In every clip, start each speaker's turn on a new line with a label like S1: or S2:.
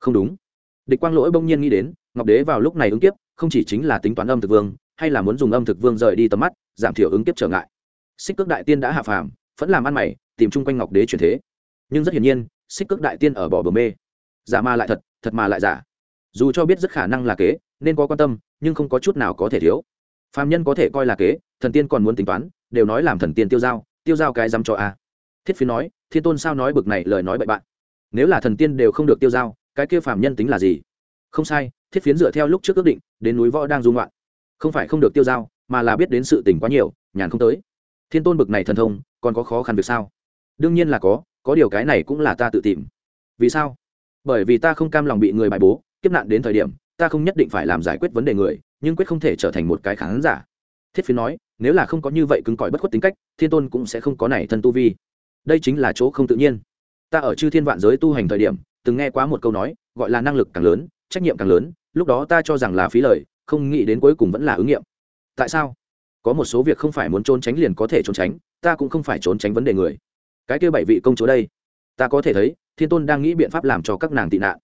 S1: không đúng. Địch quang lỗi bỗng nhiên nghĩ đến, ngọc đế vào lúc này ứng kiếp, không chỉ chính là tính toán âm thực vương, hay là muốn dùng âm thực vương rời đi tầm mắt, giảm thiểu ứng kiếp trở ngại. Xích cước đại tiên đã hạ phàm, vẫn làm ăn mày, tìm chung quanh ngọc đế chuyển thế. Nhưng rất hiển nhiên, xích cước đại tiên ở bỏ bờ mê. Giả ma lại thật thật mà lại giả. Dù cho biết rất khả năng là kế, nên có quan tâm, nhưng không có chút nào có thể thiếu. Phàm nhân có thể coi là kế, thần tiên còn muốn tính toán, đều nói làm thần tiên tiêu giao tiêu giao cái dám cho a. Thiết phi nói, thiên tôn sao nói bực này lời nói bậy bạn? Nếu là thần tiên đều không được tiêu giao cái kia phạm nhân tính là gì? Không sai, thiết phiến dựa theo lúc trước ước định, đến núi võ đang dung loạn không phải không được tiêu dao mà là biết đến sự tình quá nhiều, nhàn không tới. Thiên tôn bực này thần thông, còn có khó khăn việc sao? Đương nhiên là có có điều cái này cũng là ta tự tìm. Vì sao? Bởi vì ta không cam lòng bị người bài bố, kiếp nạn đến thời điểm, ta không nhất định phải làm giải quyết vấn đề người, nhưng quyết không thể trở thành một cái khán giả. Thiết phiến nói, nếu là không có như vậy cứng cỏi bất khuất tính cách, thiên tôn cũng sẽ không có này thân tu vi. Đây chính là chỗ không tự nhiên. Ta ở chư thiên vạn giới tu hành thời điểm từng nghe quá một câu nói, gọi là năng lực càng lớn, trách nhiệm càng lớn, lúc đó ta cho rằng là phí lời, không nghĩ đến cuối cùng vẫn là ứng nghiệm. Tại sao? Có một số việc không phải muốn trốn tránh liền có thể trốn tránh, ta cũng không phải trốn tránh vấn đề người. Cái kia bảy vị công chúa đây, ta có thể thấy, thiên tôn đang nghĩ biện pháp làm cho các nàng tị nạn.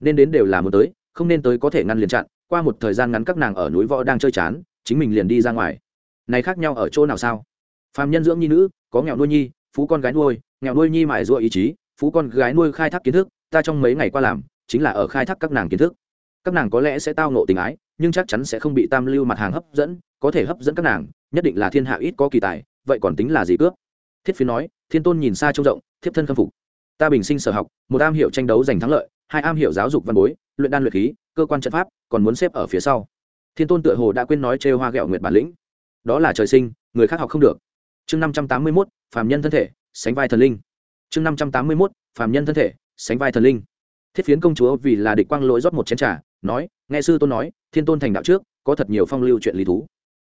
S1: Nên đến đều là muốn tới, không nên tới có thể ngăn liền chặn, qua một thời gian ngắn các nàng ở núi võ đang chơi chán, chính mình liền đi ra ngoài. Này khác nhau ở chỗ nào sao? Phàm nhân dưỡng nhi nữ, có nghèo nuôi nhi, phú con gái nuôi, nghèo nuôi nhi mải rua ý chí, phú con gái nuôi khai thác kiến thức ta trong mấy ngày qua làm, chính là ở khai thác các nàng kiến thức. Các nàng có lẽ sẽ tao nộ tình ái, nhưng chắc chắn sẽ không bị tam lưu mặt hàng hấp dẫn, có thể hấp dẫn các nàng, nhất định là thiên hạ ít có kỳ tài, vậy còn tính là gì cướp? Thiết phiến nói, thiên tôn nhìn xa trông rộng, thiếp thân khâm phục. Ta bình sinh sở học, một am hiểu tranh đấu giành thắng lợi, hai am hiểu giáo dục văn bối, luyện đan luyện khí, cơ quan trận pháp, còn muốn xếp ở phía sau. Thiên tôn tựa hồ đã quên nói trêu hoa ghẹo nguyệt bản lĩnh. Đó là trời sinh, người khác học không được. Chương năm trăm tám mươi mốt, phàm nhân thân thể, sánh vai thần linh. Chương năm trăm tám mươi mốt, phàm nhân thân thể sánh vai thần linh. Thiết phiến công chúa vì là địch quang lỗi rót một chén t r à nói, nghe sư tôn nói, thiên tôn thành đạo trước, có thật nhiều phong lưu chuyện lý thú.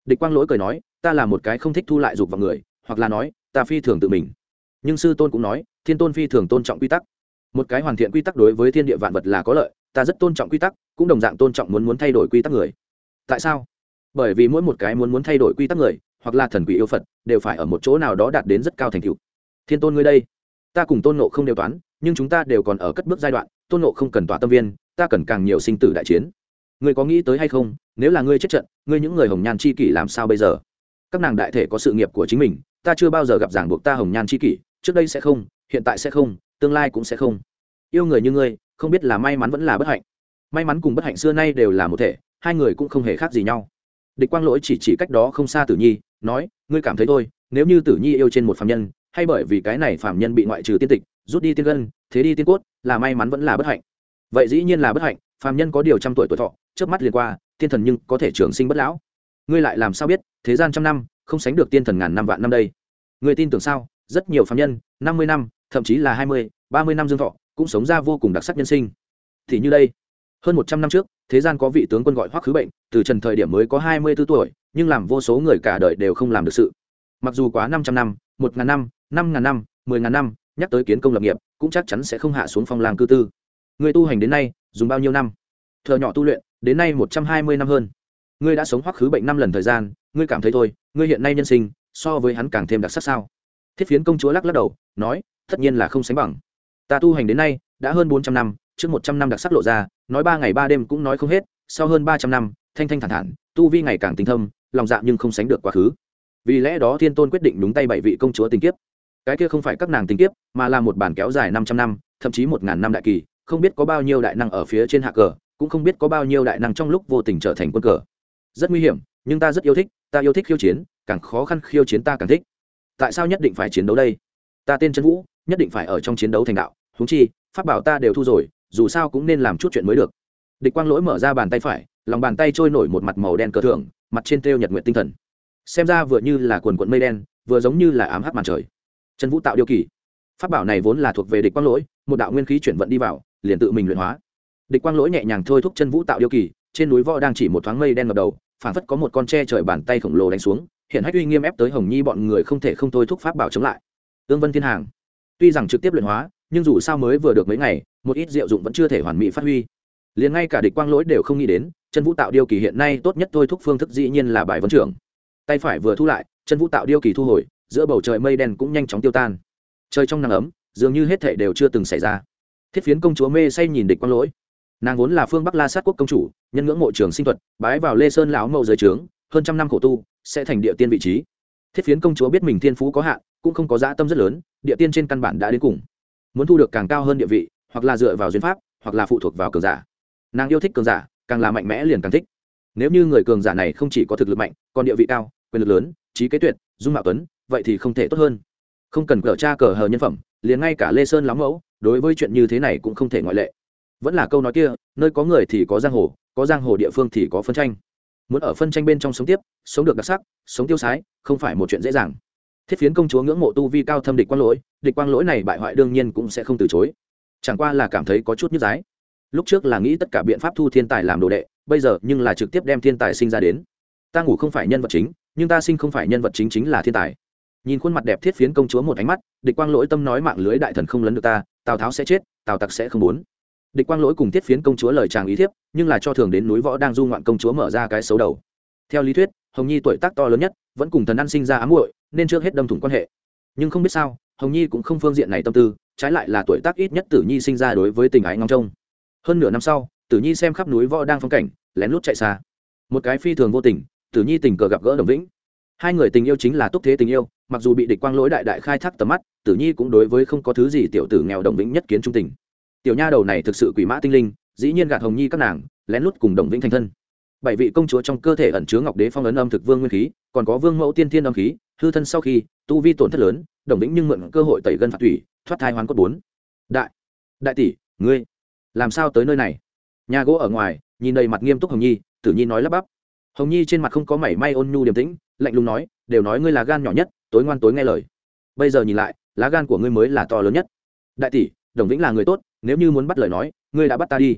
S1: Địch quang lỗi cười nói, ta là một cái không thích thu lại dục vào người, hoặc là nói, ta phi thường tự mình. Nhưng sư tôn cũng nói, thiên tôn phi thường tôn trọng quy tắc. Một cái hoàn thiện quy tắc đối với thiên địa vạn vật là có lợi, ta rất tôn trọng quy tắc, cũng đồng dạng tôn trọng muốn muốn thay đổi quy tắc người. Tại sao? Bởi vì mỗi một cái muốn muốn thay đổi quy tắc người, hoặc là thần quỷ yêu phật, đều phải ở một chỗ nào đó đạt đến rất cao thành tựu. Thiên tôn ngươi đây, ta cùng tôn nộ không đều toán nhưng chúng ta đều còn ở cất bước giai đoạn, tôn nộ không cần tỏa tâm viên, ta cần càng nhiều sinh tử đại chiến. Ngươi có nghĩ tới hay không? Nếu là ngươi chết trận, ngươi những người hồng nhan c h i kỷ làm sao bây giờ? Các nàng đại thể có sự nghiệp của chính mình, ta chưa bao giờ gặp giảng buộc ta hồng nhan c h i kỷ, trước đây sẽ không, hiện tại sẽ không, tương lai cũng sẽ không. Yêu người như ngươi, không biết là may mắn vẫn là bất hạnh. May mắn cùng bất hạnh xưa nay đều là một thể, hai người cũng không hề khác gì nhau. Địch quang lỗi chỉ chỉ cách đó không xa tử nhi, nói, ngươi cảm thấy thôi, nếu như tử nhi yêu trên một phạm nhân, hay bởi vì cái này phạm nhân bị ngoại trừ tiên tịch rút đi tiên gân, thế đi tiên cốt, là may mắn vẫn là bất hạnh. Vậy dĩ nhiên là bất hạnh, phàm nhân có điều trăm tuổi tuổi thọ trước mắt liền qua, tiên thần nhưng có thể trường sinh bất lão. Ngươi lại làm sao biết, thế gian trăm năm, không sánh được tiên thần ngàn năm vạn năm đây? Người tin tưởng sao? Rất nhiều phàm nhân, năm mươi năm, thậm chí là hai mươi, ba mươi năm dương thọ, cũng sống ra vô cùng đặc sắc nhân sinh. Thì như đây, hơn một trăm năm trước, thế gian có vị tướng quân gọi hoắc khứ bệnh, từ trần thời điểm mới có hai mươi b ố tuổi, nhưng làm vô số người cả đời đều không làm được sự. Mặc dù quá năm trăm năm, một ngàn năm năm ngàn năm, mười ngàn năm nhắc tới kiến công lập nghiệp, cũng chắc chắn sẽ không hạ xuống phong lang cư tư. Người tu hành đến nay, dùng bao nhiêu năm? Thợ nhỏ tu luyện, đến nay một trăm hai mươi năm hơn. Ngươi đã sống hoắc khứ bệnh năm lần thời gian, ngươi cảm thấy thôi, ngươi hiện nay nhân sinh, so với hắn càng thêm đặc sắc sao? Thiết phiến công chúa lắc lắc đầu, nói, tất nhiên là không sánh bằng. Ta tu hành đến nay, đã hơn bốn trăm năm, trước một trăm năm đặc sắc lộ ra, nói ba ngày ba đêm cũng nói không hết, sau hơn ba trăm năm, thanh thanh thản thản, tu vi ngày càng tinh thâm, lòng dạ nhưng không sánh được quá khứ. Vì lẽ đó thiên tôn quyết định đúng tay bảy vị công chúa tình kiếp cái kia không phải các nàng tình kiếp, mà là một bản kéo dài năm trăm năm, thậm chí một ngàn năm đại kỳ, không biết có bao nhiêu đại năng ở phía trên hạ cờ, cũng không biết có bao nhiêu đại năng trong lúc vô tình trở thành quân cờ. Rất nguy hiểm, nhưng ta rất yêu thích, ta yêu thích khiêu chiến, càng khó khăn khiêu chiến ta càng thích. Tại sao nhất định phải chiến đấu đây? Ta tên trần vũ, nhất định phải ở trong chiến đấu thành đạo húng chi, pháp bảo ta đều thu rồi, dù sao cũng nên làm chút chuyện mới được. Địch quang lỗi mở ra bàn tay phải, lòng bàn tay trôi nổi một mặt màu đen cờ thưởng, mặt trên treo nhật nguyện tinh thần. Xem ra vừa như là quần quận mây đen, vừa giống như là ám hắc màn trời trần vũ tạo điều kỳ. Pháp bảo này vốn là thuộc về địch quang lỗi, một đạo nguyên khí chuyển vận đi vào, liền tự mình luyện hóa. Địch quang lỗi nhẹ nhàng thôi thúc chân vũ tạo điều kỳ, trên núi võ đang chỉ một thoáng mây đen ngập đầu phản phất có một con tre trời bàn tay khổng lồ đánh xuống, hiện hách uy nghiêm ép tới hồng nhi bọn người không thể không thôi thúc pháp bảo chống lại. Tương vân thiên hàng, tuy rằng trực tiếp luyện hóa, nhưng dù sao mới vừa được mấy ngày, một ít diệu dụng vẫn chưa thể hoàn mỹ phát huy. Liền ngay cả địch quang lỗi đều không nghĩ đến, chân vũ tạo điều kỳ hiện nay tốt nhất thôi thúc phương thức dĩ nhiên là bài vấn trưởng. Tay phải vừa thu lại, chân vũ tạo điều kỳ thu hồi giữa bầu trời mây đen cũng nhanh chóng tiêu tan. Trời trong nắng ấm, dường như hết thể đều chưa từng xảy ra. Thiết phiến công chúa mê say nhìn địch quang lỗi. Nàng vốn là phương bắc la sát quốc công chủ, nhân ngưỡng mộ trường sinh thuật, bái vào lê sơn lão mẫu giới trướng, hơn trăm năm khổ tu, sẽ thành địa tiên vị trí. Thiết phiến công chúa biết mình thiên phú có hạn, cũng không có dã tâm rất lớn, địa tiên trên căn bản đã đến cùng. Muốn thu được càng cao hơn địa vị, hoặc là dựa vào duyên pháp, hoặc là phụ thuộc vào cường giả. Nàng yêu thích cường giả, càng là mạnh mẽ liền càng thích. Nếu như người cường giả này không chỉ có thực lực mạnh, còn địa vị cao, quyền lực lớn, trí kế tuyệt, dung mạo tuấn vậy thì không thể tốt hơn. Không cần cờ cha cờ hờ nhân phẩm, liền ngay cả lê sơn lắm mẫu, đối với chuyện như thế này cũng không thể ngoại lệ. Vẫn là câu nói kia, nơi có người thì có giang hồ, có giang hồ địa phương thì có phân tranh. Muốn ở phân tranh bên trong sống tiếp, sống được đặc sắc, sống tiêu sái, không phải một chuyện dễ dàng. Thiết phiến công chúa ngưỡng mộ tu vi cao thâm địch quang lỗi, địch quang lỗi này bại hoại đương nhiên cũng sẽ không từ chối. Chẳng qua là cảm thấy có chút nhức giái lúc trước là nghĩ tất cả biện pháp thu thiên tài làm đồ đệ, bây giờ nhưng là trực tiếp đem thiên tài sinh ra đến. Ta ngủ không phải nhân vật chính, nhưng ta sinh không phải nhân vật chính chính là thiên tài nhìn khuôn mặt đẹp thiết phiến công chúa một ánh mắt, địch quang lỗi tâm nói mạng lưới đại thần không lấn được ta, tào tháo sẽ chết, tào tặc sẽ không muốn. Địch quang lỗi cùng thiết phiến công chúa lời chàng ý thiếp, nhưng là cho thường đến núi võ đang du ngoạn công chúa mở ra cái xấu đầu. Theo lý thuyết, hồng nhi tuổi tác to lớn nhất, vẫn cùng thần ăn sinh ra ám muội, nên trước hết đâm thủng quan hệ. Nhưng không biết sao, hồng nhi cũng không phương diện này tâm tư, trái lại là tuổi tác ít nhất tử nhi sinh ra đối với tình ái ngóng trông. Hơn nửa năm sau, tử nhi xem khắp núi võ đang phong cảnh, lén lút chạy xa. Một cái phi thường vô tình, tử nhi tình cờ gặp gỡ đồng vĩnh hai người tình yêu chính là túc thế tình yêu, mặc dù bị địch quang lỗi đại đại khai thác tầm mắt, tử nhi cũng đối với không có thứ gì tiểu tử nghèo đồng vĩnh nhất kiến trung tình. Tiểu nha đầu này thực sự quỷ mã tinh linh, dĩ nhiên gạt hồng nhi các nàng, lén lút cùng đồng vĩnh thành thân. Bảy vị công chúa trong cơ thể ẩn chứa ngọc đế phong ấn âm thực vương nguyên khí, còn có vương mẫu tiên thiên âm khí, hư thân sau khi, tu vi tổn thất lớn, đồng vĩnh nhưng mượn cơ hội tẩy gân phạt thủy thoát thai hoàn cốt bốn. Đại đại tỷ, ngươi, làm sao tới nơi này? Nhà gỗ ở ngoài, nhìn đầy mặt nghiêm túc hồng nhi, tử nhi nói lắp bắp hồng nhi trên mặt không có mảy may ôn nhu điềm tĩnh, lạnh lùng nói, đều nói ngươi là gan nhỏ nhất, tối ngoan tối nghe lời. Bây giờ nhìn lại, lá gan của ngươi mới là to lớn nhất. Đại tỷ, đồng vĩnh là người tốt, nếu như muốn bắt lời nói, ngươi đã bắt ta đi.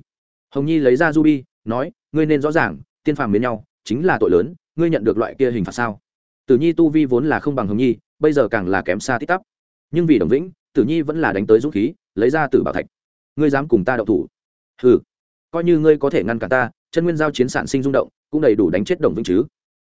S1: Hồng nhi lấy ra ruby, nói, ngươi nên rõ ràng, tiên phàm biến nhau, chính là tội lớn, ngươi nhận được loại kia hình phạt sao? Tử nhi tu vi vốn là không bằng hồng nhi, bây giờ càng là kém xa tít tắp. Nhưng vì đồng vĩnh, tử nhi vẫn là đánh tới dũng khí, lấy ra tử bảo thạch. Ngươi dám cùng ta đậu thủ? Ừ coi như ngươi có thể ngăn cản ta, chân nguyên giao chiến sản sinh rung động cũng đầy đủ đánh chết đồng vĩnh chứ.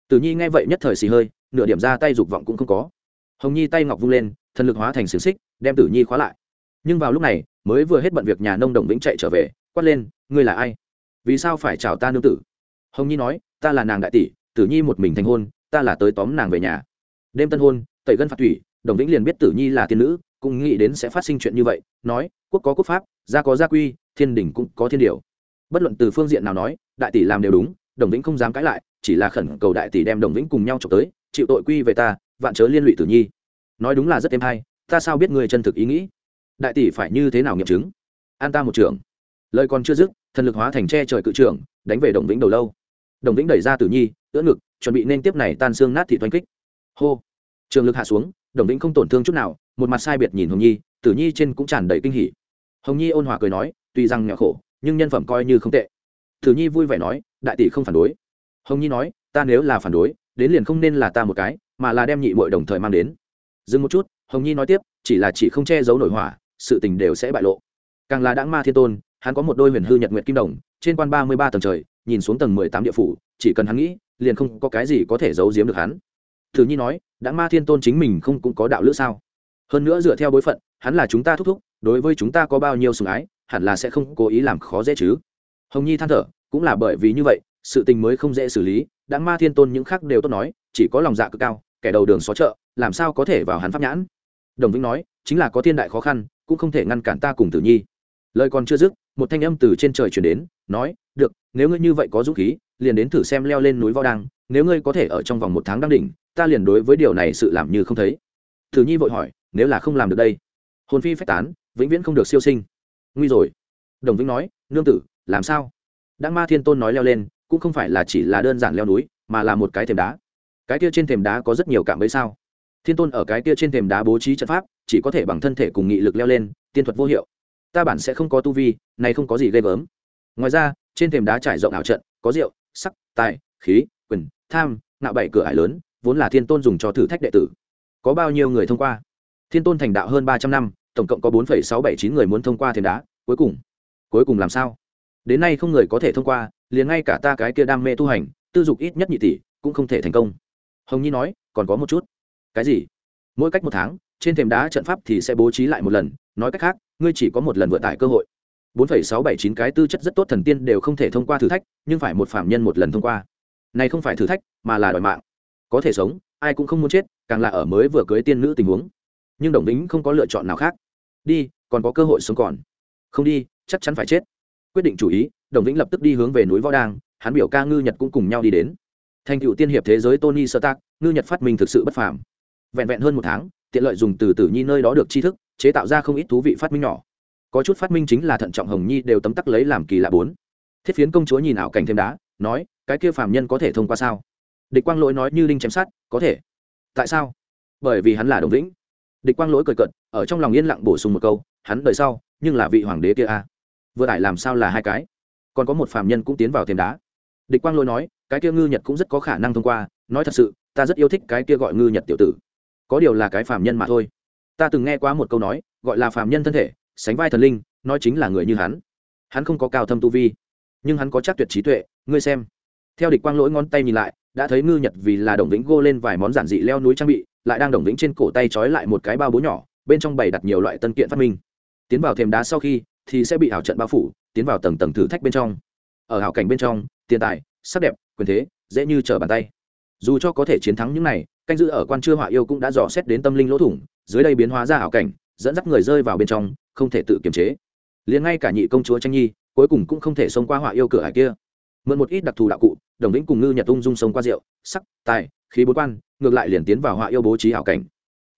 S1: Tử nhi nghe vậy nhất thời xì hơi, nửa điểm ra tay dục vọng cũng không có. Hồng nhi tay ngọc vung lên, thần lực hóa thành xiềng xích, đem tử nhi khóa lại. Nhưng vào lúc này, mới vừa hết bận việc nhà nông đồng vĩnh chạy trở về, quát lên, ngươi là ai? Vì sao phải chào ta nương tử? Hồng nhi nói, ta là nàng đại tỷ, tử nhi một mình thành hôn, ta là tới tóm nàng về nhà. Đêm tân hôn, tẩy gân phạt thủy, đồng vĩnh liền biết tử nhi là tiên nữ, cũng nghĩ đến sẽ phát sinh chuyện như vậy, nói, quốc có quốc pháp, gia có gia quy, thiên đình cũng có thiên điều. Bất luận từ phương diện nào nói, đại tỷ làm đều đúng đồng vĩnh không dám cãi lại, chỉ là khẩn cầu đại tỷ đem đồng vĩnh cùng nhau trộm tới, chịu tội quy về ta, vạn chớ liên lụy tử nhi. Nói đúng là rất êm hay, ta sao biết người chân thực ý nghĩ? Đại tỷ phải như thế nào nghiệm chứng? An ta một trưởng. Lời còn chưa dứt, thần lực hóa thành tre trời cự trưởng, đánh về đồng vĩnh đầu lâu. Đồng vĩnh đẩy ra tử nhi, ưỡn ngực, chuẩn bị nên tiếp này tan xương nát thị thoanh kích. Hô. Trường lực hạ xuống, đồng vĩnh không tổn thương chút nào, một mặt sai biệt nhìn hồng nhi, tử nhi trên cũng tràn đầy kinh hỉ. Hồng nhi ôn hòa cười nói, tuy rằng nhỏ khổ, nhưng nhân phẩm coi như không tệ tử nhi vui vẻ nói, đại tỷ không phản đối. Hồng nhi nói, ta nếu là phản đối, đến liền không nên là ta một cái, mà là đem nhị muội đồng thời mang đến. Dừng một chút, hồng nhi nói tiếp, chỉ là chỉ không che giấu nổi hỏa, sự tình đều sẽ bại lộ. Càng là Đãng ma thiên tôn, hắn có một đôi huyền hư nhật nguyệt kim đồng, trên quan ba mươi ba tầng trời, nhìn xuống tầng mười tám địa phủ, chỉ cần hắn nghĩ, liền không có cái gì có thể giấu giếm được hắn. Thử nhi nói, Đãng ma thiên tôn chính mình không cũng có đạo lữ sao? Hơn nữa dựa theo bối phận, hắn là chúng ta thúc thúc, đối với chúng ta có bao nhiêu sủng ái, hẳn là sẽ không cố ý làm khó dễ chứ. Hồng nhi than thở cũng là bởi vì như vậy, sự tình mới không dễ xử lý đã ma thiên tôn những khác đều tốt nói, chỉ có lòng dạ cực cao, kẻ đầu đường xó chợ, làm sao có thể vào hắn pháp nhãn? Đồng vĩnh nói, chính là có thiên đại khó khăn, cũng không thể ngăn cản ta cùng tử nhi. Lời còn chưa dứt, một thanh âm từ trên trời chuyển đến, nói, được, nếu ngươi như vậy có dũng khí, liền đến thử xem leo lên núi võ đăng, nếu ngươi có thể ở trong vòng một tháng đăng đỉnh, ta liền đối với điều này sự làm như không thấy. Tử nhi vội hỏi, nếu là không làm được đây? Hồn phi phách tán, vĩnh viễn không được siêu sinh. Nguy rồi. Đồng vĩnh nói, nương tử, làm sao? Đang ma thiên tôn nói leo lên, cũng không phải là chỉ là đơn giản leo núi, mà là một cái thềm đá. Cái kia trên thềm đá có rất nhiều cảm bẫy sao? Thiên tôn ở cái kia trên thềm đá bố trí trận pháp, chỉ có thể bằng thân thể cùng nghị lực leo lên, tiên thuật vô hiệu. Ta bản sẽ không có tu vi, này không có gì ghê gớm. Ngoài ra, trên thềm đá trải rộng ảo trận, có rượu, sắc, tài, khí, quyền, tham nạo bảy cửa ải lớn, vốn là thiên tôn dùng cho thử thách đệ tử. Có bao nhiêu người thông qua? Thiên tôn thành đạo hơn ba trăm năm, tổng cộng có bốn sáu bảy chín người muốn thông qua thềm đá, cuối cùng cuối cùng làm sao? Đến nay không người có thể thông qua, liền ngay cả ta cái kia đam mê tu hành, tư dục ít nhất nhị tỷ, cũng không thể thành công. Hồng nhi nói, còn có một chút. Cái gì? Mỗi cách một tháng, trên thềm đá trận pháp thì sẽ bố trí lại một lần, nói cách khác, ngươi chỉ có một lần vượt tải cơ hội. bốn phẩy sáu bảy chín cái tư chất rất tốt thần tiên đều không thể thông qua thử thách, nhưng phải một phạm nhân một lần thông qua. Này không phải thử thách, mà là đòi mạng. Có thể sống, ai cũng không muốn chết, càng là ở mới vừa cưới tiên nữ tình huống. Nhưng đồng tính không có lựa chọn nào khác. Đi, còn có cơ hội sống còn. Không đi, chắc chắn phải chết quyết định chủ ý, đồng vĩnh lập tức đi hướng về núi võ đang, hắn biểu ca ngư nhật cũng cùng nhau đi đến. Thành cựu tiên hiệp thế giới tony sơ tác ngư nhật phát minh thực sự bất phàm. Vẹn vẹn hơn một tháng, tiện lợi dùng từ tử nhi nơi đó được tri thức, chế tạo ra không ít thú vị phát minh nhỏ. Có chút phát minh chính là thận trọng hồng nhi đều tấm tắc lấy làm kỳ lạ bốn. Thiết phiến công chúa nhìn ảo cảnh thêm đá, nói, cái kia phàm nhân có thể thông qua sao? Địch quang lỗi nói như linh chém sát có thể. Tại sao? Bởi vì hắn là đồng vĩnh. Địch quang lỗi cười cận ở trong lòng yên lặng bổ sung một câu, hắn đời sau, nhưng là vị hoàng đế kia a. à vừa tải làm sao là hai cái? Còn có một phàm nhân cũng tiến vào thêm đá. Địch quang lỗi nói, cái kia ngư nhật cũng rất có khả năng thông qua. Nói thật sự, ta rất yêu thích cái kia gọi ngư nhật tiểu tử. Có điều là cái phàm nhân mà thôi. Ta từng nghe qua một câu nói, gọi là phàm nhân thân thể, sánh vai thần linh, nói chính là người như hắn. Hắn không có cao thâm tu vi, nhưng hắn có chắc tuyệt trí tuệ, ngươi xem. Theo địch quang lỗi ngón tay nhìn lại, đã thấy ngư nhật vì là đồng vĩnh gô lên vài món giản dị leo núi trang bị, lại đang đồng vĩnh trên cổ tay trói lại một cái bao bố nhỏ, bên trong bày đặt nhiều loại tân kiện phát minh. Tiến vào thềm đá sau khi thì sẽ bị ảo trận bao phủ, tiến vào tầng tầng thử thách bên trong. Ở hảo cảnh bên trong, tiền tài, sắc đẹp, quyền thế, dễ như trở bàn tay. Dù cho có thể chiến thắng những này, canh giữ ở quan chưa họa yêu cũng đã dò xét đến tâm linh lỗ thủng, dưới đây biến hóa ra hảo cảnh, dẫn dắt người rơi vào bên trong, không thể tự kiềm chế. Liền ngay cả nhị công chúa tranh nhi, cuối cùng cũng không thể xông qua họa yêu cửa hải kia. Mượn một ít đặc thù đạo cụ, đồng lĩnh cùng ngư nhật tung dung sông qua rượu, sắc, tài, khí bốn quan, ngược lại liền tiến vào họa yêu bố trí hảo cảnh.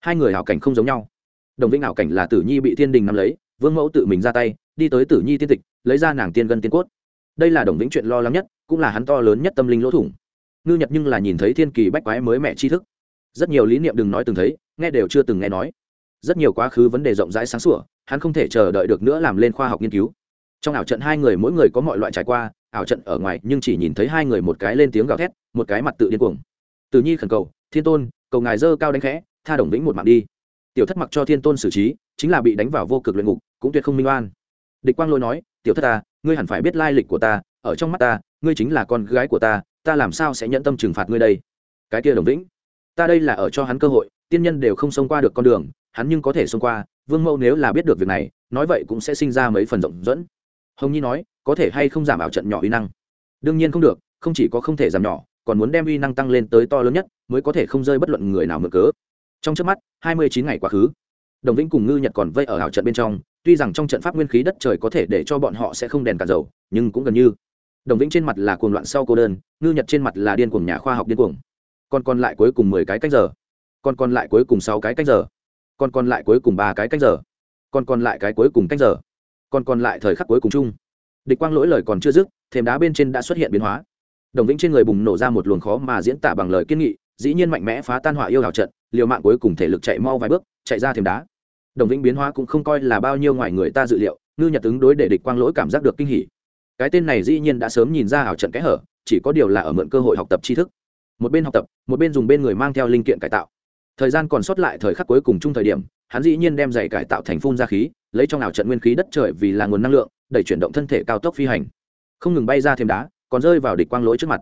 S1: Hai người hảo cảnh không giống nhau. Đồng vĩnh hảo cảnh là tử nhi bị thiên đình nắm lấy vương mẫu tự mình ra tay, đi tới tử nhi tiên tịch, lấy ra nàng tiên gân tiên cốt. Đây là đồng vĩnh chuyện lo lắng nhất, cũng là hắn to lớn nhất tâm linh lỗ thủng. Ngư nhật nhưng là nhìn thấy thiên kỳ bách quái mới mẹ tri thức. Rất nhiều lý niệm đừng nói từng thấy, nghe đều chưa từng nghe nói. Rất nhiều quá khứ vấn đề rộng rãi sáng sủa, hắn không thể chờ đợi được nữa làm lên khoa học nghiên cứu. Trong ảo trận hai người mỗi người có mọi loại trải qua, ảo trận ở ngoài nhưng chỉ nhìn thấy hai người một cái lên tiếng gào thét, một cái mặt tự điên cuồng. Từ nhi khẩn cầu, thiên tôn, cầu ngài dơ cao đánh khẽ, tha đồng vĩnh một mạng đi tiểu thất mặc cho thiên tôn xử trí, chính là bị đánh vào vô cực luyện ngục, cũng tuyệt không minh oan. Địch quang lôi nói, tiểu thất ta, ngươi hẳn phải biết lai lịch của ta, ở trong mắt ta, ngươi chính là con gái của ta ta làm sao sẽ nhận tâm trừng phạt ngươi đây? Cái kia đồng vĩnh, ta đây là ở cho hắn cơ hội, tiên nhân đều không xông qua được con đường, hắn nhưng có thể xông qua, vương mẫu nếu là biết được việc này, nói vậy cũng sẽ sinh ra mấy phần rộng dẫn hồng nhi nói, có thể hay không giảm ảo trận nhỏ uy năng? Đương nhiên không được, không chỉ có không thể giảm nhỏ, còn muốn đem uy năng tăng lên tới to lớn nhất, mới có thể không rơi bất luận người nào mở cớ trong trước mắt, hai mươi chín ngày quá khứ, đồng vĩnh cùng ngư nhật còn vây ở hảo trận bên trong, tuy rằng trong trận pháp nguyên khí đất trời có thể để cho bọn họ sẽ không đèn cả dầu, nhưng cũng gần như. Đồng vĩnh trên mặt là cuồng loạn sau cô đơn, ngư nhật trên mặt là điên cuồng, nhà khoa học điên cuồng. Còn còn lại cuối cùng mười cái cách giờ. Còn còn lại cuối cùng sáu cái cách giờ. Còn còn lại cuối cùng ba cái cách giờ. Còn còn lại cái cuối cùng cách giờ. Còn còn lại thời khắc cuối cùng chung. Địch quang lỗi lời còn chưa dứt, thềm đá bên trên đã xuất hiện biến hóa. Đồng vĩnh trên người bùng nổ ra một luồng khó mà diễn tả bằng lời kiên nghị dĩ nhiên mạnh mẽ phá tan họa yêu hào trận, liều mạng cuối cùng thể lực chạy mau vài bước, chạy ra thềm đá. Đồng vĩnh biến hóa cũng không coi là bao nhiêu ngoài người ta dự liệu, ngư nhật ứng đối để địch quang lỗi cảm giác được kinh hỉ. Cái tên này dĩ nhiên đã sớm nhìn ra ảo trận kẽ hở, chỉ có điều là ở mượn cơ hội học tập tri thức. Một bên học tập, một bên dùng bên người mang theo linh kiện cải tạo. Thời gian còn sót lại thời khắc cuối cùng chung thời điểm, hắn dĩ nhiên đem giày cải tạo thành phun ra khí, lấy trong ảo trận nguyên khí đất trời vì là nguồn năng lượng, đẩy chuyển động thân thể cao tốc phi hành. Không ngừng bay ra thêm đá, còn rơi vào địch quang lỗi trước mặt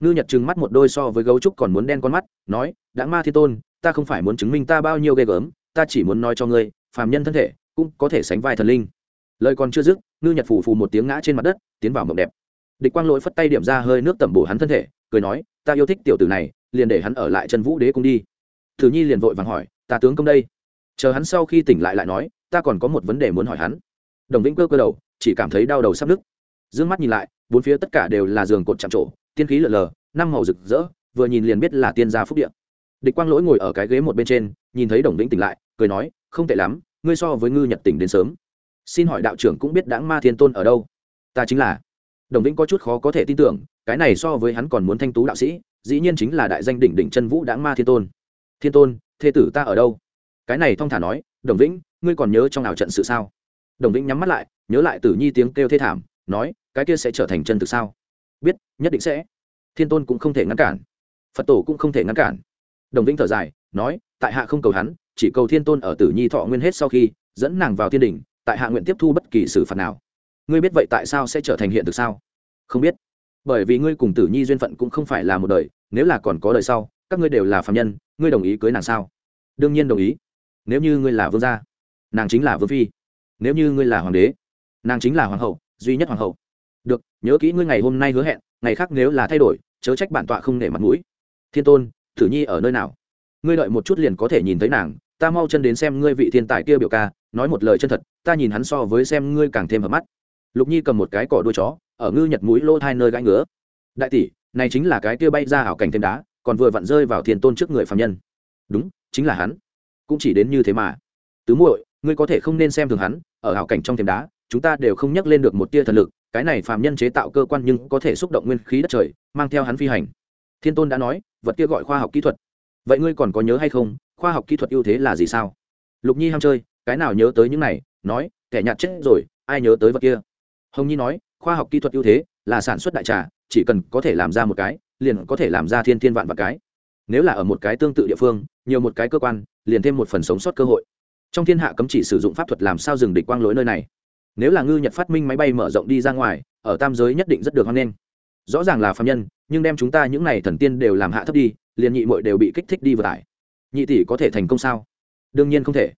S1: ngư nhật trừng mắt một đôi so với gấu trúc còn muốn đen con mắt, nói, đã ma thiên tôn, ta không phải muốn chứng minh ta bao nhiêu ghê gớm, ta chỉ muốn nói cho ngươi, phàm nhân thân thể cũng có thể sánh vai thần linh. Lời còn chưa dứt, ngư nhật phù phù một tiếng ngã trên mặt đất, tiến vào mộng đẹp. Địch quang lỗi phất tay điểm ra hơi nước tẩm bổ hắn thân thể, cười nói, ta yêu thích tiểu tử này, liền để hắn ở lại chân vũ đế cung đi. Thử nhi liền vội vàng hỏi, ta tướng công đây? Chờ hắn sau khi tỉnh lại lại nói, ta còn có một vấn đề muốn hỏi hắn. Đồng vĩnh cơ cơ đầu, chỉ cảm thấy đau đầu sắp nứt. D ư ơ n g mắt nhìn lại, bốn phía tất cả đều là giường cột chạm trổ tiên khí lợn lờ, năm màu rực rỡ, vừa nhìn liền biết là tiên gia phúc điện địch quang lỗi ngồi ở cái ghế một bên trên, nhìn thấy đồng vĩnh tỉnh lại, cười nói, không tệ lắm, ngươi so với ngư nhật tỉnh đến sớm. Xin hỏi đạo trưởng cũng biết đáng ma thiên tôn ở đâu? Ta chính là. Đồng vĩnh có chút khó có thể tin tưởng, cái này so với hắn còn muốn thanh tú đạo sĩ, dĩ nhiên chính là đại danh đỉnh đỉnh chân vũ đáng ma thiên tôn. Thiên tôn, thê tử ta ở đâu? Cái này thong thả nói, đồng vĩnh, ngươi còn nhớ trong nào trận sự sao? Đồng vĩnh nhắm mắt lại, nhớ lại tử nhi tiếng kêu thê thảm, nói, cái kia sẽ trở thành chân thực sao? Biết, nhất định sẽ. Thiên tôn cũng không thể ngăn cản. Phật tổ cũng không thể ngăn cản. Đồng vĩnh thở dài, nói, tại hạ không cầu hắn, chỉ cầu thiên tôn ở tử nhi thọ nguyên hết sau khi dẫn nàng vào thiên đình, tại hạ nguyện tiếp thu bất kỳ xử phạt nào. Ngươi biết vậy tại sao sẽ trở thành hiện thực sao? Không biết. Bởi vì ngươi cùng tử nhi duyên phận cũng không phải là một đời, nếu là còn có đời sau, các ngươi đều là phạm nhân, ngươi đồng ý cưới nàng sao? Đương nhiên đồng ý. Nếu như ngươi là vương gia, nàng chính là vương phi. Nếu như ngươi là hoàng đế, nàng chính là hoàng hậu, duy nhất hoàng hậu được, nhớ kỹ ngươi ngày hôm nay hứa hẹn, ngày khác nếu là thay đổi, chớ trách bản tọa không nể mặt mũi. Thiên tôn, thử nhi ở nơi nào? Ngươi đợi một chút liền có thể nhìn thấy nàng, ta mau chân đến xem ngươi vị thiên tài kia biểu ca, nói một lời chân thật, ta nhìn hắn so với xem ngươi càng thêm hợp mắt. Lục nhi cầm một cái cỏ đuôi chó, ở ngư nhật mũi lô hai nơi gãi ngứa. Đại tỷ, này chính là cái kia bay ra ảo cảnh thêm đá, còn vừa vặn rơi vào thiên tôn trước người phạm nhân. Đúng, chính là hắn. Cũng chỉ đến như thế mà. Tứ muội, ngươi có thể không nên xem thường hắn, ở ảo cảnh trong thêm đá, chúng ta đều không nhắc lên được một tia thần lực cái này phàm nhân chế tạo cơ quan nhưng có thể xúc động nguyên khí đất trời, mang theo hắn phi hành. Thiên tôn đã nói, vật kia gọi khoa học kỹ thuật. Vậy ngươi còn có nhớ hay không, khoa học kỹ thuật ưu thế là gì sao? Lục nhi ham chơi, cái nào nhớ tới những này, nói, kẻ nhạt chết rồi, ai nhớ tới vật kia? Hồng nhi nói, khoa học kỹ thuật ưu thế là sản xuất đại trà, chỉ cần có thể làm ra một cái, liền có thể làm ra thiên thiên vạn vạn cái. Nếu là ở một cái tương tự địa phương, nhiều một cái cơ quan, liền thêm một phần sống sót cơ hội. Trong thiên hạ cấm chỉ sử dụng pháp thuật làm sao dừng địch quang lối nơi này? Nếu là ngư nhật phát minh máy bay mở rộng đi ra ngoài, ở tam giới nhất định rất được hoan nghênh. Rõ ràng là phạm nhân, nhưng đem chúng ta những n à y thần tiên đều làm hạ thấp đi, liền nhị mội đều bị kích thích đi vừa tải. Nhị tỷ có thể thành công sao? Đương nhiên không thể.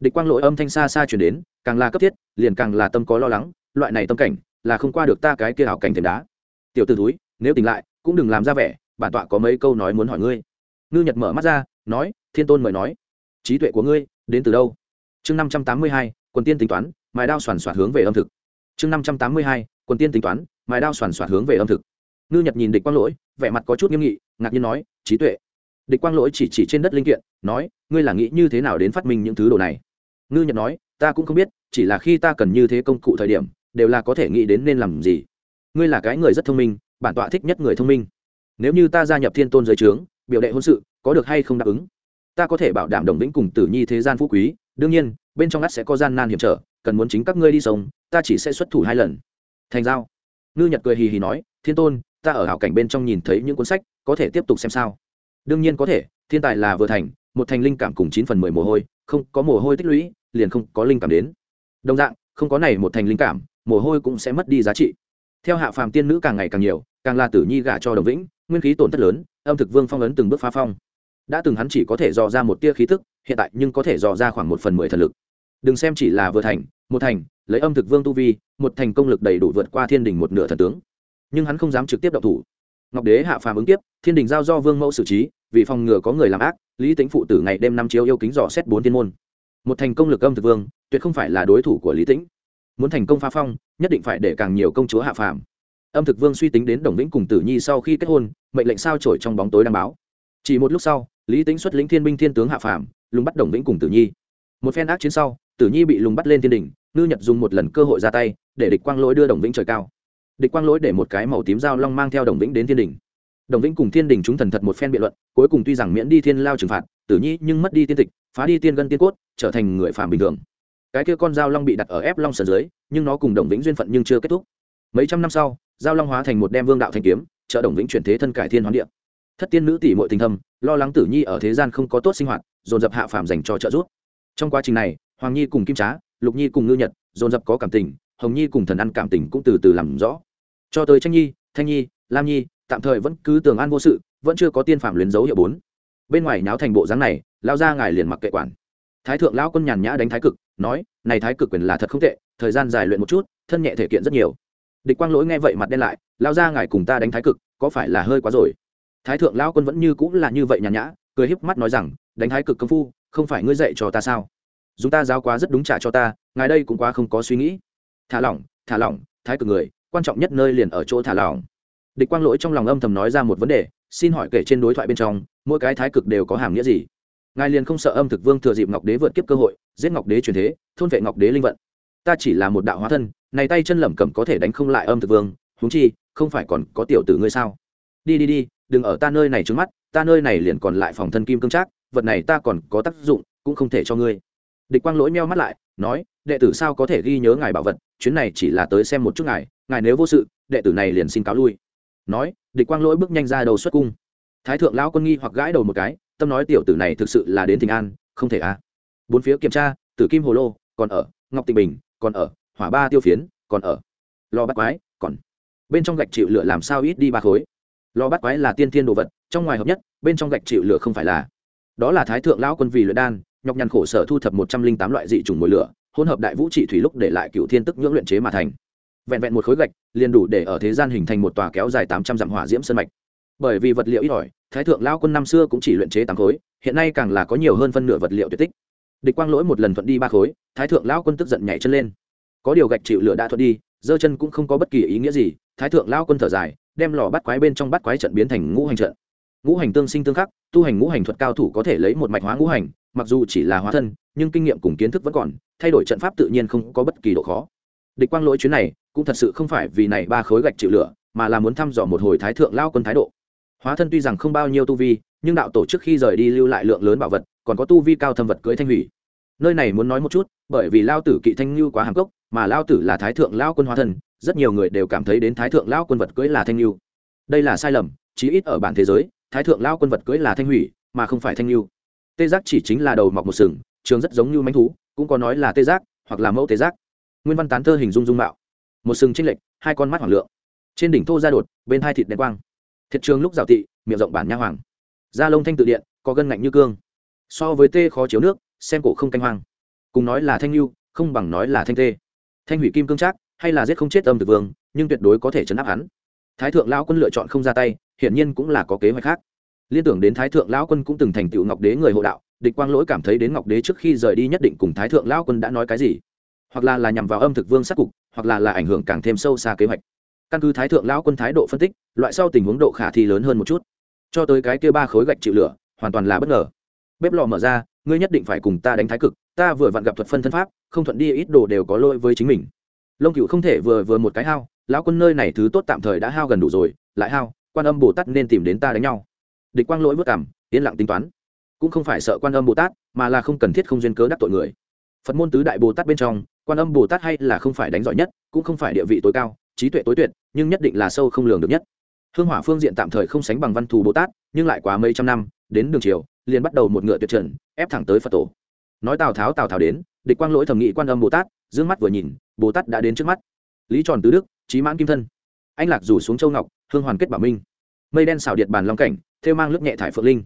S1: Địch quang lỗi âm thanh xa xa chuyển đến, càng là cấp thiết, liền càng là tâm có lo lắng, loại này tâm cảnh, là không qua được ta cái kia hảo cảnh thềm đá. Tiểu t ử túi nếu tỉnh lại, cũng đừng làm ra vẻ, bản tọa có mấy câu nói muốn hỏi ngươi. Ngư nhật mở mắt ra, nói, thiên tôn mời nói. Trí tuệ của ngươi, đến từ đâu? Chương năm trăm tám mươi hai, quần tiên tính toán mài đao soàn soạt hướng về âm thực. Chương năm trăm tám mươi hai, quần tiên tính toán, mài đao soàn soạt hướng về âm thực. Ngư nhật nhìn địch quang lỗi, vẻ mặt có chút nghiêm nghị, ngạc nhiên nói, trí tuệ. Địch quang lỗi chỉ chỉ trên đất linh kiện, nói, ngươi là nghĩ như thế nào đến phát minh những thứ đồ này? Ngư nhật nói, ta cũng không biết, chỉ là khi ta cần như thế công cụ thời điểm, đều là có thể nghĩ đến nên làm gì. Ngươi là cái người rất thông minh, bản tọa thích nhất người thông minh. Nếu như ta gia nhập thiên tôn giới trướng, biểu đệ hôn sự, có được hay không đáp ứng? Ta có thể bảo đảm đồng lĩnh cùng tử nhi thế gian phú quý, đương nhiên, bên trong ắt sẽ có gian nan hiểm trở cần muốn chính các ngươi đi sống ta chỉ sẽ xuất thủ hai lần. Thành giao. Ngư nhật cười hì hì nói, thiên tôn, ta ở hảo cảnh bên trong nhìn thấy những cuốn sách, có thể tiếp tục xem sao? Đương nhiên có thể, thiên tài là vừa thành, một thành linh cảm cùng chín phần mười mồ hôi, không có mồ hôi tích lũy, liền không có linh cảm đến. Đồng dạng, không có này một thành linh cảm, mồ hôi cũng sẽ mất đi giá trị. Theo hạ phàm tiên nữ càng ngày càng nhiều, càng là tử nhi gả cho đồng vĩnh, nguyên khí tổn thất lớn, âm thực vương phong ấn từng bước phá phong. Đã từng hắn chỉ có thể dò ra một tia khí tức, hiện tại nhưng có thể dò ra khoảng một phần mười thần lực. Đừng xem chỉ là vừa thành một thành, lấy âm thực vương tu vi, một thành công lực đầy đủ vượt qua thiên đình một nửa thần tướng. Nhưng hắn không dám trực tiếp động thủ. Ngọc đế hạ phàm ứng tiếp, thiên đình giao do vương mẫu xử trí, vì phòng ngừa có người làm ác, lý tính phụ tử ngày đêm năm chiếu yêu kính dò xét bốn thiên môn. Một thành công lực âm thực vương, tuyệt không phải là đối thủ của lý tĩnh. Muốn thành công phá phong, nhất định phải để càng nhiều công chúa hạ phàm. Âm thực vương suy tính đến đồng lĩnh cùng tử nhi sau khi kết hôn, mệnh lệnh sao trổi trong bóng tối đăng báo. Chỉ một lúc sau, lý tính xuất lĩnh thiên binh thiên tướng hạ phàm, lùng bắt đồng lĩnh cùng tử nhi. Một phen ác chiến sau tử nhi bị lùng bắt lên thiên đình ngư nhật dùng một lần cơ hội ra tay, để địch quang lỗi đưa đồng vĩnh trời cao. Địch quang lỗi để một cái màu tím dao long mang theo đồng vĩnh đến thiên đình đồng vĩnh cùng thiên đình chúng thần thật một phen biện luận, cuối cùng tuy rằng miễn đi thiên lao trừng phạt, tử nhi nhưng mất đi tiên tịch, phá đi tiên gân tiên cốt, trở thành người phàm bình thường. Cái kia con dao long bị đặt ở ép long sườn dưới, nhưng nó cùng đồng vĩnh duyên phận nhưng chưa kết thúc. Mấy trăm năm sau, dao long hóa thành một đem vương đạo thanh kiếm, trợ đồng vĩnh chuyển thế thân cải thiên hoán địa. Thất tiên nữ tỷ muội tình thâm, lo lắng tử nhi ở thế gian không có tốt sinh hoạt, dồn dập hạ phàm dành cho trợ giúp. Trong quá trình này hoàng nhi cùng kim trá, lục nhi cùng ngư nhật, dồn dập có cảm tình, hồng nhi cùng thần ăn cảm tình cũng từ từ làm rõ. Cho tới tranh nhi, thanh nhi, lam nhi, tạm thời vẫn cứ tường an vô sự, vẫn chưa có tiên phạm luyến dấu hiệu bốn. Bên ngoài nháo thành bộ dáng này lao ra ngài liền mặc kệ quản. Thái thượng lão quân nhàn nhã đánh thái cực, nói, này thái cực quyền là thật không tệ, thời gian dài luyện một chút, thân nhẹ thể kiện rất nhiều. Địch quang lỗi nghe vậy mặt đen lại lao ra ngài cùng ta đánh thái cực, có phải là hơi quá rồi? Thái thượng lão quân vẫn như cũng là như vậy nhàn nhã, cười híp mắt nói rằng, đánh thái cực công phu, không phải ngươi dạy cho ta sao? Dùng ta giáo quá rất đúng trả cho ta, ngài đây cũng quá không có suy nghĩ. Thả lỏng thả lỏng, thái cực người, quan trọng nhất nơi liền ở chỗ thả lỏng. Địch quang lỗi trong lòng âm thầm nói ra một vấn đề, xin hỏi kể trên đối thoại bên trong, mỗi cái thái cực đều có hàm nghĩa gì? Ngài liền không sợ âm thực vương thừa dịp ngọc đế vượt kiếp cơ hội, giết ngọc đế truyền thế, thôn vệ ngọc đế linh vận. Ta chỉ là một đạo hóa thân, này tay chân lẩm cẩm có thể đánh không lại âm thực vương, huống chi, không phải còn có tiểu tử ngươi sao? Đi đi đi, đừng ở ta nơi này trước mắt, ta nơi này liền còn lại phòng thân kim cương trác, vật này ta còn có tác dụng, cũng không thể cho ngươi địch quang lỗi meo mắt lại, nói, đệ tử sao có thể ghi nhớ ngài bảo vật? Chuyến này chỉ là tới xem một chút ngài ngài nếu vô sự, đệ tử này liền xin cáo lui. Nói, địch quang lỗi bước nhanh ra đầu xuất cung. Thái thượng lão quân nghi hoặc gãi đầu một cái, tâm nói tiểu tử này thực sự là đến thịnh an, không thể à. Bốn phía kiểm tra, tử kim hồ lô, còn ở, ngọc tịnh bình, còn ở, hỏa ba tiêu phiến, còn ở. Lò bắt quái, còn. Bên trong gạch chịu lửa làm sao ít đi ba khối. Lò bắt quái là tiên thiên đồ vật, trong ngoài hợp nhất, bên trong gạch chịu lửa không phải là. Đó là thái thượng lão quân vì luyện đan nhọc nhằn khổ sở thu thập một trăm linh tám loại dị chủng mồi lửa, hỗn hợp đại vũ trị thủy lúc để lại cựu thiên tức nhưỡng luyện chế mà thành. Vẹn vẹn một khối gạch, liền đủ để ở thế gian hình thành một tòa kéo dài tám trăm dặm hỏa diễm sơn mạch. Bởi vì vật liệu ít ỏi, thái thượng lao quân năm xưa cũng chỉ luyện chế tám khối, hiện nay càng là có nhiều hơn phân nửa vật liệu tuyệt tích. Địch quang lỗi một lần thuận đi ba khối, thái thượng lao quân tức giận nhảy chân lên. Có điều gạch chịu lửa đã thuận đi, giơ chân cũng không có bất kỳ ý nghĩa gì, thái thượng lao quân thở dài, đem lò bắt quái bên trong bắt quái trận biến thành ngũ hành trận. Ngũ hành tương sinh tương khắc, tu hành ngũ hành thuật cao thủ có thể lấy một mạch hóa ngũ hành mặc dù chỉ là hóa thân, nhưng kinh nghiệm cùng kiến thức vẫn còn, thay đổi trận pháp tự nhiên không có bất kỳ độ khó. Địch quang lỗi chuyến này cũng thật sự không phải vì này ba khối gạch chịu lửa, mà là muốn thăm dò một hồi thái thượng lao quân thái độ. Hóa thân tuy rằng không bao nhiêu tu vi, nhưng đạo tổ trước khi rời đi lưu lại lượng lớn bảo vật, còn có tu vi cao thâm vật cưới thanh hủy. Nơi này muốn nói một chút, bởi vì lao tử kỵ thanh lưu quá hàm cốc, mà lao tử là thái thượng lao quân hóa thân, rất nhiều người đều cảm thấy đến thái thượng lao quân vật cưới là thanh lưu đây là sai lầm, chí ít ở bản thế giới, thái thượng lao quân vật cưới là thanh hủy, mà không phải thanh lưu tê giác chỉ chính là đầu mọc một sừng, trường rất giống như manh thú, cũng có nói là tê giác hoặc là mẫu tê giác. Nguyên văn tán thơ hình dung dung mạo. Một sừng tranh lệch, hai con mắt hoảng lượng. Trên đỉnh thô ra đột, bên hai thịt đen quang. Thiệt trường lúc rào tị, miệng rộng bản nha hoàng. Da lông thanh tự điện, có gân ngạnh như cương. So với tê khó chiếu nước, xem cổ không canh hoang. Cùng nói là thanh lưu, không bằng nói là thanh tê. Thanh hủy kim cương trác, hay là giết không chết âm thực vương, nhưng tuyệt đối có thể chấn áp hắn. Thái thượng lão quân lựa chọn không ra tay, hiển nhiên cũng là có kế hoạch khác liên tưởng đến thái thượng lão quân cũng từng thành tựu ngọc đế người hộ đạo, địch quang lỗi cảm thấy đến ngọc đế trước khi rời đi nhất định cùng thái thượng lão quân đã nói cái gì. Hoặc là là nhằm vào âm thực vương sát cục, hoặc là là ảnh hưởng càng thêm sâu xa kế hoạch. Căn cứ thái thượng lão quân thái độ phân tích, loại sau tình huống độ khả thi lớn hơn một chút. Cho tới cái kia ba khối gạch chịu lửa, hoàn toàn là bất ngờ. Bếp lò mở ra, ngươi nhất định phải cùng ta đánh thái cực, ta vừa vặn gặp thuật phân thân pháp, không thuận đi ít đồ đều có lỗi với chính mình. Lông cựu không thể vừa vừa một cái hao, lão quân nơi này thứ tốt tạm thời đã hao gần đủ rồi, lại hao, quan âm bồ tát nên tìm đến ta đánh nhau địch quang lỗi vất cảm, yên lặng tính toán. Cũng không phải sợ quan âm bồ tát, mà là không cần thiết không duyên cớ đắc tội người. Phật môn tứ đại bồ tát bên trong, quan âm bồ tát hay là không phải đánh giỏi nhất, cũng không phải địa vị tối cao, trí tuệ tối tuyệt, nhưng nhất định là sâu không lường được nhất. Hương hỏa phương diện tạm thời không sánh bằng văn thù bồ tát, nhưng lại quá mấy trăm năm, đến đường triều, liền bắt đầu một ngựa tuyệt trần, ép thẳng tới phật tổ. Nói tào tháo tào tháo đến, địch quang lỗi thẩm nghị quan âm bồ tát d mắt vừa nhìn, bồ tát đã đến trước mắt. Lý tròn tứ đức trí mãn kim thân. Anh lạc rủ xuống châu ngọc, hương hoàn kết bảo minh mây đen xào điện bàn long cảnh, thêu mang lớp nhẹ thải phượng linh.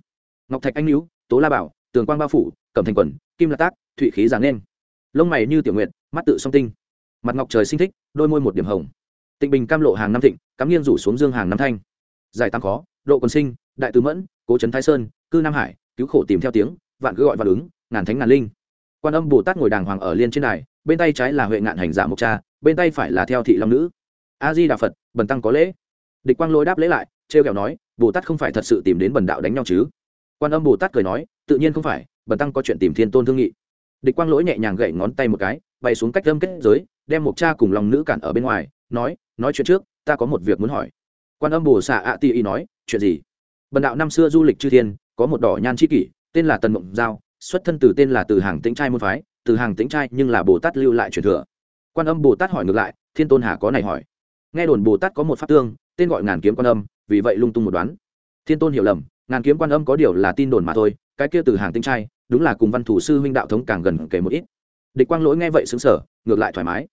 S1: Ngọc thạch anh níu, tố la bảo, tường quang bao phủ, cẩm thành quần, kim lạc tác, thụy khí giáng nên. Lông mày như tiểu nguyện mắt tự song tinh. Mặt ngọc trời sinh thích, đôi môi một điểm hồng. Tịnh bình cam lộ hàng năm thịnh, cắm nghiêng rủ xuống dương hàng năm thanh. Giải tăng khó, độ quân sinh, đại tứ mẫn, cố trấn thái sơn, cư nam hải, cứu khổ tìm theo tiếng, vạn cứ gọi vạn ứng, ngàn thánh ngàn linh. Quan âm bồ tát ngồi đàng hoàng ở liên trên đài, bên tay trái là huệ ngạn hành giả mộc cha, bên tay phải là theo thị long nữ. A di đà phật, bần tăng có lễ. Địch quang lôi đáp lễ lại trêu kẹo nói, bồ tát không phải thật sự tìm đến bần đạo đánh nhau chứ? Quan âm bồ tát cười nói, tự nhiên không phải, bần tăng có chuyện tìm thiên tôn thương nghị. Địch quang lỗi nhẹ nhàng gậy ngón tay một cái, bay xuống cách lâm kết giới, đem một cha cùng lòng nữ cản ở bên ngoài, nói nói chuyện trước, ta có một việc muốn hỏi. Quan âm bồ xạ ạ ti y nói, chuyện gì? Bần đạo năm xưa du lịch chư thiên, có một đỏ nhan c kỷ, tên là tần mộng giao, xuất thân từ tên là từ hàng tĩnh trai môn phái, từ hàng tĩnh trai nhưng là bồ tát lưu lại truyền thừa. Quan âm bồ tát hỏi ngược lại, thiên tôn hà có này hỏi? Nghe đồn bồ tát có một pháp tương, tên gọi ngàn kiếm quan âm vì vậy lung tung một đoán. Thiên tôn hiểu lầm, ngàn kiếm quan âm có điều là tin đồn mà thôi, cái kia từ hàng tinh trai, đúng là cùng văn thủ sư huynh đạo thống càng gần kể một ít. Địch quang lỗi nghe vậy xứng sở ngược lại thoải mái.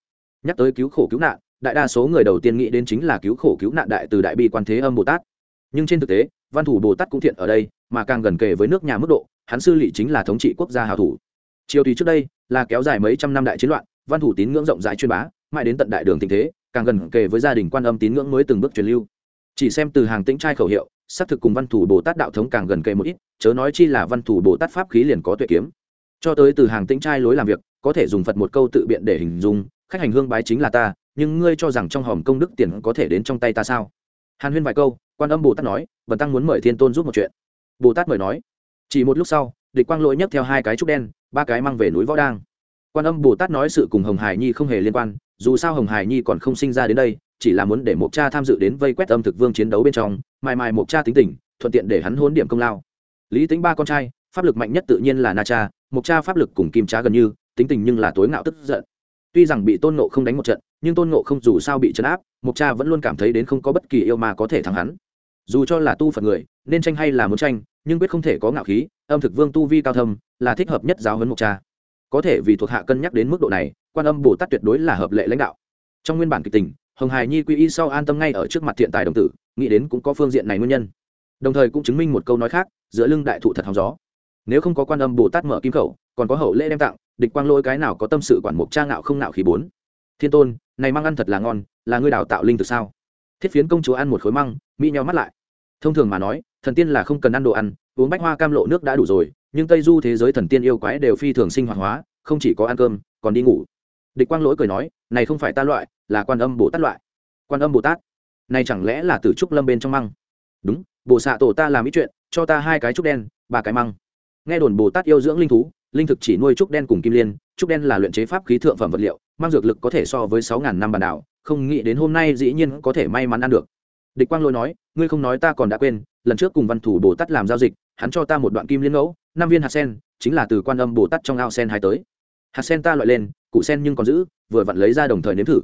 S1: Nhắc tới cứu khổ cứu nạn, đại đa số người đầu tiên nghĩ đến chính là cứu khổ cứu nạn đại từ đại bi quan thế âm bồ tát. Nhưng trên thực tế, văn thủ bồ tát cũng thiện ở đây, mà càng gần kề với nước nhà mức độ, hắn sư lỵ chính là thống trị quốc gia hào thủ. Triều tùy trước đây, là kéo dài mấy trăm năm đại chiến loạn, văn thủ tín ngưỡng rộng rãi chuyên bá, mãi đến tận đại đường tình thế, càng gần kề với gia đình quan âm tín ngưỡng mới từng bước truyền lưu chỉ xem từ hàng tĩnh trai khẩu hiệu, xác thực cùng văn thủ bồ tát đạo thống càng gần kề một ít, chớ nói chi là văn thủ bồ tát pháp khí liền có tuệ kiếm. Cho tới từ hàng tĩnh trai lối làm việc, có thể dùng phật một câu tự biện để hình dung, khách hành hương bái chính là ta, nhưng ngươi cho rằng trong hòm công đức tiền có thể đến trong tay ta sao? Hàn huyên vài câu, quan âm bồ tát nói vần tăng muốn mời thiên tôn giúp một chuyện. Bồ tát mời nói, chỉ một lúc sau, địch quang lỗi nhấc theo hai cái trúc đen, ba cái mang về núi võ đang. Quan âm bồ tát nói sự cùng hồng hải nhi không hề liên quan dù sao hồng hải nhi còn không sinh ra đến đây, chỉ là muốn để mộc cha tham dự đến vây quét âm thực vương chiến đấu bên trong mài mài mộc cha tính tình, thuận tiện để hắn hôn điểm công lao. Lý tính ba con trai, pháp lực mạnh nhất tự nhiên là na cha, mộc cha pháp lực cùng kim cha gần như, tính tình nhưng là tối ngạo tức giận. Tuy rằng bị tôn nộ không đánh một trận, nhưng tôn nộ không dù sao bị chấn áp, mộc cha vẫn luôn cảm thấy đến không có bất kỳ yêu mà có thể thắng hắn. Dù cho là tu phật người, nên tranh hay là muốn tranh, nhưng quyết không thể có ngạo khí, âm thực vương tu vi cao thâm, là thích hợp nhất giáo huấn mộc cha. Có thể vì thuộc hạ cân nhắc đến mức độ này quan âm bồ tát tuyệt đối là hợp lệ lãnh đạo trong nguyên bản kịch tình hồng hải nhi quy y sau an tâm ngay ở trước mặt thiện tài đồng tử nghĩ đến cũng có phương diện này nguyên nhân đồng thời cũng chứng minh một câu nói khác giữa lưng đại thụ thật hóng gió nếu không có quan âm bồ tát mở kim khẩu còn có hậu lễ đem tặng địch quang lôi cái nào có tâm sự quản mục cha ngạo không ngạo khí bốn thiên tôn này măng ăn thật là ngon là ngươi đào tạo linh từ sao thiết phiến công chúa ăn một khối măng mỹ nhau mắt lại thông thường mà nói thần tiên là không cần ăn đồ ăn uống bách hoa cam lộ nước đã đủ rồi nhưng tây du thế giới thần tiên yêu quái đều phi thường sinh hoạt hóa không chỉ có ăn cơm còn đi ngủ địch quang lỗi cười nói, này không phải ta loại, là quan âm bồ tát loại. Quan âm bồ tát? Này chẳng lẽ là từ trúc lâm bên trong măng? Đúng, bồ xạ tổ ta làm ít chuyện, cho ta hai cái trúc đen, ba cái măng. Nghe đồn bồ tát yêu dưỡng linh thú, linh thực chỉ nuôi trúc đen cùng kim liên, trúc đen là luyện chế pháp khí thượng phẩm vật liệu mang dược lực có thể so với sáu ngàn năm bản đảo, không nghĩ đến hôm nay dĩ nhiên có thể may mắn ăn được. Địch quang Lỗi nói, ngươi không nói ta còn đã quên, lần trước cùng văn thủ bồ tát làm giao dịch, hắn cho ta một đoạn kim liên ngẫu, năm viên hạt sen, chính là từ quan âm bồ tát trong ao sen hai tới. Hạt sen ta loại lên cụ sen nhưng còn giữ, vừa vặn lấy ra đồng thời nếm thử.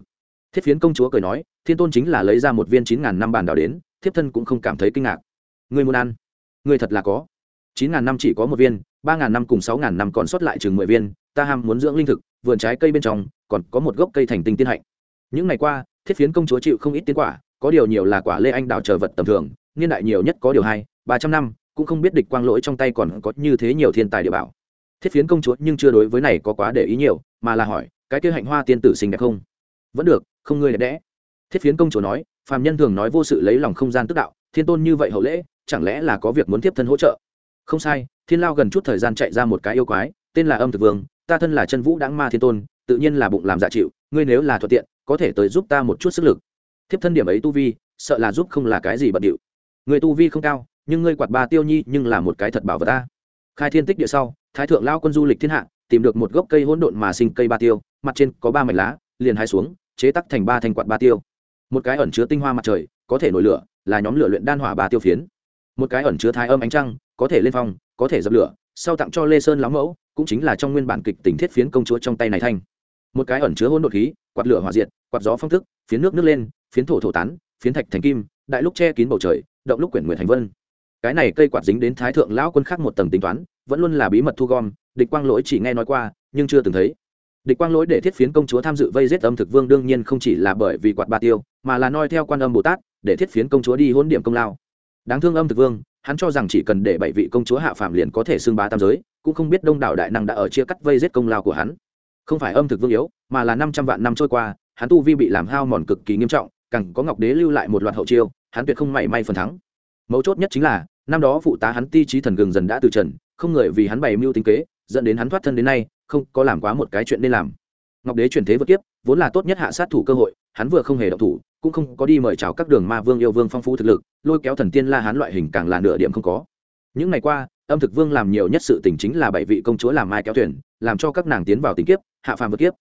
S1: Thiết phiến công chúa cười nói, thiên tôn chính là lấy ra một viên chín ngàn năm bản đào đến, thiếp thân cũng không cảm thấy kinh ngạc. Người muốn ăn? Người thật là có. Chín ngàn năm chỉ có một viên, ba ngàn năm cùng sáu ngàn năm còn sót lại chừng mười viên, ta ham muốn dưỡng linh thực, vườn trái cây bên trong, còn có một gốc cây thành tinh tiên hạnh. Những ngày qua, thiết phiến công chúa chịu không ít tiến quả, có điều nhiều là quả lê anh đào chờ vật tầm thường, niên đại nhiều nhất có điều hai, ba trăm năm, cũng không biết địch quang lỗi trong tay còn có như thế nhiều thiên tài địa bảo. Thiết phiến công chúa nhưng chưa đối với này có quá để ý nhiều mà là hỏi, cái kia hạnh hoa tiên tử xinh đẹp không? Vẫn được, không ngươi đẹp đẽ. Thiết phiến công chúa nói, phàm nhân thường nói vô sự lấy lòng không gian tức đạo, thiên tôn như vậy hậu lễ, chẳng lẽ là có việc muốn tiếp thân hỗ trợ? Không sai, thiên lao gần chút thời gian chạy ra một cái yêu quái, tên là âm thực vương, ta thân là chân vũ đáng ma thiên tôn, tự nhiên là bụng làm dạ chịu, ngươi nếu là thuận tiện, có thể tới giúp ta một chút sức lực. Thiếp thân điểm ấy tu vi, sợ là giúp không là cái gì bận điệu. Người tu vi không cao, nhưng ngươi quạt ba tiêu nhi nhưng là một cái thật bảo vật ta. Khai thiên tích địa sau, thái thượng lao quân du lịch thiên hạ tìm được một gốc cây hỗn độn mà sinh cây ba tiêu, mặt trên có ba mảnh lá, liền hai xuống, chế tắc thành ba thanh quạt ba tiêu. Một cái ẩn chứa tinh hoa mặt trời, có thể nổi lửa, là nhóm lửa luyện đan hỏa ba tiêu phiến. Một cái ẩn chứa thái âm ánh trăng, có thể lên phong, có thể dập lửa, sau tặng cho lê sơn lão mẫu, cũng chính là trong nguyên bản kịch tình thiết phiến công chúa trong tay này thanh. Một cái ẩn chứa hỗn độn khí, quạt lửa hỏa diệt, quạt gió phong thức, phiến nước nước lên, phiến thổ thổ tán, phiến thạch thành kim, đại lúc che kín bầu trời, động lúc quyển nguyện thành vân. Cái này cây quạt dính đến thái thượng lão quân khác một tầng tính toán, vẫn luôn là bí mật thu gom địch quang lỗi chỉ nghe nói qua, nhưng chưa từng thấy. Địch quang lỗi để thiết phiến công chúa tham dự vây giết âm thực vương đương nhiên không chỉ là bởi vì quạt ba tiêu, mà là noi theo quan âm bồ tát, để thiết phiến công chúa đi hôn điểm công lao. Đáng thương âm thực vương, hắn cho rằng chỉ cần để bảy vị công chúa hạ phàm liền có thể xưng bá tam giới, cũng không biết đông đảo đại năng đã ở chia cắt vây giết công lao của hắn. Không phải âm thực vương yếu, mà là năm trăm vạn năm trôi qua, hắn tu vi bị làm hao mòn cực kỳ nghiêm trọng, càng có ngọc đế lưu lại một loạt hậu chiêu, hắn tuyệt không mảy may phần thắng. Mấu chốt nhất chính là, năm đó phụ tá hắn ti trí thần gừng dần đã từ trần, không người vì hắn bày mưu tính kế dẫn đến hắn thoát thân đến nay, không có làm quá một cái chuyện nên làm. Ngọc đế chuyển thế vượt kiếp, vốn là tốt nhất hạ sát thủ cơ hội, hắn vừa không hề động thủ, cũng không có đi mời chào các đường ma vương yêu vương phong phú thực lực, lôi kéo thần tiên la hán loại hình càng là nửa điểm không có. Những ngày qua, âm thực vương làm nhiều nhất sự tình chính là bảy vị công chúa làm mai kéo thuyền, làm cho các nàng tiến vào tình kiếp, hạ phàm vượt kiếp.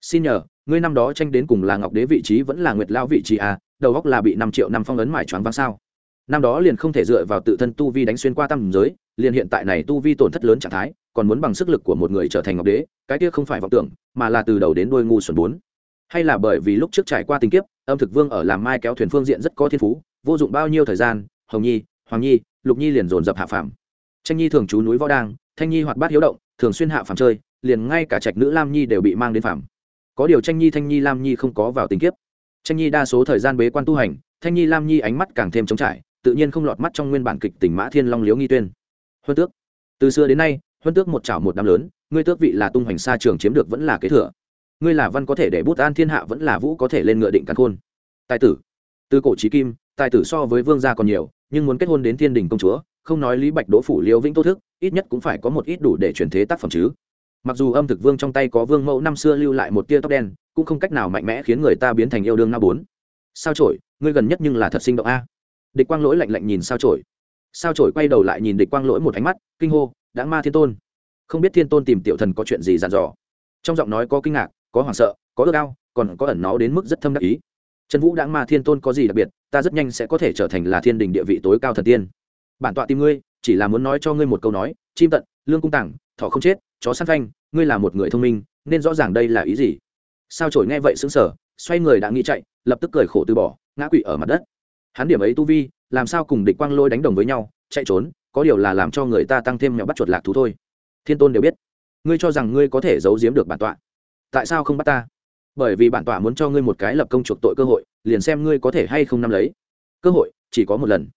S1: Xin nhờ, ngươi năm đó tranh đến cùng là ngọc đế vị trí vẫn là nguyệt lao vị trí à đầu góc là bị năm triệu năm phong ấn mải choáng váng sao. Năm đó liền không thể dựa vào tự thân tu vi đánh xuyên qua tam giới liền hiện tại này tu vi tổn thất lớn trạng thái, còn muốn bằng sức lực của một người trở thành ngọc đế, cái kia không phải vọng tưởng, mà là từ đầu đến đuôi ngu xuẩn bốn. Hay là bởi vì lúc trước trải qua tình kiếp, âm thực vương ở làm mai kéo thuyền phương diện rất có thiên phú, vô dụng bao nhiêu thời gian, hồng nhi, hoàng nhi, lục nhi liền dồn dập hạ phạm tranh nhi thường trú núi võ đang thanh nhi hoạt bát hiếu động, thường xuyên hạ phạm chơi, liền ngay cả trạch nữ lam nhi đều bị mang đến phạm có điều tranh nhi, thanh nhi, lam nhi không có vào tình kiếp. Tranh nhi đa số thời gian bế quan tu hành, thanh nhi, lam nhi ánh mắt càng thêm trống trải, tự nhiên không lọt mắt trong nguyên bản kịch tỉnh mã thiên long liếu nghi tuyên huân tước. Từ xưa đến nay, huân tước một chảo một đám lớn, ngươi tước vị là tung hoành xa trường chiếm được vẫn là kế thừa. Ngươi là văn có thể để bút an thiên hạ vẫn là vũ có thể lên ngựa định cắn khôn. Tài tử. Từ cổ trí kim, tài tử so với vương gia còn nhiều, nhưng muốn kết hôn đến thiên đình công chúa, không nói lý bạch đỗ phủ liêu vĩnh tô thức, ít nhất cũng phải có một ít đủ để truyền thế tác phẩm chứ. Mặc dù âm thực vương trong tay có vương mẫu năm xưa lưu lại một tia tóc đen, cũng không cách nào mạnh mẽ khiến người ta biến thành yêu đương na bốn. Sao trổi ngươi gần nhất nhưng là thật sinh động a. Địch quang lỗi lạnh lạnh nhìn sao trổi sao trổi quay đầu lại nhìn địch quang lỗi một ánh mắt, kinh hô, đã ma thiên tôn. Không biết thiên tôn tìm tiểu thần có chuyện gì dàn dò. Trong giọng nói có kinh ngạc, có hoảng sợ, có ước ao, còn có ẩn nó đến mức rất thâm đắc ý. Trần vũ đã ma thiên tôn có gì đặc biệt, ta rất nhanh sẽ có thể trở thành là thiên đình địa vị tối cao thần tiên. Bản tọa tìm ngươi, chỉ là muốn nói cho ngươi một câu nói, chim tận, lương cung tảng thọ không chết, chó săn phanh, ngươi là một người thông minh, nên rõ ràng đây là ý gì? Sao trổi nghe vậy xứng sở xoay người đã nghĩ chạy, lập tức cười khổ từ bỏ, ngã quỵ ở mặt đất hắn điểm ấy tu vi, làm sao cùng địch quang lôi đánh đồng với nhau, chạy trốn, có điều là làm cho người ta tăng thêm mẹo bắt chuột lạc thú thôi. Thiên tôn đều biết. Ngươi cho rằng ngươi có thể giấu giếm được bản tọa. Tại sao không bắt ta? Bởi vì bản tọa muốn cho ngươi một cái lập công chuộc tội cơ hội, liền xem ngươi có thể hay không nắm lấy. Cơ hội, chỉ có một lần.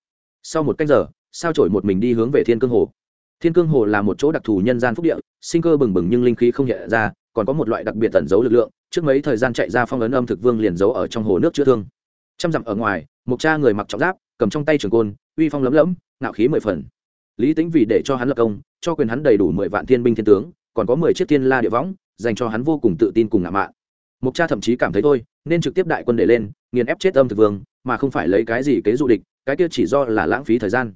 S1: Sau một canh giờ, sao trổi một mình đi hướng về thiên cương hồ? Thiên cương hồ là một chỗ đặc thù nhân gian phúc địa, sinh cơ bừng bừng nhưng linh khí không hiện ra, còn có một loại đặc biệt tẩn giấu lực lượng, trước mấy thời gian chạy ra phong ấn âm thực vương liền giấu ở trong hồ nước chữa thương. Trăm dặm ở ngoài một cha người mặc trọng giáp, cầm trong tay trường côn, uy phong lấm lẫm ngạo khí mười phần. Lý tính vì để cho hắn lập công, cho quyền hắn đầy đủ mười vạn thiên binh thiên tướng, còn có mười chiếc thiên la địa võng, dành cho hắn vô cùng tự tin cùng ngạo mạn. Mục cha thậm chí cảm thấy thôi, nên trực tiếp đại quân để lên, nghiền ép chết âm thực vương, mà không phải lấy cái gì kế dụ địch, cái kia chỉ do là lãng phí thời gian.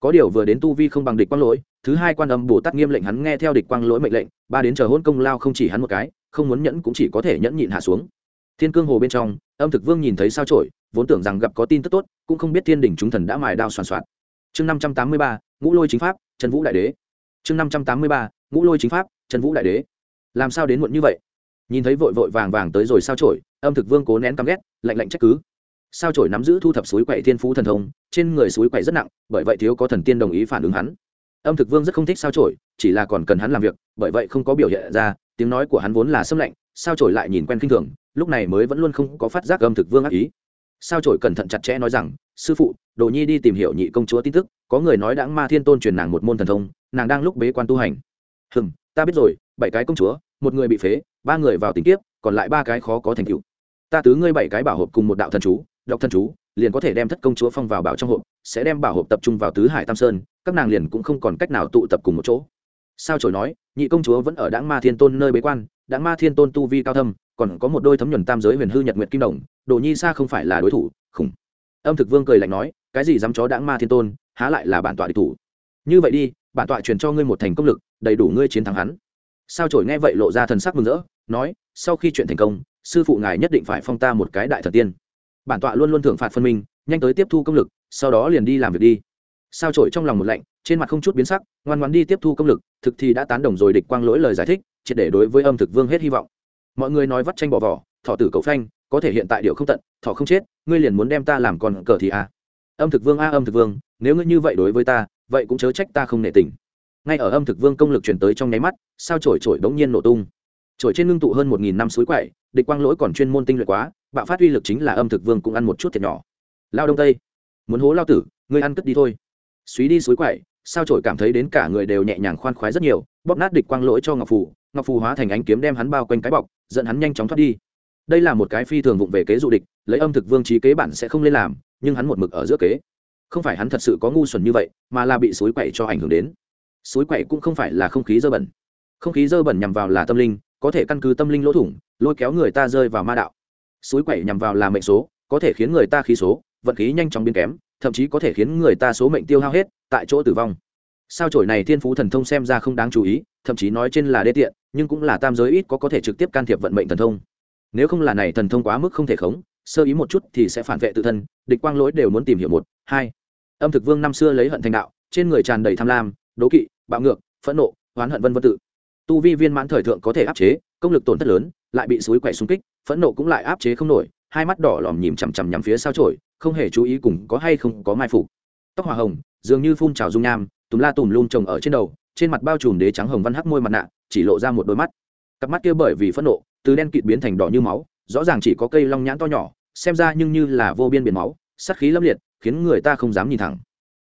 S1: Có điều vừa đến tu vi không bằng địch quang lỗi, thứ hai quan âm bồ tát nghiêm lệnh hắn nghe theo địch quang lỗi mệnh lệnh, ba đến chờ hôn công lao không chỉ hắn một cái, không muốn nhẫn cũng chỉ có thể nhẫn nhịn hạ xuống. Thiên cương hồ bên trong, âm thực vương nhìn thấy sao trổi vốn tưởng rằng gặp có tin tức tốt, cũng không biết thiên đình chúng thần đã mài đao soàn soạt. Chương năm trăm tám mươi ba, ngũ lôi chính pháp, trần vũ đại đế. Chương năm trăm tám mươi ba, ngũ lôi chính pháp, trần vũ đại đế. Làm sao đến muộn như vậy? Nhìn thấy vội vội vàng vàng tới rồi sao trổi âm thực vương cố nén căm ghét, lạnh lạnh trách cứ. Sao trổi nắm giữ thu thập suối quậy thiên phú thần thông, trên người suối quậy rất nặng, bởi vậy thiếu có thần tiên đồng ý phản ứng hắn. Âm thực vương rất không thích sao trổi chỉ là còn cần hắn làm việc, bởi vậy không có biểu hiện ra, tiếng nói của hắn vốn là xâm lạnh, sao trổi lại nhìn quen kinh thường, lúc này mới vẫn luôn không có phát giác âm thực vương ác ý sao trổi cẩn thận chặt chẽ nói rằng, sư phụ, đồ nhi đi tìm hiểu nhị công chúa tin tức, có người nói đãng ma thiên tôn truyền nàng một môn thần thông, nàng đang lúc bế quan tu hành. Hừng ta biết rồi, bảy cái công chúa, một người bị phế, ba người vào tình kiếp, còn lại ba cái khó có thành tựu. Ta tứ ngươi bảy cái bảo hộp cùng một đạo thần chú, độc thần chú, liền có thể đem thất công chúa phong vào bảo trong hộp, sẽ đem bảo hộp tập trung vào tứ hải tam sơn, các nàng liền cũng không còn cách nào tụ tập cùng một chỗ. Sao trổi nói, nhị công chúa vẫn ở đãng ma thiên tôn nơi bế quan, đãng ma thiên tôn tu vi cao thâm còn có một đôi thấm nhuần tam giới huyền hư nhật nguyệt kim đồng, đồ nhi xa không phải là đối thủ, khủng. Âm thực vương cười lạnh nói, cái gì dám chó đãng ma thiên tôn, há lại là bản tọa địch thủ. Như vậy đi, bản tọa truyền cho ngươi một thành công lực, đầy đủ ngươi chiến thắng hắn. Sao trổi nghe vậy lộ ra thần sắc mừng rỡ, nói, sau khi chuyện thành công, sư phụ ngài nhất định phải phong ta một cái đại thần tiên. Bản tọa luôn luôn thưởng phạt phân minh, nhanh tới tiếp thu công lực, sau đó liền đi làm việc đi. Sao trổi trong lòng một lạnh, trên mặt không chút biến sắc, ngoan ngoan đi tiếp thu công lực, thực thì đã tán đồng rồi địch quang lỗi lời giải thích, triệt để đối với âm thực vương hết hy vọng mọi người nói vắt tranh bỏ vỏ thọ tử cầu phanh, có thể hiện tại điệu không tận thọ không chết, ngươi liền muốn đem ta làm còn cờ thì à? Âm thực vương a, âm thực vương, nếu ngươi như vậy đối với ta, vậy cũng chớ trách ta không nể tình. Ngay ở âm thực vương công lực chuyển tới trong nháy mắt, sao trổi trổi bỗng nhiên nổ tung. Trổi trên ngưng tụ hơn một nghìn năm suối quậy, địch quang lỗi còn chuyên môn tinh luyện quá, bạo phát uy lực chính là âm thực vương cũng ăn một chút thiệt nhỏ. Lao đông tây, muốn hố lao tử, ngươi ăn cất đi thôi. Suý đi suối quậy, sao trổi cảm thấy đến cả người đều nhẹ nhàng khoan khoái rất nhiều, bóp nát địch quang lỗi cho ngọc phủ ngọc phù hóa thành ánh kiếm đem hắn bao quanh cái bọc, dẫn hắn nhanh chóng thoát đi. Đây là một cái phi thường vụng về kế dụ địch, lấy âm thực vương trí kế bản sẽ không lên làm, nhưng hắn một mực ở giữa kế. Không phải hắn thật sự có ngu xuẩn như vậy, mà là bị suối quậy cho ảnh hưởng đến. Suối quậy cũng không phải là không khí dơ bẩn. Không khí dơ bẩn nhằm vào là tâm linh, có thể căn cứ tâm linh lỗ thủng, lôi kéo người ta rơi vào ma đạo. Suối quậy nhằm vào là mệnh số, có thể khiến người ta khí số, vận khí nhanh chóng biến kém, thậm chí có thể khiến người ta số mệnh tiêu hao hết, tại chỗ tử vong sao chổi này thiên phú thần thông xem ra không đáng chú ý, thậm chí nói trên là đê tiện, nhưng cũng là tam giới ít có có thể trực tiếp can thiệp vận mệnh thần thông. Nếu không là này thần thông quá mức không thể khống, sơ ý một chút thì sẽ phản vệ tự thân, địch quang lỗi đều muốn tìm hiểu một, hai. Âm thực vương năm xưa lấy hận thành đạo, trên người tràn đầy tham lam, đố kỵ, bạo ngược, phẫn nộ, oán hận vân vân tự. Tu vi viên mãn thời thượng có thể áp chế, công lực tổn thất lớn, lại bị suối quậy xung kích, phẫn nộ cũng lại áp chế không nổi, hai mắt đỏ lòm nhìm chằm chằm nhằm phía sao trổi không hề chú ý cùng có hay không có mai phục. Tóc hòa hồng, dường như phun trào dung nham tùm la tùm luôn trồng ở trên đầu, trên mặt bao trùm đế trắng hồng văn hắc môi mặt nạ, chỉ lộ ra một đôi mắt. Cặp mắt kia bởi vì phẫn nộ, từ đen kịt biến thành đỏ như máu, rõ ràng chỉ có cây long nhãn to nhỏ, xem ra nhưng như là vô biên biển máu sắt khí lâm liệt, khiến người ta không dám nhìn thẳng.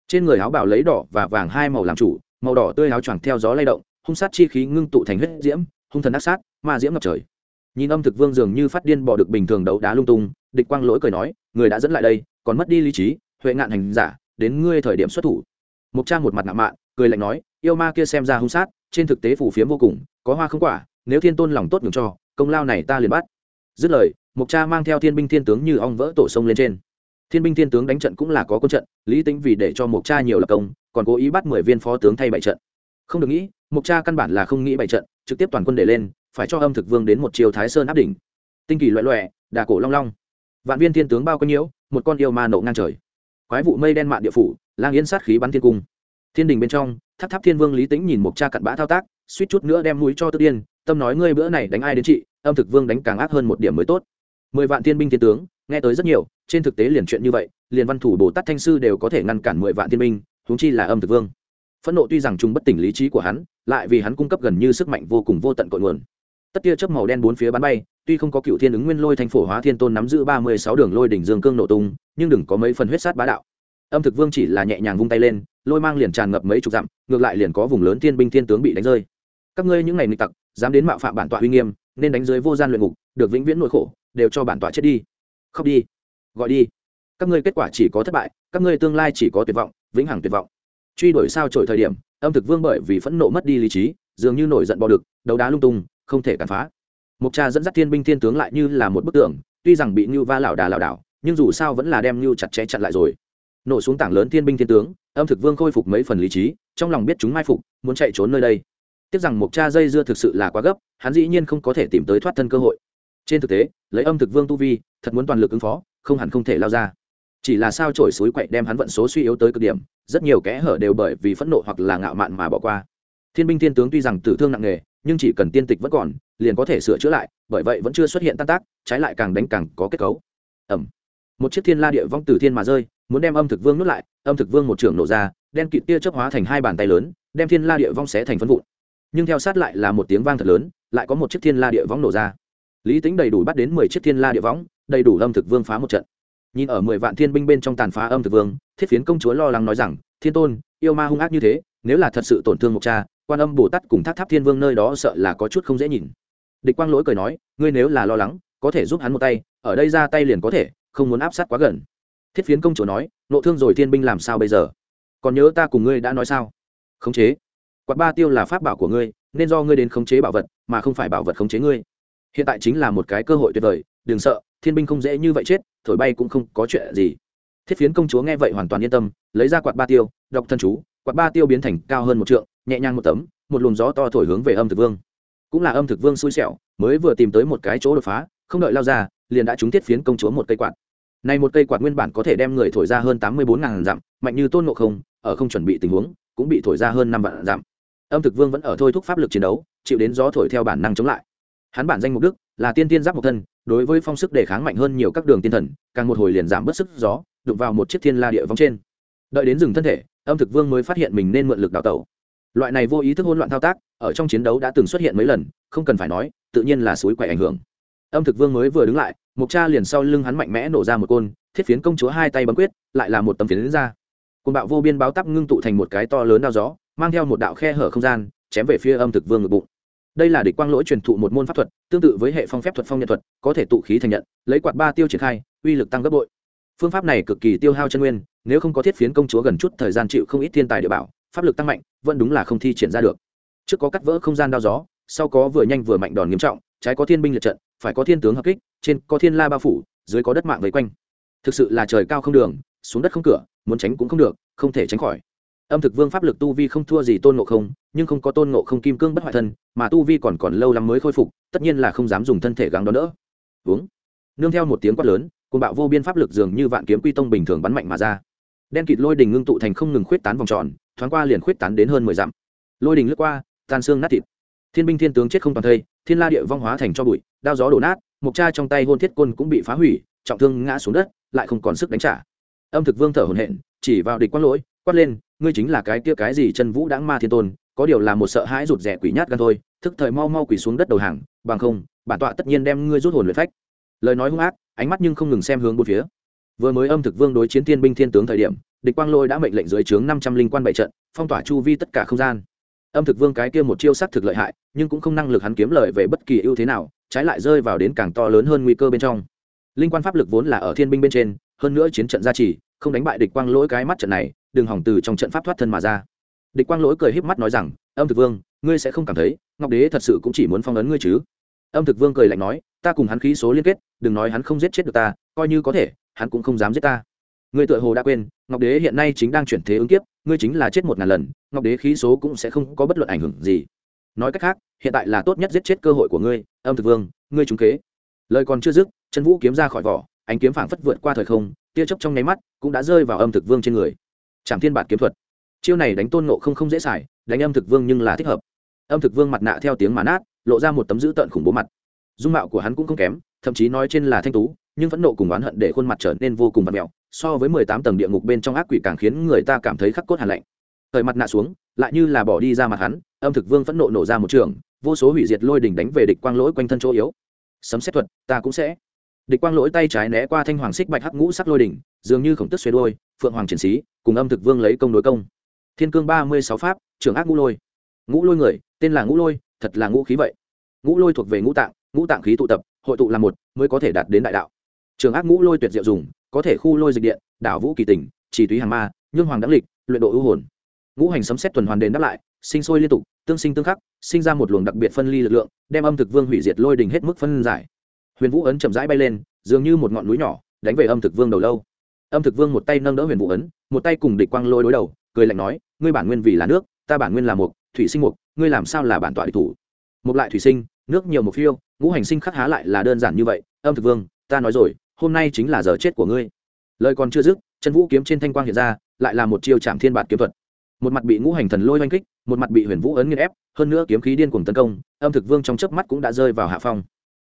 S1: Trên người áo bảo lấy đỏ và vàng hai màu làm chủ, màu đỏ tươi áo choàng theo gió lay động, hung sát chi khí ngưng tụ thành huyết diễm, hung thần ác sát, ma diễm ngập trời. Nhìn âm thực vương dường như phát điên bỏ được bình thường đấu đá lung tung, địch quang lỗi cười nói, người đã dẫn lại đây, còn mất đi lý trí, huệ ngạn hành giả, đến ngươi thời điểm xuất thủ. Mộc trang một mặt ngạo mạn, cười lạnh nói, yêu ma kia xem ra hung sát, trên thực tế phủ phiếm vô cùng, có hoa không quả, nếu thiên tôn lòng tốt nhường cho, công lao này ta liền bắt. Dứt lời, Mộc cha mang theo thiên binh thiên tướng như ong vỡ tổ sông lên trên. Thiên binh thiên tướng đánh trận cũng là có quân trận, lý tính vì để cho Mộc cha nhiều lập công, còn cố ý bắt mười viên phó tướng thay bại trận. Không được nghĩ, Mộc cha căn bản là không nghĩ bại trận, trực tiếp toàn quân để lên, phải cho âm thực vương đến một chiều thái sơn áp đỉnh. Tinh kỳ loẹ loẹ, đà cổ long long. Vạn viên thiên tướng bao quanh nhiễu, một con yêu ma nổ ngang trời. Quái vụ mây đen mạn địa phủ lang yên sát khí bắn thiên cung. Thiên đình bên trong, tháp tháp thiên vương lý tính nhìn một cha cặn bã thao tác, suýt chút nữa đem mũi cho tức điên, tâm nói ngươi bữa này đánh ai đến chị âm thực vương đánh càng ác hơn một điểm mới tốt. Mười vạn thiên binh thiên tướng, nghe tới rất nhiều, trên thực tế liền chuyện như vậy, liền văn thủ bồ tát thanh sư đều có thể ngăn cản mười vạn thiên binh, huống chi là âm thực vương. Phẫn nộ tuy rằng chúng bất tỉnh lý trí của hắn, lại vì hắn cung cấp gần như sức mạnh vô cùng vô tận cội nguồn. Tất tia chớp màu đen bốn phía bắn bay, tuy không có cựu thiên ứng nguyên lôi thành phổ hóa thiên tôn nắm giữ ba mươi sáu đường lôi đỉnh dương cương nổ tung, nhưng đừng có mấy phần huyết sát bá đạo âm thực vương chỉ là nhẹ nhàng vung tay lên, lôi mang liền tràn ngập mấy chục dặm, ngược lại liền có vùng lớn thiên binh thiên tướng bị đánh rơi. Các ngươi những ngày nghịch tặc, dám đến mạo phạm bản tọa uy nghiêm, nên đánh dưới vô gian luyện ngục, được vĩnh viễn nỗi khổ, đều cho bản tọa chết đi. Khóc đi. Gọi đi. Các ngươi kết quả chỉ có thất bại, các ngươi tương lai chỉ có tuyệt vọng, vĩnh hằng tuyệt vọng. Truy đuổi sao trổi thời điểm, âm thực vương bởi vì phẫn nộ mất đi lý trí, dường như nổi giận bò đực, đấu đá lung tung, không thể cản phá. Mục cha dẫn dắt thiên binh thiên tướng lại như là một bức tượng tuy rằng bị như va lảo đà lảo đảo, nhưng dù sao vẫn là đem như chặt chẽ chặn lại rồi nổ xuống tảng lớn thiên binh thiên tướng, âm thực vương khôi phục mấy phần lý trí, trong lòng biết chúng mai phục, muốn chạy trốn nơi đây. Tiếc rằng một cha dây dưa thực sự là quá gấp, hắn dĩ nhiên không có thể tìm tới thoát thân cơ hội. Trên thực tế, lấy âm thực vương tu vi, thật muốn toàn lực ứng phó, không hẳn không thể lao ra. Chỉ là sao trổi suối quậy đem hắn vận số suy yếu tới cực điểm, rất nhiều kẽ hở đều bởi vì phẫn nộ hoặc là ngạo mạn mà bỏ qua. Thiên binh thiên tướng tuy rằng tử thương nặng nề, nhưng chỉ cần tiên tịch vẫn còn, liền có thể sửa chữa lại, bởi vậy vẫn chưa xuất hiện tan tác, trái lại càng đánh càng có kết cấu. Ẩm. Một chiếc thiên la địa vong từ thiên mà rơi muốn đem âm thực vương nuốt lại, âm thực vương một trưởng nổ ra, đen kịt tia chớp hóa thành hai bàn tay lớn, đem thiên la địa vong xé thành phân vụn. Nhưng theo sát lại là một tiếng vang thật lớn, lại có một chiếc thiên la địa vong nổ ra. Lý tính đầy đủ bắt đến mười chiếc thiên la địa vong, đầy đủ âm thực vương phá một trận. Nhìn ở mười vạn thiên binh bên trong tàn phá âm thực vương, thiết phiến công chúa lo lắng nói rằng, thiên tôn, yêu ma hung ác như thế, nếu là thật sự tổn thương một cha, quan âm bồ tát cùng tháp tháp thiên vương nơi đó sợ là có chút không dễ nhìn. Địch quang lỗi cười nói, ngươi nếu là lo lắng, có thể giúp hắn một tay, ở đây ra tay liền có thể, không muốn áp sát quá gần thiết phiến công chúa nói, nộ thương rồi thiên binh làm sao bây giờ? Còn nhớ ta cùng ngươi đã nói sao? Khống chế. Quạt ba tiêu là pháp bảo của ngươi, nên do ngươi đến khống chế bảo vật, mà không phải bảo vật khống chế ngươi. Hiện tại chính là một cái cơ hội tuyệt vời, đừng sợ, thiên binh không dễ như vậy chết, thổi bay cũng không có chuyện gì. Thiết phiến công chúa nghe vậy hoàn toàn yên tâm, lấy ra quạt ba tiêu đọc thân chú, quạt ba tiêu biến thành cao hơn một trượng, nhẹ nhàng một tấm, một luồng gió to thổi hướng về âm thực vương. Cũng là âm thực vương xui xẻo, mới vừa tìm tới một cái chỗ đột phá, không đợi lao ra, liền đã trúng thiết phiến công chúa một cây quạt này một cây quạt nguyên bản có thể đem người thổi ra hơn tám mươi bốn ngàn dặm, mạnh như tôn ngộ không, ở không chuẩn bị tình huống, cũng bị thổi ra hơn năm vạn dặm. Âm thực vương vẫn ở thôi thúc pháp lực chiến đấu, chịu đến gió thổi theo bản năng chống lại. Hắn bản danh mục đức, là tiên tiên giáp một thân, đối với phong sức đề kháng mạnh hơn nhiều các đường tiên thần, càng một hồi liền giảm bớt sức gió, đụng vào một chiếc thiên la địa vong trên. Đợi đến dừng thân thể, âm thực vương mới phát hiện mình nên mượn lực đào tẩu. Loại này vô ý thức hỗn loạn thao tác, ở trong chiến đấu đã từng xuất hiện mấy lần, không cần phải nói, tự nhiên là suối quậy ảnh hưởng. Âm thực vương mới vừa đứng lại mục cha liền sau lưng hắn mạnh mẽ nổ ra một côn, thiết phiến công chúa hai tay bấm quyết, lại là một tấm phiến ra. Côn bạo vô biên báo tắp ngưng tụ thành một cái to lớn đao gió, mang theo một đạo khe hở không gian, chém về phía âm thực vương ngực bụng. Đây là địch quang lỗi truyền thụ một môn pháp thuật, tương tự với hệ phong phép thuật phong nhận thuật, có thể tụ khí thành nhận, lấy quạt ba tiêu triển khai, uy lực tăng gấp bội. Phương pháp này cực kỳ tiêu hao chân nguyên, nếu không có thiết phiến công chúa gần chút thời gian chịu không ít thiên tài địa bảo, pháp lực tăng mạnh, vẫn đúng là không thi triển ra được. Trước có cắt vỡ không gian đao gió, sau có vừa nhanh vừa mạnh đòn nghiêm trọng, trái có thiên binh liệt trận phải có thiên tướng hợp kích, trên có thiên la bao phủ, dưới có đất mạng vây quanh. Thực sự là trời cao không đường, xuống đất không cửa, muốn tránh cũng không được, không thể tránh khỏi. Âm thực vương pháp lực tu vi không thua gì tôn ngộ không, nhưng không có tôn ngộ không kim cương bất hoại thân, mà tu vi còn còn lâu lắm mới khôi phục, tất nhiên là không dám dùng thân thể gắng đó nữa uống. Nương theo một tiếng quát lớn côn bạo vô biên pháp lực dường như vạn kiếm quy tông bình thường bắn mạnh mà ra. Đen kịt lôi đình ngưng tụ thành không ngừng khuyết tán vòng tròn, thoáng qua liền khuyết tán đến hơn mười dặm. Lôi đình lướt qua, tan xương nát thịt. Thiên binh thiên tướng chết không toàn thây thiên la địa vong hóa thành cho bụi, đao gió đổ nát, mục cha trong tay hôn thiết côn cũng bị phá hủy, trọng thương ngã xuống đất, lại không còn sức đánh trả. Âm thực vương thở hổn hển, chỉ vào địch quát lỗi, quát lên, ngươi chính là cái kia cái gì chân vũ đáng ma thiên tôn, có điều là một sợ hãi rụt rẻ quỷ nhát gan thôi, thức thời mau mau quỷ xuống đất đầu hàng, bằng không, bản tọa tất nhiên đem ngươi rút hồn luyện phách. Lời nói hung ác, ánh mắt nhưng không ngừng xem hướng bốn phía. Vừa mới âm thực vương đối chiến thiên binh thiên tướng thời điểm, địch quang lôi đã mệnh lệnh dưới trướng năm trăm linh quan bảy trận, phong tỏa chu vi tất cả không gian âm thực vương cái kia một chiêu sắc thực lợi hại, nhưng cũng không năng lực hắn kiếm lợi về bất kỳ ưu thế nào, trái lại rơi vào đến càng to lớn hơn nguy cơ bên trong. Linh quan pháp lực vốn là ở thiên binh bên trên, hơn nữa chiến trận gia trì, không đánh bại địch quang lỗi cái mắt trận này, đừng hỏng từ trong trận pháp thoát thân mà ra. Địch quang lỗi cười híp mắt nói rằng, âm thực vương, ngươi sẽ không cảm thấy, ngọc đế thật sự cũng chỉ muốn phong ấn ngươi chứ? Âm thực vương cười lạnh nói, ta cùng hắn khí số liên kết, đừng nói hắn không giết chết được ta, coi như có thể, hắn cũng không dám giết ta ngươi tự hồ đã quên, ngọc đế hiện nay chính đang chuyển thế ứng kiếp, ngươi chính là chết một ngàn lần, ngọc đế khí số cũng sẽ không có bất luận ảnh hưởng gì. Nói cách khác, hiện tại là tốt nhất giết chết cơ hội của ngươi, âm thực vương, ngươi trúng kế. Lời còn chưa dứt chân vũ kiếm ra khỏi vỏ, ánh kiếm phảng phất vượt qua thời không, tia chớp trong nháy mắt cũng đã rơi vào âm thực vương trên người. Trảm thiên bản kiếm thuật. Chiêu này đánh tôn nộ không không dễ xài, đánh âm thực vương nhưng là thích hợp. Âm thực vương mặt nạ theo tiếng mà nát, lộ ra một tấm dữ tợn khủng bố mặt. Dung mạo của hắn cũng không kém, thậm chí nói trên là thanh tú, nhưng phẫn nộ cùng oán hận để khuôn mặt trở nên vô cùng vặt mẹo so với mười tám tầng địa ngục bên trong ác quỷ càng khiến người ta cảm thấy khắc cốt hàn lạnh. Thời mặt nạ xuống, lại như là bỏ đi ra mặt hắn, âm thực vương phẫn nộ nổ ra một trường, vô số hủy diệt lôi đỉnh đánh về địch quang lỗi quanh thân chỗ yếu. Sấm xét thuật, ta cũng sẽ. Địch quang lỗi tay trái né qua thanh hoàng xích bạch hắc ngũ sắc lôi đỉnh, dường như khổng tức xoay đôi, phượng hoàng triển sĩ, cùng âm thực vương lấy công đối công. Thiên cương ba mươi sáu pháp, trưởng ác ngũ lôi. Ngũ lôi người, tên là ngũ lôi, thật là ngũ khí vậy. Ngũ lôi thuộc về ngũ tạng ngũ tạng khí tụ tập, hội tụ là một, mới có thể đạt đến đại đạo. Trường ác ngũ lôi tuyệt diệu dùng có thể khu lôi dịch điện, đảo vũ kỳ tỉnh chỉ túy hàng ma, nhương hoàng đáng lịch, luyện độ ưu hồn. Ngũ hành sấm xét tuần hoàn đền đáp lại, sinh sôi liên tục, tương sinh tương khắc, sinh ra một luồng đặc biệt phân ly lực lượng, đem âm thực vương hủy diệt lôi đình hết mức phân giải. Huyền vũ ấn chậm rãi bay lên, dường như một ngọn núi nhỏ, đánh về âm thực vương đầu lâu. Âm thực vương một tay nâng đỡ huyền vũ ấn, một tay cùng địch quang lôi đối đầu, cười lạnh nói, ngươi bản nguyên vì là nước, ta bản nguyên là mục thủy sinh mục ngươi làm sao là bản tọa địch thủ? Một lại thủy sinh, nước nhiều mục phiêu, ngũ hành sinh khắc há lại là đơn giản như vậy, âm thực vương, ta nói rồi hôm nay chính là giờ chết của ngươi. Lời còn chưa dứt, chân vũ kiếm trên thanh quang hiện ra, lại là một chiêu chạm thiên bản kiếm thuật. Một mặt bị ngũ hành thần lôi oanh kích, một mặt bị huyền vũ ấn nghiên ép, hơn nữa kiếm khí điên cuồng tấn công, âm thực vương trong chớp mắt cũng đã rơi vào hạ phong.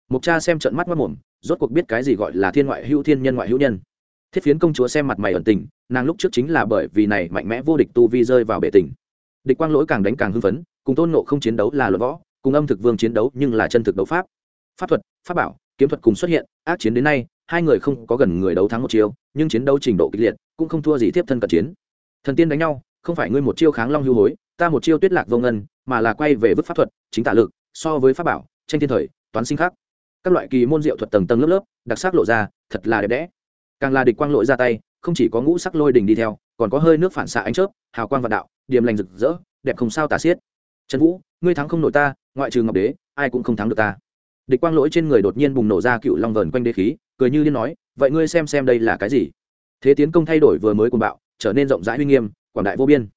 S1: Mục cha xem trận mắt mất mồm, rốt cuộc biết cái gì gọi là thiên ngoại hữu thiên nhân ngoại hữu nhân. Thiết phiến công chúa xem mặt mày ẩn tình, nàng lúc trước chính là bởi vì này mạnh mẽ vô địch tu vi rơi vào bể tình. Địch quang lỗi càng đánh càng hưng phấn, cùng tôn nộ không chiến đấu là luật võ, cùng âm thực vương chiến đấu nhưng là chân thực đấu pháp. Pháp thuật, pháp bảo, kiếm thuật cùng xuất hiện, ác chiến đến nay hai người không có gần người đấu thắng một chiêu, nhưng chiến đấu trình độ kịch liệt, cũng không thua gì tiếp thân cận chiến. Thần tiên đánh nhau, không phải ngươi một chiêu kháng long hưu hối, ta một chiêu tuyết lạc vô ngân, mà là quay về vứt pháp thuật, chính tả lực, so với pháp bảo, tranh thiên thời, toán sinh khác các loại kỳ môn diệu thuật tầng tầng lớp lớp, đặc sắc lộ ra, thật là đẹp đẽ. Càng là địch quang lội ra tay, không chỉ có ngũ sắc lôi đình đi theo, còn có hơi nước phản xạ ánh chớp, hào quang vạn đạo điểm lành rực rỡ, đẹp không sao tả xiết. Trần vũ, ngươi thắng không nổi ta, ngoại trừ ngọc đế, ai cũng không thắng được ta. Địch quang lỗi trên người đột nhiên bùng nổ ra cựu long vờn quanh đế khí cười như liên nói, vậy ngươi xem xem đây là cái gì? Thế tiến công thay đổi vừa mới cuồng bạo, trở nên rộng rãi uy nghiêm, quảng đại vô biên.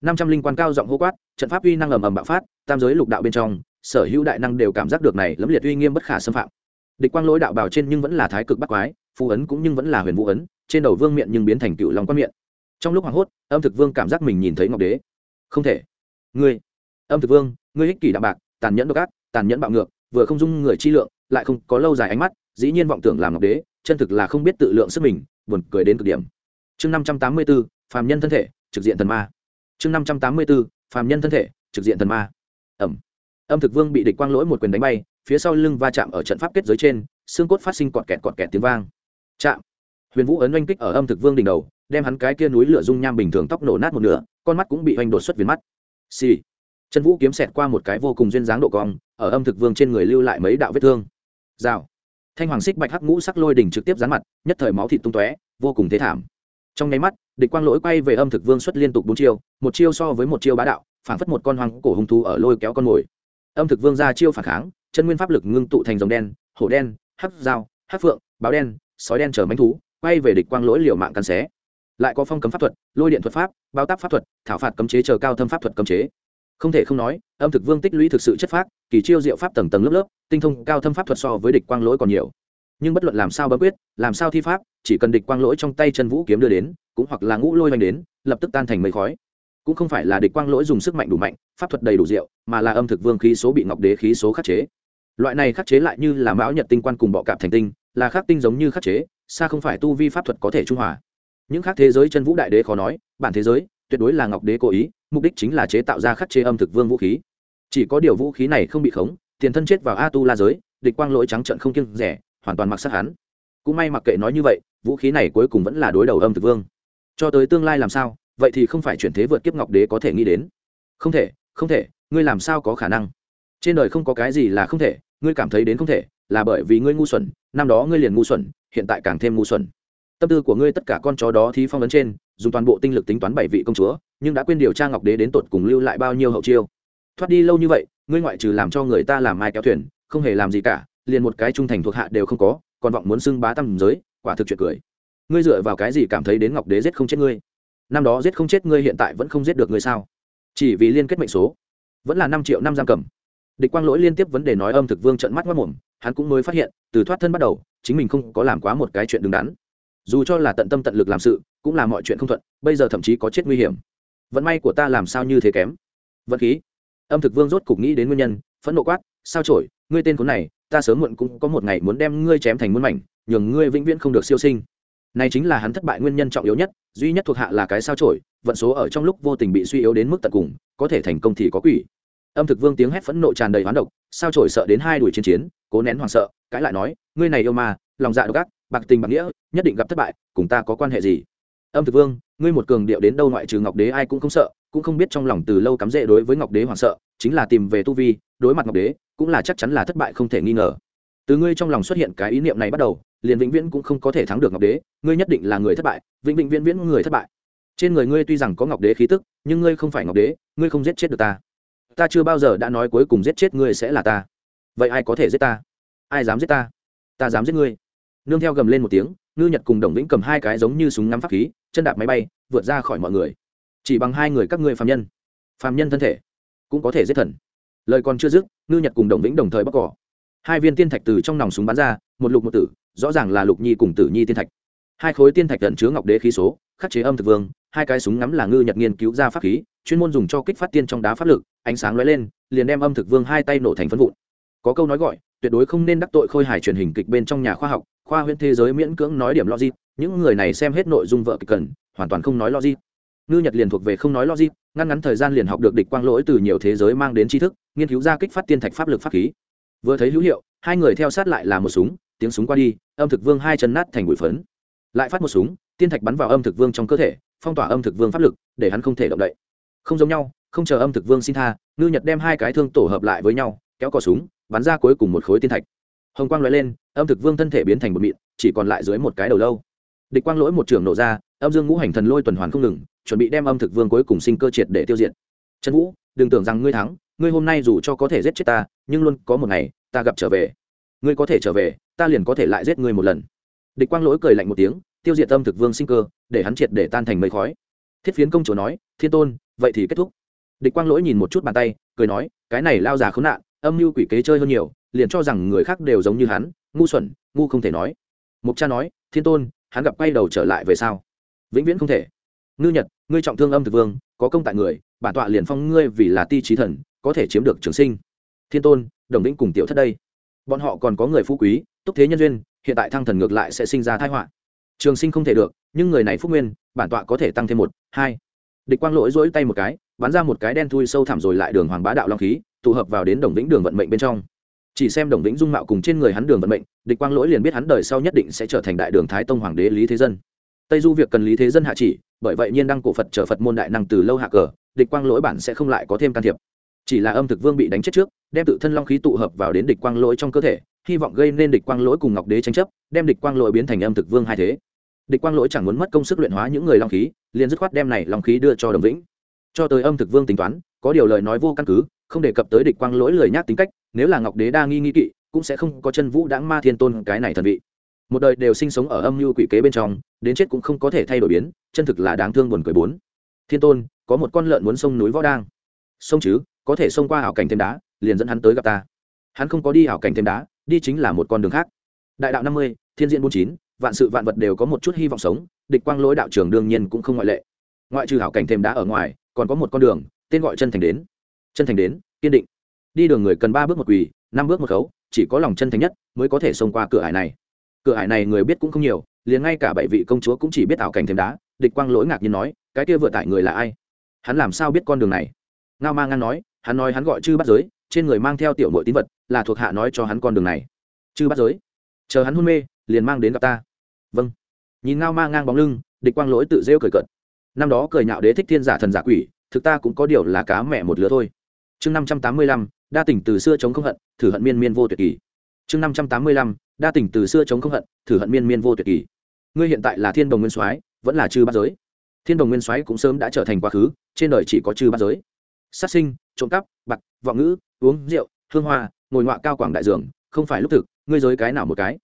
S1: Năm trăm linh quan cao giọng hô quát, trận pháp uy năng ầm ầm bạo phát, tam giới lục đạo bên trong, sở hữu đại năng đều cảm giác được này lẫm liệt uy nghiêm bất khả xâm phạm. Địch quang lỗi đạo bảo trên nhưng vẫn là thái cực bắc quái, phù ấn cũng nhưng vẫn là huyền vũ ấn, trên đầu vương miệng nhưng biến thành cựu long quan miệng trong lúc hoảng hốt, âm thực vương cảm giác mình nhìn thấy ngọc đế. Không thể. Ngươi, âm thực vương, ngươi ích kỷ đạm bạc, tàn nhẫn độc ác, tàn nhẫn bạo ngược, vừa không dung người chi lượng, lại không có lâu dài ánh mắt dĩ nhiên vọng tưởng làm ngọc đế, chân thực là không biết tự lượng sức mình, buồn cười đến cực điểm. Chương năm trăm tám mươi b ố phàm nhân thân thể, trực diện thần ma. Chương năm trăm tám mươi b ố phàm nhân thân thể, trực diện thần ma. Ẩm. Âm thực vương bị địch quang lỗi một quyền đánh bay, phía sau lưng va chạm ở trận pháp kết giới trên, xương cốt phát sinh cọt kẹt cọt kẹt tiếng vang. Chạm. Huyền vũ ấn oanh kích ở âm thực vương đỉnh đầu, đem hắn cái kia núi lửa dung nham bình thường tóc nổ nát một nửa, con mắt cũng bị oanh đột xuất viền mắt. Xì、sì. chân vũ kiếm xẹt qua một cái vô cùng duyên dáng độ cong, ở âm thực vương trên người lưu lại mấy đạo vết thương. Rào thanh hoàng xích bạch hắc ngũ sắc lôi đỉnh trực tiếp dán mặt, nhất thời máu thịt tung tóe, vô cùng thế thảm. Trong nháy mắt, địch quang lỗi quay về âm thực vương xuất liên tục bốn chiêu, một chiêu so với một chiêu bá đạo, phản phất một con hoàng cổ hung thú ở lôi kéo con mồi. Âm thực vương ra chiêu phản kháng, chân nguyên pháp lực ngưng tụ thành dòng đen, hổ đen, hắc dao, hắc phượng, báo đen, sói đen chở mánh thú, quay về địch quang lỗi liều mạng cắn xé. Lại có phong cấm pháp thuật, lôi điện thuật pháp, bao tác pháp thuật, thảo phạt cấm chế chờ cao thâm pháp thuật cấm chế không thể không nói, âm thực vương tích lũy thực sự chất phác, kỳ chiêu diệu pháp tầng tầng lớp lớp, tinh thông cao thâm pháp thuật so với địch quang lỗi còn nhiều. Nhưng bất luận làm sao bấm quyết, làm sao thi pháp, chỉ cần địch quang lỗi trong tay chân vũ kiếm đưa đến, cũng hoặc là ngũ lôi oanh đến, lập tức tan thành mây khói. Cũng không phải là địch quang lỗi dùng sức mạnh đủ mạnh, pháp thuật đầy đủ diệu, mà là âm thực vương khí số bị ngọc đế khí số khắc chế. Loại này khắc chế lại như là mão nhật tinh quan cùng bọ cạp thành tinh, là khắc tinh giống như khắc chế, xa không phải tu vi pháp thuật có thể trung hòa. Những khác thế giới chân vũ đại đế khó nói, bản thế giới, tuyệt đối là ngọc đế cố ý mục đích chính là chế tạo ra khắc chế âm thực vương vũ khí. Chỉ có điều vũ khí này không bị khống, tiền thân chết vào a tu la giới, địch quang lỗi trắng trận không kiêng rẻ, hoàn toàn mặc sát hắn. Cũng may mặc kệ nói như vậy, vũ khí này cuối cùng vẫn là đối đầu âm thực vương. Cho tới tương lai làm sao, vậy thì không phải chuyển thế vượt kiếp ngọc đế có thể nghĩ đến. Không thể không thể, ngươi làm sao có khả năng? Trên đời không có cái gì là không thể, ngươi cảm thấy đến không thể, là bởi vì ngươi ngu xuẩn, năm đó ngươi liền ngu xuẩn, hiện tại càng thêm ngu xuẩn. Tâm tư của ngươi tất cả con chó đó thì phong ấn trên, dùng toàn bộ tinh lực tính toán bảy vị công chúa nhưng đã quên điều tra ngọc đế đến tột cùng lưu lại bao nhiêu hậu chiêu. Thoát đi lâu như vậy, ngươi ngoại trừ làm cho người ta làm mai kéo thuyền, không hề làm gì cả, liền một cái trung thành thuộc hạ đều không có, còn vọng muốn xưng bá tâm giới, quả thực chuyện cười. Ngươi dựa vào cái gì cảm thấy đến ngọc đế giết không chết ngươi? Năm đó giết không chết ngươi hiện tại vẫn không giết được ngươi sao? Chỉ vì liên kết mệnh số, vẫn là năm triệu năm giam cầm. Địch quang lỗi liên tiếp vấn đề nói âm thực vương trận mắt mất mồm hắn cũng mới phát hiện, từ thoát thân bắt đầu, chính mình không có làm quá một cái chuyện đứng đắn. Dù cho là tận tâm tận lực làm sự, cũng là mọi chuyện không thuận, bây giờ thậm chí có chết nguy hiểm vận may của ta làm sao như thế kém? Vận khí. Âm thực vương rốt cục nghĩ đến nguyên nhân, phẫn nộ quát, sao trổi ngươi tên khốn này, ta sớm muộn cũng có một ngày muốn đem ngươi chém thành muôn mảnh, nhường ngươi vĩnh viễn không được siêu sinh. Này chính là hắn thất bại nguyên nhân trọng yếu nhất, duy nhất thuộc hạ là cái sao trổi vận số ở trong lúc vô tình bị suy yếu đến mức tận cùng, có thể thành công thì có quỷ. Âm thực vương tiếng hét phẫn nộ tràn đầy hoán độc, sao trổi sợ đến hai đuổi chiến chiến, cố nén hoảng sợ, cãi lại nói, ngươi này yêu ma, lòng dạ độc ác, bạc tình bạc nghĩa, nhất định gặp thất bại, cùng ta có quan hệ gì? Âm thực vương, ngươi một cường điệu đến đâu ngoại trừ ngọc đế ai cũng không sợ, cũng không biết trong lòng từ lâu cắm rễ đối với ngọc đế hoảng sợ, chính là tìm về tu vi, đối mặt ngọc đế, cũng là chắc chắn là thất bại không thể nghi ngờ. Từ ngươi trong lòng xuất hiện cái ý niệm này bắt đầu, liền vĩnh viễn cũng không có thể thắng được ngọc đế, ngươi nhất định là người thất bại, vĩnh vĩnh viễn viễn người thất bại. Trên người ngươi tuy rằng có ngọc đế khí tức, nhưng ngươi không phải ngọc đế, ngươi không giết chết được ta. Ta chưa bao giờ đã nói cuối cùng giết chết ngươi sẽ là ta. Vậy ai có thể giết ta? Ai dám giết ta? Ta dám giết ngươi. Nương theo gầm lên một tiếng, ngư nhật cùng đồng vĩnh cầm hai cái giống như súng ngắm pháp khí chân đạp máy bay, vượt ra khỏi mọi người. Chỉ bằng hai người các ngươi phạm nhân. Phạm nhân thân thể, cũng có thể giết thần. Lời còn chưa dứt, ngư nhật cùng đồng vĩnh đồng thời bóc cỏ. Hai viên tiên thạch từ trong nòng súng bắn ra, một lục một tử, rõ ràng là lục nhi cùng tử nhi tiên thạch. Hai khối tiên thạch tận chứa ngọc đế khí số, khắc chế âm thực vương, hai cái súng ngắm là ngư nhật nghiên cứu ra pháp khí, chuyên môn dùng cho kích phát tiên trong đá pháp lực, ánh sáng lóe lên, liền đem âm thực vương hai tay nổ thành phân vụn. Có câu nói gọi, tuyệt đối không nên đắc tội khôi hài truyền hình kịch bên trong nhà khoa học khoa huyễn thế giới miễn cưỡng nói điểm logic, những người này xem hết nội dung vợ kịch cần, hoàn toàn không nói logic. Ngư nhật liền thuộc về không nói logic, ngăn ngắn thời gian liền học được địch quang lỗi từ nhiều thế giới mang đến tri thức, nghiên cứu ra kích phát tiên thạch pháp lực pháp khí. Vừa thấy hữu hiệu, hai người theo sát lại là một súng, tiếng súng qua đi, âm thực vương hai chân nát thành bụi phấn. Lại phát một súng, tiên thạch bắn vào âm thực vương trong cơ thể, phong tỏa âm thực vương pháp lực, để hắn không thể động đậy. Không giống nhau, không chờ âm thực vương xin tha, ngư nhật đem hai cái thương tổ hợp lại với nhau, kéo cò súng, bắn ra cuối cùng một khối tiên thạch. Hồng quang l lên âm thực vương thân thể biến thành một mịn, chỉ còn lại dưới một cái đầu lâu. Địch quang lỗi một trường nổ ra, âm dương ngũ hành thần lôi tuần hoàn không ngừng, chuẩn bị đem âm thực vương cuối cùng sinh cơ triệt để tiêu diệt. Trần vũ, đừng tưởng rằng ngươi thắng, ngươi hôm nay dù cho có thể giết chết ta, nhưng luôn có một ngày, ta gặp trở về. Ngươi có thể trở về, ta liền có thể lại giết ngươi một lần. Địch quang lỗi cười lạnh một tiếng, tiêu diệt âm thực vương sinh cơ, để hắn triệt để tan thành mây khói. Thiết phiến công chúa nói, thiên tôn, vậy thì kết thúc. Địch quang lỗi nhìn một chút bàn tay, cười nói, cái này lao già khốn nạn, âm mưu quỷ kế chơi hơn nhiều, liền cho rằng người khác đều giống như hắn ngu xuẩn, ngu không thể nói. Mục cha nói, thiên tôn, hắn gặp quay đầu trở lại về sau vĩnh viễn không thể. Ngư nhật, ngươi trọng thương âm thực vương, có công tại người, bản tọa liền phong ngươi vì là ti trí thần, có thể chiếm được trường sinh. Thiên tôn, đồng lĩnh cùng tiểu thất đây. Bọn họ còn có người phú quý, túc thế nhân duyên, hiện tại thăng thần ngược lại sẽ sinh ra thái họa. Trường sinh không thể được, nhưng người này phúc nguyên, bản tọa có thể tăng thêm một, hai. Địch quang lỗi dỗi tay một cái, bắn ra một cái đen thui sâu thẳm rồi lại đường hoàng bá đạo long khí, tụ hợp vào đến đồng lĩnh đường vận mệnh bên trong chỉ xem đồng vĩnh dung mạo cùng trên người hắn đường vận mệnh, địch quang lỗi liền biết hắn đời sau nhất định sẽ trở thành đại đường thái tông hoàng đế lý thế dân. Tây du việc cần lý thế dân hạ chỉ, bởi vậy nhiên đăng cổ phật trở phật môn đại năng từ lâu hạ cờ, địch quang lỗi bản sẽ không lại có thêm can thiệp. Chỉ là âm thực vương bị đánh chết trước, đem tự thân long khí tụ hợp vào đến địch quang lỗi trong cơ thể, hy vọng gây nên địch quang lỗi cùng ngọc đế tranh chấp, đem địch quang lỗi biến thành âm thực vương hai thế. Địch quang lỗi chẳng muốn mất công sức luyện hóa những người long khí, liền dứt khoát đem này long khí đưa cho đồng vĩnh. Cho tới âm thực vương tính toán, có điều lời nói vô căn cứ, không đề cập tới địch quang lỗi lời nhác tính cách nếu là ngọc đế đa nghi nghi kỵ, cũng sẽ không có chân vũ đáng ma thiên tôn cái này thần vị. Một đời đều sinh sống ở âm mưu quỷ kế bên trong, đến chết cũng không có thể thay đổi biến, chân thực là đáng thương buồn cười bốn. Thiên tôn, có một con lợn muốn sông núi võ đang. Sông chứ, có thể xông qua hảo cảnh thêm đá, liền dẫn hắn tới gặp ta. Hắn không có đi hảo cảnh thêm đá, đi chính là một con đường khác. Đại đạo năm mươi, thiên diện bốn chín, vạn sự vạn vật đều có một chút hy vọng sống, địch quang lỗi đạo trường đương nhiên cũng không ngoại lệ. Ngoại trừ hảo cảnh thêm đá ở ngoài, còn có một con đường, tên gọi chân thành đến. Chân thành đến, kiên định đi đường người cần ba bước một quỳ, năm bước một khấu, chỉ có lòng chân thành nhất mới có thể xông qua cửa ải này. Cửa ải này người biết cũng không nhiều, liền ngay cả bảy vị công chúa cũng chỉ biết ảo cảnh thêm đá, địch quang lỗi ngạc nhiên nói, cái kia vừa tải người là ai? Hắn làm sao biết con đường này? Ngao ma ngang nói, hắn nói hắn gọi chư bắt giới, trên người mang theo tiểu mội tín vật, là thuộc hạ nói cho hắn con đường này. Chư bắt giới? Chờ hắn hôn mê, liền mang đến gặp ta. Vâng. Nhìn ngao ma ngang bóng lưng, địch quang lỗi tự rêu cười cợt. Năm đó cười nhạo đế thích thiên giả thần giả quỷ, thực ta cũng có điều là cá mẹ một lứa thôi. Chương năm trăm tám mươi lăm đa tỉnh từ xưa chống không hận, thử hận miên miên vô tuyệt kỳ. Chương năm trăm tám mươi lăm, đa tỉnh từ xưa chống không hận, thử hận miên miên vô tuyệt kỳ. Ngươi hiện tại là thiên đồng nguyên soái, vẫn là chư bát giới. Thiên đồng nguyên soái cũng sớm đã trở thành quá khứ, trên đời chỉ có chư bát giới. Sát sinh, trộm cắp, bạc, vọng ngữ, uống rượu, hương hoa, ngồi ngoạ cao quảng đại dường, không phải lúc thực, ngươi giới cái nào một cái?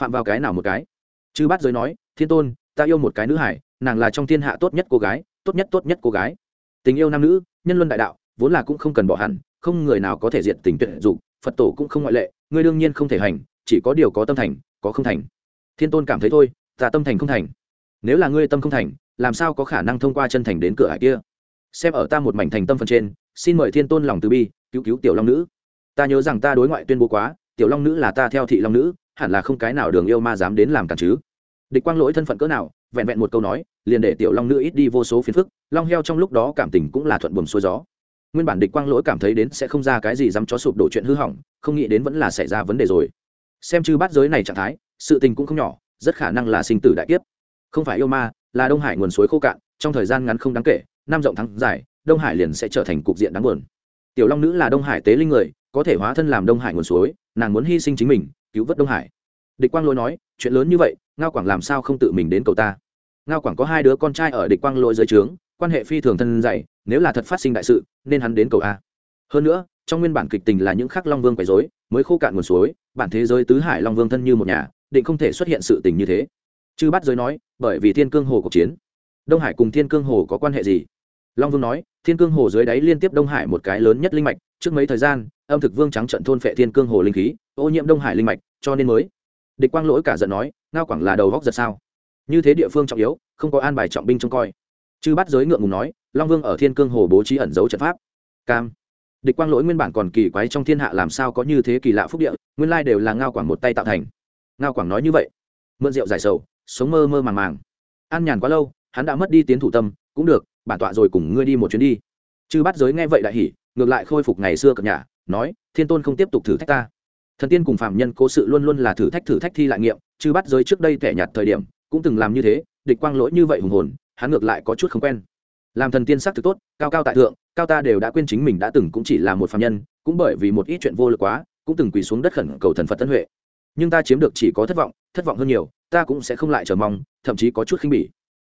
S1: Phạm vào cái nào một cái? Chư bát giới nói, thiên tôn, ta yêu một cái nữ hải, nàng là trong thiên hạ tốt nhất cô gái, tốt nhất tốt nhất cô gái. Tình yêu nam nữ, nhân luân đại đạo, vốn là cũng không cần bỏ hẳn không người nào có thể diệt tình tuyệt dục, phật tổ cũng không ngoại lệ, ngươi đương nhiên không thể hành, chỉ có điều có tâm thành, có không thành. Thiên tôn cảm thấy thôi, ta tâm thành không thành. Nếu là ngươi tâm không thành, làm sao có khả năng thông qua chân thành đến cửa hải kia? Xem ở ta một mảnh thành tâm phần trên, xin mời thiên tôn lòng từ bi, cứu cứu tiểu long nữ. Ta nhớ rằng ta đối ngoại tuyên bố quá, tiểu long nữ là ta theo thị long nữ, hẳn là không cái nào đường yêu ma dám đến làm cản chứ. Địch quang lỗi thân phận cỡ nào, vẹn vẹn một câu nói, liền để tiểu long nữ ít đi vô số phiền phức, long heo trong lúc đó cảm tình cũng là thuận buồm xuôi gió nguyên bản địch quang lỗi cảm thấy đến sẽ không ra cái gì dám chó sụp đổ chuyện hư hỏng, không nghĩ đến vẫn là xảy ra vấn đề rồi. Xem chư bát giới này trạng thái, sự tình cũng không nhỏ, rất khả năng là sinh tử đại kiếp. Không phải yêu ma, là đông hải nguồn suối khô cạn, trong thời gian ngắn không đáng kể, năm rộng thắng dài, đông hải liền sẽ trở thành cục diện đáng buồn. Tiểu long nữ là đông hải tế linh người, có thể hóa thân làm đông hải nguồn suối, nàng muốn hy sinh chính mình, cứu vớt đông hải. Địch quang lỗi nói, chuyện lớn như vậy, ngao quảng làm sao không tự mình đến cầu ta? Ngao quảng có hai đứa con trai ở địch quang lỗi dưới trướng, quan hệ phi thường thân dày nếu là thật phát sinh đại sự, nên hắn đến cầu a. Hơn nữa, trong nguyên bản kịch tình là những khắc long vương quấy dối mới khô cạn nguồn suối, bản thế giới tứ hải long vương thân như một nhà, định không thể xuất hiện sự tình như thế. Chư bắt giới nói, bởi vì thiên cương hồ cuộc chiến, đông hải cùng thiên cương hồ có quan hệ gì? Long vương nói, thiên cương hồ dưới đáy liên tiếp đông hải một cái lớn nhất linh mạch, trước mấy thời gian, âm thực vương trắng trận thôn phệ thiên cương hồ linh khí, ô nhiễm đông hải linh mạch, cho nên mới. Địch quang lỗi cả giận nói, ngao quảng là đầu góc giật sao? Như thế địa phương trọng yếu, không có an bài trọng binh trông coi. Chư bắt giới ngượng ngùng nói long vương ở thiên cương hồ bố trí ẩn dấu trận pháp. Cam. Địch quang lỗi nguyên bản còn kỳ quái trong thiên hạ làm sao có như thế kỳ lạ phúc địa, nguyên lai đều là ngao quảng một tay tạo thành. Ngao quảng nói như vậy. Mượn rượu giải sầu, sống mơ mơ màng màng. An nhàn quá lâu, hắn đã mất đi tiến thủ tâm, cũng được, bản tọa rồi cùng ngươi đi một chuyến đi. Chư bắt giới nghe vậy đại hỉ, ngược lại khôi phục ngày xưa cập nhà nói, thiên tôn không tiếp tục thử thách ta. Thần tiên cùng phạm nhân cố sự luôn luôn là thử thách thử thách thi lại nghiệm, chư bắt giới trước đây tẻ nhạt thời điểm, cũng từng làm như thế, địch quang lỗi như vậy hùng hồn, hắn ngược lại có chút không quen làm thần tiên sắc thực tốt, cao cao tại thượng, cao ta đều đã quên chính mình đã từng cũng chỉ là một phạm nhân, cũng bởi vì một ít chuyện vô lực quá, cũng từng quỳ xuống đất khẩn cầu thần phật tân huệ. Nhưng ta chiếm được chỉ có thất vọng thất vọng hơn nhiều, ta cũng sẽ không lại chờ mong, thậm chí có chút khinh bỉ.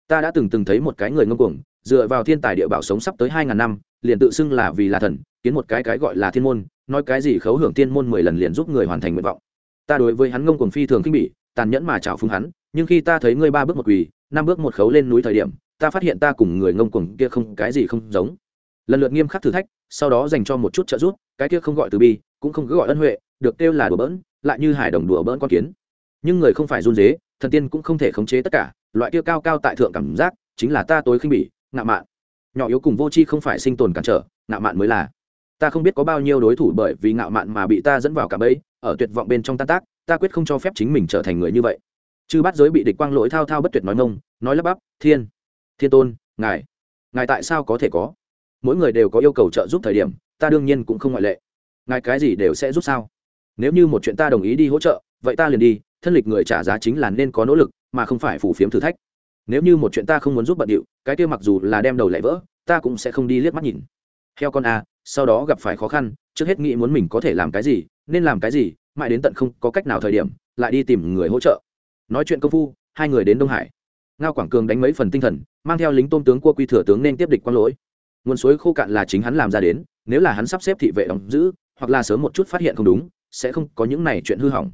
S1: Ta đã từng từng thấy một cái người ngông cuồng, dựa vào thiên tài địa bảo sống sắp tới hai ngàn năm, liền tự xưng là vì là thần, kiến một cái cái gọi là thiên môn, nói cái gì khấu hưởng thiên môn mười lần liền giúp người hoàn thành nguyện vọng. Ta đối với hắn ngông cuồng phi thường khinh bỉ, tàn nhẫn mà chào phúng hắn, nhưng khi ta thấy ngươi ba bước một quỳ, năm bước một khấu lên núi thời điểm ta phát hiện ta cùng người ngông cuồng kia không, cái gì không giống. Lần lượt nghiêm khắc thử thách, sau đó dành cho một chút trợ giúp, cái kia không gọi từ bi, cũng không cứ gọi ân huệ, được kêu là đùa bỡn, lại như hải đồng đùa bỡn con kiến. Nhưng người không phải run dế, thần tiên cũng không thể khống chế tất cả, loại kia cao cao tại thượng cảm giác, chính là ta tối khinh bỉ, ngạo mạn. Nhỏ yếu cùng vô tri không phải sinh tồn cản trở, ngạo mạn mới là. Ta không biết có bao nhiêu đối thủ bởi vì ngạo mạn mà bị ta dẫn vào cả bẫy, ở tuyệt vọng bên trong tan tác, ta quyết không cho phép chính mình trở thành người như vậy. Chư bắt giới bị địch quang lỗi thao thao bất tuyệt nói mông, nói lắp bắp, thiên thiên tôn, ngài ngài tại sao có thể có? Mỗi người đều có yêu cầu trợ giúp thời điểm, ta đương nhiên cũng không ngoại lệ. Ngài cái gì đều sẽ giúp sao? Nếu như một chuyện ta đồng ý đi hỗ trợ, vậy ta liền đi, thân lịch người trả giá chính là nên có nỗ lực, mà không phải phủ phiếm thử thách. Nếu như một chuyện ta không muốn giúp bận điệu, cái kia mặc dù là đem đầu lại vỡ, ta cũng sẽ không đi liếc mắt nhìn. Theo con a sau đó gặp phải khó khăn, trước hết nghĩ muốn mình có thể làm cái gì, nên làm cái gì, mãi đến tận không có cách nào thời điểm, lại đi tìm người hỗ trợ. Nói chuyện công phu, hai người đến đông hải. Ngao quảng cường đánh mấy phần tinh thần mang theo lính tôm tướng cua quy thừa tướng nên tiếp địch quang lỗi. Nguồn suối khô cạn là chính hắn làm ra đến, nếu là hắn sắp xếp thị vệ đóng giữ, hoặc là sớm một chút phát hiện không đúng, sẽ không có những này chuyện hư hỏng.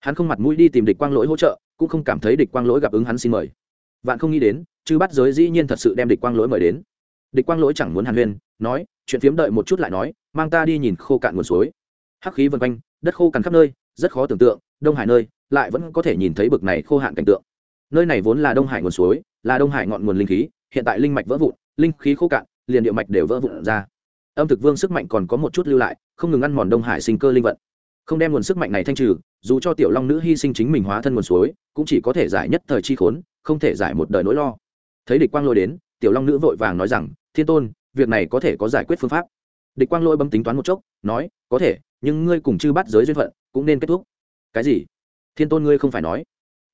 S1: Hắn không mặt mũi đi tìm địch quang lỗi hỗ trợ, cũng không cảm thấy địch quang lỗi gặp ứng hắn xin mời. Vạn không nghĩ đến chứ bắt giới dĩ nhiên thật sự đem địch quang lỗi mời đến. Địch quang lỗi chẳng muốn hàn huyên, nói, chuyện phiếm đợi một chút lại nói, mang ta đi nhìn khô cạn nguồn suối. Hắc khí vân quanh, đất khô cằn khắp nơi, rất khó tưởng tượng, đông hải nơi, lại vẫn có thể nhìn thấy bực này khô hạn cảnh tượng. Nơi này vốn là đông hải nguồn suối là đông hải ngọn nguồn linh khí, hiện tại linh mạch vỡ vụn, linh khí khô cạn, liền địa mạch đều vỡ vụn ra. Âm thực vương sức mạnh còn có một chút lưu lại, không ngừng ăn mòn đông hải sinh cơ linh vận. Không đem nguồn sức mạnh này thanh trừ, dù cho tiểu long nữ hy sinh chính mình hóa thân nguồn suối, cũng chỉ có thể giải nhất thời chi khốn, không thể giải một đời nỗi lo. Thấy địch quang lôi đến, tiểu long nữ vội vàng nói rằng, thiên tôn, việc này có thể có giải quyết phương pháp. Địch quang lôi bấm tính toán một chốc, nói, có thể, nhưng ngươi cùng chư bắt giới duyên phận, cũng nên kết thúc. Cái gì? Thiên tôn ngươi không phải nói.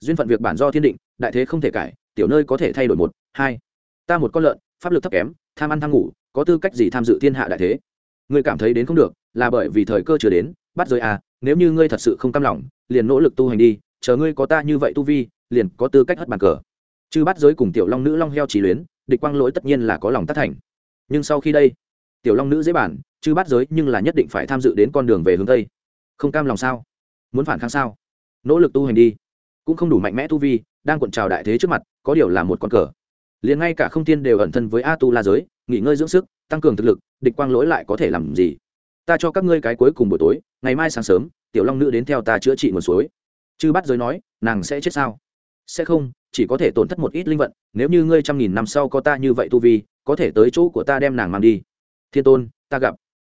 S1: Duyên phận việc bản do thiên định, đại thế không thể cải tiểu nơi có thể thay đổi một, hai. Ta một con lợn, pháp lực thấp kém, tham ăn tham ngủ, có tư cách gì tham dự thiên hạ đại thế? Ngươi cảm thấy đến không được, là bởi vì thời cơ chưa đến, bắt giới à nếu như ngươi thật sự không cam lòng, liền nỗ lực tu hành đi, chờ ngươi có ta như vậy tu vi, liền có tư cách hất bàn cờ. Chứ bắt giới cùng tiểu long nữ long heo trí luyến, địch quang lỗi tất nhiên là có lòng tác thành. Nhưng sau khi đây, tiểu long nữ dễ bản chứ bắt giới nhưng là nhất định phải tham dự đến con đường về hướng tây. Không cam lòng sao? Muốn phản kháng sao? Nỗ lực tu hành đi. Cũng không đủ mạnh mẽ tu vi đang cuộn trào đại thế trước mặt, có điều là một con cờ. Liền ngay cả không tiên đều ẩn thân với a tu la giới, nghỉ ngơi dưỡng sức, tăng cường thực lực, địch quang lỗi lại có thể làm gì? Ta cho các ngươi cái cuối cùng buổi tối, ngày mai sáng sớm, tiểu long nữ đến theo ta chữa trị nguồn suối. Chư bắt giới nói, nàng sẽ chết sao? Sẽ không, chỉ có thể tổn thất một ít linh vận, nếu như ngươi trăm nghìn năm sau có ta như vậy tu vi, có thể tới chỗ của ta đem nàng mang đi. Thiên tôn, ta gặp.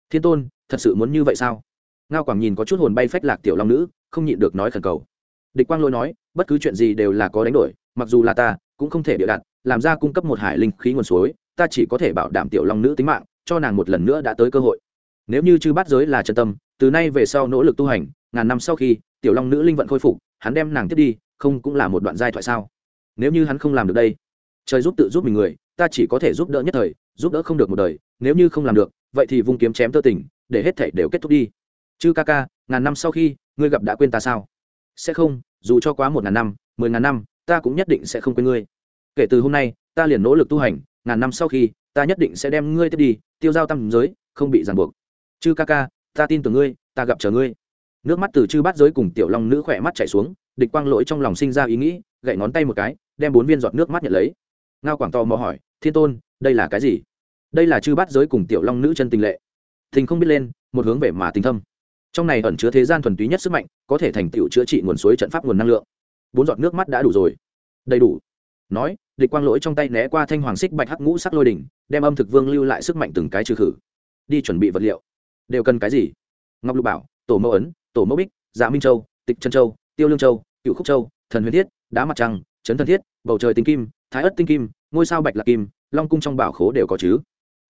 S1: Thiên tôn, thật sự muốn như vậy sao? Ngao quảng nhìn có chút hồn bay phách lạc tiểu long nữ, không nhịn được nói khẩn cầu. Địch quang lôi nói bất cứ chuyện gì đều là có đánh đổi, mặc dù là ta, cũng không thể bịa đặt, làm ra cung cấp một hải linh khí nguồn suối, ta chỉ có thể bảo đảm tiểu long nữ tính mạng, cho nàng một lần nữa đã tới cơ hội. Nếu như chư bát giới là chân tâm, từ nay về sau nỗ lực tu hành, ngàn năm sau khi, tiểu long nữ linh vận khôi phục, hắn đem nàng tiếp đi, không cũng là một đoạn giai thoại sao? Nếu như hắn không làm được đây, trời giúp tự giúp mình người, ta chỉ có thể giúp đỡ nhất thời, giúp đỡ không được một đời, nếu như không làm được, vậy thì vung kiếm chém tơ tình, để hết thể đều kết thúc đi. Chư ca ca, ngàn năm sau khi, ngươi gặp đã quên ta sao? Sẽ không dù cho quá một ngàn năm, mười ngàn năm, ta cũng nhất định sẽ không quên ngươi. Kể từ hôm nay, ta liền nỗ lực tu hành, ngàn năm sau khi, ta nhất định sẽ đem ngươi tiếp đi, tiêu giao tâm giới, không bị ràng buộc. Chư ca ca, ta tin tưởng ngươi, ta gặp chờ ngươi. Nước mắt từ chư bát giới cùng tiểu long nữ khỏe mắt chảy xuống, địch quang lỗi trong lòng sinh ra ý nghĩ, gậy ngón tay một cái, đem bốn viên giọt nước mắt nhận lấy. Ngao quảng to mò hỏi, thiên tôn, đây là cái gì? Đây là chư bát giới cùng tiểu long nữ chân tình lệ. Thình không biết lên, một hướng về mà tình thâm trong này ẩn chứa thế gian thuần túy nhất sức mạnh, có thể thành tựu chữa trị nguồn suối trận pháp nguồn năng lượng. Bốn giọt nước mắt đã đủ rồi. Đầy đủ. Nói, địch quang lỗi trong tay né qua thanh hoàng xích bạch hắc ngũ sắc lôi đỉnh, đem âm thực vương lưu lại sức mạnh từng cái trừ khử. Đi chuẩn bị vật liệu. Đều cần cái gì? Ngọc lục bảo, tổ mẫu ấn, tổ mẫu bích dạ minh châu, tịch trân châu, tiêu lương châu, cựu khúc châu, thần huyền thiết, đá mặt trăng trấn thần thiết, bầu trời tinh kim, thái ất tinh kim, ngôi sao bạch lạc kim, long cung trong bảo khố đều có chứ?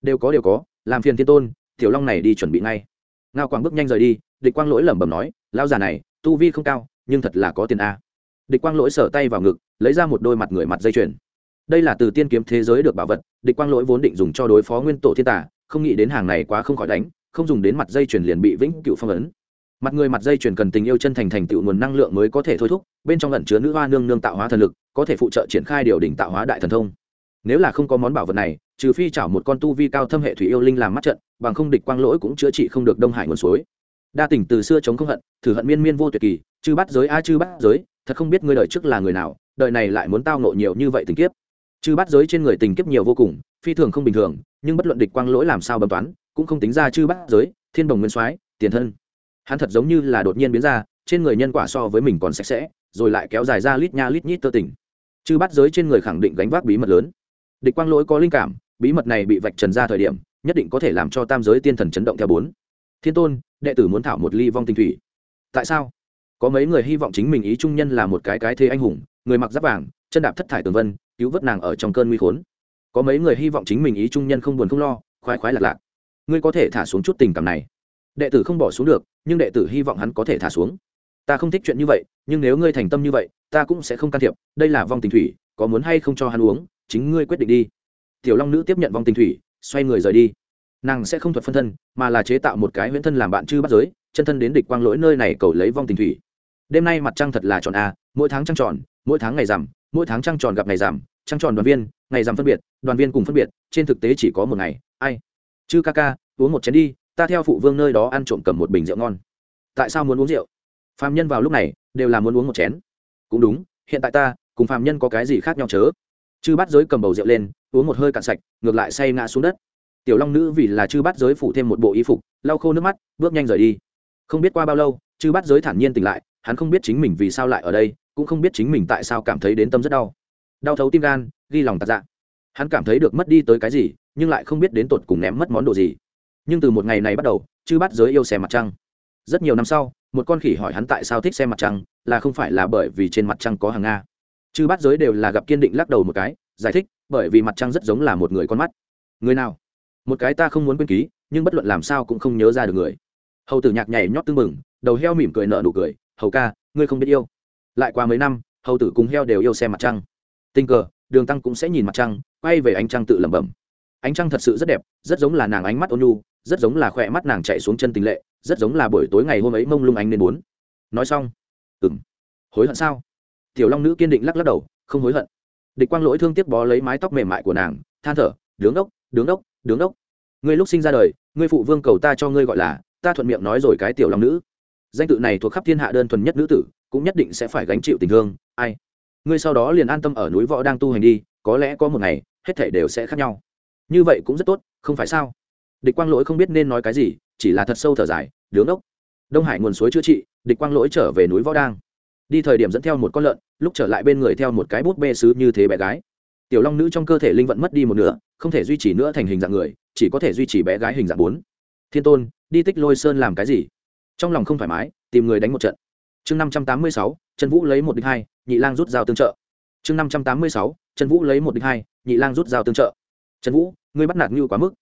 S1: Đều có đều có. Làm phiền thiên tôn, tiểu long này đi chuẩn bị ngay. Ngao quang bước nhanh rời đi địch quang lỗi lẩm bẩm nói lao già này, tu vi không cao, nhưng thật là có tiền a. Địch quang lỗi sở tay vào ngực, lấy ra một đôi mặt người mặt dây chuyền. Đây là từ tiên kiếm thế giới được bảo vật, địch quang lỗi vốn định dùng cho đối phó nguyên tổ thiên tả không nghĩ đến hàng này quá không khỏi đánh, không dùng đến mặt dây chuyền liền bị vĩnh cựu phong ấn. Mặt người mặt dây chuyền cần tình yêu chân thành thành tựu nguồn năng lượng mới có thể thôi thúc, bên trong lẩn chứa nữ hoa nương nương tạo hóa thần lực, có thể phụ trợ triển khai điều đỉnh tạo hóa đại thần thông. Nếu là không có món bảo vật này, trừ phi chảo một con tu vi cao thâm hệ thủy yêu linh làm mắt trận, bằng không địch quang lỗi cũng chữa trị không được đông hải nguồn suối đa tình từ xưa chống không hận, thử hận miên miên vô tuyệt kỳ, chư bắt giới a chư bắt giới, thật không biết ngươi đời trước là người nào, đời này lại muốn tao nộ nhiều như vậy tình kiếp. Chư bắt giới trên người tình kiếp nhiều vô cùng, phi thường không bình thường, nhưng bất luận địch quang lỗi làm sao bấm toán, cũng không tính ra chư bắt giới, thiên đồng nguyên soái, tiền thân. Hắn thật giống như là đột nhiên biến ra, trên người nhân quả so với mình còn sạch sẽ, rồi lại kéo dài ra lít nha lít nhít tơ tỉnh chư bắt giới trên người khẳng định gánh vác bí mật lớn. Địch quang lỗi có linh cảm, bí mật này bị vạch trần ra thời điểm, nhất định có thể làm cho tam giới tiên thần chấn động theo bốn. Thiên tôn đệ tử muốn thảo một ly vong tinh thủy. Tại sao? Có mấy người hy vọng chính mình ý trung nhân là một cái cái thế anh hùng, người mặc giáp vàng, chân đạp thất thải tường vân, cứu vớt nàng ở trong cơn nguy khốn. Có mấy người hy vọng chính mình ý trung nhân không buồn không lo, khoái khoái lạc lạc. Ngươi có thể thả xuống chút tình cảm này. Đệ tử không bỏ xuống được, nhưng đệ tử hy vọng hắn có thể thả xuống. Ta không thích chuyện như vậy, nhưng nếu ngươi thành tâm như vậy, ta cũng sẽ không can thiệp. Đây là vong tình thủy, có muốn hay không cho hắn uống, chính ngươi quyết định đi. Tiểu long nữ tiếp nhận vong tình thủy, xoay người rời đi nàng sẽ không thuật phân thân mà là chế tạo một cái huyễn thân làm bạn chư bắt giới chân thân đến địch quang lỗi nơi này cầu lấy vong tình thủy. Đêm nay mặt trăng thật là tròn a mỗi tháng trăng tròn mỗi tháng ngày giảm, mỗi tháng trăng tròn gặp ngày giảm, trăng tròn đoàn viên ngày giảm phân biệt đoàn viên cùng phân biệt trên thực tế chỉ có một ngày. Ai? Chư ca ca uống một chén đi ta theo phụ vương nơi đó ăn trộm cầm một bình rượu ngon. Tại sao muốn uống rượu? Phạm nhân vào lúc này đều là muốn uống một chén. Cũng đúng hiện tại ta cùng phạm nhân có cái gì khác nhau chớ? Chư bắt giới cầm bầu rượu lên uống một hơi cạn sạch ngược lại say ngã xuống đất tiểu long nữ vì là chư bắt giới phủ thêm một bộ y phục, lau khô nước mắt, bước nhanh rời đi. Không biết qua bao lâu, chư bắt giới thản nhiên tỉnh lại, hắn không biết chính mình vì sao lại ở đây, cũng không biết chính mình tại sao cảm thấy đến tâm rất đau. Đau thấu tim gan, ghi lòng tạc dạ. Hắn cảm thấy được mất đi tới cái gì, nhưng lại không biết đến tột cùng ném mất món đồ gì. Nhưng từ một ngày này bắt đầu, chư bắt giới yêu xem mặt trăng. Rất nhiều năm sau, một con khỉ hỏi hắn tại sao thích xem mặt trăng, là không phải là bởi vì trên mặt trăng có hàng nga. Chư bắt giới đều là gặp kiên định lắc đầu một cái, giải thích, bởi vì mặt trăng rất giống là một người con mắt. Người nào? Một cái ta không muốn quên ký, nhưng bất luận làm sao cũng không nhớ ra được người. Hầu tử nhạc nhảy nhót tưng mừng đầu heo mỉm cười nợ nụ cười, hầu ca, ngươi không biết yêu. Lại qua mấy năm, hầu tử cùng heo đều yêu xem mặt trăng. Tình cờ, đường tăng cũng sẽ nhìn mặt trăng, quay về ánh trăng tự lẩm bẩm. Ánh trăng thật sự rất đẹp, rất giống là nàng ánh mắt ônu rất giống là khỏe mắt nàng chạy xuống chân tình lệ, rất giống là buổi tối ngày hôm ấy mông lung ánh nên bốn. Nói xong ừng hối hận sao? Tiểu long nữ kiên định lắc lắc đầu, không hối hận. Địch quang lỗi thương tiếc bó lấy mái tóc mềm mại của nàng, than thở, đứng đốc đứng đốc đứng đốc, ngươi lúc sinh ra đời, ngươi phụ vương cầu ta cho ngươi gọi là, ta thuận miệng nói rồi cái tiểu long nữ. Danh tự này thuộc khắp thiên hạ đơn thuần nhất nữ tử, cũng nhất định sẽ phải gánh chịu tình thương, ai? Ngươi sau đó liền an tâm ở núi võ đang tu hành đi, có lẽ có một ngày, hết thể đều sẽ khác nhau. Như vậy cũng rất tốt, không phải sao? Địch quang lỗi không biết nên nói cái gì, chỉ là thật sâu thở dài, đứng đốc, đông hải nguồn suối chữa trị, địch quang lỗi trở về núi võ đang. Đi thời điểm dẫn theo một con lợn, lúc trở lại bên người theo một cái bút bê sứ như thế bé gái tiểu long nữ trong cơ thể linh vận mất đi một nửa, không thể duy trì nữa thành hình dạng người, chỉ có thể duy trì bé gái hình dạng bốn. Thiên tôn, đi tích lôi sơn làm cái gì? Trong lòng không thoải mái, tìm người đánh một trận. Chương năm trăm tám mươi sáu, trần vũ lấy một địch hai, nhị lang rút dao tương trợ. Chương năm trăm tám mươi sáu, trần vũ lấy một địch hai, nhị lang rút dao tương trợ. Trần vũ, ngươi bắt nạt ngưu quá mức.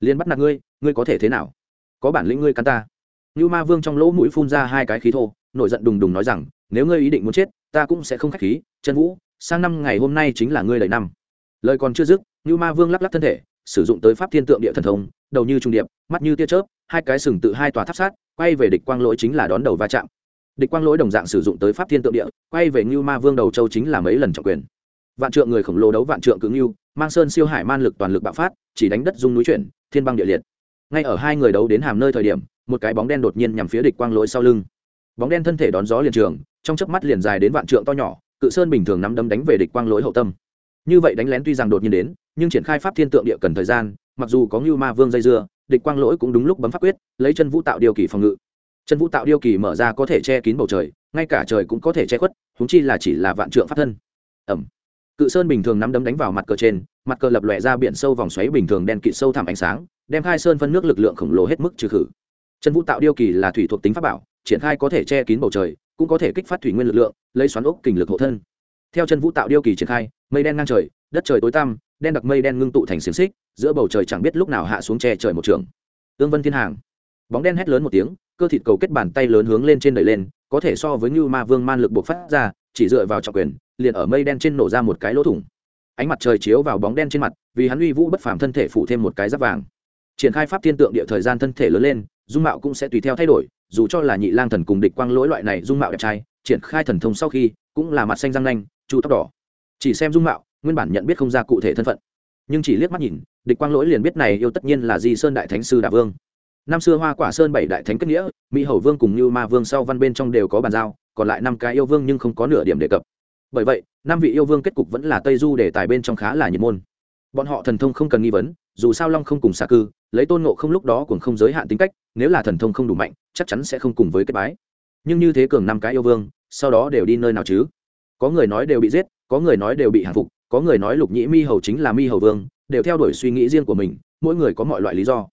S1: Liền bắt nạt ngươi ngươi có thể thế nào? Có bản lĩnh ngươi cắn ta. Ngưu ma vương trong lỗ mũi phun ra hai cái khí thô, nổi giận đùng đùng nói rằng, nếu ngươi ý định muốn chết, ta cũng sẽ không k h á c h khí. Trần vũ sang năm ngày hôm nay chính là ngươi lời năm. Lời còn chưa dứt như ma vương lắc lắc thân thể, sử dụng tới pháp thiên tượng địa thần thông, đầu như trung điệp, mắt như tia chớp, hai cái sừng tự hai tòa tháp sát, quay về địch quang lỗi chính là đón đầu va chạm. Địch quang lỗi đồng dạng sử dụng tới pháp thiên tượng địa, quay về như ma vương đầu châu chính là mấy lần trọng quyền. Vạn trượng người khổng lồ đấu vạn trượng cứng như mang sơn siêu hải man lực toàn lực bạo phát, chỉ đánh đất dung núi chuyển, thiên băng địa liệt. Ngay ở hai người đấu đến hàm nơi thời điểm, một cái bóng đen đột nhiên nhằm phía địch quang lỗi sau lưng. Bóng đen thân thể đón gió liền trường, trong chớp mắt liền dài đến vạn trượng to nhỏ cự sơn bình thường nắm đấm đánh về địch quang lỗi hậu tâm. Như vậy đánh lén tuy rằng đột nhiên đến, nhưng triển khai pháp thiên tượng địa cần thời gian, mặc dù có ngưu ma vương dây dưa, địch quang lỗi cũng đúng lúc bấm pháp quyết, lấy chân vũ tạo điều kỳ phòng ngự. Chân vũ tạo điều kỳ mở ra có thể che kín bầu trời, ngay cả trời cũng có thể che khuất húng chi là chỉ là vạn trượng pháp thân. Ẩm. Cự sơn bình thường nắm đấm đánh vào mặt cờ trên, mặt cờ lập lòe ra biển sâu vòng xoáy bình thường đen kịt sâu thẳm ánh sáng, đem khai sơn phân nước lực lượng khổng lồ hết mức trừ khử. Chân vũ tạo điều kỳ là thủy thuộc tính pháp bảo, triển khai có thể che kín bầu trời cũng có thể kích phát thủy nguyên lực lượng, lấy xoắn ốc kình lực hộ thân. Theo chân vũ tạo điêu kỳ triển khai, mây đen ngang trời, đất trời tối tăm, đen đặc mây đen ngưng tụ thành xiềng xích, giữa bầu trời chẳng biết lúc nào hạ xuống che trời một trường. Ương vân thiên hàng. Bóng đen hét lớn một tiếng, cơ thịt cầu kết bàn tay lớn hướng lên trên đẩy lên, có thể so với như ma vương man lực buộc phát ra, chỉ dựa vào trọng quyền, liền ở mây đen trên nổ ra một cái lỗ thủng. Ánh mặt trời chiếu vào bóng đen trên mặt, vì hắn uy vũ bất phàm thân thể phủ thêm một cái giáp vàng. Triển khai pháp thiên tượng địa thời gian thân thể lớn lên dung mạo cũng sẽ tùy theo thay đổi, dù cho là nhị lang thần cùng địch quang lỗi loại này dung mạo đẹp trai, triển khai thần thông sau khi, cũng là mặt xanh răng nanh, chu tóc đỏ. Chỉ xem dung mạo, nguyên bản nhận biết không ra cụ thể thân phận. Nhưng chỉ liếc mắt nhìn, địch quang lỗi liền biết này yêu tất nhiên là di sơn đại thánh sư đà vương. Năm xưa hoa quả sơn bảy đại thánh kết nghĩa, mỹ hầu vương cùng như ma vương sau văn bên trong đều có bàn giao, còn lại năm cái yêu vương nhưng không có nửa điểm đề cập. Bởi vậy, năm vị yêu vương kết cục vẫn là tây du để tài bên trong khá là nhiệt môn. Bọn họ thần thông không cần nghi vấn dù sao long không cùng xa cư, lấy tôn nộ không lúc đó cũng không giới hạn tính cách, nếu là thần thông không đủ mạnh, chắc chắn sẽ không cùng với kết bái. Nhưng như thế cường năm cái yêu vương, sau đó đều đi nơi nào chứ? Có người nói đều bị giết, có người nói đều bị hàng phục, có người nói lục nhĩ mi hầu chính là mi hầu vương, đều theo đuổi suy nghĩ riêng của mình, mỗi người có mọi loại lý do.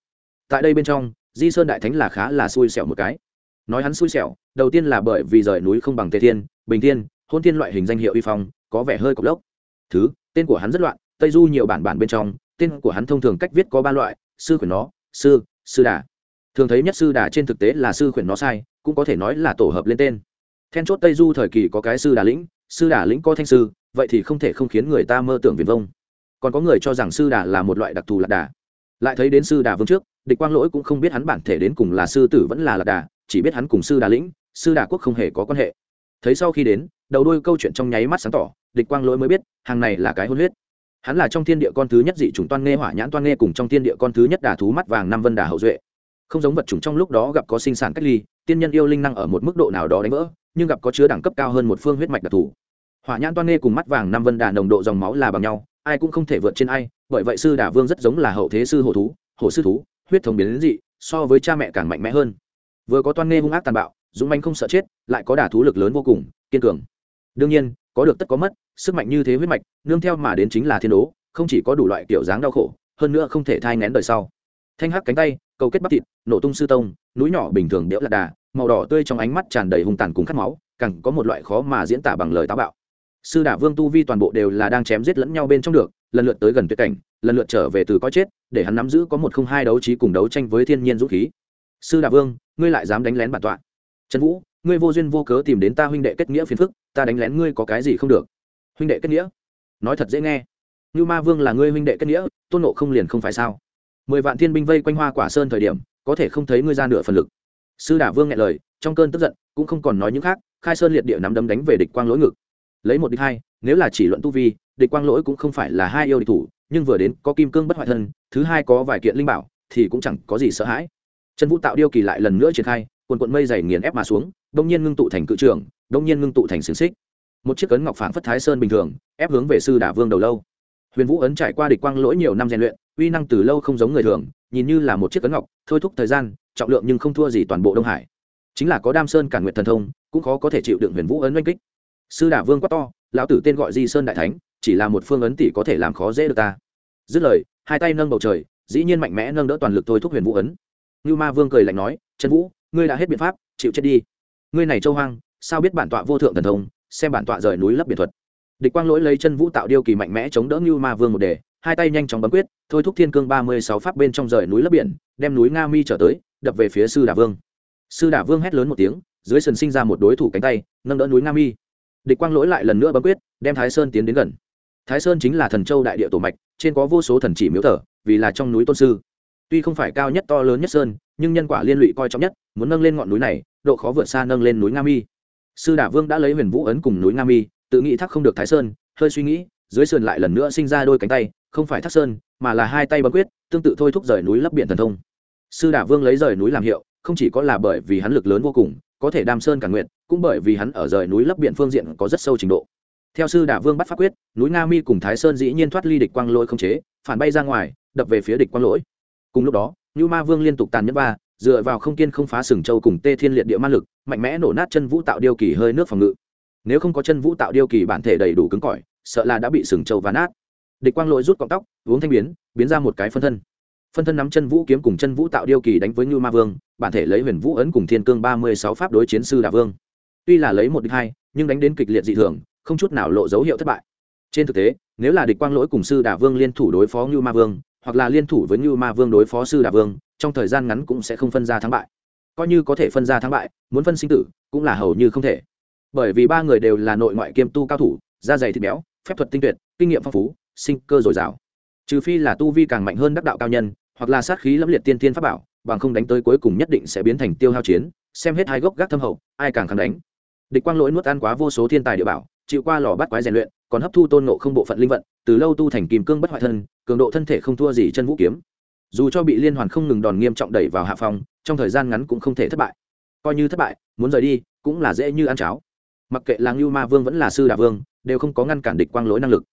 S1: Tại đây bên trong, di sơn đại thánh là khá là xui xẻo một cái. Nói hắn xui xẻo, đầu tiên là bởi vì rời núi không bằng tề thiên, bình thiên, hôn thiên loại hình danh hiệu uy phong, có vẻ hơi cộc lốc. Thứ, tên của hắn rất loạn, tây du nhiều bản bản bên trong tên của hắn thông thường cách viết có ba loại, sư khuyển nó, sư sư đà. Thường thấy nhất sư đà trên thực tế là sư khuyển nó sai, cũng có thể nói là tổ hợp lên tên. Then chốt tây du thời kỳ có cái sư đà lĩnh, sư đà lĩnh có thanh sư, vậy thì không thể không khiến người ta mơ tưởng viền vông. Còn có người cho rằng sư đà là một loại đặc thù lạc đà. Lại thấy đến sư đà vương trước, địch quang lỗi cũng không biết hắn bản thể đến cùng là sư tử vẫn là lạc đà, chỉ biết hắn cùng sư đà lĩnh, sư đà quốc không hề có quan hệ. Thấy sau khi đến, đầu đuôi câu chuyện trong nháy mắt sáng tỏ, địch quang lỗi mới biết, hàng này là cái hôn huyết hắn là trong thiên địa con thứ nhất dị chủng toan nghe hỏa nhãn toan nghe cùng trong thiên địa con thứ nhất đà thú mắt vàng năm vân đà hậu duệ. Không giống vật chủng trong lúc đó gặp có sinh sản cách ly, tiên nhân yêu linh năng ở một mức độ nào đó đánh vỡ, nhưng gặp có chứa đẳng cấp cao hơn một phương huyết mạch đặc thù. Hỏa nhãn toan nghe cùng mắt vàng năm vân đà nồng độ dòng máu là bằng nhau, ai cũng không thể vượt trên ai, bởi vậy sư đà vương rất giống là hậu thế sư hổ thú, hổ sư thú, huyết thống biến dị, so với cha mẹ càng mạnh mẽ hơn. Vừa có toan nghe hung ác tàn bạo, dũng manh không sợ chết, lại có đà thú lực lớn vô cùng, kiên cường. Đương nhiên có được tất có mất, sức mạnh như thế huyết mạch, nương theo mà đến chính là thiên đố, không chỉ có đủ loại kiểu dáng đau khổ, hơn nữa không thể thai ngén đời sau. Thanh hắc cánh tay, cầu kết bắp thịt, nổ tung sư tông, núi nhỏ bình thường đẽo lạc đà, màu đỏ tươi trong ánh mắt tràn đầy hung tàn cùng khát máu, càng có một loại khó mà diễn tả bằng lời táo bạo. Sư đả vương tu vi toàn bộ đều là đang chém giết lẫn nhau bên trong được, lần lượt tới gần tuyệt cảnh, lần lượt trở về từ coi chết, để hắn nắm giữ có một không hai đấu trí cùng đấu tranh với thiên nhiên dũng khí. Sư đả vương, ngươi lại dám đánh lén bản tọa. Trần vũ ngươi vô duyên vô cớ tìm đến ta huynh đệ kết nghĩa phiền phức, ta đánh lén ngươi có cái gì không được. Huynh đệ kết nghĩa? Nói thật dễ nghe. Như ma vương là ngươi huynh đệ kết nghĩa, tôn nộ không liền không phải sao? Mười vạn thiên binh vây quanh hoa quả sơn thời điểm, có thể không thấy ngươi ra nửa phần lực. Sư đả vương nghe lời, trong cơn tức giận, cũng không còn nói những khác, khai sơn liệt địa nắm đấm đánh về địch quang lỗi ngực. Lấy một địch hai, nếu là chỉ luận tu vi, địch quang lỗi cũng không phải là hai yêu địch thủ, nhưng vừa đến có kim cương bất hoại thân, thứ hai có vài kiện linh bảo, thì cũng chẳng có gì sợ hãi. Trần vũ tạo điêu kỳ lại lần nữa triển khai, quần quận mây dày nghiền ép mà xuống đông nhiên ngưng tụ thành cự trường đông nhiên ngưng tụ thành xiềng xích. Một chiếc ấn ngọc phảng phất thái sơn bình thường, ép hướng về sư đả vương đầu lâu. Huyền vũ ấn trải qua địch quang lỗi nhiều năm rèn luyện, uy năng từ lâu không giống người thường, nhìn như là một chiếc ấn ngọc, thôi thúc thời gian, trọng lượng nhưng không thua gì toàn bộ đông hải. Chính là có đam sơn cản nguyện thần thông, cũng khó có thể chịu đựng huyền vũ ấn oanh kích. Sư đả vương quá to, lão tử tên gọi di sơn đại thánh, chỉ là một phương ấn tỷ có thể làm khó dễ được ta. Dứt lời, hai tay nâng bầu trời, dĩ nhiên mạnh mẽ nâng đỡ toàn lực thôi thúc huyền vũ ấn. Như ma vương cười lạnh nói, trần vũ, ngươi đã hết biện pháp, chịu chết đi ngươi này châu hoang, sao biết bản tọa vô thượng thần thông, xem bản tọa rời núi lấp biệt thuật? Địch quang lỗi lấy chân vũ tạo điêu kỳ mạnh mẽ chống đỡ như ma vương một đề, hai tay nhanh chóng bấm quyết, thôi thúc thiên cương ba mươi sáu pháp bên trong rời núi lấp biển, đem núi nga mi trở tới, đập về phía sư đà vương. Sư đà vương hét lớn một tiếng, dưới sườn sinh ra một đối thủ cánh tay, nâng đỡ núi nga mi. Địch quang lỗi lại lần nữa bấm quyết, đem thái sơn tiến đến gần. Thái sơn chính là thần châu đại địa tổ mạch, trên có vô số thần chỉ miếu thờ, vì là trong núi tôn sư. Tuy không phải cao nhất to lớn nhất sơn, nhưng nhân quả liên lụy coi trọng nhất, muốn nâng lên ngọn núi này độ khó vượt xa nâng lên núi nga mi. Sư đả vương đã lấy huyền vũ ấn cùng núi nga mi, tự nghĩ thác không được thái sơn, hơi suy nghĩ, dưới sườn lại lần nữa sinh ra đôi cánh tay, không phải thác sơn, mà là hai tay bấm quyết, tương tự thôi thúc rời núi lấp biển thần thông. Sư đả vương lấy rời núi làm hiệu, không chỉ có là bởi vì hắn lực lớn vô cùng, có thể đam sơn cả nguyện, cũng bởi vì hắn ở rời núi lấp biển phương diện có rất sâu trình độ. Theo sư đả vương bắt pháp quyết, núi nga mi cùng thái sơn dĩ nhiên thoát ly địch quang lỗi không chế, phản bay ra ngoài, đập về phía địch quang lỗi. Cùng lúc đó như ma vương liên tục tàn nhẫn ba dựa vào không kiên không phá sừng châu cùng tê thiên liệt địa ma lực, mạnh mẽ nổ nát chân vũ tạo điêu kỳ hơi nước phòng ngự. Nếu không có chân vũ tạo điêu kỳ bản thể đầy đủ cứng cỏi, sợ là đã bị sừng châu và nát. Địch quang lỗi rút cọng tóc, uống thanh biến biến ra một cái phân thân. Phân thân nắm chân vũ kiếm cùng chân vũ tạo điêu kỳ đánh với ngưu ma vương, bản thể lấy huyền vũ ấn cùng thiên cương ba mươi sáu pháp đối chiến sư đà vương. Tuy là lấy một địch hai, nhưng đánh đến kịch liệt dị thường, không chút nào lộ dấu hiệu thất bại. Trên thực tế, nếu là địch quang lỗi cùng sư đà vương liên thủ đối phó ngưu ma vương, hoặc là liên thủ với ngưu ma vương đối phó sư đà vương trong thời gian ngắn cũng sẽ không phân ra thắng bại. Coi như có thể phân ra thắng bại, muốn phân sinh tử, cũng là hầu như không thể. Bởi vì ba người đều là nội ngoại kiêm tu cao thủ, da dày thịt béo, phép thuật tinh tuyệt, kinh nghiệm phong phú, sinh cơ dồi dào. Trừ phi là tu vi càng mạnh hơn đắc đạo cao nhân, hoặc là sát khí lâm liệt tiên tiên pháp bảo, bằng không đánh tới cuối cùng nhất định sẽ biến thành tiêu hao chiến, xem hết hai gốc gác thâm hậu, ai càng kháng đánh. Địch quang lỗi nuốt ăn quá vô số thiên tài địa bảo, chịu qua lò bắt quái rèn luyện, còn hấp thu tôn nộ không bộ phận linh vận, từ lâu tu thành kim cương bất hoại thân, cường độ thân thể không thua gì chân vũ kiếm dù cho bị liên hoàn không ngừng đòn nghiêm trọng đẩy vào hạ phòng trong thời gian ngắn cũng không thể thất bại. Coi như thất bại, muốn rời đi, cũng là dễ như ăn cháo. Mặc kệ là ngưu ma vương vẫn là sư đà vương, đều không có ngăn cản địch quang lỗi năng lực.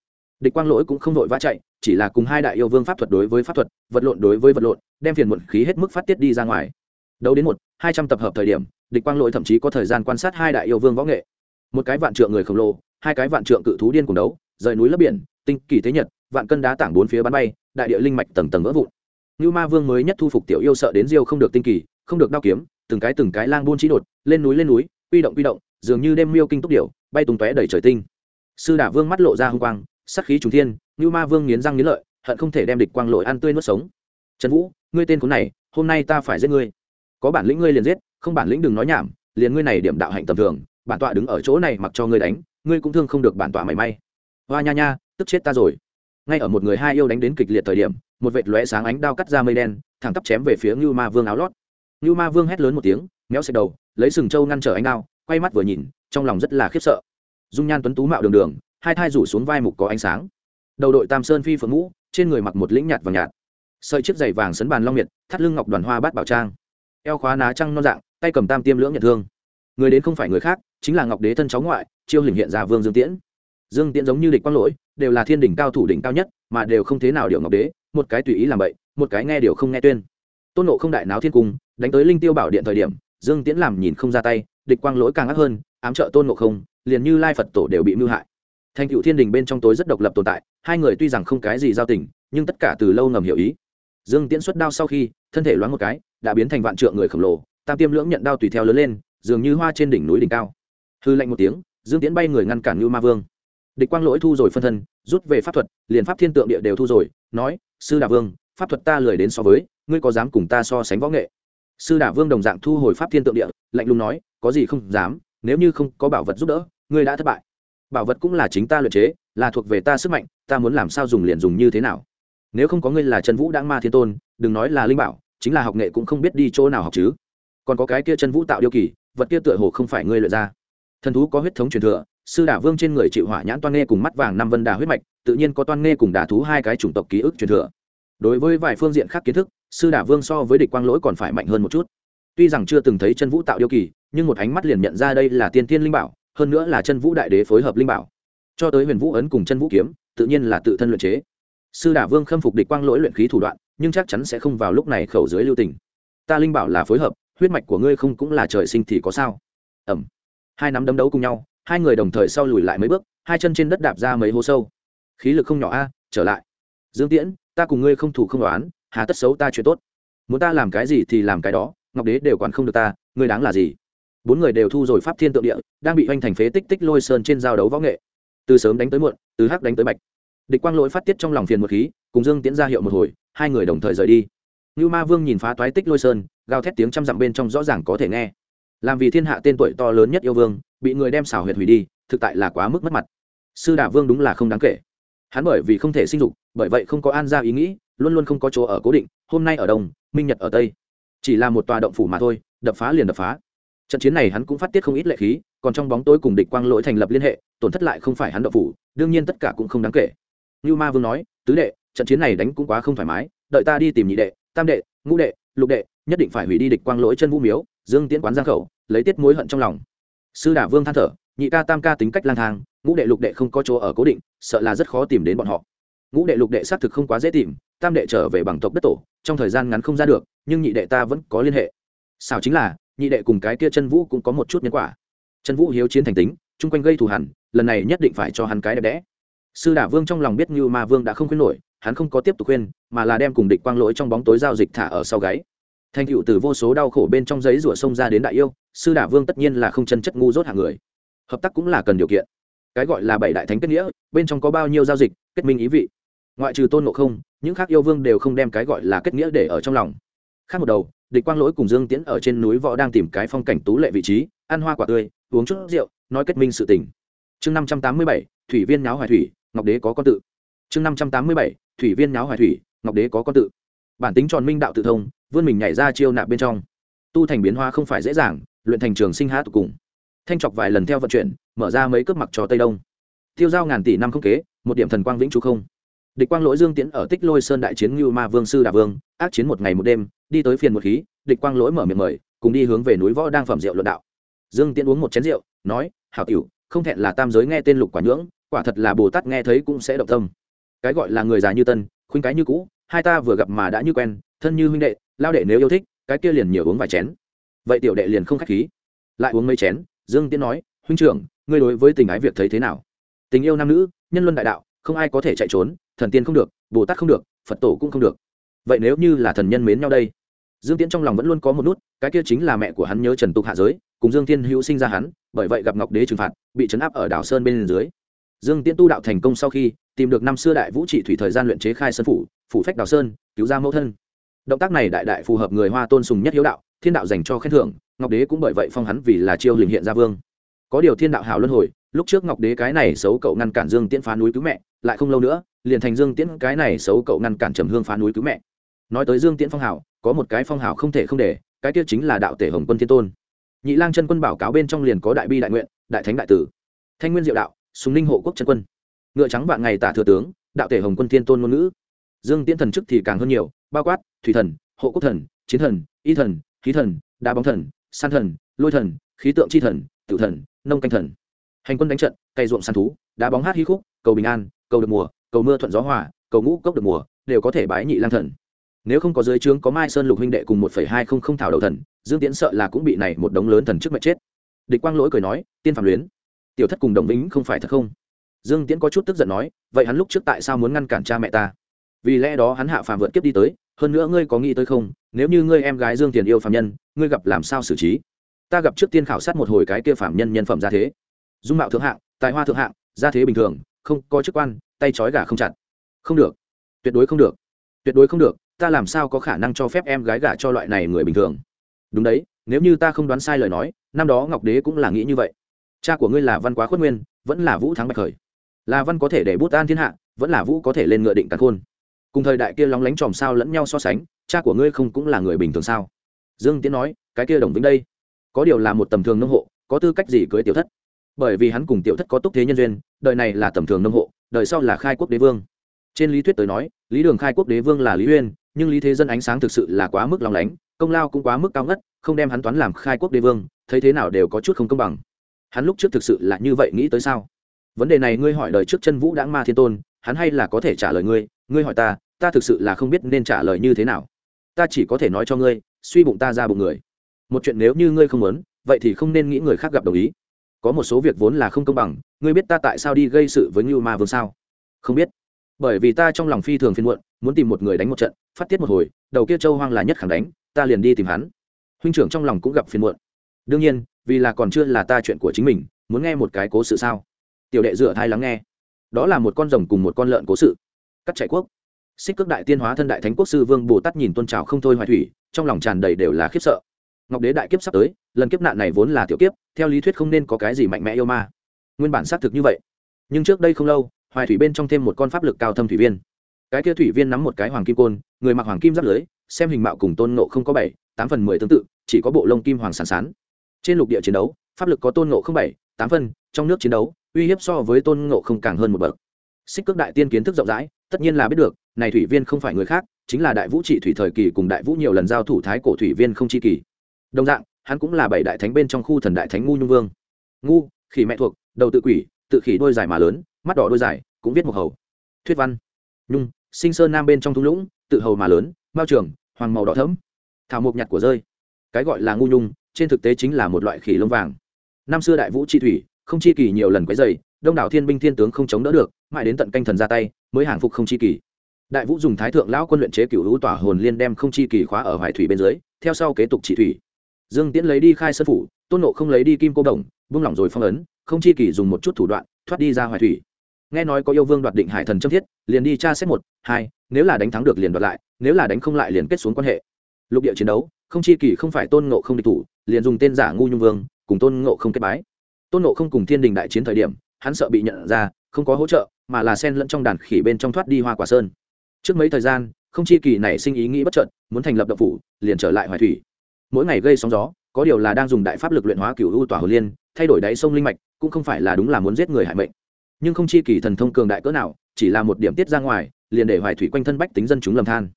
S1: Địch quang lỗi cũng không vội vã chạy, chỉ là cùng hai đại yêu vương pháp thuật đối với pháp thuật, vật lộn đối với vật lộn, đem phiền muộn khí hết mức phát tiết đi ra ngoài. Đấu đến một, hai trăm tập hợp thời điểm, địch quang lỗi thậm chí có thời gian quan sát hai đại yêu vương võ nghệ. Một cái vạn trượng người khổng lồ, hai cái vạn trượng cự thú điên cùng đấu, rời núi lấp biển, tinh kỳ thế nhật, vạn cân đá tảng bốn phía bắn bay, đại địa linh mạch tầng tầng vỡ vụn như ma vương mới nhất thu phục tiểu yêu sợ đến diêu không được tinh kỳ, không được đao kiếm, từng cái từng cái lang buôn chí đột, lên núi lên núi, quy động quy động, dường như đêm miêu kinh túc điệu bay tung tóe đầy trời tinh. Sư đả vương mắt lộ ra hung quang, sắc khí trùng thiên như ma vương nghiến răng nghiến lợi, hận không thể đem địch quang lội ăn tươi nuốt sống. Trần vũ, ngươi tên khốn này, hôm nay ta phải giết ngươi. Có bản lĩnh ngươi liền giết, không bản lĩnh đừng nói nhảm, liền ngươi này điểm đạo hạnh tầm thường, bản tọa đứng ở chỗ này mặc cho ngươi đánh, ngươi cũng thương không được bản tọa mảy may. Hoa nha nha, tức chết ta rồi ngay ở một người hai yêu đánh đến kịch liệt thời điểm, một vệt lóe sáng ánh đao cắt ra mây đen, thẳng tắp chém về phía ngưu ma vương áo lót. Ngưu ma vương hét lớn một tiếng, méo xẹt đầu, lấy sừng trâu ngăn trở ánh đao, quay mắt vừa nhìn, trong lòng rất là khiếp sợ. Dung nhan tuấn tú mạo đường đường, hai thai rủ xuống vai mục có ánh sáng. Đầu đội tam sơn phi phượng ngũ, trên người mặc một lĩnh nhạt vàng nhạt. Sợi chiếc giày vàng sấn bàn long miệt, thắt lưng ngọc đoàn hoa bát bảo trang. Eo khóa ná trăng non dạng, tay cầm tam tiêm lưỡng nhận thương. Người đến không phải người khác, chính là ngọc đế thân cháu ngoại, chiêu hình hiện ra vương dương tiễn. Dương tiễn giống như địch quang lỗi đều là thiên đỉnh cao thủ đỉnh cao nhất, mà đều không thế nào điều ngọc đế, một cái tùy ý làm vậy, một cái nghe điều không nghe tuyên. Tôn nộ không đại náo thiên cung, đánh tới linh tiêu bảo điện thời điểm, dương tiễn làm nhìn không ra tay, địch quang lỗi càng ác hơn, ám trợ tôn nộ không, liền như lai phật tổ đều bị mưu hại. Thành cựu thiên đình bên trong tối rất độc lập tồn tại, hai người tuy rằng không cái gì giao tình, nhưng tất cả từ lâu ngầm hiểu ý. Dương tiễn xuất đao sau khi, thân thể loáng một cái, đã biến thành vạn trượng người khổng lồ, tam tiêm lưỡng nhận đao tùy theo lớn lên, dường như hoa trên đỉnh núi đỉnh cao. Hư lạnh một tiếng, dương tiễn bay người ngăn cản như ma vương địch quang lỗi thu rồi phân thân, rút về pháp thuật, liền pháp thiên tượng địa đều thu rồi, nói, sư đà vương, pháp thuật ta lười đến so với, ngươi có dám cùng ta so sánh võ nghệ? Sư đà vương đồng dạng thu hồi pháp thiên tượng địa, lạnh lùng nói, có gì không dám, nếu như không có bảo vật giúp đỡ, ngươi đã thất bại. Bảo vật cũng là chính ta luyện chế, là thuộc về ta sức mạnh, ta muốn làm sao dùng liền dùng như thế nào. Nếu không có ngươi là trần vũ đáng ma thiên tôn, đừng nói là linh bảo, chính là học nghệ cũng không biết đi chỗ nào học chứ. Còn có cái kia chân vũ tạo điêu kỳ, vật kia tựa hồ không phải ngươi luyện ra. Thần thú có huyết thống truyền thừa sư đả vương trên người chịu hỏa nhãn toan nghe cùng mắt vàng năm vân đà huyết mạch, tự nhiên có toan nghe cùng đả thú hai cái chủng tộc ký ức truyền thừa. Đối với vài phương diện khác kiến thức, sư đả vương so với địch quang lỗi còn phải mạnh hơn một chút. Tuy rằng chưa từng thấy chân vũ tạo yêu kỳ, nhưng một ánh mắt liền nhận ra đây là tiên tiên linh bảo, hơn nữa là chân vũ đại đế phối hợp linh bảo. Cho tới huyền vũ ấn cùng chân vũ kiếm, tự nhiên là tự thân luyện chế. Sư đả vương khâm phục địch quang lỗi luyện khí thủ đoạn, nhưng chắc chắn sẽ không vào lúc này khẩu dưới lưu tình. Ta linh bảo là phối hợp, huyết mạch của ngươi không cũng là trời sinh thì có sao? Ẩm hai nắm đấm đấu cùng nhau hai người đồng thời sau lùi lại mấy bước, hai chân trên đất đạp ra mấy hố sâu. Khí lực không nhỏ a, trở lại. Dương tiễn, ta cùng ngươi không thủ không đoán hà tất xấu ta chuyện tốt. Muốn ta làm cái gì thì làm cái đó, ngọc đế đều quản không được ta, ngươi đáng là gì? Bốn người đều thu rồi pháp thiên tượng địa, đang bị hoành thành phế tích tích lôi sơn trên giao đấu võ nghệ. Từ sớm đánh tới muộn, từ hắc đánh tới bạch. Địch quang lỗi phát tiết trong lòng phiền một khí, cùng dương tiễn ra hiệu một hồi, hai người đồng thời rời đi. Như ma vương nhìn phá toái tích lôi sơn, gào thét tiếng trăm dặm bên trong rõ ràng có thể nghe. Làm vì thiên hạ tên tuổi to lớn nhất yêu vương bị người đem xảo huyệt hủy đi, thực tại là quá mức mất mặt. Sư đả vương đúng là không đáng kể. Hắn bởi vì không thể sinh dục, bởi vậy không có an ra ý nghĩ, luôn luôn không có chỗ ở cố định, hôm nay ở đông, minh nhật ở tây. Chỉ là một tòa động phủ mà thôi, đập phá liền đập phá. Trận chiến này hắn cũng phát tiết không ít lệ khí, còn trong bóng tối cùng địch quang lỗi thành lập liên hệ, tổn thất lại không phải hắn động phủ, đương nhiên tất cả cũng không đáng kể. Như ma vương nói, tứ đệ, trận chiến này đánh cũng quá không thoải mái, đợi ta đi tìm nhị đệ, tam đệ, ngũ đệ, lục đệ, nhất định phải hủy đi địch quang lỗi chân vũ miếu, dương tiễn quán giang khẩu, lấy tiết mối hận trong lòng sư đả vương than thở, nhị ca tam ca tính cách lang thang, ngũ đệ lục đệ không có chỗ ở cố định, sợ là rất khó tìm đến bọn họ. Ngũ đệ lục đệ xác thực không quá dễ tìm, tam đệ trở về bằng tộc đất tổ, trong thời gian ngắn không ra được, nhưng nhị đệ ta vẫn có liên hệ. Sao chính là, nhị đệ cùng cái kia chân vũ cũng có một chút nhân quả. Chân vũ hiếu chiến thành tính, chung quanh gây thù hẳn lần này nhất định phải cho hắn cái đẹp đẽ. Sư đả vương trong lòng biết như ma vương đã không khuyên nổi, hắn không có tiếp tục khuyên, mà là đem cùng địch quang lỗi trong bóng tối giao dịch thả ở sau gáy thành cựu từ vô số đau khổ bên trong giấy rủa sông ra đến đại yêu, sư đả vương tất nhiên là không chân chất ngu dốt hạng người. Hợp tác cũng là cần điều kiện. Cái gọi là bảy đại thánh kết nghĩa, bên trong có bao nhiêu giao dịch, kết minh ý vị. Ngoại trừ tôn ngộ không, những khác yêu vương đều không đem cái gọi là kết nghĩa để ở trong lòng. Khác một đầu, địch quang lỗi cùng dương tiễn ở trên núi võ đang tìm cái phong cảnh tú lệ vị trí, ăn hoa quả tươi, uống chút rượu, nói kết minh sự tình. Chương năm trăm tám mươi bảy, thủy viên nháo hoài thủy, ngọc đế có con tự. Chương năm trăm tám mươi bảy, thủy viên nháo hoài thủy, ngọc đế có con tự bản tính tròn minh đạo tự thông, vươn mình nhảy ra chiêu nạp bên trong. Tu thành biến hoa không phải dễ dàng, luyện thành trường sinh hát tục cùng. Thanh trọc vài lần theo vận chuyển, mở ra mấy cướp mặc cho tây đông. Tiêu giao ngàn tỷ năm không kế, một điểm thần quang vĩnh chú không. Địch quang lỗi dương tiễn ở tích lôi sơn đại chiến như ma vương sư đà vương, ác chiến một ngày một đêm, đi tới phiền một khí, địch quang lỗi mở miệng mời, cùng đi hướng về núi võ đang phẩm rượu luận đạo. Dương tiễn uống một chén rượu, nói, hảo cửu không thẹn là tam giới nghe tên lục quả nhưỡng, quả thật là bồ tát nghe thấy cũng sẽ động tâm. Cái gọi là người già như tân, khuynh cái như cũ hai ta vừa gặp mà đã như quen, thân như huynh đệ, lao đệ nếu yêu thích, cái kia liền nhiều uống vài chén. Vậy tiểu đệ liền không khách khí. Lại uống mấy chén, dương tiễn nói, huynh trưởng, ngươi đối với tình ái việc thấy thế nào? Tình yêu nam nữ, nhân luân đại đạo, không ai có thể chạy trốn, thần tiên không được, bồ tát không được, phật tổ cũng không được. Vậy nếu như là thần nhân mến nhau đây? Dương tiễn trong lòng vẫn luôn có một nút, cái kia chính là mẹ của hắn nhớ trần tục hạ giới, cùng dương tiên hữu sinh ra hắn, bởi vậy gặp ngọc đế trừng phạt, bị trấn áp ở đảo sơn bên dưới. Dương tiễn tu đạo thành công sau khi tìm được năm xưa đại vũ trị thủy thời gian luyện chế khai sơn phủ phủ phách Đào sơn, cứu ra mẫu thân. Động tác này đại đại phù hợp người hoa tôn sùng nhất hiếu đạo, thiên đạo dành cho khen thưởng, ngọc đế cũng bởi vậy phong hắn vì là chiêu hình hiện ra vương. Có điều thiên đạo hảo luân hồi, lúc trước ngọc đế cái này xấu cậu ngăn cản dương tiễn phá núi cứu mẹ, lại không lâu nữa, liền thành dương tiễn cái này xấu cậu ngăn cản trầm hương phá núi cứu mẹ. Nói tới dương tiễn phong hảo, có một cái phong hảo không thể không để, cái kia chính là đạo tể hồng quân thiên tôn. Nhị lang chân quân bảo cáo bên trong liền có đại bi đại nguyện, đại thánh đại tử. Thanh nguyên diệu đạo, sùng ninh hộ quốc chân quân. Ngựa trắng vạn ngày tả thừa tướng, đạo tể hồng quân thiên tôn ngôn ngữ dương tiễn thần chức thì càng hơn nhiều, bao quát thủy thần, hộ quốc thần, chiến thần, y thần, khí thần, đá bóng thần, san thần, lôi thần, khí tượng chi thần tự thần, nông canh thần. Hành quân đánh trận, cày ruộng săn thú, đá bóng hát hí khúc, cầu bình an, cầu được mùa, cầu mưa thuận gió hòa, cầu ngũ cốc được mùa, đều có thể bái nhị lang thần. Nếu không có dưới trướng có mai sơn lục huynh đệ cùng một phẩy hai không không thảo đầu thần, dương tiễn sợ là cũng bị này một đống lớn thần trước mệt chết. Địch quang lỗi cười nói, tiên phạm luyến, tiểu thất cùng đồng vĩnh không phải thật không? Dương tiễn có chút tức giận nói, vậy hắn lúc trước tại sao muốn ngăn cản cha mẹ ta? Vì lẽ đó hắn hạ phàm vượt kiếp đi tới, hơn nữa ngươi có nghĩ tới không, nếu như ngươi em gái dương tiền yêu phạm nhân, ngươi gặp làm sao xử trí? Ta gặp trước tiên khảo sát một hồi cái kia phạm nhân nhân phẩm ra thế. Dung mạo thượng hạng, tài hoa thượng hạng, gia thế bình thường, không có chức quan, tay trói gà không chặt. Không được. Tuyệt đối không được. Tuyệt đối không được, ta làm sao có khả năng cho phép em gái gả cho loại này người bình thường? Đúng đấy, nếu như ta không đoán sai lời nói, năm đó ngọc đế cũng là nghĩ như vậy. Cha của ngươi là văn quá khuất nguyên, vẫn là vũ thắng bạch khởi. Là văn có thể để bút an thiên hạ, vẫn là vũ có thể lên ngựa định cắn khôn cùng thời đại kia lóng lánh tròm sao lẫn nhau so sánh, cha của ngươi không cũng là người bình thường sao? Dương tiến nói, cái kia đồng vĩnh đây, có điều là một tầm thường nông hộ, có tư cách gì cưới tiểu thất? Bởi vì hắn cùng tiểu thất có túc thế nhân duyên, đời này là tầm thường nông hộ, đời sau là khai quốc đế vương. Trên lý thuyết tới nói, lý đường khai quốc đế vương là lý uyên, nhưng lý thế dân ánh sáng thực sự là quá mức lòng lánh, công lao cũng quá mức cao ngất, không đem hắn toán làm khai quốc đế vương, thấy thế nào đều có chút không công bằng. Hắn lúc trước thực sự là như vậy nghĩ tới sao? Vấn đề này ngươi hỏi đời trước chân vũ đãng ma thiên tôn, hắn hay là có thể trả lời ngươi ngươi hỏi ta ta thực sự là không biết nên trả lời như thế nào. Ta chỉ có thể nói cho ngươi, suy bụng ta ra bụng người. Một chuyện nếu như ngươi không muốn, vậy thì không nên nghĩ người khác gặp đồng ý. Có một số việc vốn là không công bằng, ngươi biết ta tại sao đi gây sự với ngưu ma vương sao? Không biết. Bởi vì ta trong lòng phi thường phiên muộn, muốn tìm một người đánh một trận, phát tiết một hồi, đầu kia châu hoang là nhất khẳng đánh, ta liền đi tìm hắn. Huynh trưởng trong lòng cũng gặp phiên muộn. Đương nhiên, vì là còn chưa là ta chuyện của chính mình, muốn nghe một cái cố sự sao? Tiểu đệ dựa thai lắng nghe. Đó là một con rồng cùng một con lợn cố sự cắt chạy quốc. Xích cước đại tiên hóa thân đại thánh quốc sư vương bồ tát nhìn tôn trào không thôi hoài thủy, trong lòng tràn đầy đều là khiếp sợ. Ngọc đế đại kiếp sắp tới, lần kiếp nạn này vốn là tiểu kiếp, theo lý thuyết không nên có cái gì mạnh mẽ yêu ma. Nguyên bản xác thực như vậy. Nhưng trước đây không lâu, hoài thủy bên trong thêm một con pháp lực cao thâm thủy viên. Cái kia thủy viên nắm một cái hoàng kim côn, người mặc hoàng kim giáp lưới, xem hình mạo cùng tôn nộ không có bảy, tám phần mười tương tự, chỉ có bộ lông kim hoàng sàn sán. Trên lục địa chiến đấu, pháp lực có tôn nộ không bảy, tám phân trong nước chiến đấu, uy hiếp so với tôn nộ không càng hơn một bậc. Xích cước đại tiên kiến thức rộng rãi tất nhiên là biết được, này thủy viên không phải người khác, chính là đại vũ trị thủy thời kỳ cùng đại vũ nhiều lần giao thủ thái cổ thủy viên không chi kỳ. Đồng dạng, hắn cũng là bảy đại thánh bên trong khu thần đại thánh ngu nhung vương. Ngu, khỉ mẹ thuộc, đầu tự quỷ, tự khỉ đôi dài mà lớn, mắt đỏ đôi dài, cũng viết một hầu. Thuyết văn. Nhung, sinh sơn nam bên trong thung lũng, tự hầu mà lớn, mao trường, hoàng màu đỏ thẫm. Thảo mộc nhặt của rơi. Cái gọi là ngu nhung, trên thực tế chính là một loại khỉ lông vàng. Năm xưa đại vũ chi thủy, không chi kỳ nhiều lần quấy dày đông đảo thiên binh thiên tướng không chống đỡ được, mãi đến tận canh thần ra tay, mới hàng phục không chi kỳ. Đại vũ dùng thái thượng lão quân luyện chế cựu hữu tỏa hồn liên đem không chi kỳ khóa ở hoài thủy bên dưới, theo sau kế tục trị thủy. Dương tiễn lấy đi khai sơn phủ, tôn nộ không lấy đi kim cô đồng buông lỏng rồi phong ấn, không chi kỳ dùng một chút thủ đoạn, thoát đi ra hoài thủy. Nghe nói có yêu vương đoạt định hải thần châm thiết, liền đi tra xét một, hai, nếu là đánh thắng được liền đoạt lại, nếu là đánh không lại liền kết xuống quan hệ. Lục địa chiến đấu, không chi kỳ không phải tôn ngộ không địch thủ, liền dùng tên giả ngu nhung vương, cùng tôn ngộ không kết bái. Tôn ngộ không cùng thiên đình đại chiến thời điểm hắn sợ bị nhận ra, không có hỗ trợ, mà là sen lẫn trong đàn khỉ bên trong thoát đi hoa quả sơn. Trước mấy thời gian, không chi kỳ này sinh ý nghĩ bất trợn muốn thành lập động phủ, liền trở lại hoài thủy. Mỗi ngày gây sóng gió, có điều là đang dùng đại pháp lực luyện hóa cửu u tỏa hồ liên, thay đổi đáy sông linh mạch, cũng không phải là đúng là muốn giết người hại mệnh. Nhưng không chi kỳ thần thông cường đại cỡ nào, chỉ là một điểm tiết ra ngoài, liền để hoài thủy quanh thân bách tính dân chúng lầm than.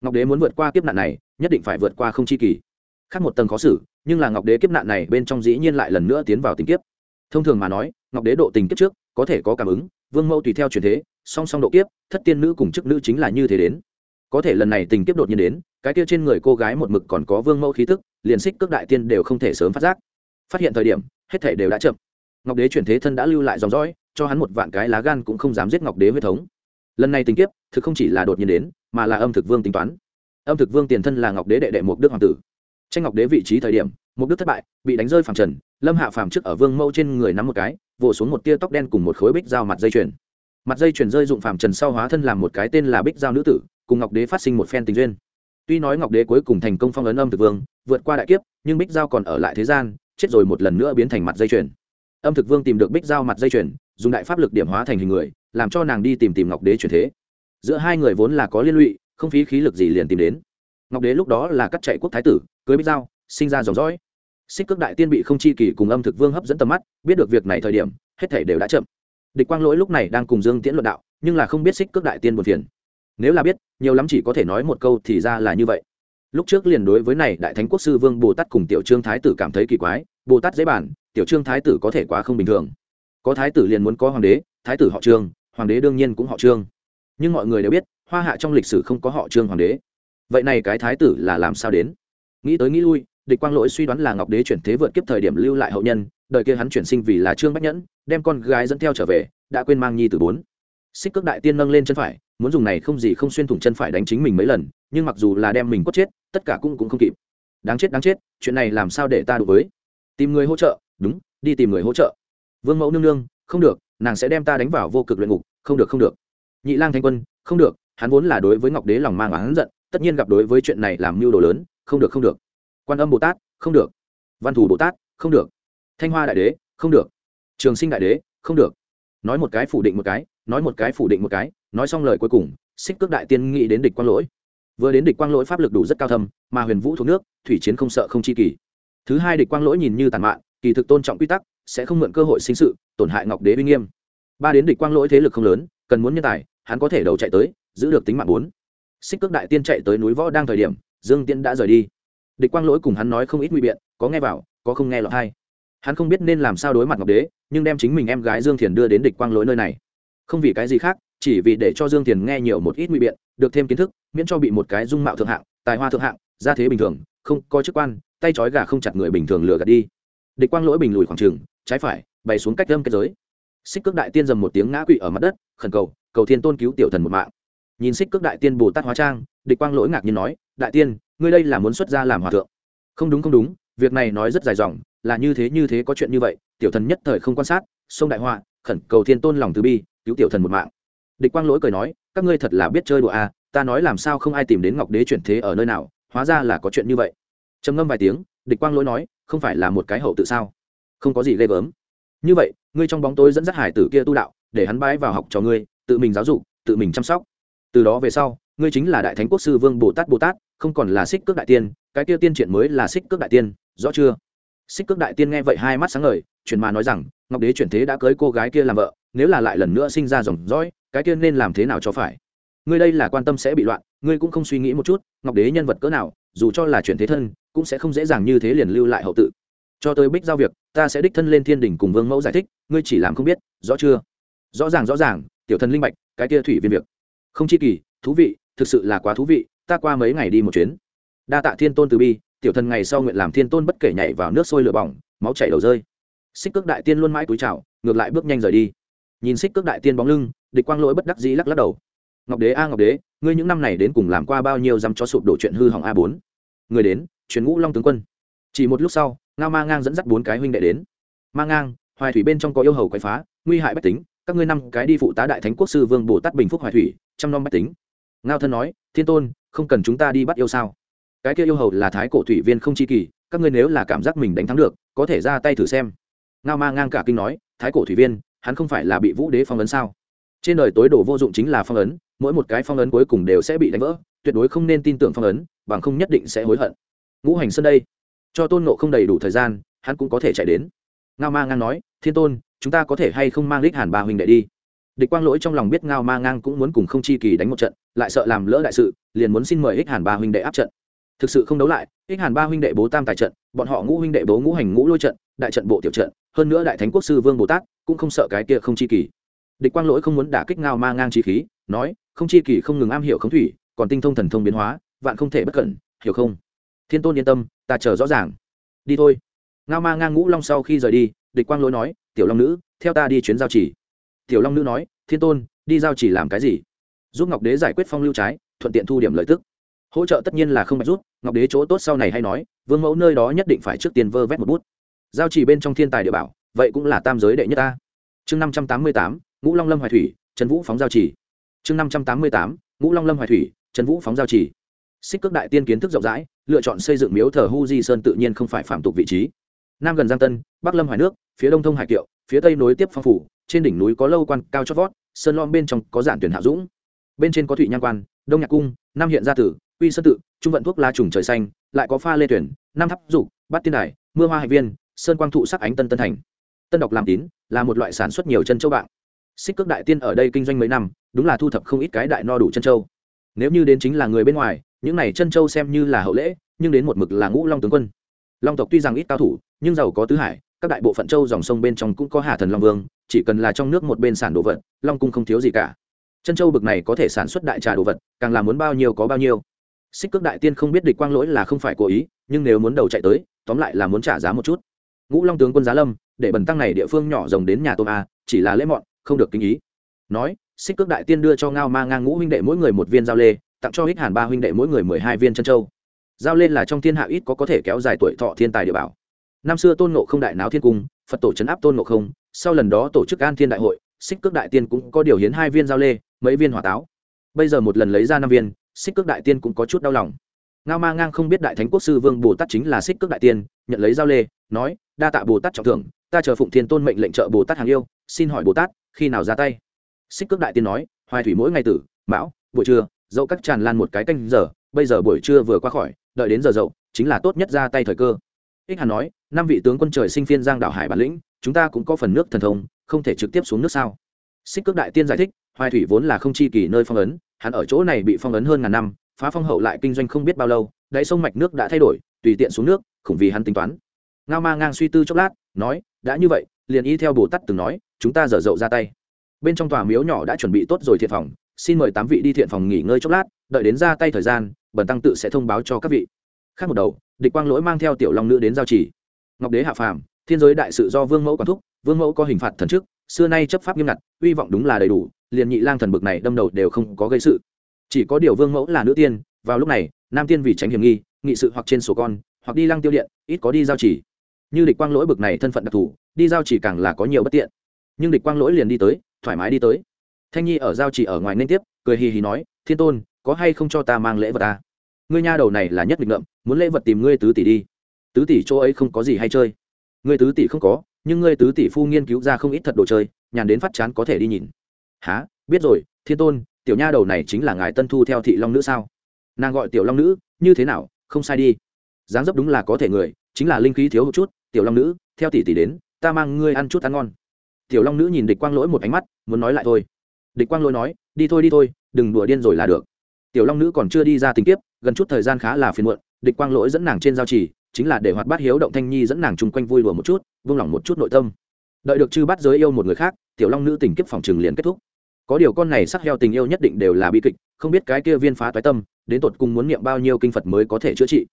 S1: Ngọc đế muốn vượt qua kiếp nạn này, nhất định phải vượt qua không chi kỳ. Khác một tầng khó xử, nhưng là ngọc đế kiếp nạn này bên trong dĩ nhiên lại lần nữa tiến vào tình kiếp thông thường mà nói, ngọc đế độ tình kiếp trước, có thể có cảm ứng, vương mẫu tùy theo truyền thế, song song độ kiếp, thất tiên nữ cùng chức nữ chính là như thế đến. Có thể lần này tình kiếp đột nhiên đến, cái kia trên người cô gái một mực còn có vương mẫu khí tức, liền xích cước đại tiên đều không thể sớm phát giác. Phát hiện thời điểm, hết thể đều đã chậm. Ngọc đế chuyển thế thân đã lưu lại dòng dõi, cho hắn một vạn cái lá gan cũng không dám giết ngọc đế huyết thống. Lần này tình kiếp, thực không chỉ là đột nhiên đến, mà là âm thực vương tính toán. Âm thực vương tiền thân là ngọc đế đệ đệ một đức hoàng tử. Tranh ngọc đế vị trí thời điểm một đức thất bại, bị đánh rơi phàm trần, lâm hạ phàm trước ở vương mẫu trên người nắm một cái vỗ xuống một tia tóc đen cùng một khối bích dao mặt dây chuyền. Mặt dây chuyền rơi dụng phàm trần sau hóa thân làm một cái tên là bích dao nữ tử, cùng ngọc đế phát sinh một phen tình duyên. Tuy nói ngọc đế cuối cùng thành công phong ấn âm thực vương, vượt qua đại kiếp, nhưng bích dao còn ở lại thế gian, chết rồi một lần nữa biến thành mặt dây chuyền. Âm thực vương tìm được bích dao mặt dây chuyền, dùng đại pháp lực điểm hóa thành hình người, làm cho nàng đi tìm tìm ngọc đế chuyển thế. Giữa hai người vốn là có liên lụy, không phí khí lực gì liền tìm đến. Ngọc đế lúc đó là cắt chạy quốc thái tử, cưới bích dao sinh ra dòng dõi. Xích cước đại tiên bị không chi kỳ cùng âm thực vương hấp dẫn tầm mắt, biết được việc này thời điểm, hết thể đều đã chậm. Địch quang lỗi lúc này đang cùng dương tiễn luận đạo, nhưng là không biết xích cước đại tiên buồn phiền. Nếu là biết, nhiều lắm chỉ có thể nói một câu thì ra là như vậy. Lúc trước liền đối với này đại thánh quốc sư vương bồ tát cùng tiểu trương thái tử cảm thấy kỳ quái, bồ tát dễ bản, tiểu trương thái tử có thể quá không bình thường. Có thái tử liền muốn có hoàng đế, thái tử họ trương, hoàng đế đương nhiên cũng họ trương. Nhưng mọi người đều biết, hoa hạ trong lịch sử không có họ trương hoàng đế. Vậy này cái thái tử là làm sao đến? Nghĩ tới nghĩ lui địch quang lỗi suy đoán là ngọc đế chuyển thế vượt kiếp thời điểm lưu lại hậu nhân, đời kia hắn chuyển sinh vì là trương bách nhẫn, đem con gái dẫn theo trở về, đã quên mang nhi từ bốn. Xích cước đại tiên nâng lên chân phải, muốn dùng này không gì không xuyên thủng chân phải đánh chính mình mấy lần, nhưng mặc dù là đem mình quất chết, tất cả cũng cũng không kịp. Đáng chết đáng chết, chuyện này làm sao để ta đối với? Tìm người hỗ trợ, đúng, đi tìm người hỗ trợ. Vương mẫu nương nương, không được, nàng sẽ đem ta đánh vào vô cực luyện ngục, không được không được. Nhị lang thanh quân, không được, hắn vốn là đối với ngọc đế lòng mang oán giận, tất nhiên gặp đối với chuyện này làm mưu đồ lớn, không được không được quan âm bồ tát, không được. Văn thù bồ tát, không được. Thanh hoa đại đế, không được. Trường sinh đại đế, không được. Nói một cái phủ định một cái, nói một cái phủ định một cái, nói xong lời cuối cùng, xích cước đại tiên nghĩ đến địch quang lỗi. Vừa đến địch quang lỗi pháp lực đủ rất cao thâm, mà huyền vũ thuộc nước, thủy chiến không sợ không chi kỳ. Thứ hai địch quang lỗi nhìn như tàn mạn, kỳ thực tôn trọng quy tắc, sẽ không mượn cơ hội sinh sự, tổn hại ngọc đế uy nghiêm. Ba đến địch quang lỗi thế lực không lớn, cần muốn nhân tài, hắn có thể đầu chạy tới, giữ được tính mạng bốn. Xích cước đại tiên chạy tới núi võ đang thời điểm, dương tiên đã rời đi địch quang lỗi cùng hắn nói không ít nguy biện, có nghe vào, có không nghe lọt hay hắn không biết nên làm sao đối mặt ngọc đế, nhưng đem chính mình em gái dương thiền đưa đến địch quang lỗi nơi này. Không vì cái gì khác, chỉ vì để cho dương thiền nghe nhiều một ít nguy biện, được thêm kiến thức, miễn cho bị một cái dung mạo thượng hạng, tài hoa thượng hạng, gia thế bình thường, không có chức quan, tay trói gà không chặt người bình thường lừa gạt đi. Địch quang lỗi bình lùi khoảng trường trái phải, bày xuống cách lâm kết giới. Xích cước đại tiên dầm một tiếng ngã quỵ ở mặt đất, khẩn cầu cầu thiên tôn cứu tiểu thần một mạng. Nhìn xích cước đại tiên bồ tát hóa trang, địch quang lỗi ngạc nhiên nói, đại tiên ngươi đây là muốn xuất gia làm hòa thượng. Không đúng không đúng, việc này nói rất dài dòng, là như thế như thế có chuyện như vậy, tiểu thần nhất thời không quan sát, sông đại họa, khẩn cầu thiên tôn lòng từ bi, cứu tiểu thần một mạng. Địch quang lỗi cười nói, các ngươi thật là biết chơi đùa à ta nói làm sao không ai tìm đến ngọc đế chuyển thế ở nơi nào, hóa ra là có chuyện như vậy. Trầm ngâm vài tiếng, địch quang lỗi nói, không phải là một cái hậu tự sao? Không có gì ghê gớm. Như vậy, ngươi trong bóng tối dẫn dắt hải tử kia tu đạo, để hắn bái vào học cho ngươi, tự mình giáo dục, tự mình chăm sóc. Từ đó về sau ngươi chính là đại thánh quốc sư vương bồ tát bồ tát, không còn là xích cước đại tiên, cái kia tiên triện mới là xích cước đại tiên, rõ chưa? Xích cước đại tiên nghe vậy hai mắt sáng ngời, chuyển mà nói rằng, ngọc đế chuyển thế đã cưới cô gái kia làm vợ, nếu là lại lần nữa sinh ra dòng dõi, cái kia nên làm thế nào cho phải? Ngươi đây là quan tâm sẽ bị loạn, ngươi cũng không suy nghĩ một chút, ngọc đế nhân vật cỡ nào, dù cho là chuyển thế thân, cũng sẽ không dễ dàng như thế liền lưu lại hậu tự. Cho tới bích giao việc, ta sẽ đích thân lên thiên đình cùng vương mẫu giải thích, ngươi chỉ làm không biết, rõ chưa? Rõ ràng rõ ràng, tiểu thần linh bạch cái kia thủy viên việc. Không chi kỳ, thú vị thực sự là quá thú vị ta qua mấy ngày đi một chuyến. Đa tạ thiên tôn từ bi tiểu thần ngày sau nguyện làm thiên tôn bất kể nhảy vào nước sôi lửa bỏng máu chảy đầu rơi. Xích cước đại tiên luôn mãi túi chào, ngược lại bước nhanh rời đi. Nhìn xích cước đại tiên bóng lưng địch quang lỗi bất đắc dĩ lắc lắc đầu. Ngọc đế a ngọc đế ngươi những năm này đến cùng làm qua bao nhiêu dăm cho sụp đổ chuyện hư hỏng a bốn? Người đến chuyển ngũ long tướng quân. Chỉ một lúc sau ngao ma ngang dẫn dắt bốn cái huynh đệ đến. Ma ngang hoài thủy bên trong có yêu hầu quậy phá nguy hại bách tính các ngươi năm cái đi phụ tá đại thánh quốc sư vương bồ tát bình phúc hoài thủy chăm nom bách tính ngao thân nói, thiên tôn, không cần chúng ta đi bắt yêu sao? Cái kia yêu hầu là thái cổ thủy viên không chi kỳ, các ngươi nếu là cảm giác mình đánh thắng được, có thể ra tay thử xem. Ngao ma ngang cả kinh nói, thái cổ thủy viên, hắn không phải là bị vũ đế phong ấn sao? Trên đời tối đồ vô dụng chính là phong ấn, mỗi một cái phong ấn cuối cùng đều sẽ bị đánh vỡ, tuyệt đối không nên tin tưởng phong ấn, bằng không nhất định sẽ hối hận. Ngũ hành sơn đây, cho tôn nộ không đầy đủ thời gian, hắn cũng có thể chạy đến. Ngao ma ngang nói, thiên tôn, chúng ta có thể hay không mang đích hàn ba huynh đệ đi? Địch quang lỗi trong lòng biết ngao ma ngang cũng muốn cùng không chi kỳ đánh một trận, lại sợ làm lỡ đại sự, liền muốn xin mời ích hàn ba huynh đệ áp trận. Thực sự không đấu lại, ích hàn ba huynh đệ bố tam tài trận, bọn họ ngũ huynh đệ bố ngũ hành ngũ lôi trận, đại trận bộ tiểu trận, hơn nữa đại thánh quốc sư vương bồ tát, cũng không sợ cái kia không chi kỳ. Địch quang lỗi không muốn đả kích ngao ma ngang chi khí, nói, không chi kỳ không ngừng am hiểu không thủy, còn tinh thông thần thông biến hóa, vạn không thể bất cẩn, hiểu không? Thiên tôn yên tâm, ta chờ rõ ràng. Đi thôi. Ngao ma ngang ngũ long sau khi rời đi, địch quang lỗi nói, tiểu long nữ, theo ta đi chuyến giao chỉ tiểu long nữ nói, thiên tôn, đi giao chỉ làm cái gì? Giúp ngọc đế giải quyết phong lưu trái, thuận tiện thu điểm lợi tức. Hỗ trợ tất nhiên là không phải rút, ngọc đế chỗ tốt sau này hay nói, vương mẫu nơi đó nhất định phải trước tiền vơ vét một bút. Giao chỉ bên trong thiên tài địa bảo, vậy cũng là tam giới đệ nhất ta. Chương năm trăm tám mươi tám, ngũ long lâm hoài thủy, trần vũ phóng giao chỉ. Chương năm trăm tám mươi tám, ngũ long lâm hoài thủy, trần vũ phóng giao chỉ. Xích cước đại tiên kiến thức rộng rãi, lựa chọn xây dựng miếu thờ hu di sơn tự nhiên không phải phạm tục vị trí. Nam gần giang tân, bắc lâm hoài nước, phía đông thông hải kiệu, phía tây nối tiếp phong phủ trên đỉnh núi có lâu quan cao chót vót, sơn lom bên trong có giản tuyển hạ dũng. Bên trên có thụy nhan quan, đông nhạc cung nam hiện gia tử uy sơn tự, trung vận thuốc la trùng trời xanh, lại có pha lê tuyển nam tháp dục, bát tiên đài, mưa hoa hạnh viên, sơn quang thụ sắc ánh tân tân thành. Tân độc làm tín, là một loại sản xuất nhiều chân châu bạn xích cước đại tiên ở đây kinh doanh mấy năm, đúng là thu thập không ít cái đại no đủ chân châu. Nếu như đến chính là người bên ngoài, những này chân châu xem như là hậu lễ, nhưng đến một mực là ngũ long tướng quân. Long tộc tuy rằng ít cao thủ, nhưng giàu có tứ hải, các đại bộ phận châu dòng sông bên trong cũng có hà thần long vương chỉ cần là trong nước một bên sản đồ vật, long cung không thiếu gì cả. Chân châu bực này có thể sản xuất đại trà đồ vật, càng là muốn bao nhiêu có bao nhiêu. Xích cước đại tiên không biết địch quang lỗi là không phải cố ý, nhưng nếu muốn đầu chạy tới, tóm lại là muốn trả giá một chút. Ngũ long tướng quân giá lâm, để bẩn tăng này địa phương nhỏ rồng đến nhà tôm a, chỉ là lễ mọn, không được kinh ý. Nói, xích cước đại tiên đưa cho ngao ma ngang ngũ huynh đệ mỗi người một viên giao lê, tặng cho hích hàn ba huynh đệ mỗi người mười hai viên chân châu. Giao lên là trong thiên hạ ít có có thể kéo dài tuổi thọ thiên tài địa bảo. Năm xưa tôn nộ không đại náo thiên cung, phật tổ c áp tôn nộ không sau lần đó tổ chức an thiên đại hội, xích cước đại tiên cũng có điều hiến hai viên giao lê, mấy viên hỏa táo. Bây giờ một lần lấy ra năm viên, xích cước đại tiên cũng có chút đau lòng. Ngao ma ngang không biết đại thánh quốc sư vương bồ tát chính là xích cước đại tiên, nhận lấy giao lê, nói, đa tạ bồ tát trọng thưởng, ta chờ phụng thiên tôn mệnh lệnh trợ bồ tát hàng yêu, xin hỏi bồ tát, khi nào ra tay? Xích cước đại tiên nói, hoài thủy mỗi ngày tử, mão, buổi trưa dẫu các tràn lan một cái canh giờ, bây giờ buổi trưa vừa qua khỏi, đợi đến giờ dậu, chính là tốt nhất ra tay thời cơ. Ích hàn nói, năm vị tướng quân trời sinh phiên giang đạo hải bản lĩnh chúng ta cũng có phần nước thần thông, không thể trực tiếp xuống nước sao? Xích cước đại tiên giải thích, hoài thủy vốn là không chi kỳ nơi phong ấn, hắn ở chỗ này bị phong ấn hơn ngàn năm, phá phong hậu lại kinh doanh không biết bao lâu, đáy sông mạch nước đã thay đổi, tùy tiện xuống nước, khủng vì hắn tính toán. Ngao ma ngang suy tư chốc lát, nói, đã như vậy, liền y theo bồ tát từng nói, chúng ta dở dậu ra tay. Bên trong tòa miếu nhỏ đã chuẩn bị tốt rồi thiện phòng, xin mời tám vị đi thiện phòng nghỉ ngơi chốc lát, đợi đến ra tay thời gian, bần tăng tự sẽ thông báo cho các vị. Khác một đầu, địch quang lỗi mang theo tiểu long nữ đến giao chỉ ngọc đế hạ phàm thiên giới đại sự do vương mẫu quản thúc, vương mẫu có hình phạt thần trước xưa nay chấp pháp nghiêm ngặt uy vọng đúng là đầy đủ, liền nhị lang thần bực này đâm đầu đều không có gây sự. Chỉ có điều vương mẫu là nữ tiên, vào lúc này, nam tiên vì tránh hiểm nghi, nghị sự hoặc trên sổ con, hoặc đi lăng tiêu điện, ít có đi giao chỉ. Như địch quang lỗi bực này thân phận đặc thù, đi giao chỉ càng là có nhiều bất tiện. Nhưng địch quang lỗi liền đi tới, thoải mái đi tới. Thanh nhi ở giao chỉ ở ngoài nên tiếp, cười hì hì nói, thiên tôn, có hay không cho ta mang lễ vật ta ngươi nha đầu này là nhất định ngậm muốn lễ vật tìm ngươi tứ tỷ đi. Tứ tỷ chỗ ấy không có gì hay chơi ngươi tứ tỷ không có, nhưng ngươi tứ tỷ phu nghiên cứu ra không ít thật đồ chơi, nhàn đến phát chán có thể đi nhìn. Há biết rồi, thiên tôn, tiểu nha đầu này chính là ngài tân thu theo thị long nữ sao? Nàng gọi tiểu long nữ, như thế nào? Không sai đi. Dáng dấp đúng là có thể người, chính là linh khí thiếu một chút, tiểu long nữ, theo tỷ tỷ đến, ta mang ngươi ăn chút ăn ngon. Tiểu long nữ nhìn địch quang lỗi một ánh mắt, muốn nói lại thôi. Địch quang lỗi nói, đi thôi đi thôi, đừng đùa điên rồi là được. Tiểu long nữ còn chưa đi ra tình kiếp, gần chút thời gian khá là phiền muộn, địch quang lỗi dẫn nàng trên giao trì chính là để hoạt bát hiếu động thanh nhi dẫn nàng chung quanh vui đùa một chút, vung lòng một chút nội tâm. Đợi được chư bắt giới yêu một người khác, tiểu long nữ tình kiếp phòng trường liền kết thúc. Có điều con này sắc heo tình yêu nhất định đều là bi kịch, không biết cái kia viên phá toái tâm, đến tột cùng muốn niệm bao nhiêu kinh phật mới có thể chữa trị.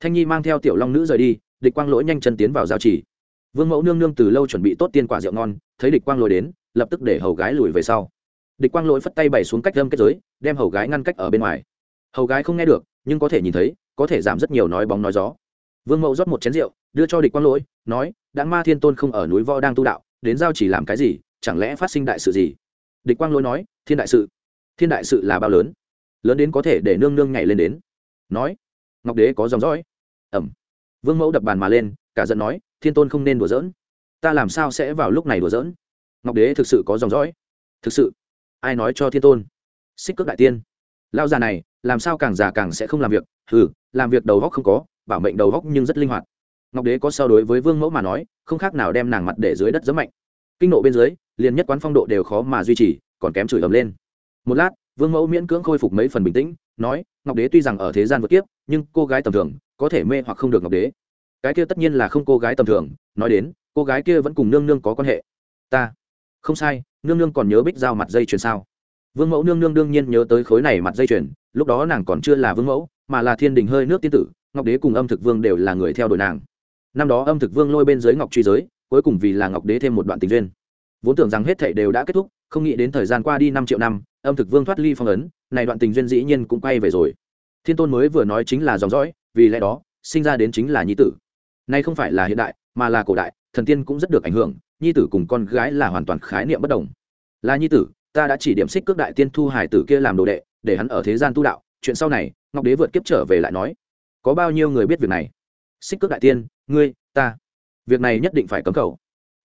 S1: Thanh nhi mang theo tiểu long nữ rời đi, địch quang lỗi nhanh chân tiến vào giao trì. Vương mẫu nương nương từ lâu chuẩn bị tốt tiên quả rượu ngon, thấy địch quang lỗi đến, lập tức để hầu gái lùi về sau. Địch quang lỗi phất tay bày xuống cách lâm kết giới, đem hầu gái ngăn cách ở bên ngoài. Hầu gái không nghe được, nhưng có thể nhìn thấy, có thể giảm rất nhiều nói bóng nói gió vương mẫu rót một chén rượu, đưa cho địch quang lỗi, nói đáng ma thiên tôn không ở núi võ đang tu đạo, đến giao chỉ làm cái gì, chẳng lẽ phát sinh đại sự gì? Địch quang lỗi nói, thiên đại sự, thiên đại sự là bao lớn lớn đến có thể để nương nương nhảy lên đến. Nói, ngọc đế có dòng dõi. Ẩm. Vương mẫu đập bàn mà lên, cả giận nói, thiên tôn không nên đùa giỡn, ta làm sao sẽ vào lúc này đùa giỡn? Ngọc đế thực sự có dòng dõi, thực sự, ai nói cho thiên tôn? Xích cước đại tiên, lao già này, làm sao càng già càng sẽ không làm việc? Hừ, làm việc đầu góc không có bảo mệnh đầu góc nhưng rất linh hoạt. Ngọc đế có so đối với vương mẫu mà nói, không khác nào đem nàng mặt để dưới đất rất mạnh. Kinh nộ bên dưới, liền nhất quán phong độ đều khó mà duy trì, còn kém chửi ầm lên. Một lát, vương mẫu miễn cưỡng khôi phục mấy phần bình tĩnh, nói, ngọc đế tuy rằng ở thế gian vượt kiếp, nhưng cô gái tầm thường, có thể mê hoặc không được ngọc đế. Cái kia tất nhiên là không cô gái tầm thường, nói đến, cô gái kia vẫn cùng nương nương có quan hệ. Ta. Không sai, nương nương còn nhớ bích giao mặt dây chuyền sao? Vương mẫu nương nương đương nhiên nhớ tới khối này mặt dây chuyền, lúc đó nàng còn chưa là vương mẫu, mà là thiên đình hơi nước tiên tử ngọc đế cùng âm thực vương đều là người theo đuổi nàng. Năm đó âm thực vương lôi bên dưới ngọc truy giới, cuối cùng vì là ngọc đế thêm một đoạn tình duyên. Vốn tưởng rằng hết thảy đều đã kết thúc, không nghĩ đến thời gian qua đi năm triệu năm, âm thực vương thoát ly phong ấn, này đoạn tình duyên dĩ nhiên cũng quay về rồi. Thiên tôn mới vừa nói chính là dòng dõi, vì lẽ đó, sinh ra đến chính là nhi tử. Nay không phải là hiện đại, mà là cổ đại, thần tiên cũng rất được ảnh hưởng, nhi tử cùng con gái là hoàn toàn khái niệm bất đồng. Là nhi tử, ta đã chỉ điểm xích cước đại tiên thu hải tử kia làm đồ đệ, để hắn ở thế gian tu đạo, chuyện sau này, ngọc đế vượt kiếp trở về lại nói có bao nhiêu người biết việc này? Xích cước đại tiên, ngươi, ta. Việc này nhất định phải cấm cầu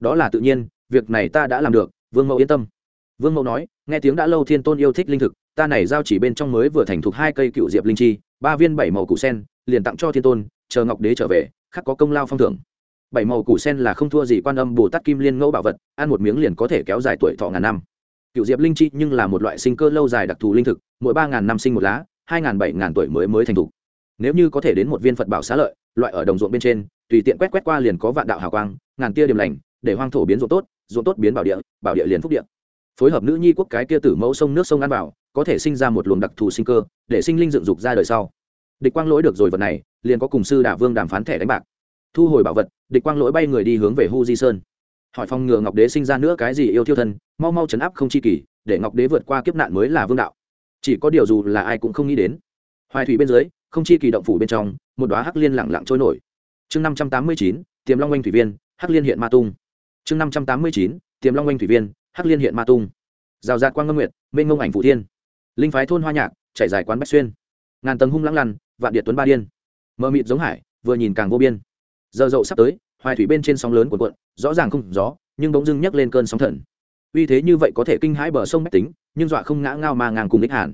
S1: đó là tự nhiên, việc này ta đã làm được, vương mẫu yên tâm. Vương mẫu nói, nghe tiếng đã lâu thiên tôn yêu thích linh thực, ta này giao chỉ bên trong mới vừa thành thục hai cây cựu diệp linh chi, ba viên bảy màu củ sen, liền tặng cho thiên tôn, chờ ngọc đế trở về, khắc có công lao phong thưởng. Bảy màu củ sen là không thua gì quan âm bồ tát kim liên ngẫu bảo vật, ăn một miếng liền có thể kéo dài tuổi thọ ngàn năm. Cựu diệp linh chi nhưng là một loại sinh cơ lâu dài đặc thù linh thực, mỗi ba ngàn năm sinh một lá, hai ngàn bảy ngàn tuổi mới mới thành thục nếu như có thể đến một viên phật bảo xá lợi, loại ở đồng ruộng bên trên, tùy tiện quét quét qua liền có vạn đạo hào quang, ngàn tia điểm lành, để hoang thổ biến ruộng tốt ruộng tốt biến bảo địa bảo địa liền phúc địa. Phối hợp nữ nhi quốc cái kia tử mẫu sông nước sông ăn bảo có thể sinh ra một luồng đặc thù sinh cơ, để sinh linh dựng dục ra đời sau. Địch quang lỗi được rồi vật này, liền có cùng sư đả vương đàm phán thẻ đánh bạc. Thu hồi bảo vật, địch quang lỗi bay người đi hướng về hu di sơn. Hỏi phong ngừa ngọc đế sinh ra nữa cái gì yêu thiêu thân, mau mau chấn áp không chi kỷ, để ngọc đế vượt qua kiếp nạn mới là vương đạo. Chỉ có điều dù là ai cũng không nghĩ đến. Hoài thủy bên dưới không chi kỳ động phủ bên trong, một đoá hắc liên lẳng lặng trôi nổi. Chương năm trăm tám mươi chín, tiềm long oanh thủy viên, hắc liên hiện ma tung. Chương năm trăm tám mươi chín, tiềm long oanh thủy viên, hắc liên hiện ma tung. Rào rạt dạ quang ngâm nguyệt, mênh ngông ảnh phụ thiên. Linh phái thôn hoa nhạc chạy dài quán bách xuyên. Ngàn tầng hung lãng lăn, vạn điện tuấn ba điên. Mờ mịt giống hải, vừa nhìn càng vô biên. Giờ dậu sắp tới, hoài thủy bên trên sóng lớn của cuộn, rõ ràng không gió, nhưng bỗng dưng nhấc lên cơn sóng thần. Uy thế như vậy có thể kinh hãi bờ sông mách tính, nhưng dọa không ngã ngao mà ngang cùng đích hàn.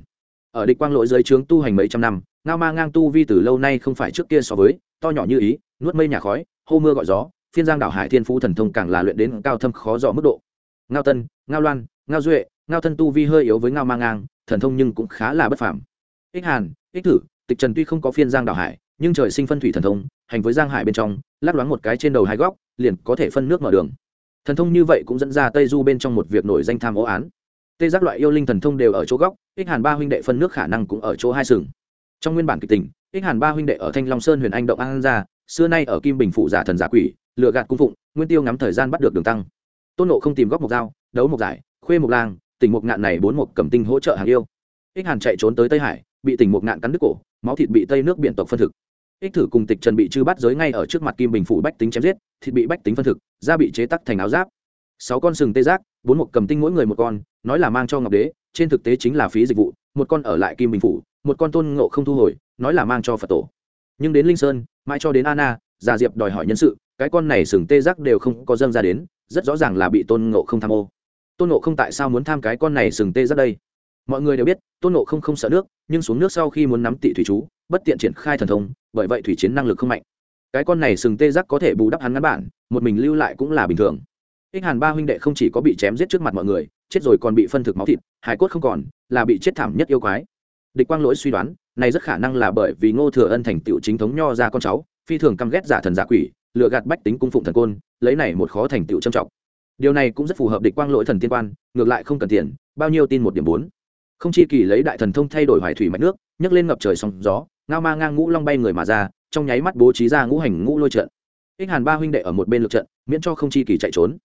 S1: Ở địch quang lỗi dưới trướng tu hành mấy trăm năm ngao ma ngang tu vi từ lâu nay không phải trước kia so với, to nhỏ như ý, nuốt mây nhà khói, hô mưa gọi gió, phiên giang đảo hải thiên phú thần thông càng là luyện đến cao thâm khó dò mức độ. Ngao tân, ngao loan, ngao duệ, ngao thân tu vi hơi yếu với ngao ma ngang, thần thông nhưng cũng khá là bất phàm. Ích hàn, ích thử, tịch trần tuy không có phiên giang đảo hải, nhưng trời sinh phân thủy thần thông, hành với giang hải bên trong, lát loáng một cái trên đầu hai góc, liền có thể phân nước mở đường. Thần thông như vậy cũng dẫn ra tây du bên trong một việc nổi danh tham ố án. Tê giác loại yêu linh thần thông đều ở chỗ góc, ích hàn ba huynh đệ phân nước khả năng cũng ở chỗ hai sừng trong nguyên bản kịch tình, ích hàn ba huynh đệ ở thanh long sơn huyền anh động an ra xưa nay ở kim bình phụ giả thần giả quỷ lựa gạt cung phụng, nguyên tiêu ngắm thời gian bắt được đường tăng. Tôn nộ không tìm góc mộc dao, đấu mộc giải, khuê mộc lang tỉnh mộc ngạn này bốn mộc cầm tinh hỗ trợ hàng yêu. Ích hàn chạy trốn tới tây hải, bị tỉnh mộc ngạn cắn đứt cổ, máu thịt bị tây nước biển tộc phân thực. Ích thử cùng tịch trần bị chư bắt giới ngay ở trước mặt kim bình phủ bách tính chém giết, thịt bị bách tính phân thực, da bị chế tắc thành áo giáp. Sáu con sừng tê giác, bốn mộc cầm tinh mỗi người một con, nói là mang cho ngọc đế, trên thực tế chính là phí dịch vụ, một con ở lại kim bình phủ một con tôn ngộ không thu hồi, nói là mang cho phật tổ. Nhưng đến linh sơn, mãi cho đến anna già diệp đòi hỏi nhân sự, cái con này sừng tê giác đều không có dâng ra đến, rất rõ ràng là bị tôn ngộ không tham ô. Tôn ngộ không tại sao muốn tham cái con này sừng tê giác đây? Mọi người đều biết, tôn ngộ không không sợ nước, nhưng xuống nước sau khi muốn nắm tị thủy chú, bất tiện triển khai thần thông, bởi vậy thủy chiến năng lực không mạnh. Cái con này sừng tê giác có thể bù đắp hắn ngắn bản, một mình lưu lại cũng là bình thường. Ích hàn ba huynh đệ không chỉ có bị chém giết trước mặt mọi người, chết rồi còn bị phân thực máu thịt hải cốt không còn, là bị chết thảm nhất yêu quái địch quang lỗi suy đoán, này rất khả năng là bởi vì ngô thừa ân thành tựu chính thống nho ra con cháu, phi thường căm ghét giả thần giả quỷ lựa gạt bách tính cung phụng thần côn, lấy này một khó thành tựu trầm trọng. Điều này cũng rất phù hợp địch quang lỗi thần tiên quan, ngược lại không cần tiền, bao nhiêu tin một điểm bốn. Không chi kỳ lấy đại thần thông thay đổi hoài thủy mạch nước, nhấc lên ngập trời sóng gió, ngao ma ngang ngũ long bay người mà ra, trong nháy mắt bố trí ra ngũ hành ngũ lôi trận. Ích hàn ba huynh đệ ở một bên lượt trận, miễn cho không chi kỳ chạy trốn.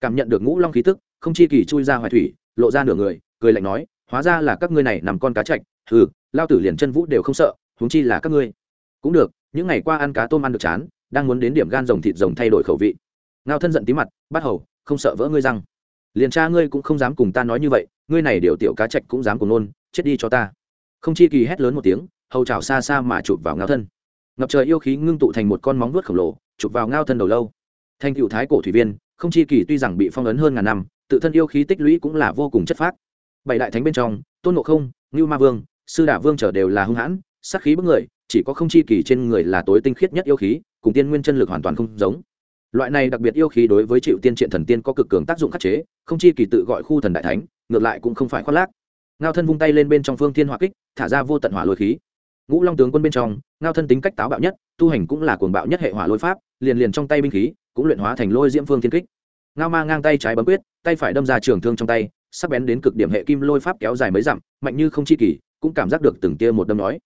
S1: Cảm nhận được ngũ long khí tức, không chi kỳ chui ra hoài thủy, lộ ra nửa người, cười lạnh nói, hóa ra là các ngươi này nằm con cá chạch hừ lao tử liền chân vũ đều không sợ, huống chi là các ngươi. Cũng được, những ngày qua ăn cá tôm ăn được chán, đang muốn đến điểm gan rồng thịt rồng thay đổi khẩu vị. Ngao thân giận tí mặt, bắt hầu, không sợ vỡ ngươi răng. Liền cha ngươi cũng không dám cùng ta nói như vậy, ngươi này điều tiểu cá trạch cũng dám cùng nôn, chết đi cho ta. Không chi kỳ hét lớn một tiếng, hầu trào xa xa mà chụp vào ngao thân. Ngập trời yêu khí ngưng tụ thành một con móng vuốt khổng lồ, chụp vào ngao thân đầu lâu. Thanh cựu thái cổ thủy viên, không chi kỳ tuy rằng bị phong ấn hơn ngàn năm, tự thân yêu khí tích lũy cũng là vô cùng chất phác. Bảy đại thánh bên trong, tôn ngộ không, ngưu ma vương sư đả vương trở đều là hung hãn, sát khí bức người, chỉ có không chi kỳ trên người là tối tinh khiết nhất yêu khí, cùng tiên nguyên chân lực hoàn toàn không giống. Loại này đặc biệt yêu khí đối với triệu tiên triện thần tiên có cực cường tác dụng khắc chế, không chi kỳ tự gọi khu thần đại thánh, ngược lại cũng không phải khoác lác. Ngao thân vung tay lên bên trong phương thiên hỏa kích, thả ra vô tận hỏa lôi khí. Ngũ long tướng quân bên trong, ngao thân tính cách táo bạo nhất, tu hành cũng là cuồng bạo nhất hệ hỏa lôi pháp, liền liền trong tay binh khí, cũng luyện hóa thành lôi diễm phương thiên kích. Ngao ma ngang tay trái bấm quyết, tay phải đâm ra trường thương trong tay, sắc bén đến cực điểm hệ kim lôi pháp kéo dài mấy dặm, mạnh như không chi kỳ cũng cảm giác được từng tia một đâm nói.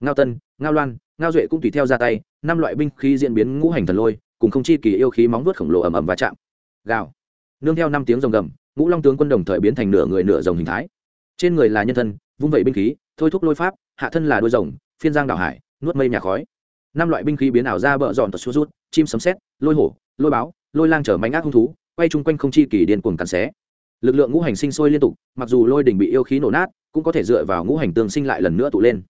S1: Ngao tân, ngao loan, ngao duệ cũng tùy theo ra tay, năm loại binh khí diễn biến ngũ hành thần lôi, cùng không chi kỳ yêu khí móng vuốt khổng lồ ầm ầm va chạm. Gào. Nương theo năm tiếng rồng gầm, ngũ long tướng quân đồng thời biến thành nửa người nửa rồng hình thái. Trên người là nhân thân, vung vẩy binh khí, thôi thúc lôi pháp, hạ thân là đôi rồng, phiên giang đảo hải, nuốt mây nhà khói. Năm loại binh khí biến ảo ra bợ dọn tật xuống rút, chim sấm sét, lôi hổ, lôi báo, lôi lang chở mánh ác hung thú, quay chung quanh không chi kỳ điên cuồng cắn xé lực lượng ngũ hành sinh sôi liên tục, mặc dù lôi đỉnh bị yêu khí nổ nát, cũng có thể dựa vào ngũ hành tương sinh lại lần nữa tụ lên.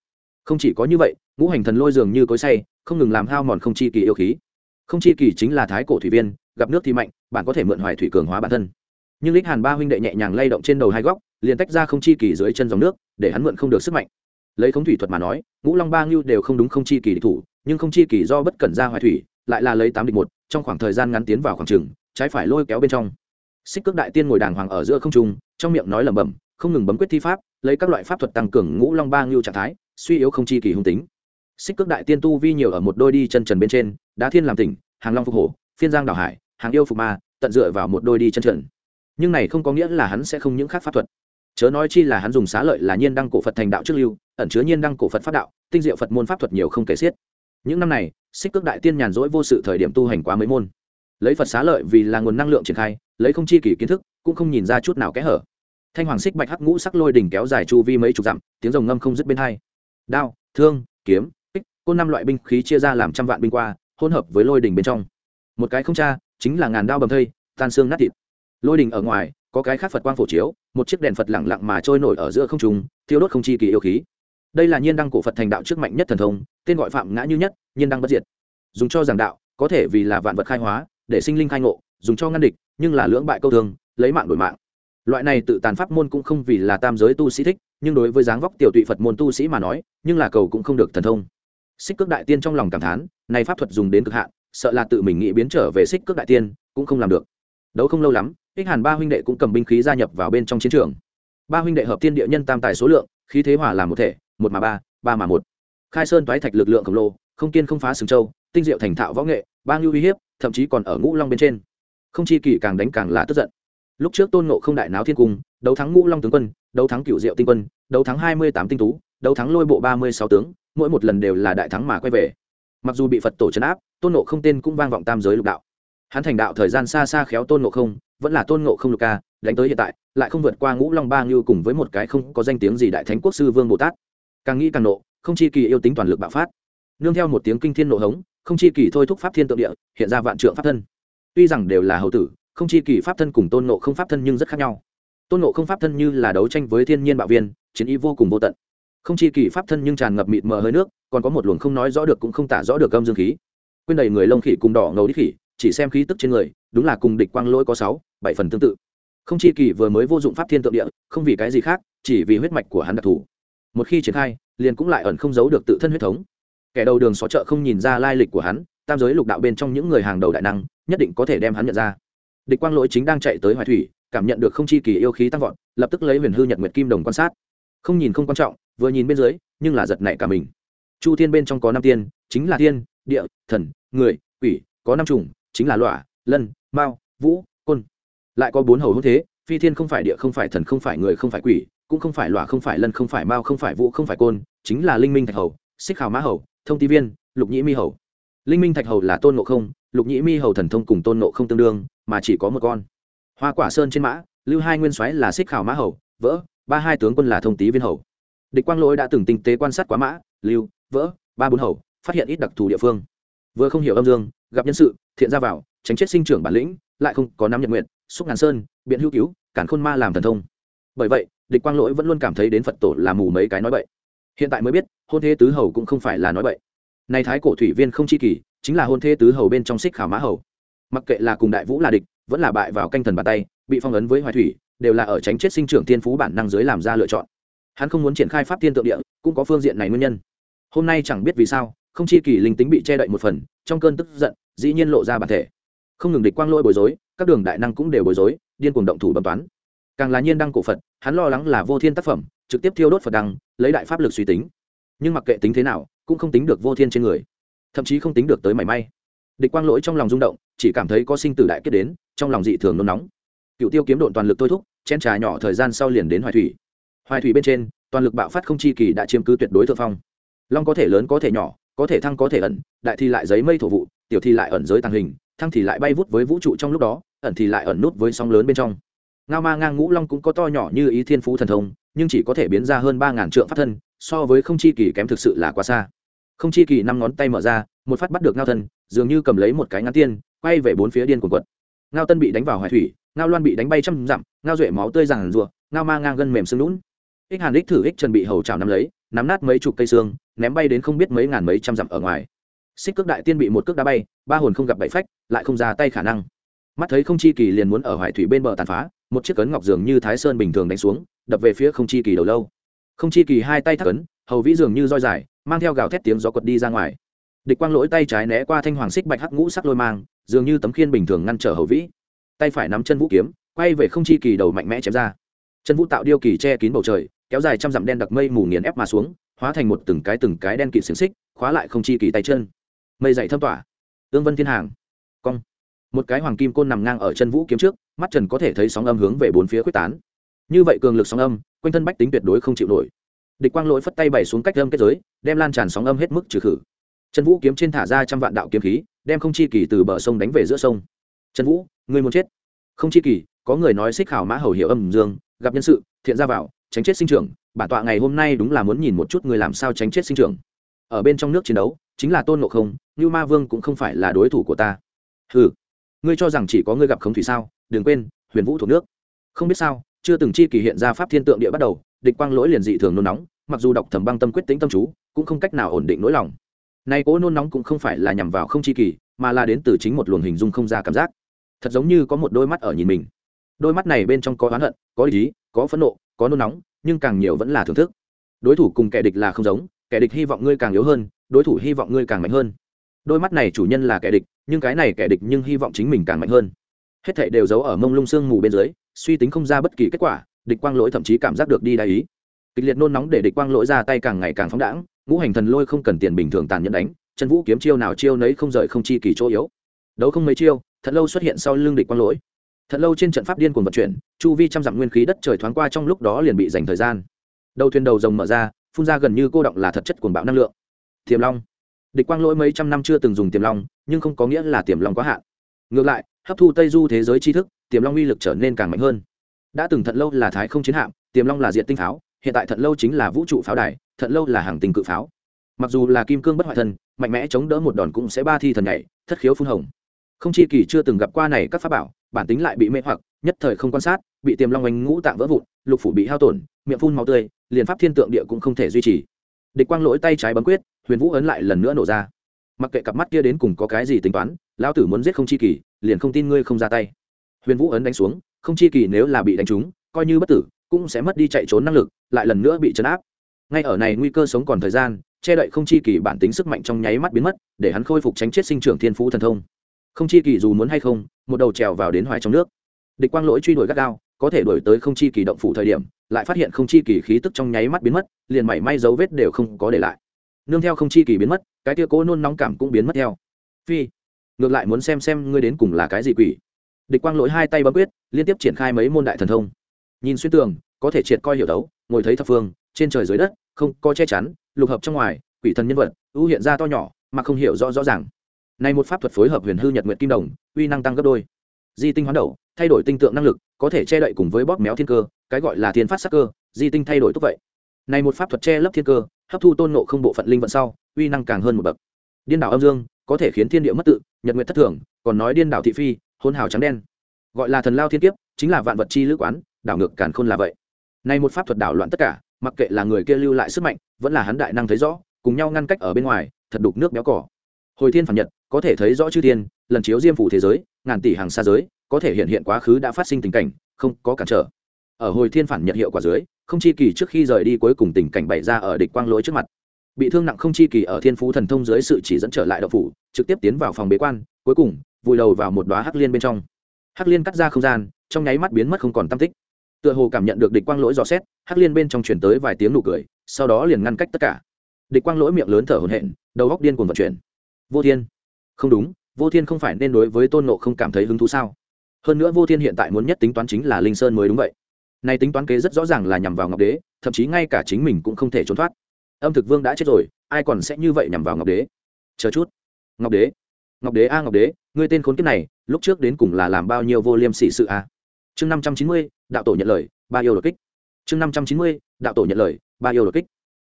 S1: Không chỉ có như vậy, ngũ hành thần lôi dường như cối say, không ngừng làm hao mòn không chi kỳ yêu khí. Không chi kỳ chính là thái cổ thủy viên, gặp nước thì mạnh, bạn có thể mượn hoài thủy cường hóa bản thân. Nhưng lích hàn ba huynh đệ nhẹ nhàng lay động trên đầu hai góc, liền tách ra không chi kỳ dưới chân dòng nước, để hắn mượn không được sức mạnh. Lấy khống thủy thuật mà nói, ngũ long ba ngưu đều không đúng không chi kỳ địch thủ, nhưng không chi kỳ do bất cẩn ra hoài thủy, lại là lấy tám địch một, trong khoảng thời gian ngắn tiến vào khoảng trừng trái phải lôi kéo bên trong xích cước đại tiên ngồi đàng hoàng ở giữa không trung, trong miệng nói lẩm bẩm, không ngừng bấm quyết thi pháp, lấy các loại pháp thuật tăng cường ngũ long ba ngưu trạng thái, suy yếu không chi kỳ hung tính. Xích cước đại tiên tu vi nhiều ở một đôi đi chân trần bên trên, đá thiên làm tỉnh, hàng long phục hổ, phiên giang đảo hải, hàng yêu phục ma, tận dựa vào một đôi đi chân trần. Nhưng này không có nghĩa là hắn sẽ không những khác pháp thuật. Chớ nói chi là hắn dùng xá lợi là nhiên đăng cổ phật thành đạo trước lưu, ẩn chứa nhiên đăng cổ phật pháp đạo, tinh diệu phật môn pháp thuật nhiều không kể xiết. Những năm này, xích cước đại tiên nhàn rỗi vô sự thời điểm tu hành quá mấy môn lấy phật xá lợi vì là nguồn năng lượng triển khai, lấy không chi kỷ kiến thức, cũng không nhìn ra chút nào kẽ hở. Thanh hoàng xích bạch hắc ngũ sắc lôi đỉnh kéo dài chu vi mấy chục dặm, tiếng rồng ngâm không dứt bên hai. Đao, thương, kiếm, kích, côn năm loại binh khí chia ra làm trăm vạn binh qua, hỗn hợp với lôi đỉnh bên trong. Một cái không cha, chính là ngàn đao bầm thây, tan xương nát thịt. Lôi đỉnh ở ngoài, có cái khác phật quang phổ chiếu, một chiếc đèn phật lẳng lặng mà trôi nổi ở giữa không trung, thiêu đốt không chi kỳ yêu khí. Đây là nhiên đăng cổ phật thành đạo trước mạnh nhất thần thông, tên gọi phạm ngã như nhất, nhiên đăng bất diệt. Dùng cho giảng đạo, có thể vì là vạn vật khai hóa để sinh linh khai ngộ, dùng cho ngăn địch, nhưng là lưỡng bại câu thương, lấy mạng đổi mạng. Loại này tự tàn pháp môn cũng không vì là tam giới tu sĩ thích, nhưng đối với dáng vóc tiểu tụy phật môn tu sĩ mà nói, nhưng là cầu cũng không được thần thông. Xích cước đại tiên trong lòng cảm thán, này pháp thuật dùng đến cực hạn, sợ là tự mình nghĩ biến trở về xích cước đại tiên, cũng không làm được. Đấu không lâu lắm, ích hàn ba huynh đệ cũng cầm binh khí gia nhập vào bên trong chiến trường. Ba huynh đệ hợp thiên địa nhân tam tài số lượng, khí thế hòa làm một thể, một mà ba ba mà một. Khai sơn toái thạch lực lượng khổng lồ, không kiên không phá sừng châu, tinh diệu thành thạo võ nghệ ba ngưu uy hiếp, thậm chí còn ở ngũ long bên trên. Không chi kỳ càng đánh càng là tức giận. Lúc trước tôn nộ không đại náo thiên cung, đấu thắng ngũ long tướng quân, đấu thắng cựu diệu tinh quân, đấu thắng hai mươi tám tinh tú, đấu thắng lôi bộ ba mươi sáu tướng, mỗi một lần đều là đại thắng mà quay về. Mặc dù bị phật tổ trấn áp, tôn nộ không tên cũng vang vọng tam giới lục đạo. Hắn thành đạo thời gian xa xa khéo tôn nộ không, vẫn là tôn nộ không lục ca, đánh tới hiện tại, lại không vượt qua ngũ long ba ngưu cùng với một cái không có danh tiếng gì đại thánh quốc sư vương bồ tát. Càng nghĩ càng nộ, không chi kỳ yêu tính toàn lực bạo phát. Nương theo một tiếng kinh thiên nộ hống không chi kỳ thôi thúc pháp thiên tượng địa, hiện ra vạn trượng pháp thân. Tuy rằng đều là hậu tử, không chi kỳ pháp thân cùng tôn nộ không pháp thân nhưng rất khác nhau. Tôn nộ không pháp thân như là đấu tranh với thiên nhiên bạo viên, chiến ý vô cùng vô tận. Không chi kỳ pháp thân nhưng tràn ngập mịt mờ hơi nước, còn có một luồng không nói rõ được cũng không tả rõ được âm dương khí. Quên đầy người lông khỉ cùng đỏ ngầu đi khỉ, chỉ xem khí tức trên người, đúng là cùng địch quang lỗi có sáu, bảy phần tương tự. Không chi kỳ vừa mới vô dụng pháp thiên tượng địa, không vì cái gì khác, chỉ vì huyết mạch của hắn đặc thù. Một khi triển khai, liền cũng lại ẩn không giấu được tự thân huyết thống kẻ đầu đường xó chợ không nhìn ra lai lịch của hắn, tam giới lục đạo bên trong những người hàng đầu đại năng, nhất định có thể đem hắn nhận ra. Địch quang lỗi chính đang chạy tới hoài thủy, cảm nhận được không chi kỳ yêu khí tăng vọt, lập tức lấy huyền hư nhật nguyệt kim đồng quan sát. Không nhìn không quan trọng, vừa nhìn bên dưới, nhưng là giật nảy cả mình. Chu thiên bên trong có năm tiên, chính là thiên, địa, thần, người, quỷ, có năm trùng chính là lọa lân, mao, vũ, côn. Lại có bốn hầu hữu thế, phi thiên không phải địa, không phải thần, không phải người, không phải quỷ, cũng không phải lọa không phải lân, không phải mao, không phải vũ, không phải côn, chính là linh minh thạch hầu, xích hào mã hầu thông ti viên, lục nhĩ mi hầu. Linh minh thạch hầu là tôn ngộ không, lục nhĩ mi hầu thần thông cùng tôn ngộ không tương đương, mà chỉ có một con. Hoa quả sơn trên mã, lưu hai nguyên soái là xích khảo mã hầu, vỡ, ba hai tướng quân là thông tý viên hầu. Địch quang lỗi đã từng tinh tế quan sát quá mã, lưu, vỡ, ba bốn hầu, phát hiện ít đặc thù địa phương. Vừa không hiểu âm dương, gặp nhân sự, thiện ra vào, tránh chết sinh trưởng bản lĩnh, lại không có năm nhật nguyện, xúc ngàn sơn, biện hữu cứu, cản khôn ma làm thần thông. Bởi vậy, địch quang lỗi vẫn luôn cảm thấy đến phật tổ là mù mấy cái nói vậy hiện tại mới biết, hôn thế tứ hầu cũng không phải là nói bậy. Nay thái cổ thủy viên không chi kỳ, chính là hôn thế tứ hầu bên trong xích khảo mã hầu. Mặc kệ là cùng đại vũ là địch, vẫn là bại vào canh thần bàn tay, bị phong ấn với hoài thủy, đều là ở tránh chết sinh trưởng tiên phú bản năng dưới làm ra lựa chọn. Hắn không muốn triển khai pháp thiên tượng địa, cũng có phương diện này nguyên nhân. Hôm nay chẳng biết vì sao, không chi kỳ linh tính bị che đậy một phần, trong cơn tức giận, dĩ nhiên lộ ra bản thể. Không ngừng địch quang lôi bối rối, các đường đại năng cũng đều bối rối, điên cuồng động thủ bấm toán. Càng là nhiên đăng cổ phật, hắn lo lắng là vô thiên tác phẩm, trực tiếp thiêu đốt phật đăng lấy đại pháp lực suy tính. Nhưng mặc kệ tính thế nào, cũng không tính được vô thiên trên người. Thậm chí không tính được tới mảy may. Địch quang lỗi trong lòng rung động, chỉ cảm thấy có sinh tử đại kết đến, trong lòng dị thường nôn nóng. Cựu tiêu kiếm độn toàn lực thôi thúc, chen trà nhỏ thời gian sau liền đến hoài thủy. Hoài thủy bên trên, toàn lực bạo phát không chi kỳ đã chiếm cứ tuyệt đối thượng phong. Long có thể lớn có thể nhỏ, có thể thăng có thể ẩn, đại thì lại giấy mây thổ vụ, tiểu thì lại ẩn giới tàng hình, thăng thì lại bay vút với vũ trụ trong lúc đó, ẩn thì lại ẩn nút với sóng lớn bên trong ngao ma ngang ngũ long cũng có to nhỏ như ý thiên phú thần thông, nhưng chỉ có thể biến ra hơn ba ngàn trượng pháp thân, so với không chi kỳ kém thực sự là quá xa. Không chi kỳ năm ngón tay mở ra, một phát bắt được ngao thân, dường như cầm lấy một cái ngắn tiên, quay về bốn phía điên cuồng quật. Ngao tân bị đánh vào hoài thủy, ngao loan bị đánh bay trăm dặm, ngao duệ máu tươi ràng rụa, ngao ma ngang gân mềm xương lún. Ích hàn ích thử ích trần bị hầu trào nắm lấy, nắm nát mấy chục cây xương, ném bay đến không biết mấy ngàn mấy trăm dặm ở ngoài. Xích cước đại tiên bị một cước đá bay, ba hồn không gặp bảy phách, lại không ra tay khả năng. Mắt thấy không chi kỳ liền muốn ở hoài thủy bên bờ tàn phá một chiếc cấn ngọc dường như thái sơn bình thường đánh xuống, đập về phía không chi kỳ đầu lâu. Không chi kỳ hai tay thắt cấn, hầu vĩ dường như roi dài, mang theo gào thét tiếng gió quật đi ra ngoài. Địch quang lỗi tay trái né qua thanh hoàng xích bạch hắc ngũ sắc lôi mang, dường như tấm khiên bình thường ngăn trở hầu vĩ. Tay phải nắm chân vũ kiếm, quay về không chi kỳ đầu mạnh mẽ chém ra. Chân vũ tạo điêu kỳ che kín bầu trời, kéo dài trăm dặm đen đặc mây mù nghiền ép mà xuống, hóa thành một từng cái từng cái đen kịt xiềng xích, khóa lại không chi kỳ tay chân. Mây dậy thâm tỏa. Ương vân thiên hàng. Cong. Một cái hoàng kim côn nằm ngang ở chân vũ kiếm trước mắt trần có thể thấy sóng âm hướng về bốn phía quyết tán. Như vậy cường lực sóng âm, quanh thân bách tính tuyệt đối không chịu nổi. Địch quang lỗi phất tay bày xuống cách âm kết giới, đem lan tràn sóng âm hết mức trừ khử. Trần vũ kiếm trên thả ra trăm vạn đạo kiếm khí, đem không chi kỳ từ bờ sông đánh về giữa sông. Trần vũ người muốn chết? Không chi kỳ, có người nói xích khảo mã hầu hiệu âm dương, gặp nhân sự, thiện ra vào, tránh chết sinh trưởng, bản tọa ngày hôm nay đúng là muốn nhìn một chút người làm sao tránh chết sinh trưởng. Ở bên trong nước chiến đấu, chính là tôn ngộ không như ma vương cũng không phải là đối thủ của ta. Ừ ngươi cho rằng chỉ có ngươi gặp khống thủy sao? Đừng quên, huyền vũ thuộc nước. Không biết sao, chưa từng chi kỳ hiện ra pháp thiên tượng địa bắt đầu, địch quang lỗi liền dị thường nôn nóng, mặc dù đọc thầm băng tâm quyết tính tâm chú, cũng không cách nào ổn định nỗi lòng. Nay cố nôn nóng cũng không phải là nhằm vào không chi kỳ, mà là đến từ chính một luồng hình dung không ra cảm giác. Thật giống như có một đôi mắt ở nhìn mình. Đôi mắt này bên trong có oán hận, có ý, có phẫn nộ, có nôn nóng, nhưng càng nhiều vẫn là thưởng thức. Đối thủ cùng kẻ địch là không giống, kẻ địch hy vọng ngươi càng yếu hơn, đối thủ hy vọng ngươi càng mạnh hơn. Đôi mắt này chủ nhân là kẻ địch, nhưng cái này kẻ địch nhưng hy vọng chính mình càng mạnh hơn hết thảy đều giấu ở mông lung sương mù bên dưới, suy tính không ra bất kỳ kết quả, địch quang lỗi thậm chí cảm giác được đi đại ý. Kịch liệt nôn nóng để địch quang lỗi ra tay càng ngày càng phóng đãng, ngũ hành thần lôi không cần tiền bình thường tàn nhẫn đánh, chân vũ kiếm chiêu nào chiêu nấy không rời không chi kỳ chỗ yếu. Đấu không mấy chiêu, thật lâu xuất hiện sau lưng địch quang lỗi. Thật lâu trên trận pháp điên cuồng vận chuyển, chu vi trăm dặm nguyên khí đất trời thoáng qua trong lúc đó liền bị dành thời gian. Đầu thuyền đầu rồng mở ra, phun ra gần như cô động là thật chất cuồng bạo năng lượng. Tiềm long. Địch quang lỗi mấy trăm năm chưa từng dùng tiềm long, nhưng không có nghĩa là tiềm long quá hạn. Ngược lại hấp thu tây du thế giới tri thức, tiềm long uy lực trở nên càng mạnh hơn. Đã từng thận lâu là thái không chiến hạm, tiềm long là diện tinh pháo, hiện tại thận lâu chính là vũ trụ pháo đài thận lâu là hàng tình cự pháo. Mặc dù là kim cương bất hoại thân mạnh mẽ chống đỡ một đòn cũng sẽ ba thi thần nhảy, thất khiếu phun hồng. Không chi kỳ chưa từng gặp qua này các pháp bảo, bản tính lại bị mê hoặc, nhất thời không quan sát, bị tiềm long oanh ngũ tạng vỡ vụn, lục phủ bị hao tổn, miệng phun máu tươi, liền pháp thiên tượng địa cũng không thể duy trì. Địch quang lỗi tay trái bấm quyết, huyền vũ ấn lại lần nữa nổ ra. Mặc kệ cặp mắt kia đến cùng có cái gì tính toán lão tử muốn giết không chi kỳ, liền không tin ngươi không ra tay. Huyền vũ ấn đánh xuống, không chi kỳ nếu là bị đánh trúng, coi như bất tử, cũng sẽ mất đi chạy trốn năng lực, lại lần nữa bị chấn áp. Ngay ở này nguy cơ sống còn thời gian, che đậy không chi kỳ bản tính sức mạnh trong nháy mắt biến mất, để hắn khôi phục tránh chết sinh trưởng thiên phú thần thông. Không chi kỳ dù muốn hay không, một đầu trèo vào đến hoài trong nước. Địch quang lỗi truy đuổi gắt gao, có thể đuổi tới không chi kỳ động phủ thời điểm, lại phát hiện không chi kỳ khí tức trong nháy mắt biến mất, liền mảy may dấu vết đều không có để lại. Nương theo không chi kỳ biến mất, cái tia cố nôn nóng cảm cũng biến mất theo. Phi ngược lại muốn xem xem ngươi đến cùng là cái gì quỷ. Địch quang lỗi hai tay bấm quyết, liên tiếp triển khai mấy môn đại thần thông. Nhìn xuyên tường, có thể triệt coi hiểu đấu, ngồi thấy thập phương, trên trời dưới đất, không, có che chắn, lục hợp trong ngoài, quỷ thần nhân vật, ưu hiện ra to nhỏ, mà không hiểu rõ rõ ràng. Này một pháp thuật phối hợp huyền hư nhật nguyện kim đồng, uy năng tăng gấp đôi. Di tinh hoán đầu, thay đổi tinh tượng năng lực, có thể che đậy cùng với bóp méo thiên cơ, cái gọi là thiên phát sắc cơ, di tinh thay đổi tốt vậy. Này một pháp thuật che lấp thiên cơ, hấp thu tôn nộ không bộ phận linh vận sau, uy năng càng hơn một bậc. Điên đảo âm dương, có thể khiến thiên địa mất tự nhật nguyệt thất thường, còn nói điên đảo thị phi, hôn hào trắng đen. Gọi là thần lao thiên kiếp, chính là vạn vật chi lữ quán, đảo ngược càn khôn là vậy. Nay một pháp thuật đảo loạn tất cả, mặc kệ là người kia lưu lại sức mạnh, vẫn là hắn đại năng thấy rõ, cùng nhau ngăn cách ở bên ngoài, thật đục nước béo cỏ. Hồi thiên phản nhật, có thể thấy rõ chư thiên, lần chiếu diêm phủ thế giới, ngàn tỷ hàng xa giới, có thể hiện hiện quá khứ đã phát sinh tình cảnh, không có cản trở. Ở hồi thiên phản nhật hiệu quả dưới, không chi kỳ trước khi rời đi cuối cùng tình cảnh bày ra ở địch quang lỗi trước mặt bị thương nặng không chi kỳ ở thiên phú thần thông dưới sự chỉ dẫn trở lại đậu phủ, trực tiếp tiến vào phòng bế quan, cuối cùng, vùi đầu vào một đoá hắc liên bên trong. Hắc liên cắt ra không gian, trong nháy mắt biến mất không còn tam tích. Tựa hồ cảm nhận được địch quang lỗi dò xét, hắc liên bên trong chuyển tới vài tiếng nụ cười, sau đó liền ngăn cách tất cả. Địch quang lỗi miệng lớn thở hổn hển, đầu góc điên cuồng vận chuyển. Vô thiên. Không đúng, vô thiên không phải nên đối với tôn nộ không cảm thấy hứng thú sao? Hơn nữa vô thiên hiện tại muốn nhất tính toán chính là linh sơn mới đúng vậy. Nay tính toán kế rất rõ ràng là nhằm vào ngọc đế, thậm chí ngay cả chính mình cũng không thể trốn thoát âm thực vương đã chết rồi, ai còn sẽ như vậy nhằm vào ngọc đế? Chờ chút. Ngọc đế? Ngọc đế a, ngọc đế, ngươi tên khốn kiếp này, lúc trước đến cùng là làm bao nhiêu vô liêm sỉ sự a chương năm trăm chín mươi, đạo tổ nhận lời, ba yêu đột kích. Chương năm trăm chín mươi, đạo tổ nhận lời, ba yêu đột kích.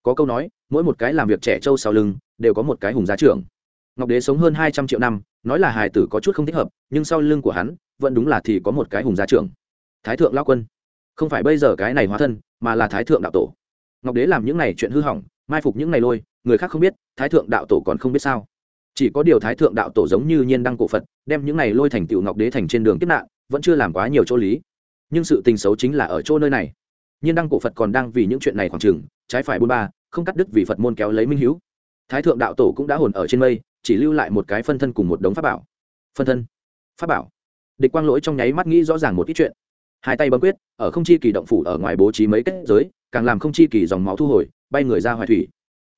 S1: Có câu nói, mỗi một cái làm việc trẻ trâu sau lưng, đều có một cái hùng giá trưởng. Ngọc đế sống hơn hai trăm triệu năm, nói là hài tử có chút không thích hợp, nhưng sau lưng của hắn, vẫn đúng là thì có một cái hùng giá trưởng. Thái thượng lao quân. Không phải bây giờ cái này hóa thân, mà là thái thượng đạo tổ. Ngọc đế làm những này chuyện hư hỏng mai phục những này lôi, người khác không biết, thái thượng đạo tổ còn không biết sao. Chỉ có điều thái thượng đạo tổ giống như nhiên đăng cổ phật, đem những này lôi thành tựu ngọc đế thành trên đường kiếp nạn, vẫn chưa làm quá nhiều chỗ lý. Nhưng sự tình xấu chính là ở chỗ nơi này. Nhiên đăng cổ phật còn đang vì những chuyện này khoảng chừng, trái phải bôn ba, không cắt đứt vì phật môn kéo lấy minh hữu. Thái thượng đạo tổ cũng đã hồn ở trên mây, chỉ lưu lại một cái phân thân cùng một đống pháp bảo. Phân thân? Pháp bảo? Địch quang lỗi trong nháy mắt nghĩ rõ ràng một ít chuyện. Hai tay bấm quyết, ở không chi kỳ động phủ ở ngoài bố trí mấy kết giới, càng làm không chi kỳ dòng máu thu hồi bay người ra hoài thủy.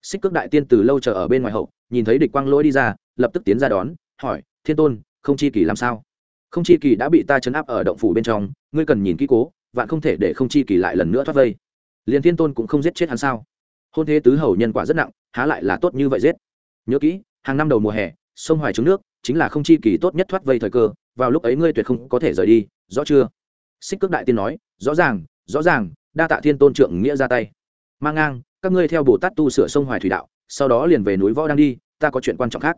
S1: Xích cước đại tiên từ lâu chờ ở bên ngoài hậu, nhìn thấy địch quang lỗi đi ra, lập tức tiến ra đón, hỏi, thiên tôn, không chi kỳ làm sao? Không chi kỳ đã bị ta chấn áp ở động phủ bên trong, ngươi cần nhìn kỹ cố, vạn không thể để không chi kỳ lại lần nữa thoát vây. Liền thiên tôn cũng không giết chết hắn sao? Hôn thế tứ hầu nhân quả rất nặng, há lại là tốt như vậy giết? Nhớ kỹ, hàng năm đầu mùa hè, sông hoài trứng nước, chính là không chi kỳ tốt nhất thoát vây thời cơ, vào lúc ấy ngươi tuyệt không có thể rời đi, rõ chưa? Xích cước đại tiên nói, rõ ràng rõ ràng, đa tạ thiên tôn trượng nghĩa ra tay. Mang ngang các ngươi theo bồ tát tu sửa sông hoài thủy đạo, sau đó liền về núi võ đang đi, ta có chuyện quan trọng khác.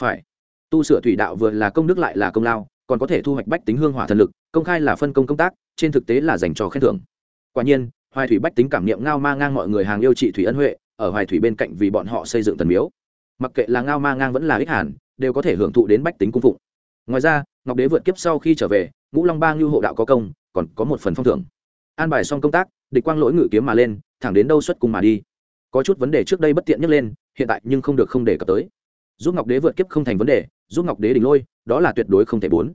S1: Phải. Tu sửa thủy đạo vừa là công đức lại là công lao, còn có thể thu hoạch bách tính hương hỏa thần lực, công khai là phân công công tác, trên thực tế là dành cho khen thưởng. Quả nhiên, hoài thủy bách tính cảm niệm ngao ma ngang mọi người hàng yêu trị thủy ân huệ, ở hoài thủy bên cạnh vì bọn họ xây dựng tần miếu. Mặc kệ là ngao ma ngang vẫn là ích hàn, đều có thể hưởng thụ đến bách tính cung phụng. Ngoài ra, ngọc đế vượt kiếp sau khi trở về, ngũ long ba ngưu hộ đạo có công, còn có một phần phong thưởng. An bài xong công tác, địch quang lỗi ngự kiếm mà lên thẳng đến đâu xuất cung mà đi. Có chút vấn đề trước đây bất tiện nhắc lên, hiện tại nhưng không được không đề cập tới. Giúp ngọc đế vượt kiếp không thành vấn đề, giúp ngọc đế đỉnh lôi, đó là tuyệt đối không thể bốn.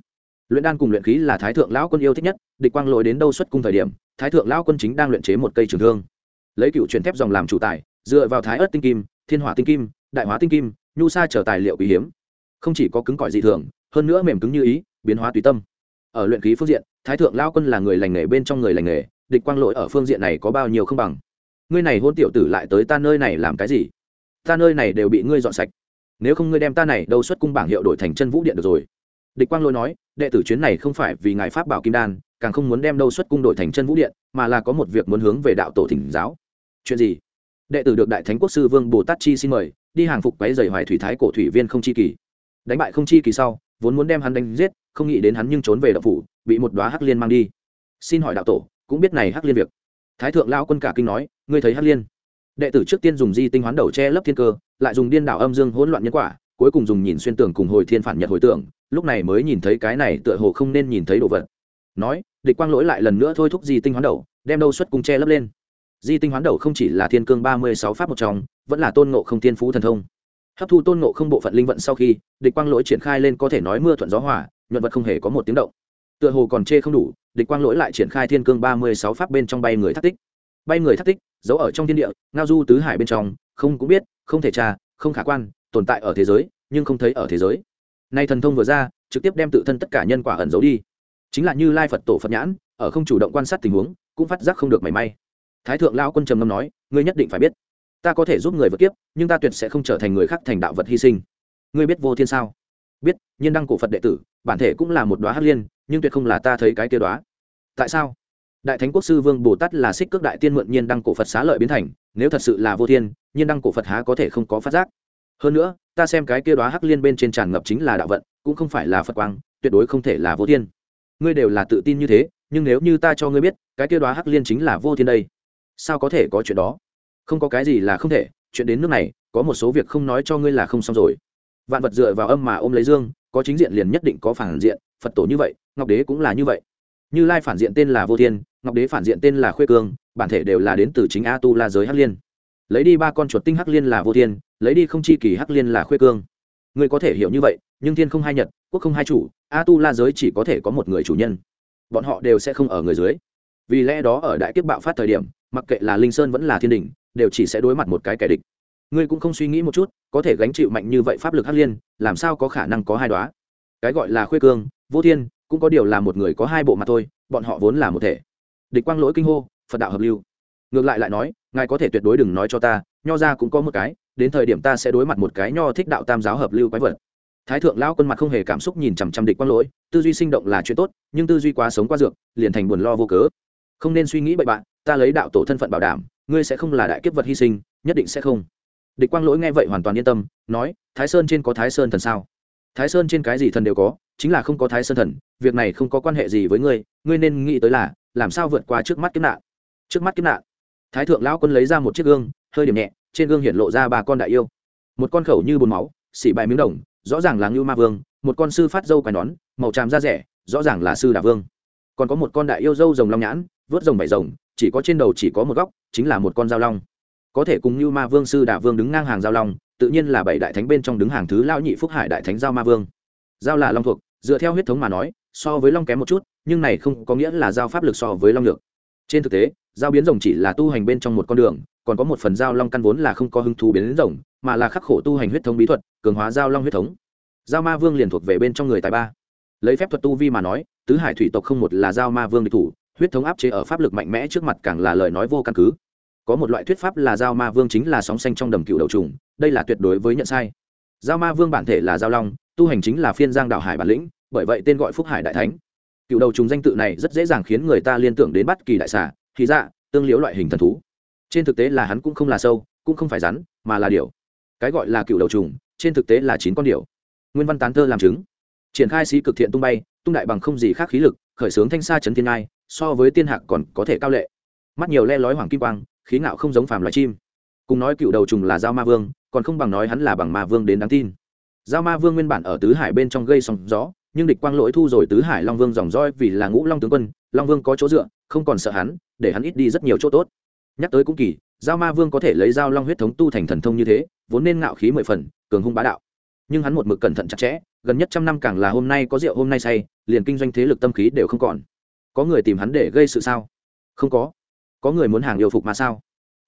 S1: Luyện đan cùng luyện khí là thái thượng lão quân yêu thích nhất, địch quang lội đến đâu xuất cung thời điểm, thái thượng lão quân chính đang luyện chế một cây trường thương. Lấy cựu truyền thép dòng làm chủ tài, dựa vào thái ớt tinh kim, thiên hỏa tinh kim, đại hóa tinh kim, nhu sa trở tài liệu quý hiếm. Không chỉ có cứng cỏi dị thường, hơn nữa mềm cứng như ý, biến hóa tùy tâm. Ở luyện khí phương diện, thái thượng lao quân là người lành nghề bên trong người lành nghề, địch quang lỗi ở phương diện này có bao nhiêu không bằng ngươi này hôn tiểu tử lại tới ta nơi này làm cái gì? Ta nơi này đều bị ngươi dọn sạch. Nếu không ngươi đem ta này đâu xuất cung bảng hiệu đổi thành chân vũ điện được rồi. Địch quang Lôi nói, đệ tử chuyến này không phải vì ngài pháp bảo kim đan, càng không muốn đem đâu xuất cung đổi thành chân vũ điện, mà là có một việc muốn hướng về đạo tổ thỉnh giáo. Chuyện gì? Đệ tử được đại thánh quốc sư vương bồ tát chi xin mời, đi hàng phục quấy dày hoài thủy thái cổ thủy viên không chi kỳ. Đánh bại không chi kỳ sau, vốn muốn đem hắn đánh giết, không nghĩ đến hắn nhưng trốn về đạo phủ, bị một đoá hắc liên mang đi. Xin hỏi đạo tổ, cũng biết này hắc liên việc. Thái thượng lao quân cả kinh nói ngươi thấy hắc liên? Đệ tử trước tiên dùng di tinh hoán đầu che lấp thiên cơ, lại dùng điên đảo âm dương hỗn loạn nhân quả, cuối cùng dùng nhìn xuyên tưởng cùng hồi thiên phản nhật hồi tưởng, lúc này mới nhìn thấy cái này tựa hồ không nên nhìn thấy đồ vật. Nói, địch quang lỗi lại lần nữa thôi thúc di tinh hoán đầu, đem đâu xuất cung che lấp lên. Di tinh hoán đầu không chỉ là thiên cương ba mươi sáu pháp một trong, vẫn là tôn ngộ không thiên phú thần thông. Hấp thu tôn ngộ không bộ phận linh vận sau khi, địch quang lỗi triển khai lên có thể nói mưa thuận gió hỏa nhuận vật không hề có một tiếng động. Tựa hồ còn chê không đủ, địch quang lỗi lại triển khai thiên cương ba mươi sáu pháp bên trong bay người thắt tích. Bay người thắt tích giấu ở trong thiên địa, ngao du tứ hải bên trong, không cũng biết, không thể tra, không khả quan, tồn tại ở thế giới, nhưng không thấy ở thế giới. Nay thần thông vừa ra, trực tiếp đem tự thân tất cả nhân quả ẩn giấu đi. Chính là như lai phật tổ phật nhãn, ở không chủ động quan sát tình huống, cũng phát giác không được mảy may. Thái thượng lao quân trầm ngâm nói, ngươi nhất định phải biết, ta có thể giúp người vượt kiếp, nhưng ta tuyệt sẽ không trở thành người khác thành đạo vật hy sinh. Ngươi biết vô thiên sao? Biết, nhiên đăng cổ phật đệ tử, bản thể cũng là một đoá hắc liên, nhưng tuyệt không là ta thấy cái kia đoá tại sao? Đại thánh quốc sư vương bồ tát là xích cước đại tiên mượn nhiên đăng cổ phật xá lợi biến thành, nếu thật sự là vô thiên, nhiên đăng cổ phật há có thể không có phát giác. Hơn nữa, ta xem cái kia đoá hắc liên bên trên tràn ngập chính là đạo vận, cũng không phải là phật quang, tuyệt đối không thể là vô thiên. Ngươi đều là tự tin như thế, nhưng nếu như ta cho ngươi biết, cái kia đoá hắc liên chính là vô thiên đây, sao có thể có chuyện đó? Không có cái gì là không thể, chuyện đến nước này, có một số việc không nói cho ngươi là không xong rồi. Vạn vật dựa vào âm mà ôm lấy dương, có chính diện liền nhất định có phản diện, phật tổ như vậy, ngọc đế cũng là như vậy như lai phản diện tên là vô thiên, ngọc đế phản diện tên là khuê cương, bản thể đều là đến từ chính a tu la giới hắc liên. Lấy đi ba con chuột tinh hắc liên là vô thiên, lấy đi không chi kỳ hắc liên là khuê cương. Ngươi có thể hiểu như vậy, nhưng thiên không hai nhật, quốc không hai chủ a tu la giới chỉ có thể có một người chủ nhân. Bọn họ đều sẽ không ở người dưới. Vì lẽ đó ở đại kiếp bạo phát thời điểm, mặc kệ là linh sơn vẫn là thiên đình đều chỉ sẽ đối mặt một cái kẻ địch. Ngươi cũng không suy nghĩ một chút, có thể gánh chịu mạnh như vậy pháp lực hắc liên, làm sao có khả năng có hai đoá cái gọi là khuê cương, vô thiên cũng có điều là một người có hai bộ mặt thôi, bọn họ vốn là một thể. Địch quang lỗi kinh hô, phật đạo hợp lưu. Ngược lại lại nói, ngài có thể tuyệt đối đừng nói cho ta, nho ra cũng có một cái, đến thời điểm ta sẽ đối mặt một cái nho thích đạo tam giáo hợp lưu quái vật. Thái thượng lão quân mặt không hề cảm xúc nhìn chằm chằm địch quang lỗi, tư duy sinh động là chuyện tốt, nhưng tư duy quá sống qua dược, liền thành buồn lo vô cớ. Không nên suy nghĩ bậy bạn, ta lấy đạo tổ thân phận bảo đảm, ngươi sẽ không là đại kiếp vật hy sinh, nhất định sẽ không. Địch quang lỗi nghe vậy hoàn toàn yên tâm, nói, thái sơn trên có thái sơn thần sao? Thái sơn trên cái gì thần đều có chính là không có thái sơn thần, việc này không có quan hệ gì với ngươi ngươi nên nghĩ tới là, làm sao vượt qua trước mắt kiếp nạn. Trước mắt kiếp nạn, thái thượng lão quân lấy ra một chiếc gương, hơi điểm nhẹ, trên gương hiện lộ ra ba con đại yêu. Một con khẩu như bồn máu, xỉ bài miếng đồng, rõ ràng là ngưu ma vương, một con sư phát dâu quài nón, màu tràm da rẻ, rõ ràng là sư đà vương. Còn có một con đại yêu dâu rồng long nhãn, vớt rồng bảy rồng, chỉ có trên đầu chỉ có một góc, chính là một con dao long. Có thể cùng như ma vương, sư đà vương đứng ngang hàng giao long, tự nhiên là bảy đại thánh bên trong đứng hàng thứ lão nhị phúc hải đại thánh giao ma vương giao là long thuộc, dựa theo huyết thống mà nói, so với long kém một chút, nhưng này không có nghĩa là giao pháp lực so với long được trên thực tế, giao biến rồng chỉ là tu hành bên trong một con đường, còn có một phần giao long căn vốn là không có hứng thú biến đến rồng, mà là khắc khổ tu hành huyết thống bí thuật, cường hóa giao long huyết thống. Giao ma vương liền thuộc về bên trong người tài ba. Lấy phép thuật tu vi mà nói, tứ hải thủy tộc không một là giao ma vương địch thủ, huyết thống áp chế ở pháp lực mạnh mẽ trước mặt càng là lời nói vô căn cứ. Có một loại thuyết pháp là giao ma vương chính là sóng xanh trong đầm cựu đầu trùng, đây là tuyệt đối với nhận sai. Giao ma vương bản thể là giao long tu hành chính là phiên giang đạo hải bản lĩnh, bởi vậy tên gọi phúc hải đại thánh. Cựu đầu trùng danh tự này rất dễ dàng khiến người ta liên tưởng đến bất kỳ đại xà khí dạ tương liễu loại hình thần thú. Trên thực tế là hắn cũng không là sâu, cũng không phải rắn, mà là điểu. Cái gọi là cựu đầu trùng, trên thực tế là chín con điểu. Nguyên văn tán thơ làm chứng. Triển khai sĩ cực thiện tung bay, tung đại bằng không gì khác khí lực, khởi xướng thanh xa chấn thiên ngai, so với tiên hạc còn có thể cao lệ. Mắt nhiều le lói hoàng kim quang, khí ngạo không giống phàm loài chim. Cùng nói cựu đầu trùng là giao ma vương, còn không bằng nói hắn là bằng ma vương đến đáng tin giao ma vương nguyên bản ở tứ hải bên trong gây sóng gió, nhưng địch quang lỗi thu rồi tứ hải long vương dòng roi vì là ngũ long tướng quân, long vương có chỗ dựa, không còn sợ hắn, để hắn ít đi rất nhiều chỗ tốt. Nhắc tới cũng kỳ, giao ma vương có thể lấy giao long huyết thống tu thành thần thông như thế, vốn nên ngạo khí mười phần, cường hung bá đạo. Nhưng hắn một mực cẩn thận chặt chẽ, gần nhất trăm năm càng là hôm nay có rượu, hôm nay say, liền kinh doanh thế lực tâm khí đều không còn. Có người tìm hắn để gây sự sao? Không có. Có người muốn hàng yêu phục mà sao?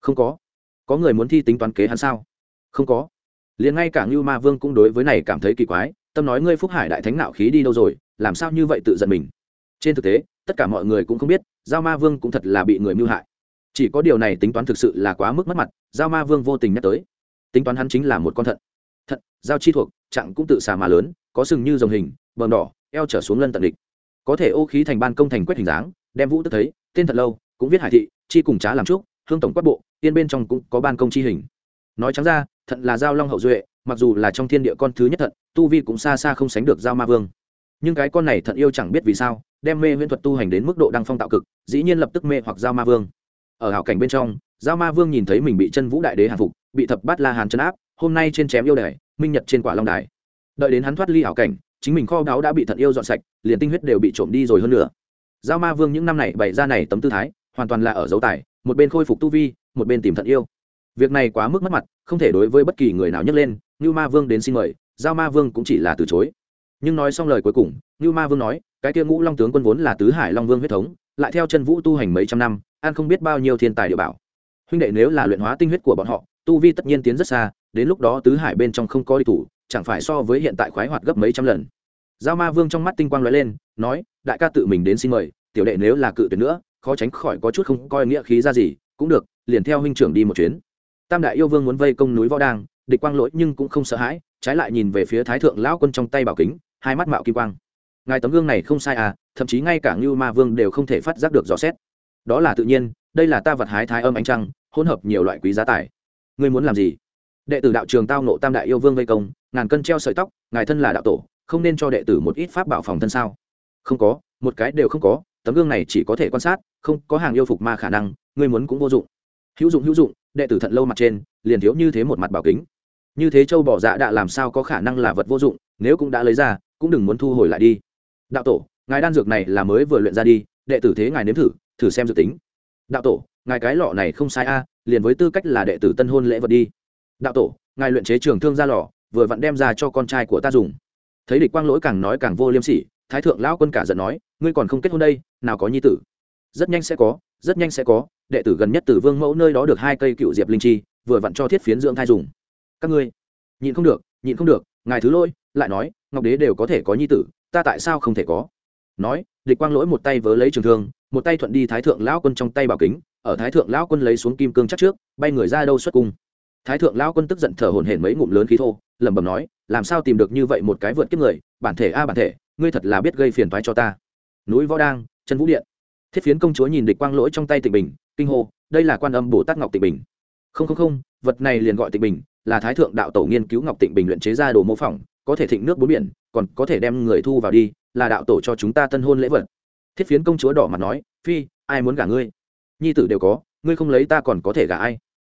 S1: Không có. Có người muốn thi tính toán kế hắn sao? Không có liền ngay cả ngưu ma vương cũng đối với này cảm thấy kỳ quái, tâm nói ngươi phúc hải đại thánh nạo khí đi đâu rồi, làm sao như vậy tự giận mình? Trên thực tế, tất cả mọi người cũng không biết, giao ma vương cũng thật là bị người mưu hại. Chỉ có điều này tính toán thực sự là quá mức mất mặt, giao ma vương vô tình nhắc tới. Tính toán hắn chính là một con thận. Thận, giao chi thuộc, chặng cũng tự xà mà lớn, có sừng như dòng hình, bờm đỏ, eo trở xuống lân tận địch. Có thể ô khí thành ban công thành quét hình dáng, đem vũ tức thấy, tên thật lâu, cũng viết hải thị, chi cùng trá làm trúc, hương tổng quát bộ tiên bên trong cũng có ban công chi hình. Nói trắng ra thận là giao long hậu duệ, mặc dù là trong thiên địa con thứ nhất thận, tu vi cũng xa xa không sánh được giao ma vương. Nhưng cái con này thận yêu chẳng biết vì sao, đem mê huyễn thuật tu hành đến mức độ đăng phong tạo cực, dĩ nhiên lập tức mê hoặc giao ma vương. Ở hảo cảnh bên trong, giao ma vương nhìn thấy mình bị chân vũ đại đế hạ phục, bị thập bát la hàn chân áp, hôm nay trên chém yêu đài, minh nhật trên quả long đài. Đợi đến hắn thoát ly hảo cảnh, chính mình kho báu đã bị thận yêu dọn sạch, liền tinh huyết đều bị trộm đi rồi hơn nữa giao ma vương những năm này bày ra này tấm tư thái, hoàn toàn là ở dấu tài, một bên khôi phục tu vi, một bên tìm thận yêu việc này quá mức mất mặt, không thể đối với bất kỳ người nào nhấc lên như ma vương đến xin mời, giao ma vương cũng chỉ là từ chối. Nhưng nói xong lời cuối cùng như ma vương nói, cái kia ngũ long tướng quân vốn là tứ hải long vương huyết thống, lại theo chân vũ tu hành mấy trăm năm an không biết bao nhiêu thiên tài địa bảo. Huynh đệ nếu là luyện hóa tinh huyết của bọn họ, tu vi tất nhiên tiến rất xa, đến lúc đó tứ hải bên trong không có đi thủ, chẳng phải so với hiện tại khoái hoạt gấp mấy trăm lần. Giao ma vương trong mắt tinh quang lóe lên, nói, đại ca tự mình đến xin mời, tiểu đệ nếu là cự tuyệt nữa, khó tránh khỏi có chút không coi nghĩa khí ra gì, cũng được, liền theo huynh trưởng đi một chuyến tam đại yêu vương muốn vây công núi võ đang địch quang lỗi nhưng cũng không sợ hãi, trái lại nhìn về phía thái thượng lão quân trong tay bảo kính, hai mắt mạo kim quang. Ngài tấm gương này không sai à thậm chí ngay cả ngưu ma vương đều không thể phát giác được rõ xét. Đó là tự nhiên, đây là ta vật hái thái âm ánh trăng, hỗn hợp nhiều loại quý giá tài. Ngươi muốn làm gì? Đệ tử đạo trường tao nộ tam đại yêu vương vây công, ngàn cân treo sợi tóc, ngài thân là đạo tổ, không nên cho đệ tử một ít pháp bảo phòng thân sao? Không có, một cái đều không có, tấm gương này chỉ có thể quan sát, không có hàng yêu phục ma khả năng, ngươi muốn cũng vô dụng. Hữu dụng hữu dụng đệ tử thận lâu mặt trên, liền thiếu như thế một mặt bảo kính. Như thế châu bỏ dạ đã làm sao có khả năng là vật vô dụng, nếu cũng đã lấy ra, cũng đừng muốn thu hồi lại đi. Đạo tổ, ngài đan dược này là mới vừa luyện ra đi, đệ tử thế ngài nếm thử thử xem dự tính. Đạo tổ, ngài cái lọ này không sai a, liền với tư cách là đệ tử tân hôn lễ vật đi. Đạo tổ, ngài luyện chế trường thương ra lò, vừa vặn đem ra cho con trai của ta dùng. Thấy địch quang lỗi càng nói càng vô liêm sỉ, thái thượng lão quân cả giận nói, ngươi còn không kết hôn đây, nào có nhi tử. Rất nhanh sẽ có, rất nhanh sẽ có đệ tử gần nhất từ vương mẫu nơi đó được hai cây cựu diệp linh chi, vừa vặn cho thiết phiến dưỡng thai dùng. Các ngươi, nhịn không được, nhịn không được, ngài thứ lôi lại nói, ngọc đế đều có thể có nhi tử, ta tại sao không thể có? Nói, địch quang lỗi một tay vớ lấy trường thương, một tay thuận đi thái thượng lão quân trong tay bảo kính, ở thái thượng lão quân lấy xuống kim cương chắc trước, bay người ra đâu xuất cung. Thái thượng lão quân tức giận thở hổn hển mấy ngụm lớn khí thô, lẩm bẩm nói, làm sao tìm được như vậy một cái vượt kiếp người, bản thể a bản thể, ngươi thật là biết gây phiền toái cho ta. Núi võ đang chân vũ điện thiết phiến công chúa nhìn địch quang lỗi trong tay tịnh bình, kinh hô, đây là quan âm bồ tát ngọc tịnh bình. Không không không, vật này liền gọi tịnh bình, là thái thượng đạo tổ nghiên cứu ngọc tịnh bình luyện chế ra đồ mô phỏng, có thể thịnh nước bốn biển, còn có thể đem người thu vào đi, là đạo tổ cho chúng ta tân hôn lễ vật. Thiết phiến công chúa đỏ mặt nói, phi, ai muốn gả ngươi? Nhi tử đều có, ngươi không lấy ta còn có thể gả ai?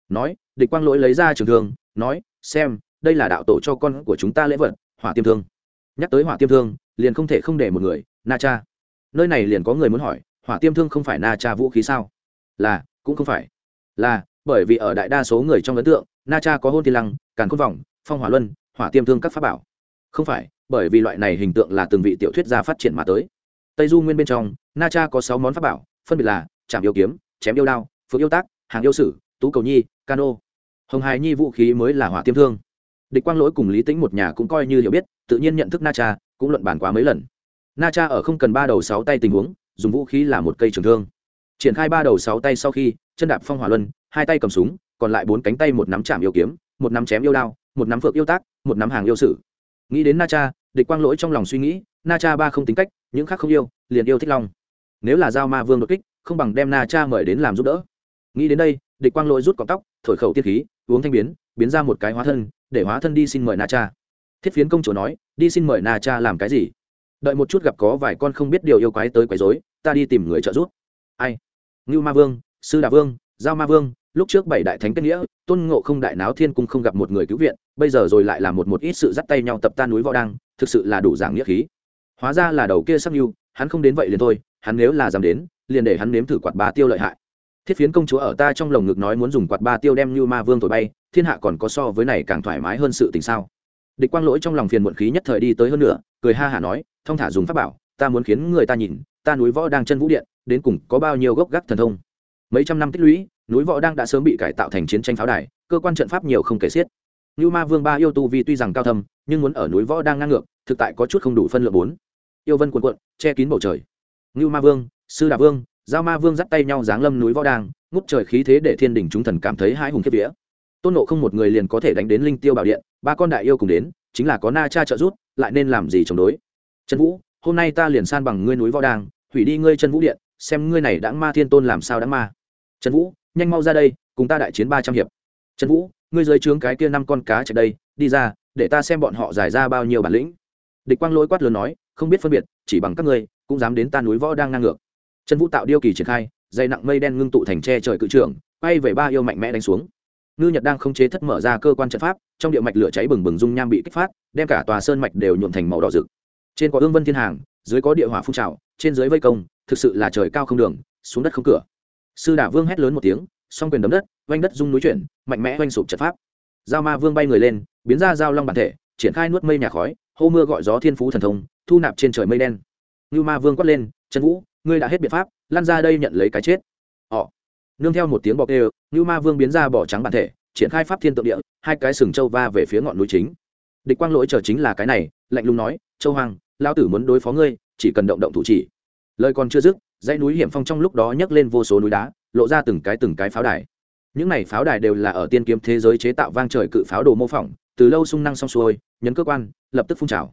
S1: Nói, địch quang lỗi lấy ra trường thương, nói, xem, đây là đạo tổ cho con của chúng ta lễ vật, hỏa tiêm thương. Nhắc tới hỏa tiêm thương, liền không thể không để một người, na cha. Nơi này liền có người muốn hỏi hỏa tiêm thương không phải na cha vũ khí sao? Là, cũng không phải. Là, bởi vì ở đại đa số người trong ấn tượng, na cha có hôn thiên lăng, càn khôn vòng, phong hỏa luân, hỏa tiêm thương các pháp bảo. Không phải, bởi vì loại này hình tượng là từng vị tiểu thuyết gia phát triển mà tới. Tây du nguyên bên trong, na cha có sáu món pháp bảo, phân biệt là chạm yêu kiếm, chém yêu đao, phượng yêu tác, hàng yêu sử, tú cầu nhi, cano. Hồng hài nhi vũ khí mới là hỏa tiêm thương. Địch quang lỗi cùng lý tĩnh một nhà cũng coi như hiểu biết, tự nhiên nhận thức na cha, cũng luận bàn quá mấy lần. Na cha ở không cần ba đầu sáu tay tình huống dùng vũ khí là một cây trường thương. Triển khai ba đầu sáu tay sau khi, chân đạp phong hỏa luân, hai tay cầm súng, còn lại bốn cánh tay một nắm chạm yêu kiếm, một nắm chém yêu đao, một nắm phượng yêu tác, một nắm hàng yêu sử. Nghĩ đến na cha, địch quang lỗi trong lòng suy nghĩ, na cha ba không tính cách, những khác không yêu, liền yêu thích long. Nếu là giao ma vương đột kích, không bằng đem na cha mời đến làm giúp đỡ. Nghĩ đến đây, địch quang lỗi rút cọc tóc, thổi khẩu tiết khí, uống thanh biến biến ra một cái hóa thân, để hóa thân đi xin mời na cha. Thiết phiến công chúa nói, đi xin mời na cha làm cái gì? Đợi một chút gặp có vài con không biết điều yêu quái tới quấy rối ta đi tìm người trợ giúp. Ai? Ngưu ma vương, sư đà vương, giao ma vương, lúc trước bảy đại thánh kết nghĩa, tôn ngộ không đại náo thiên cung không gặp một người cứu viện, bây giờ rồi lại là một một ít sự dắt tay nhau tập tan núi võ đăng, thực sự là đủ giảng nghĩa khí. Hóa ra là đầu kia sắc mưu hắn không đến vậy liền thôi, hắn nếu là dám đến, liền để hắn nếm thử quạt ba tiêu lợi hại. Thiết phiến công chúa ở ta trong lồng ngực nói muốn dùng quạt ba tiêu đem như ma vương thổi bay, thiên hạ còn có so với này càng thoải mái hơn sự tình sao? Địch quang lỗi trong lòng phiền muộn khí nhất thời đi tới hơn nữa cười ha hả nói, thông thả dùng pháp bảo, ta muốn khiến người ta nhìn ta núi võ đang chân vũ điện, đến cùng có bao nhiêu gốc gác thần thông? Mấy trăm năm tích lũy, núi võ đang đã sớm bị cải tạo thành chiến tranh pháo đài, cơ quan trận pháp nhiều không kể xiết. Như ma vương ba yêu tu vi tuy rằng cao thâm, nhưng muốn ở núi võ đang ngang ngược, thực tại có chút không đủ phân lượng bốn. Yêu vân quần quận che kín bầu trời. Như ma vương, sư đà vương, giao ma vương dắt tay nhau giáng lâm núi võ đang, ngút trời khí thế để thiên đình chúng thần cảm thấy hai hùng kiếp vía. Tôn nộ không một người liền có thể đánh đến linh tiêu bảo điện, ba con đại yêu cùng đến, chính là có na cha trợ rút lại nên làm gì chống đối? Trần vũ hôm nay ta liền san bằng ngươi núi võ đang hủy đi ngươi chân vũ điện, xem ngươi này đã ma thiên tôn làm sao đã ma. Trần vũ, nhanh mau ra đây, cùng ta đại chiến ba trăm hiệp. Trần vũ, ngươi dưới trướng cái kia năm con cá chạy đây, đi ra, để ta xem bọn họ giải ra bao nhiêu bản lĩnh. Địch quang lỗi quát lớn nói, không biết phân biệt, chỉ bằng các ngươi, cũng dám đến ta núi võ đang ngang ngược. Trần vũ tạo điêu kỳ triển khai dày nặng mây đen ngưng tụ thành tre trời cự trưởng bay về ba yêu mạnh mẽ đánh xuống. Ngư nhật đang không chế thất mở ra cơ quan trận pháp, trong địa mạch lửa cháy bừng bừng dung nham bị kích phát, đem cả tòa sơn mạch đều nhuộm thành màu đỏ rực trên có ương vân thiên hàng, dưới có địa hỏa phun trào, trên dưới vây công, thực sự là trời cao không đường, xuống đất không cửa. Sư đả vương hét lớn một tiếng, song quyền đấm đất oanh đất rung núi chuyển, mạnh mẽ oanh sụp trận pháp. Giao ma vương bay người lên, biến ra giao long bản thể, triển khai nuốt mây nhà khói, hô mưa gọi gió thiên phú thần thông, thu nạp trên trời mây đen. Như ma vương quát lên, trần vũ, ngươi đã hết biện pháp lan ra đây nhận lấy cái chết. Họ. Nương theo một tiếng bọc đều như ma vương biến ra bỏ trắng bản thể, triển khai pháp thiên tượng địa, hai cái sừng châu va về phía ngọn núi chính. Địch quang lỗi chờ chính là cái này, lạnh lùng nói, châu hoàng lao tử muốn đối phó ngươi, chỉ cần động động thủ chỉ. Lời còn chưa dứt, dãy núi hiểm phong trong lúc đó nhấc lên vô số núi đá, lộ ra từng cái từng cái pháo đài. Những này pháo đài đều là ở tiên kiếm thế giới chế tạo vang trời cự pháo đồ mô phỏng, từ lâu sung năng xong xuôi, nhấn cơ quan, lập tức phun trào.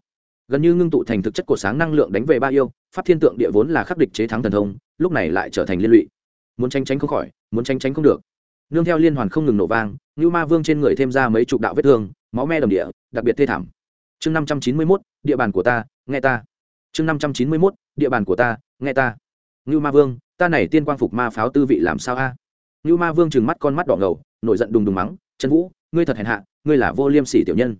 S1: Gần như ngưng tụ thành thực chất của sáng năng lượng đánh về ba yêu, pháp thiên tượng địa vốn là khắc địch chế thắng thần thông, lúc này lại trở thành liên lụy. Muốn tranh tránh không khỏi, muốn tranh tránh không được. Nương theo liên hoàn không ngừng nổ vang như ma vương trên người thêm ra mấy chục đạo vết thương, máu me đầm địa, đặc biệt thê thảm. Chương năm trăm chín mươi mốt, địa bàn của ta nghe ta. Chương năm trăm chín mươi mốt, địa bàn của ta, nghe ta. Ngưu ma vương, ta này tiên quang phục ma pháo tư vị làm sao a? Ngưu ma vương trừng mắt con mắt đỏ ngầu, nổi giận đùng đùng mắng, trần vũ, ngươi thật hèn hạ, ngươi là vô liêm sỉ tiểu nhân.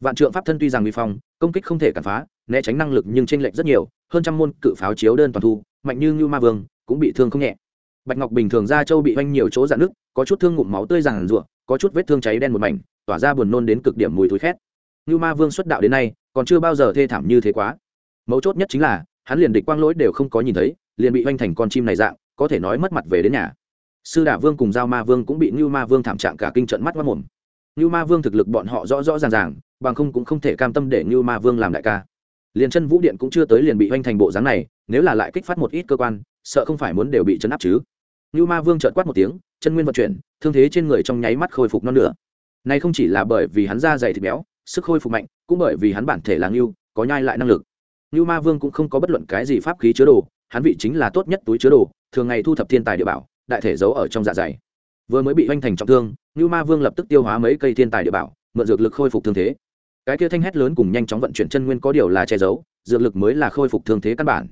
S1: Vạn trượng pháp thân tuy rằng uy phong, công kích không thể cản phá, né tránh năng lực nhưng tranh lệch rất nhiều, hơn trăm môn cự pháo chiếu đơn toàn thu, mạnh như ngưu ma vương, cũng bị thương không nhẹ. Bạch ngọc bình thường ra châu bị oanh nhiều chỗ dạn nước có chút thương ngụm máu tươi ràng rụa có chút vết thương cháy đen một mảnh, tỏa ra buồn nôn đến cực điểm mùi thối khét. Ngưu ma vương xuất đạo đến nay còn chưa bao giờ thê thảm như thế quá. Mấu chốt nhất chính là, hắn liền địch quang lỗi đều không có nhìn thấy, liền bị oanh thành con chim này dạng, có thể nói mất mặt về đến nhà. Sư đả vương cùng giao ma vương cũng bị như ma vương thảm trạng cả kinh trận mắt mất mồm. Như ma vương thực lực bọn họ rõ rõ ràng ràng, bằng không cũng không thể cam tâm để như ma vương làm đại ca. Liền chân vũ điện cũng chưa tới liền bị oanh thành bộ dáng này, nếu là lại kích phát một ít cơ quan, sợ không phải muốn đều bị chấn áp chứ. Như ma vương trợt quát một tiếng, chân nguyên vận chuyển, thương thế trên người trong nháy mắt khôi phục non nữa này không chỉ là bởi vì hắn da dày thịt béo sức khôi phục mạnh, cũng bởi vì hắn bản thể là ngưu, có nhai lại năng lực. Ngưu ma vương cũng không có bất luận cái gì pháp khí chứa đồ, hắn vị chính là tốt nhất túi chứa đồ, thường ngày thu thập thiên tài địa bảo, đại thể giấu ở trong dạ dày. Vừa mới bị hoành thành trọng thương, ngưu ma vương lập tức tiêu hóa mấy cây thiên tài địa bảo, mượn dược lực khôi phục thương thế. Cái kia thanh hét lớn cùng nhanh chóng vận chuyển chân nguyên có điều là che giấu, dược lực mới là khôi phục thương thế căn bản.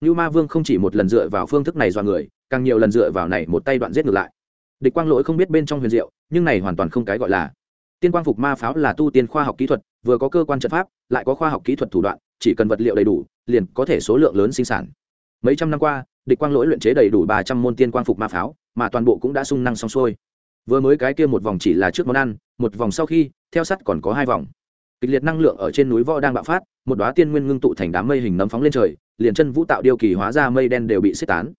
S1: Ngưu ma vương không chỉ một lần dựa vào phương thức này do người, càng nhiều lần dựa vào này một tay đoạn giết ngược lại. Địch quang lỗi không biết bên trong huyền diệu, nhưng này hoàn toàn không cái gọi là tiên quang phục ma pháo là tu tiên khoa học kỹ thuật, vừa có cơ quan trận pháp, lại có khoa học kỹ thuật thủ đoạn, chỉ cần vật liệu đầy đủ, liền có thể số lượng lớn sinh sản. Mấy trăm năm qua, địch quang lỗi luyện chế đầy đủ ba trăm môn tiên quang phục ma pháo, mà toàn bộ cũng đã sung năng xong xuôi. Vừa mới cái kia một vòng chỉ là trước món ăn, một vòng sau khi, theo sắt còn có hai vòng. Kịch liệt năng lượng ở trên núi võ đang bạo phát, một đoá tiên nguyên ngưng tụ thành đám mây hình nấm phóng lên trời, liền chân vũ tạo điều kỳ hóa ra mây đen đều bị xếp tán.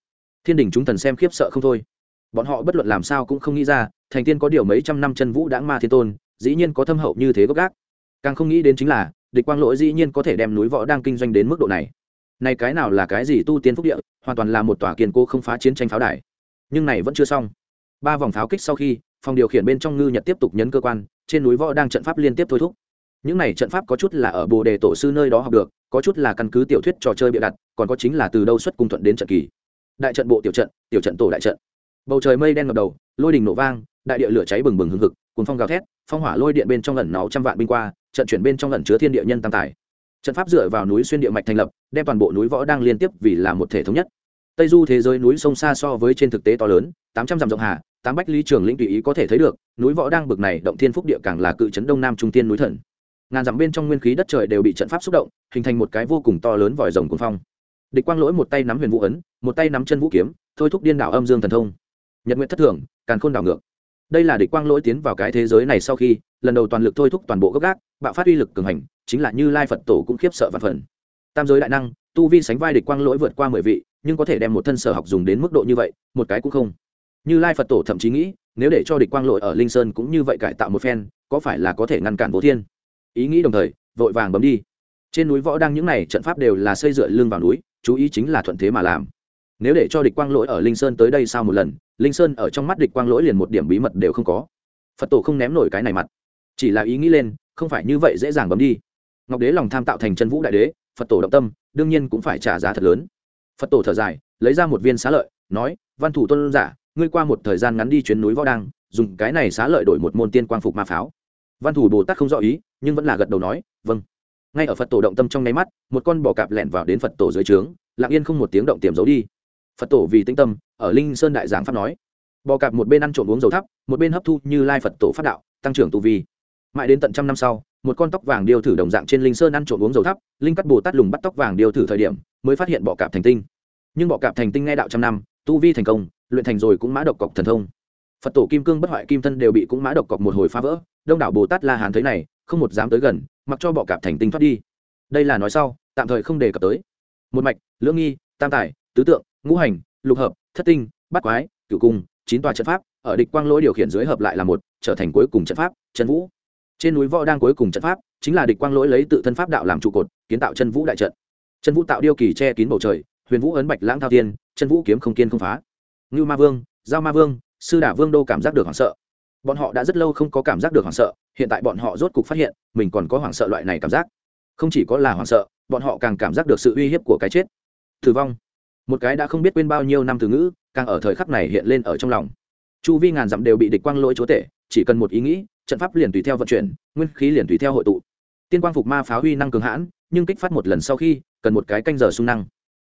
S1: Thiên đình chúng thần xem khiếp sợ không thôi. Bọn họ bất luận làm sao cũng không nghĩ ra, thành tiên có điều mấy trăm năm chân vũ đã ma thiên tôn dĩ nhiên có thâm hậu như thế gốc gác. Càng không nghĩ đến chính là, địch quang lỗi dĩ nhiên có thể đem núi võ đang kinh doanh đến mức độ này. Này cái nào là cái gì tu tiên phúc địa, hoàn toàn là một tòa kiên cố không phá chiến tranh pháo đài. Nhưng này vẫn chưa xong. Ba vòng pháo kích sau khi, phòng điều khiển bên trong ngư nhật tiếp tục nhấn cơ quan, trên núi võ đang trận pháp liên tiếp thôi thúc. Những này trận pháp có chút là ở bồ đề tổ sư nơi đó học được, có chút là căn cứ tiểu thuyết trò chơi bịa đặt, còn có chính là từ đâu xuất cung thuận đến trận kỳ. Đại trận bộ tiểu trận tiểu trận tổ đại trận. Bầu trời mây đen ngập đầu, lôi đình nổ vang, đại địa lửa cháy bừng bừng hừng hực, cuốn phong gào thét phong hỏa lôi điện bên trong lần náu trăm vạn binh qua, trận chuyển bên trong lần chứa thiên địa nhân tam tài. Trận pháp dựa vào núi xuyên địa mạch thành lập, đem toàn bộ núi võ đang liên tiếp vì là một thể thống nhất. Tây du thế giới núi sông xa so với trên thực tế to lớn, tám trăm dặm rộng hà, tám bách lý trường lĩnh tùy ý có thể thấy được, núi võ đang bực này động thiên phúc địa càng là cự trấn đông nam trung tiên núi thần. Ngàn dặm bên trong nguyên khí đất trời đều bị trận pháp xúc động, hình thành một cái vô cùng to lớn vòi rồng cuồng phong. Địch quang lỗi một tay nắm huyền vũ ấn, một tay nắm chân vũ kiếm, thôi thúc điên đảo âm dương thần thông. Nhật nguyện thất thường, càn khôn đảo ngược đây là địch quang lỗi tiến vào cái thế giới này sau khi, lần đầu toàn lực thôi thúc toàn bộ gốc gác, bạo phát uy lực cường hành, chính là như lai phật tổ cũng khiếp sợ và phần. Tam giới đại năng, tu vi sánh vai địch quang lỗi vượt qua mười vị, nhưng có thể đem một thân sở học dùng đến mức độ như vậy, một cái cũng không. Như lai phật tổ thậm chí nghĩ, nếu để cho địch quang lỗi ở linh sơn cũng như vậy cải tạo một phen, có phải là có thể ngăn cản vô thiên? Ý nghĩ đồng thời, vội vàng bấm đi. Trên núi võ đang những này trận pháp đều là xây dựa lưng vào núi, chú ý chính là thuận thế mà làm. Nếu để cho địch quang lỗi ở linh sơn tới đây sau một lần linh sơn ở trong mắt địch quang lỗi liền một điểm bí mật đều không có. Phật tổ không ném nổi cái này mặt, chỉ là ý nghĩ lên, không phải như vậy dễ dàng bấm đi. Ngọc đế lòng tham tạo thành chân vũ đại đế, phật tổ động tâm, đương nhiên cũng phải trả giá thật lớn. Phật tổ thở dài, lấy ra một viên xá lợi, nói, văn thủ tôn giả, ngươi qua một thời gian ngắn đi chuyến núi võ đăng, dùng cái này xá lợi đổi một môn tiên quang phục ma pháo. Văn thủ bồ tát không rõ ý, nhưng vẫn là gật đầu nói vâng. Ngay ở phật tổ động tâm trong nháy mắt, một con bò cạp lẻn vào đến phật tổ dưới trướng, lặng yên không một tiếng động tiềm giấu đi phật tổ vì tĩnh tâm, ở linh sơn đại giảng pháp nói, bò cạp một bên ăn trộm uống dầu thắp, một bên hấp thu như lai phật tổ phát đạo, tăng trưởng tu vi. Mãi đến tận trăm năm sau, một con tóc vàng điêu thử đồng dạng trên linh sơn ăn trộm uống dầu thắp, linh cắt bồ tát lùng bắt tóc vàng điêu thử thời điểm, mới phát hiện bọ cạp thành tinh. Nhưng bọ cạp thành tinh nghe đạo trăm năm, tu vi thành công, luyện thành rồi cũng mã độc cọc thần thông. Phật tổ kim cương bất hoại kim thân đều bị cũng mã độc cọc một hồi phá vỡ, đông đảo bồ tát la hán thấy này, không một dám tới gần, mặc cho bọ cạp thành tinh thoát đi. Đây là nói sau, tạm thời không đề cập tới. Một mạch, lưỡng nghi, tam tài, tứ tượng ngũ hành, lục hợp, thất tinh, bát quái, cửu cung, chín tòa trận pháp, ở địch quang lỗi điều khiển dưới hợp lại là một, trở thành cuối cùng trận pháp, chân vũ. Trên núi võ đang cuối cùng trận pháp, chính là địch quang lỗi lấy tự thân pháp đạo làm trụ cột, kiến tạo chân vũ đại trận. Chân vũ tạo điêu kỳ che kín bầu trời, huyền vũ ấn bạch lãng thao tiên chân vũ kiếm không kiên không phá. Ngưu ma vương, giao ma vương, sư đả vương đô cảm giác được hoảng sợ. Bọn họ đã rất lâu không có cảm giác được hoảng sợ, hiện tại bọn họ rốt cục phát hiện, mình còn có hoảng sợ loại này cảm giác. Không chỉ có là hoảng sợ, bọn họ càng cảm giác được sự uy hiếp của cái chết. Tử vong một cái đã không biết quên bao nhiêu năm từ ngữ, càng ở thời khắc này hiện lên ở trong lòng. Chu vi ngàn dặm đều bị địch quang lỗi chúa tể, chỉ cần một ý nghĩ, trận pháp liền tùy theo vận chuyển, nguyên khí liền tùy theo hội tụ. Tiên quang phục ma phá huy năng cường hãn, nhưng kích phát một lần sau khi, cần một cái canh giờ sung năng.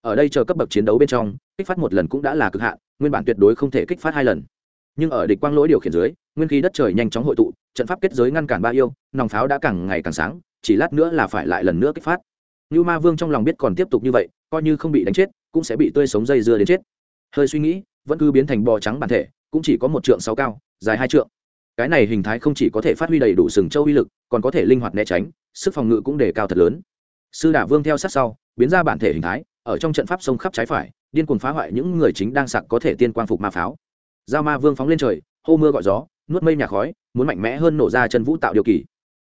S1: Ở đây chờ cấp bậc chiến đấu bên trong, kích phát một lần cũng đã là cực hạn, nguyên bản tuyệt đối không thể kích phát hai lần. Nhưng ở địch quang lỗi điều khiển dưới, nguyên khí đất trời nhanh chóng hội tụ, trận pháp kết giới ngăn cản ba yêu, nòng pháo đã càng ngày càng sáng, chỉ lát nữa là phải lại lần nữa kích phát. Như ma vương trong lòng biết còn tiếp tục như vậy, coi như không bị đánh chết cũng sẽ bị tươi sống dây dưa đến chết. Hơi suy nghĩ, vẫn cứ biến thành bò trắng bản thể, cũng chỉ có một trượng sáu cao, dài hai trượng. Cái này hình thái không chỉ có thể phát huy đầy đủ sừng châu uy lực, còn có thể linh hoạt né tránh, sức phòng ngự cũng đề cao thật lớn. Sư đả vương theo sát sau, biến ra bản thể hình thái, ở trong trận pháp sông khắp trái phải, điên cuồng phá hoại những người chính đang sặc có thể tiên quang phục ma pháo. Giao ma vương phóng lên trời, hô mưa gọi gió, nuốt mây nhà khói, muốn mạnh mẽ hơn nổ ra chân vũ tạo điều kỳ.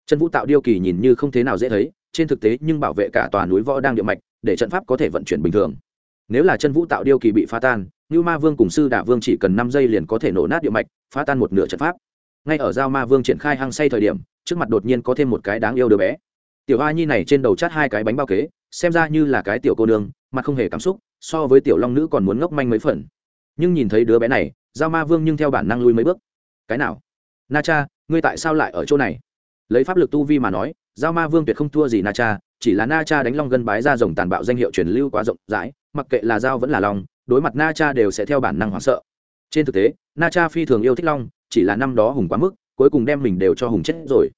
S1: Chân vũ tạo điều kỳ nhìn như không thế nào dễ thấy, trên thực tế nhưng bảo vệ cả tòa núi võ đang địa mạch, để trận pháp có thể vận chuyển bình thường nếu là chân vũ tạo điêu kỳ bị phá tan như ma vương cùng sư đả vương chỉ cần năm giây liền có thể nổ nát địa mạch, phá tan một nửa trận pháp. Ngay ở giao ma vương triển khai hăng say thời điểm, trước mặt đột nhiên có thêm một cái đáng yêu đứa bé. Tiểu a nhi này trên đầu chát hai cái bánh bao kế, xem ra như là cái tiểu cô nương, mà không hề cảm xúc, so với tiểu long nữ còn muốn ngốc manh mấy phần. Nhưng nhìn thấy đứa bé này, giao ma vương nhưng theo bản năng lui mấy bước. Cái nào? Na cha, ngươi tại sao lại ở chỗ này? Lấy pháp lực tu vi mà nói, giao ma vương tuyệt không thua gì na cha, chỉ là na cha đánh long gân bái ra rồng tàn bạo danh hiệu truyền lưu quá rộng rãi mặc kệ là dao vẫn là long đối mặt na cha đều sẽ theo bản năng hoảng sợ. Trên thực tế, na cha phi thường yêu thích long, chỉ là năm đó hùng quá mức, cuối cùng đem mình đều cho hùng chết rồi.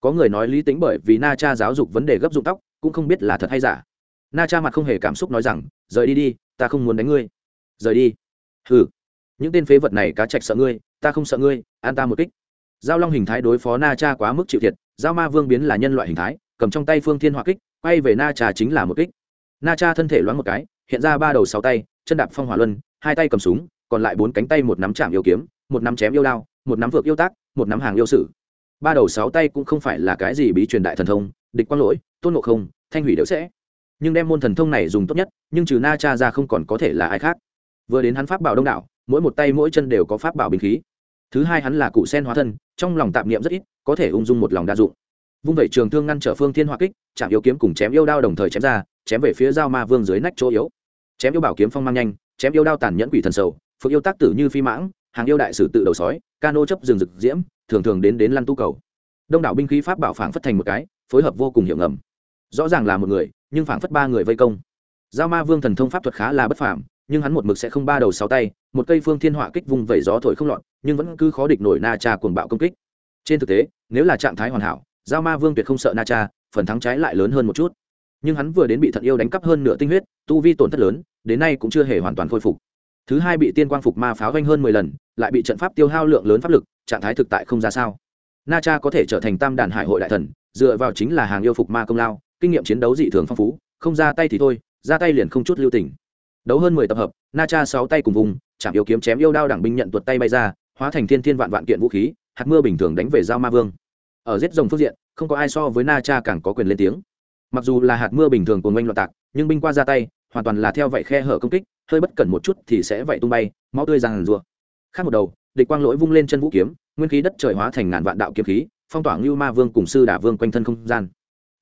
S1: Có người nói lý tính bởi vì na cha giáo dục vấn đề gấp dụng tóc, cũng không biết là thật hay giả. Na cha mặt không hề cảm xúc nói rằng, rời đi đi, ta không muốn đánh ngươi. Rời đi? Hừ, những tên phế vật này cá chạch sợ ngươi, ta không sợ ngươi, an ta một kích. Giao long hình thái đối phó na cha quá mức chịu thiệt, giao ma vương biến là nhân loại hình thái, cầm trong tay phương thiên hỏa kích, quay về na cha chính là một kích. Na cha thân thể loáng một cái hiện ra ba đầu sáu tay, chân đạp phong hỏa luân, hai tay cầm súng, còn lại bốn cánh tay một nắm chạm yêu kiếm, một nắm chém yêu đao, một nắm vượt yêu tác, một nắm hàng yêu sử. Ba đầu sáu tay cũng không phải là cái gì bí truyền đại thần thông, địch quang lỗi, tôn ngộ không, thanh hủy đều sẽ. Nhưng đem môn thần thông này dùng tốt nhất, nhưng trừ na cha ra không còn có thể là ai khác. Vừa đến hắn pháp bảo đông đảo, mỗi một tay mỗi chân đều có pháp bảo bình khí. Thứ hai hắn là cụ sen hóa thân, trong lòng tạp niệm rất ít, có thể ung dung một lòng đa dụng. Vung vẩy trường thương ngăn trở phương thiên hoa kích, chạm yêu kiếm cùng chém yêu đao đồng thời chém ra chém về phía giao ma vương dưới nách chỗ yếu. Chém yêu bảo kiếm phong mang nhanh, chém yêu đao tàn nhẫn quỷ thần sầu, phượng yêu tác tử như phi mãng, hàng yêu đại sử tự đầu sói, cano chấp rừng rực diễm, thường thường đến đến lăn tu cầu. Đông đảo binh khí pháp bảo phảng phất thành một cái, phối hợp vô cùng hiệu ngầm. Rõ ràng là một người, nhưng phảng phất ba người vây công. Giao ma vương thần thông pháp thuật khá là bất phàm, nhưng hắn một mực sẽ không ba đầu sáu tay, một cây phương thiên họa kích vùng vẩy gió thổi không lọt, nhưng vẫn cứ khó địch nổi na cha cuồng bạo công kích. Trên thực tế, nếu là trạng thái hoàn hảo, giao ma vương tuyệt không sợ na cha, phần thắng trái lại lớn hơn một chút nhưng hắn vừa đến bị thận yêu đánh cắp hơn nửa tinh huyết, tu vi tổn thất lớn, đến nay cũng chưa hề hoàn toàn khôi phục. Thứ hai bị tiên quang phục ma pháo doanh hơn mười lần, lại bị trận pháp tiêu hao lượng lớn pháp lực, trạng thái thực tại không ra sao. Na cha có thể trở thành tam đàn hải hội đại thần, dựa vào chính là hàng yêu phục ma công lao, kinh nghiệm chiến đấu dị thường phong phú, không ra tay thì thôi, ra tay liền không chút lưu tình. Đấu hơn mười tập hợp, na cha sáu tay cùng vùng, chạm yêu kiếm chém yêu đao đảng binh nhận tuột tay bay ra, hóa thành thiên thiên vạn vạn kiện vũ khí, hạt mưa bình thường đánh về giao ma vương. Ở giết rồng phương diện, không có ai so với na cha càng có quyền lên tiếng mặc dù là hạt mưa bình thường của oanh loạn tạc, nhưng binh qua ra tay, hoàn toàn là theo vậy khe hở công kích, hơi bất cẩn một chút thì sẽ vậy tung bay, máu tươi ràng rùa khác một đầu, địch quang lỗi vung lên chân vũ kiếm, nguyên khí đất trời hóa thành ngàn vạn đạo kiếm khí, phong tỏa ngưu ma vương cùng sư đả vương quanh thân không gian.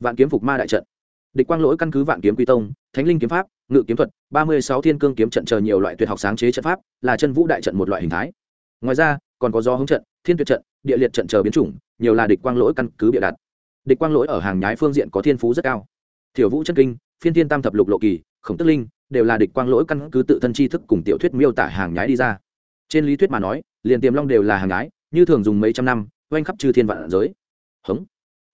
S1: Vạn kiếm phục ma đại trận. Địch quang lỗi căn cứ vạn kiếm quy tông, thánh linh kiếm pháp, ngự kiếm thuật, ba mươi sáu thiên cương kiếm trận chờ nhiều loại tuyệt học sáng chế trận pháp, là chân vũ đại trận một loại hình thái. Ngoài ra, còn có do hướng trận, thiên tuyệt trận, địa liệt trận chờ biến chủng, nhiều là địch quang lỗi căn cứ bịa đặt địch quang lỗi ở hàng nhái phương diện có thiên phú rất cao. Thiểu vũ chân kinh, phiên thiên tam thập lục lộ kỳ, khổng tức linh đều là địch quang lỗi căn cứ tự thân tri thức cùng tiểu thuyết miêu tả hàng nhái đi ra. Trên lý thuyết mà nói, liền tiềm long đều là hàng nhái, như thường dùng mấy trăm năm, oanh khắp chư thiên vạn giới. Hống.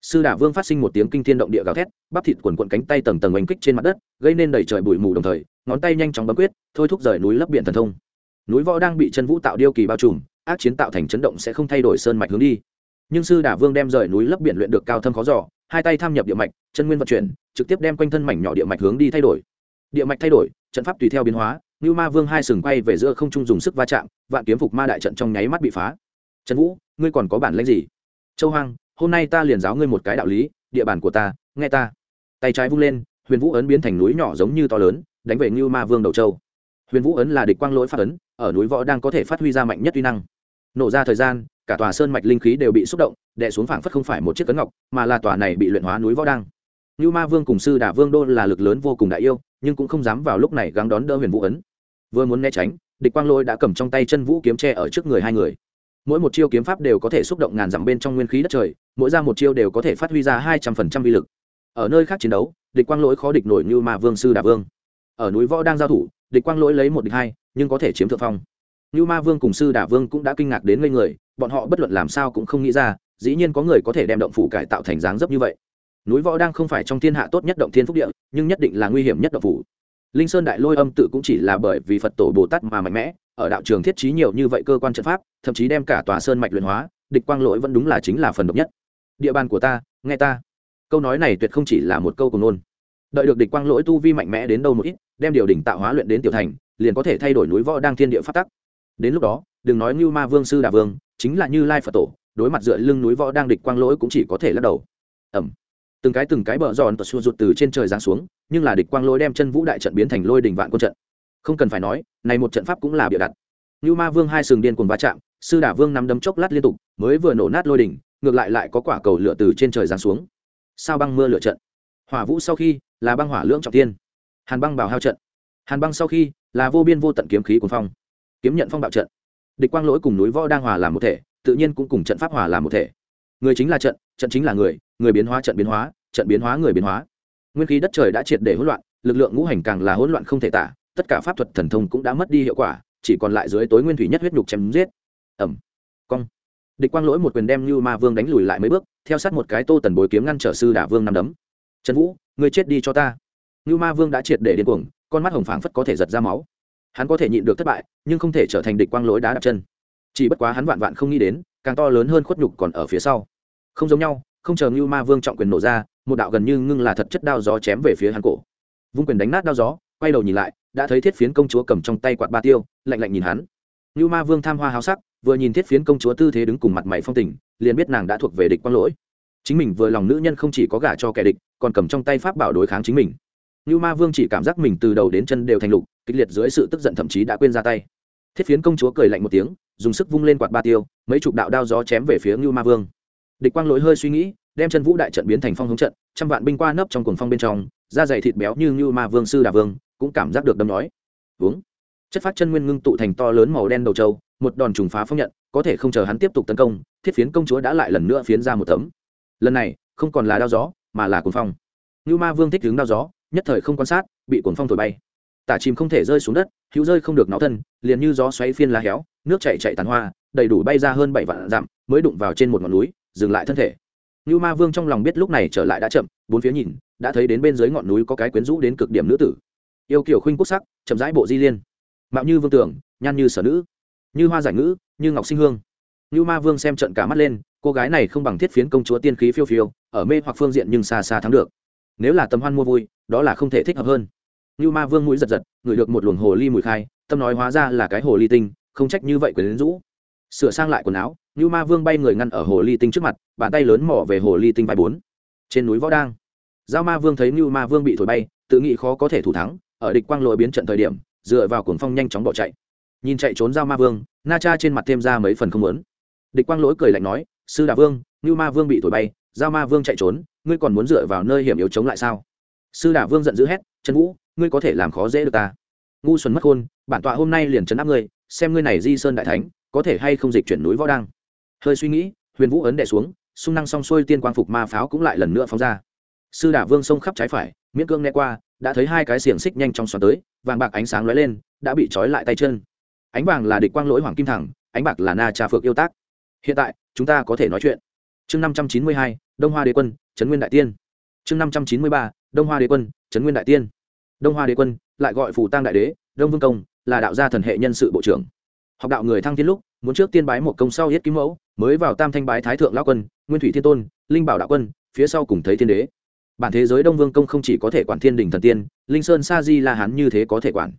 S1: Sư đả vương phát sinh một tiếng kinh thiên động địa gào thét, bắp thịt quần quận cánh tay tầng tầng oanh kích trên mặt đất, gây nên đầy trời bụi mù đồng thời, ngón tay nhanh chóng bấm quyết, thôi thúc rời núi lấp biển thần thông. Núi võ đang bị chân vũ tạo điêu kỳ bao trùm, ác chiến tạo thành chấn động sẽ không thay đổi sơn mạch hướng đi nhưng sư đả vương đem rời núi lấp biển luyện được cao thâm khó giỏ hai tay tham nhập địa mạch, chân nguyên vận chuyển, trực tiếp đem quanh thân mảnh nhỏ địa mạch hướng đi thay đổi. Địa mạch thay đổi, trận pháp tùy theo biến hóa như ma vương hai sừng quay về giữa không trung dùng sức va chạm, vạn kiếm phục ma đại trận trong nháy mắt bị phá. Trần vũ, ngươi còn có bản lãnh gì? Châu hoang, hôm nay ta liền giáo ngươi một cái đạo lý, địa bàn của ta, nghe ta. Tay trái vung lên, huyền vũ ấn biến thành núi nhỏ giống như to lớn, đánh về như ma vương đầu châu huyền vũ ấn là địch quang lỗi phát ấn, ở núi võ đang có thể phát huy ra mạnh nhất uy năng nổ ra thời gian, cả tòa sơn mạch linh khí đều bị xúc động, đè xuống phảng phất không phải một chiếc cấn ngọc, mà là tòa này bị luyện hóa núi võ đang như ma vương cùng sư đả vương đô là lực lớn vô cùng đại yêu, nhưng cũng không dám vào lúc này gắng đón đỡ huyền vũ ấn. Vừa muốn né tránh, địch quang lôi đã cầm trong tay chân vũ kiếm tre ở trước người hai người. Mỗi một chiêu kiếm pháp đều có thể xúc động ngàn dặm bên trong nguyên khí đất trời, mỗi ra một chiêu đều có thể phát huy ra hai trăm phần trăm vi lực. Ở nơi khác chiến đấu, địch quang lỗi khó địch nổi như ma vương, sư đà vương. Ở núi võ đang giao thủ, địch quang lỗi lấy một địch hai, nhưng có thể chiếm thượng phong như ma vương cùng sư Đả vương cũng đã kinh ngạc đến ngây người, bọn họ bất luận làm sao cũng không nghĩ ra, dĩ nhiên có người có thể đem động phủ cải tạo thành dáng dấp như vậy. Núi võ đang không phải trong thiên hạ tốt nhất động thiên phúc địa, nhưng nhất định là nguy hiểm nhất động phủ. Linh sơn đại lôi âm tự cũng chỉ là bởi vì phật tổ bồ tát mà mạnh mẽ, ở đạo trường thiết trí nhiều như vậy cơ quan trận pháp, thậm chí đem cả tòa sơn mạch luyện hóa, địch quang lỗi vẫn đúng là chính là phần độc nhất. Địa bàn của ta, nghe ta. Câu nói này tuyệt không chỉ là một câu cùng nôn đợi được địch quang lỗi tu vi mạnh mẽ đến đâu một ít, đem điều đỉnh tạo hóa luyện đến tiểu thành, liền có thể thay đổi núi võ đang thiên địa phát tắc đến lúc đó, đừng nói như ma vương sư đà vương, chính là như lai phật tổ, đối mặt dựa lưng núi võ đang địch quang lỗi cũng chỉ có thể lắc đầu. Ẩm từng cái từng cái bờ giòn tật xua rụt từ trên trời giáng xuống, nhưng là địch quang lỗi đem chân vũ đại trận biến thành lôi đình vạn quân trận. Không cần phải nói, này một trận pháp cũng là bịa đặt. Như ma vương hai sừng điên cuồng va chạm, sư đả vương nắm đấm chốc lát liên tục, mới vừa nổ nát lôi đỉnh ngược lại lại có quả cầu lửa từ trên trời giáng xuống. Sao băng mưa lửa trận? Hỏa vũ sau khi, là băng hỏa lưỡng trọng tiên hàn băng bảo hao trận. Hàn băng sau khi, là vô biên vô tận kiếm khí cuồng phong kiếm nhận phong bạo trận. Địch quang lỗi cùng núi võ đang hòa làm một thể, tự nhiên cũng cùng trận pháp hòa làm một thể. Người chính là trận trận chính là người người biến hóa trận biến hóa, trận biến hóa người biến hóa. Nguyên khí đất trời đã triệt để hỗn loạn, lực lượng ngũ hành càng là hỗn loạn không thể tả, tất cả pháp thuật thần thông cũng đã mất đi hiệu quả, chỉ còn lại dưới tối nguyên thủy nhất huyết nhục chém giết. Ẩm cong. Địch quang lỗi một quyền đem như ma vương đánh lùi lại mấy bước, theo sát một cái tô tần bồi kiếm ngăn trở sư đả vương năm đấm. Trần vũ người chết đi cho ta. Như ma vương đã triệt để điên cuồng, con mắt hồng phảng phất có thể giật ra máu hắn có thể nhịn được thất bại, nhưng không thể trở thành địch quang lỗi đá đạp chân. Chỉ bất quá hắn vạn vạn không nghĩ đến, càng to lớn hơn khuất nhục còn ở phía sau. Không giống nhau, không chờ ngưu ma vương trọng quyền nổ ra, một đạo gần như ngưng là thật chất đao gió chém về phía hắn cổ. Vung quyền đánh nát đao gió, quay đầu nhìn lại, đã thấy thiết phiến công chúa cầm trong tay quạt ba tiêu, lạnh lạnh nhìn hắn. Ngưu ma vương tham hoa háo sắc, vừa nhìn thiết phiến công chúa tư thế đứng cùng mặt mày phong tình, liền biết nàng đã thuộc về địch quang lỗi. Chính mình vừa lòng nữ nhân không chỉ có gả cho kẻ địch, còn cầm trong tay pháp bảo đối kháng chính mình. Như ma vương chỉ cảm giác mình từ đầu đến chân đều thành lục kịch liệt dưới sự tức giận thậm chí đã quên ra tay. Thiết phiến công chúa cười lạnh một tiếng, dùng sức vung lên quạt ba tiêu, mấy chục đạo đao gió chém về phía ngưu ma vương. Địch quang lỗi hơi suy nghĩ, đem chân vũ đại trận biến thành phong hướng trận, trăm vạn binh qua nấp trong cuồng phong bên trong, da dày thịt béo như ngưu ma vương sư đà vương, cũng cảm giác được đâm nói uống. Chất phát chân nguyên ngưng tụ thành to lớn màu đen đầu trâu, một đòn trùng phá phong nhận, có thể không chờ hắn tiếp tục tấn công, thiết phiến công chúa đã lại lần nữa phiến ra một tấm. Lần này, không còn là đao gió, mà là cuồng phong. Ngưu ma vương thích đứng đao gió, nhất thời không quan sát, bị cuồng phong thổi bay tả chìm không thể rơi xuống đất, hữu rơi không được náo thân, liền như gió xoáy phiên lá héo, nước chạy chạy tàn hoa, đầy đủ bay ra hơn bảy vạn dặm, mới đụng vào trên một ngọn núi, dừng lại thân thể. Như ma vương trong lòng biết lúc này trở lại đã chậm, bốn phía nhìn, đã thấy đến bên dưới ngọn núi có cái quyến rũ đến cực điểm nữ tử. Yêu kiểu khuynh quốc sắc, chậm rãi bộ di liên. Mạo như vương tưởng, nhan như sở nữ. Như hoa giải ngữ, như ngọc sinh hương. Như ma vương xem trận cả mắt lên, cô gái này không bằng thiết phiến công chúa tiên khí phiêu phiêu, ở mê hoặc phương diện nhưng xa xa thắng được. Nếu là tầm hoan mua vui, đó là không thể thích hợp hơn như ma vương mũi giật giật, ngửi được một luồng hồ ly mùi khai, tâm nói hóa ra là cái hồ ly tinh, không trách như vậy quyến rũ. Sửa sang lại quần áo, như ma vương bay người ngăn ở hồ ly tinh trước mặt, bàn tay lớn mỏ về hồ ly tinh vai bốn. Trên núi võ đang, giao ma vương thấy như ma vương bị thổi bay, tự nghĩ khó có thể thủ thắng, ở địch quang lội biến trận thời điểm, dựa vào cuồng phong nhanh chóng bỏ chạy. Nhìn chạy trốn giao ma vương, na cha trên mặt thêm ra mấy phần không lớn địch quang lỗi cười lạnh nói, sư đà vương, như ma vương bị thổi bay, giao ma vương chạy trốn, ngươi còn muốn dựa vào nơi hiểm yếu chống lại sao? Sư đà vương giận dữ hét trần vũ ngươi có thể làm khó dễ được ta. Ngu xuẩn mất khôn, bản tọa hôm nay liền trấn áp ngươi, xem ngươi này di sơn đại thánh, có thể hay không dịch chuyển núi võ đăng. Hơi suy nghĩ, huyền vũ ấn đẻ xuống, xung năng song xuôi tiên quang phục ma pháo cũng lại lần nữa phóng ra. Sư đả vương sông khắp trái phải, miễn cương nghe qua, đã thấy hai cái xiềng xích nhanh trong xoắn tới, vàng bạc ánh sáng lóe lên, đã bị trói lại tay chân. Ánh vàng là địch quang lỗi hoàng kim thẳng, ánh bạc là na trà phược yêu tác. Hiện tại, chúng ta có thể nói chuyện. Chương năm trăm chín mươi hai, đông hoa đế quân trấn nguyên đại tiên. Chương năm trăm chín mươi ba, đông hoa đế quân trấn nguyên đại tiên đông hoa đế quân, lại gọi phù tăng đại đế, đông vương công, là đạo gia thần hệ nhân sự bộ trưởng. Học đạo người thăng thiên lúc, muốn trước tiên bái một công sau yết kim mẫu, mới vào tam thanh bái thái thượng lão quân, nguyên thủy thiên tôn, linh bảo đạo quân, phía sau cùng thấy thiên đế. Bản thế giới đông vương công không chỉ có thể quản thiên đình thần tiên, linh sơn sa di la hán như thế có thể quản.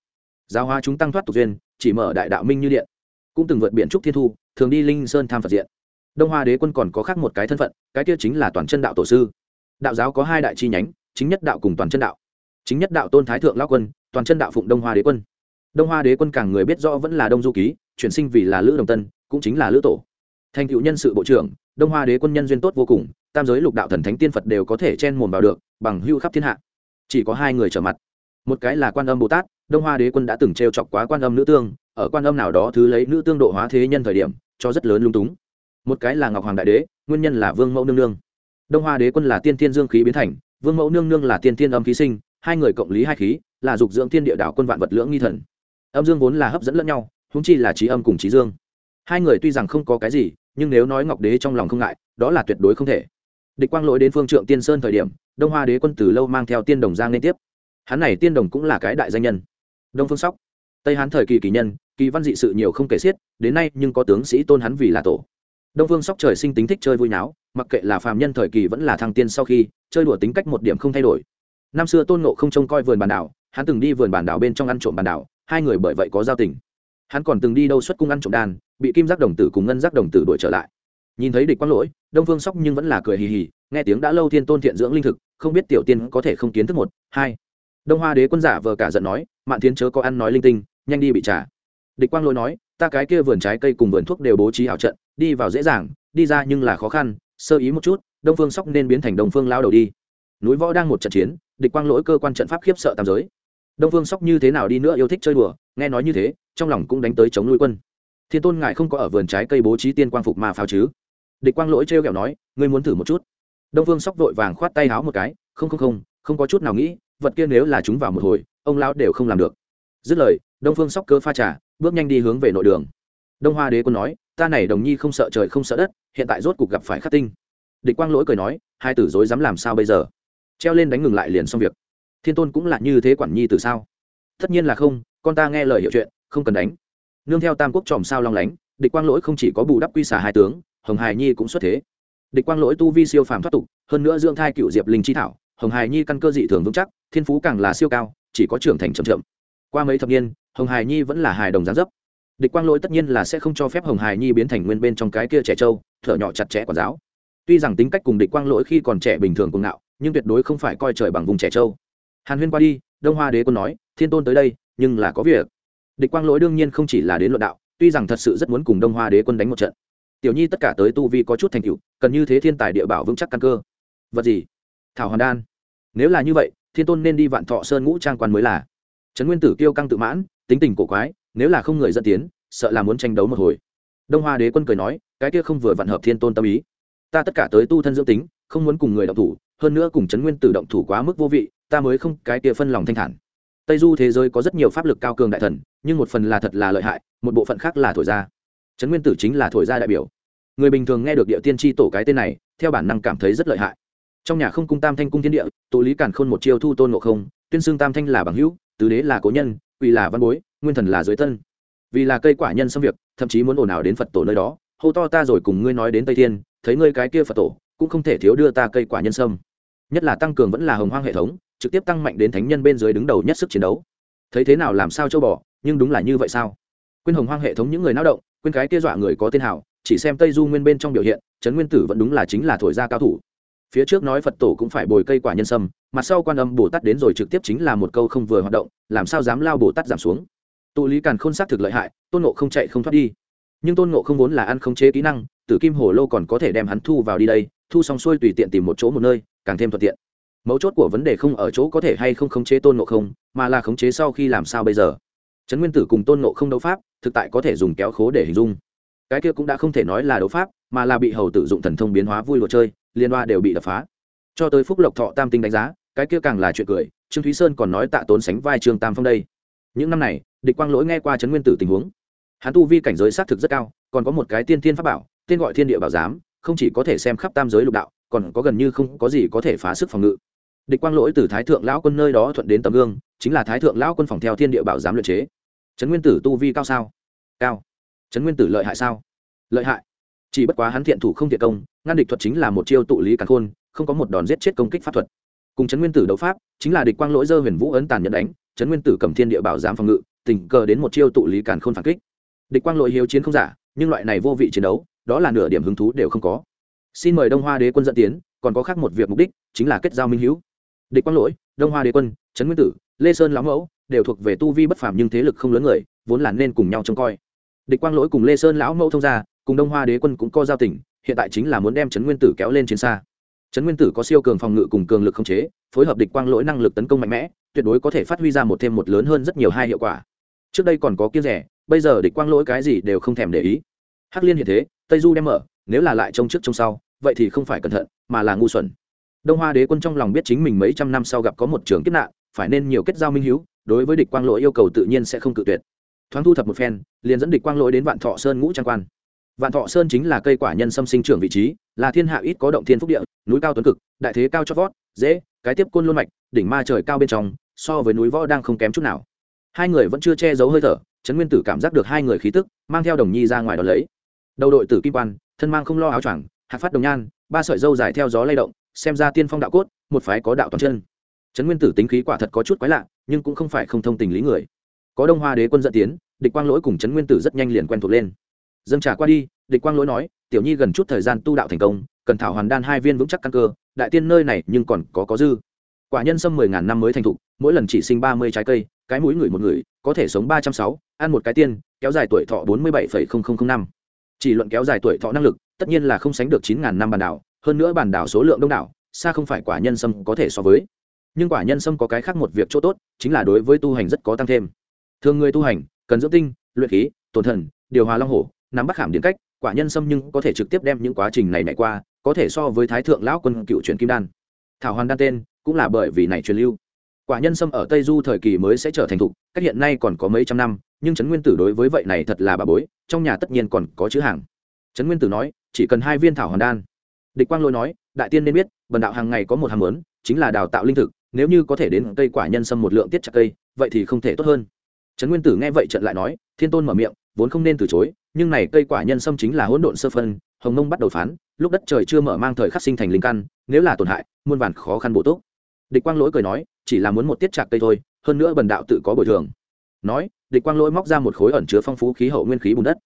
S1: Giáo hóa chúng tăng thoát tục duyên, chỉ mở đại đạo minh như điện. Cũng từng vượt biển trúc thiên thu, thường đi linh sơn tham phật diện. Đông hoa đế quân còn có khác một cái thân phận, cái kia chính là toàn chân đạo tổ sư. Đạo giáo có hai đại chi nhánh, chính nhất đạo cùng toàn chân đạo chính nhất đạo tôn thái thượng lao quân, toàn chân đạo phụng đông hoa đế quân. Đông hoa đế quân càng người biết rõ vẫn là đông du ký, chuyển sinh vì là lữ đồng tân, cũng chính là lữ tổ. Thành cựu nhân sự bộ trưởng, đông hoa đế quân nhân duyên tốt vô cùng, tam giới lục đạo thần thánh tiên phật đều có thể chen mồm vào được, bằng hưu khắp thiên hạ. Chỉ có hai người trở mặt. Một cái là quan âm bồ tát, đông hoa đế quân đã từng t chọc quá quan âm nữ tương, ở quan âm nào đó thứ lấy nữ tương độ hóa thế nhân thời điểm, cho rất lớn lung túng. Một cái là ngọc hoàng đại đế, nguyên nhân là vương mẫu nương nương. Đông hoa đế quân là tiên thiên dương khí biến thành, vương mẫu nương nương là tiên thiên âm khí sinh hai người cộng lý hai khí, là dục dưỡng thiên địa đảo quân vạn vật lưỡng nghi thần. Âm dương vốn là hấp dẫn lẫn nhau húng chi là trí âm cùng trí dương. Hai người tuy rằng không có cái gì, nhưng nếu nói ngọc đế trong lòng không ngại, đó là tuyệt đối không thể. Địch quang lỗi đến phương trượng tiên sơn thời điểm, đông hoa đế quân từ lâu mang theo tiên đồng giang liên tiếp. Hắn này tiên đồng cũng là cái đại danh nhân. Đông phương sóc, tây hán thời kỳ kỳ nhân, kỳ văn dị sự nhiều không kể xiết, đến nay nhưng có tướng sĩ tôn hắn vì là tổ. Đông phương sóc trời sinh tính thích chơi vui náo mặc kệ là phàm nhân thời kỳ vẫn là thăng tiên sau khi, chơi đùa tính cách một điểm không thay đổi năm xưa tôn nộ không trông coi vườn bản đảo, hắn từng đi vườn bản đảo bên trong ăn trộm bản đảo, hai người bởi vậy có giao tình. Hắn còn từng đi đâu xuất cung ăn trộm đàn, bị kim giác đồng tử cùng ngân giác đồng tử đuổi trở lại. Nhìn thấy địch quang lỗi, đông phương sóc nhưng vẫn là cười hì hì, nghe tiếng đã lâu thiên tôn thiện dưỡng linh thực, không biết tiểu tiên có thể không kiến thức một, hai. Đông hoa đế quân giả vờ cả giận nói, mạn thiến chớ có ăn nói linh tinh, nhanh đi bị trả. Địch quang lỗi nói, ta cái kia vườn trái cây cùng vườn thuốc đều bố trí hảo trận, đi vào dễ dàng, đi ra nhưng là khó khăn, sơ ý một chút, đông phương sóc nên biến thành đông phương lao đầu đi núi võ đang một trận chiến, địch quang lỗi cơ quan trận pháp khiếp sợ tam giới. Đông phương sóc như thế nào đi nữa yêu thích chơi đùa, nghe nói như thế, trong lòng cũng đánh tới chống nuôi quân. Thiên tôn ngại không có ở vườn trái cây bố trí tiên quang phục mà pháo chứ? Địch quang lỗi trêu kẹo nói, ngươi muốn thử một chút. Đông phương sóc vội vàng khoát tay háo một cái, không không không không có chút nào nghĩ, vật kia nếu là chúng vào một hồi, ông lão đều không làm được. Dứt lời, đông phương sóc cơ pha trà, bước nhanh đi hướng về nội đường. Đông hoa đế quân nói, ta này đồng nhi không sợ trời không sợ đất, hiện tại rốt cuộc gặp phải khắc tinh. Địch quang lỗi cười nói, hai tử dối dám làm sao bây giờ? Treo lên đánh ngừng lại liền xong việc. Thiên tôn cũng là như thế quản nhi từ sao? Tất nhiên là không, con ta nghe lời hiệu chuyện, không cần đánh. Nương theo tam quốc tròm sao long lánh, địch quang lỗi không chỉ có bù đắp quy xả hai tướng, hồng hài nhi cũng xuất thế. Địch quang lỗi tu vi siêu phàm thoát tục, hơn nữa dưỡng thai cựu diệp linh chi thảo, hồng hài nhi căn cơ dị thường vững chắc, thiên phú càng là siêu cao, chỉ có trưởng thành chậm chậm. Qua mấy thập niên, hồng hài nhi vẫn là hài đồng gián dấp. Địch quang lỗi tất nhiên là sẽ không cho phép hồng hài nhi biến thành nguyên bên trong cái kia trẻ trâu, thở nhỏ chặt chẽ quản giáo. Tuy rằng tính cách cùng địch quang lỗi khi còn trẻ bình thường cùng ngạo nhưng tuyệt đối không phải coi trời bằng vùng trẻ trâu. Hàn huyên qua đi, đông hoa đế quân nói, thiên tôn tới đây, nhưng là có việc. Địch quang lỗi đương nhiên không chỉ là đến luận đạo, tuy rằng thật sự rất muốn cùng đông hoa đế quân đánh một trận. Tiểu nhi tất cả tới tu vi có chút thành tựu, cần như thế thiên tài địa bảo vững chắc căn cơ. Vật gì? Thảo hoàn đan. Nếu là như vậy, thiên tôn nên đi vạn thọ sơn ngũ trang quan mới là. Trấn nguyên tử kiêu căng tự mãn, tính tình cổ quái, nếu là không người dẫn tiến, sợ là muốn tranh đấu một hồi. Đông hoa đế quân cười nói, cái kia không vừa vạn hợp thiên tôn tâm ý. Ta tất cả tới tu thân dưỡng tính, không muốn cùng người động thủ hơn nữa cùng trấn nguyên tử động thủ quá mức vô vị, ta mới không, cái kia phân lòng thanh thản. Tây du thế giới có rất nhiều pháp lực cao cường đại thần, nhưng một phần là thật là lợi hại, một bộ phận khác là thổi ra. Trấn nguyên tử chính là thổi ra đại biểu. Người bình thường nghe được địa tiên tri tổ cái tên này, theo bản năng cảm thấy rất lợi hại. Trong nhà không cung tam thanh cung thiên địa, tụ lý cản khôn một chiêu thu tôn ngộ không, tuyên xương tam thanh là bằng hữu, tứ đế là cố nhân quỳ là văn bối, nguyên thần là dưới tân. Vì là cây quả nhân xâm việc, thậm chí muốn ồn ào đến phật tổ nơi đó, hô to ta rồi cùng ngươi nói đến tây thiên, thấy ngươi cái kia phật tổ, cũng không thể thiếu đưa ta cây quả nhân sâm nhất là tăng cường vẫn là hồng hoang hệ thống, trực tiếp tăng mạnh đến thánh nhân bên dưới đứng đầu nhất sức chiến đấu. Thấy thế nào làm sao châu bỏ nhưng đúng là như vậy sao? Quên hồng hoang hệ thống những người lao động, quên cái kia dọa người có tên hảo chỉ xem tây du nguyên bên trong biểu hiện, trấn nguyên tử vẫn đúng là chính là thổi gia cao thủ. Phía trước nói phật tổ cũng phải bồi cây quả nhân sâm, mặt sau quan âm bồ tát đến rồi trực tiếp chính là một câu không vừa hoạt động, làm sao dám lao bồ tát giảm xuống? Tụ lý càn khôn xác thực lợi hại, tôn nộ không chạy không thoát đi. Nhưng tôn nộ không vốn là ăn không chế kỹ năng, tử kim hồ lô còn có thể đem hắn thu vào đi đây, thu xong xuôi tùy tiện tìm một chỗ một nơi càng thêm thuận tiện. Mấu chốt của vấn đề không ở chỗ có thể hay không khống chế tôn nộ không, mà là khống chế sau khi làm sao bây giờ. Trấn nguyên tử cùng tôn nộ không đấu pháp, thực tại có thể dùng kéo khố để hình dung. Cái kia cũng đã không thể nói là đấu pháp, mà là bị hầu tử dụng thần thông biến hóa vui lụa chơi, liên hoa đều bị đập phá. Cho tới phúc lộc thọ tam tinh đánh giá, cái kia càng là chuyện cười, trương thúy sơn còn nói tạ tốn sánh vai trương tam phong đây. Những năm này, địch quang lỗi nghe qua trấn nguyên tử tình huống. Hắn tu vi cảnh giới xác thực rất cao, còn có một cái tiên thiên pháp bảo, tên gọi thiên địa bảo giám, không chỉ có thể xem khắp tam giới lục đạo còn có gần như không có gì có thể phá sức phòng ngự. Địch quang lỗi từ thái thượng lão quân nơi đó thuận đến tấm gương, chính là thái thượng lão quân phòng theo thiên địa bảo giám luyện chế. Trấn nguyên tử tu vi cao sao? Cao. Trấn nguyên tử lợi hại sao? Lợi hại. Chỉ bất quá hắn thiện thủ không thiện công, ngăn địch thuật chính là một chiêu tụ lý càn khôn, không có một đòn giết chết công kích pháp thuật. Cùng trấn nguyên tử đấu pháp, chính là địch quang lỗi dơ huyền vũ ấn tàn nhẫn đánh trấn nguyên tử cầm thiên địa bảo giám phòng ngự, tình cờ đến một chiêu tụ lý càn khôn phản kích. Địch quang lỗi hiếu chiến không giả, nhưng loại này vô vị chiến đấu, đó là nửa điểm hứng thú đều không có xin mời đông hoa đế quân dẫn tiến, còn có khác một việc mục đích, chính là kết giao minh hữu địch quang lỗi, đông hoa đế quân, trấn nguyên tử, lê sơn lão mẫu, đều thuộc về tu vi bất phàm nhưng thế lực không lớn người, vốn là nên cùng nhau trông coi. Địch quang lỗi cùng lê sơn lão mẫu thông ra cùng đông hoa đế quân cũng co giao tình, hiện tại chính là muốn đem trấn nguyên tử kéo lên chiến xa. Trấn nguyên tử có siêu cường phòng ngự cùng cường lực không chế, phối hợp địch quang lỗi năng lực tấn công mạnh mẽ, tuyệt đối có thể phát huy ra một thêm một lớn hơn rất nhiều hai hiệu quả. Trước đây còn có kiêng rẻ, bây giờ địch quang lỗi cái gì đều không thèm để ý. Hắc liên hiện thế, tây du đem mở nếu là lại trông trước trông sau, vậy thì không phải cẩn thận, mà là ngu xuẩn. Đông hoa đế quân trong lòng biết chính mình mấy trăm năm sau gặp có một trường kết nạn, phải nên nhiều kết giao minh hiếu, đối với địch quang lỗi yêu cầu tự nhiên sẽ không cự tuyệt. Thoáng thu thập một phen, liền dẫn địch quang lỗi đến vạn thọ sơn ngũ trang quan. Vạn thọ sơn chính là cây quả nhân xâm sinh trưởng vị trí, là thiên hạ ít có động thiên phúc địa, núi cao tuấn cực, đại thế cao chót vót, dễ, cái tiếp côn luôn mạch, đỉnh ma trời cao bên trong, so với núi võ đang không kém chút nào. Hai người vẫn chưa che giấu hơi thở, trấn nguyên tử cảm giác được hai người khí tức, mang theo đồng nhi ra ngoài đón lấy. Đầu đội tử kim quan thân mang không lo áo choàng hạt phát đồng nhan, ba sợi dâu dài theo gió lay động, xem ra tiên phong đạo cốt, một phái có đạo toàn chân. Trấn nguyên tử tính khí quả thật có chút quái lạ, nhưng cũng không phải không thông tình lý người. Có đông hoa đế quân dẫn tiến, địch quang lỗi cùng trấn nguyên tử rất nhanh liền quen thuộc lên. Dâng trả qua đi, địch quang lỗi nói, tiểu nhi gần chút thời gian tu đạo thành công, cần thảo hoàn đan hai viên vững chắc căn cơ, đại tiên nơi này nhưng còn có có dư. Quả nhân sâm mười ngàn năm mới thành thục mỗi lần chỉ sinh ba mươi trái cây, cái mũi người một người, có thể sống ba trăm sáu, ăn một cái tiên, kéo dài tuổi thọ bốn mươi bảy năm chỉ luận kéo dài tuổi thọ năng lực, tất nhiên là không sánh được chín ngàn năm bản đảo, hơn nữa bản đảo số lượng đông đảo, xa không phải quả nhân sâm có thể so với. Nhưng quả nhân sâm có cái khác một việc chỗ tốt, chính là đối với tu hành rất có tăng thêm. Thường người tu hành, cần dưỡng tinh, luyện khí, tổn thần, điều hòa long hổ, nắm bắt khảm điện cách, quả nhân sâm nhưng có thể trực tiếp đem những quá trình này này qua, có thể so với thái thượng lão quân cựu truyền kim đan. Thảo hoàn đan tên cũng là bởi vì này truyền lưu. Quả nhân sâm ở tây du thời kỳ mới sẽ trở thành thục, cách hiện nay còn có mấy trăm năm nhưng trấn nguyên tử đối với vậy này thật là bà bối, trong nhà tất nhiên còn có chữ hàng. Trấn nguyên tử nói, chỉ cần hai viên thảo hoàn đan. Địch quang lôi nói, đại tiên nên biết, bần đạo hàng ngày có một hàng lớn, chính là đào tạo linh thực, nếu như có thể đến cây quả nhân sâm một lượng tiết chặt cây, vậy thì không thể tốt hơn. Trấn nguyên tử nghe vậy trận lại nói, thiên tôn mở miệng, vốn không nên từ chối, nhưng này cây quả nhân sâm chính là hỗn độn sơ phân, hồng nông bắt đầu phán, lúc đất trời chưa mở mang thời khắc sinh thành linh căn, nếu là tổn hại, muôn vàn khó khăn bổ túc. Địch quang lỗi cười nói, chỉ là muốn một tiết chặt cây thôi, hơn nữa bần đạo tự có bồi thường. Nói địch quang lỗi móc ra một khối ẩn chứa phong phú khí hậu nguyên khí bùn đất.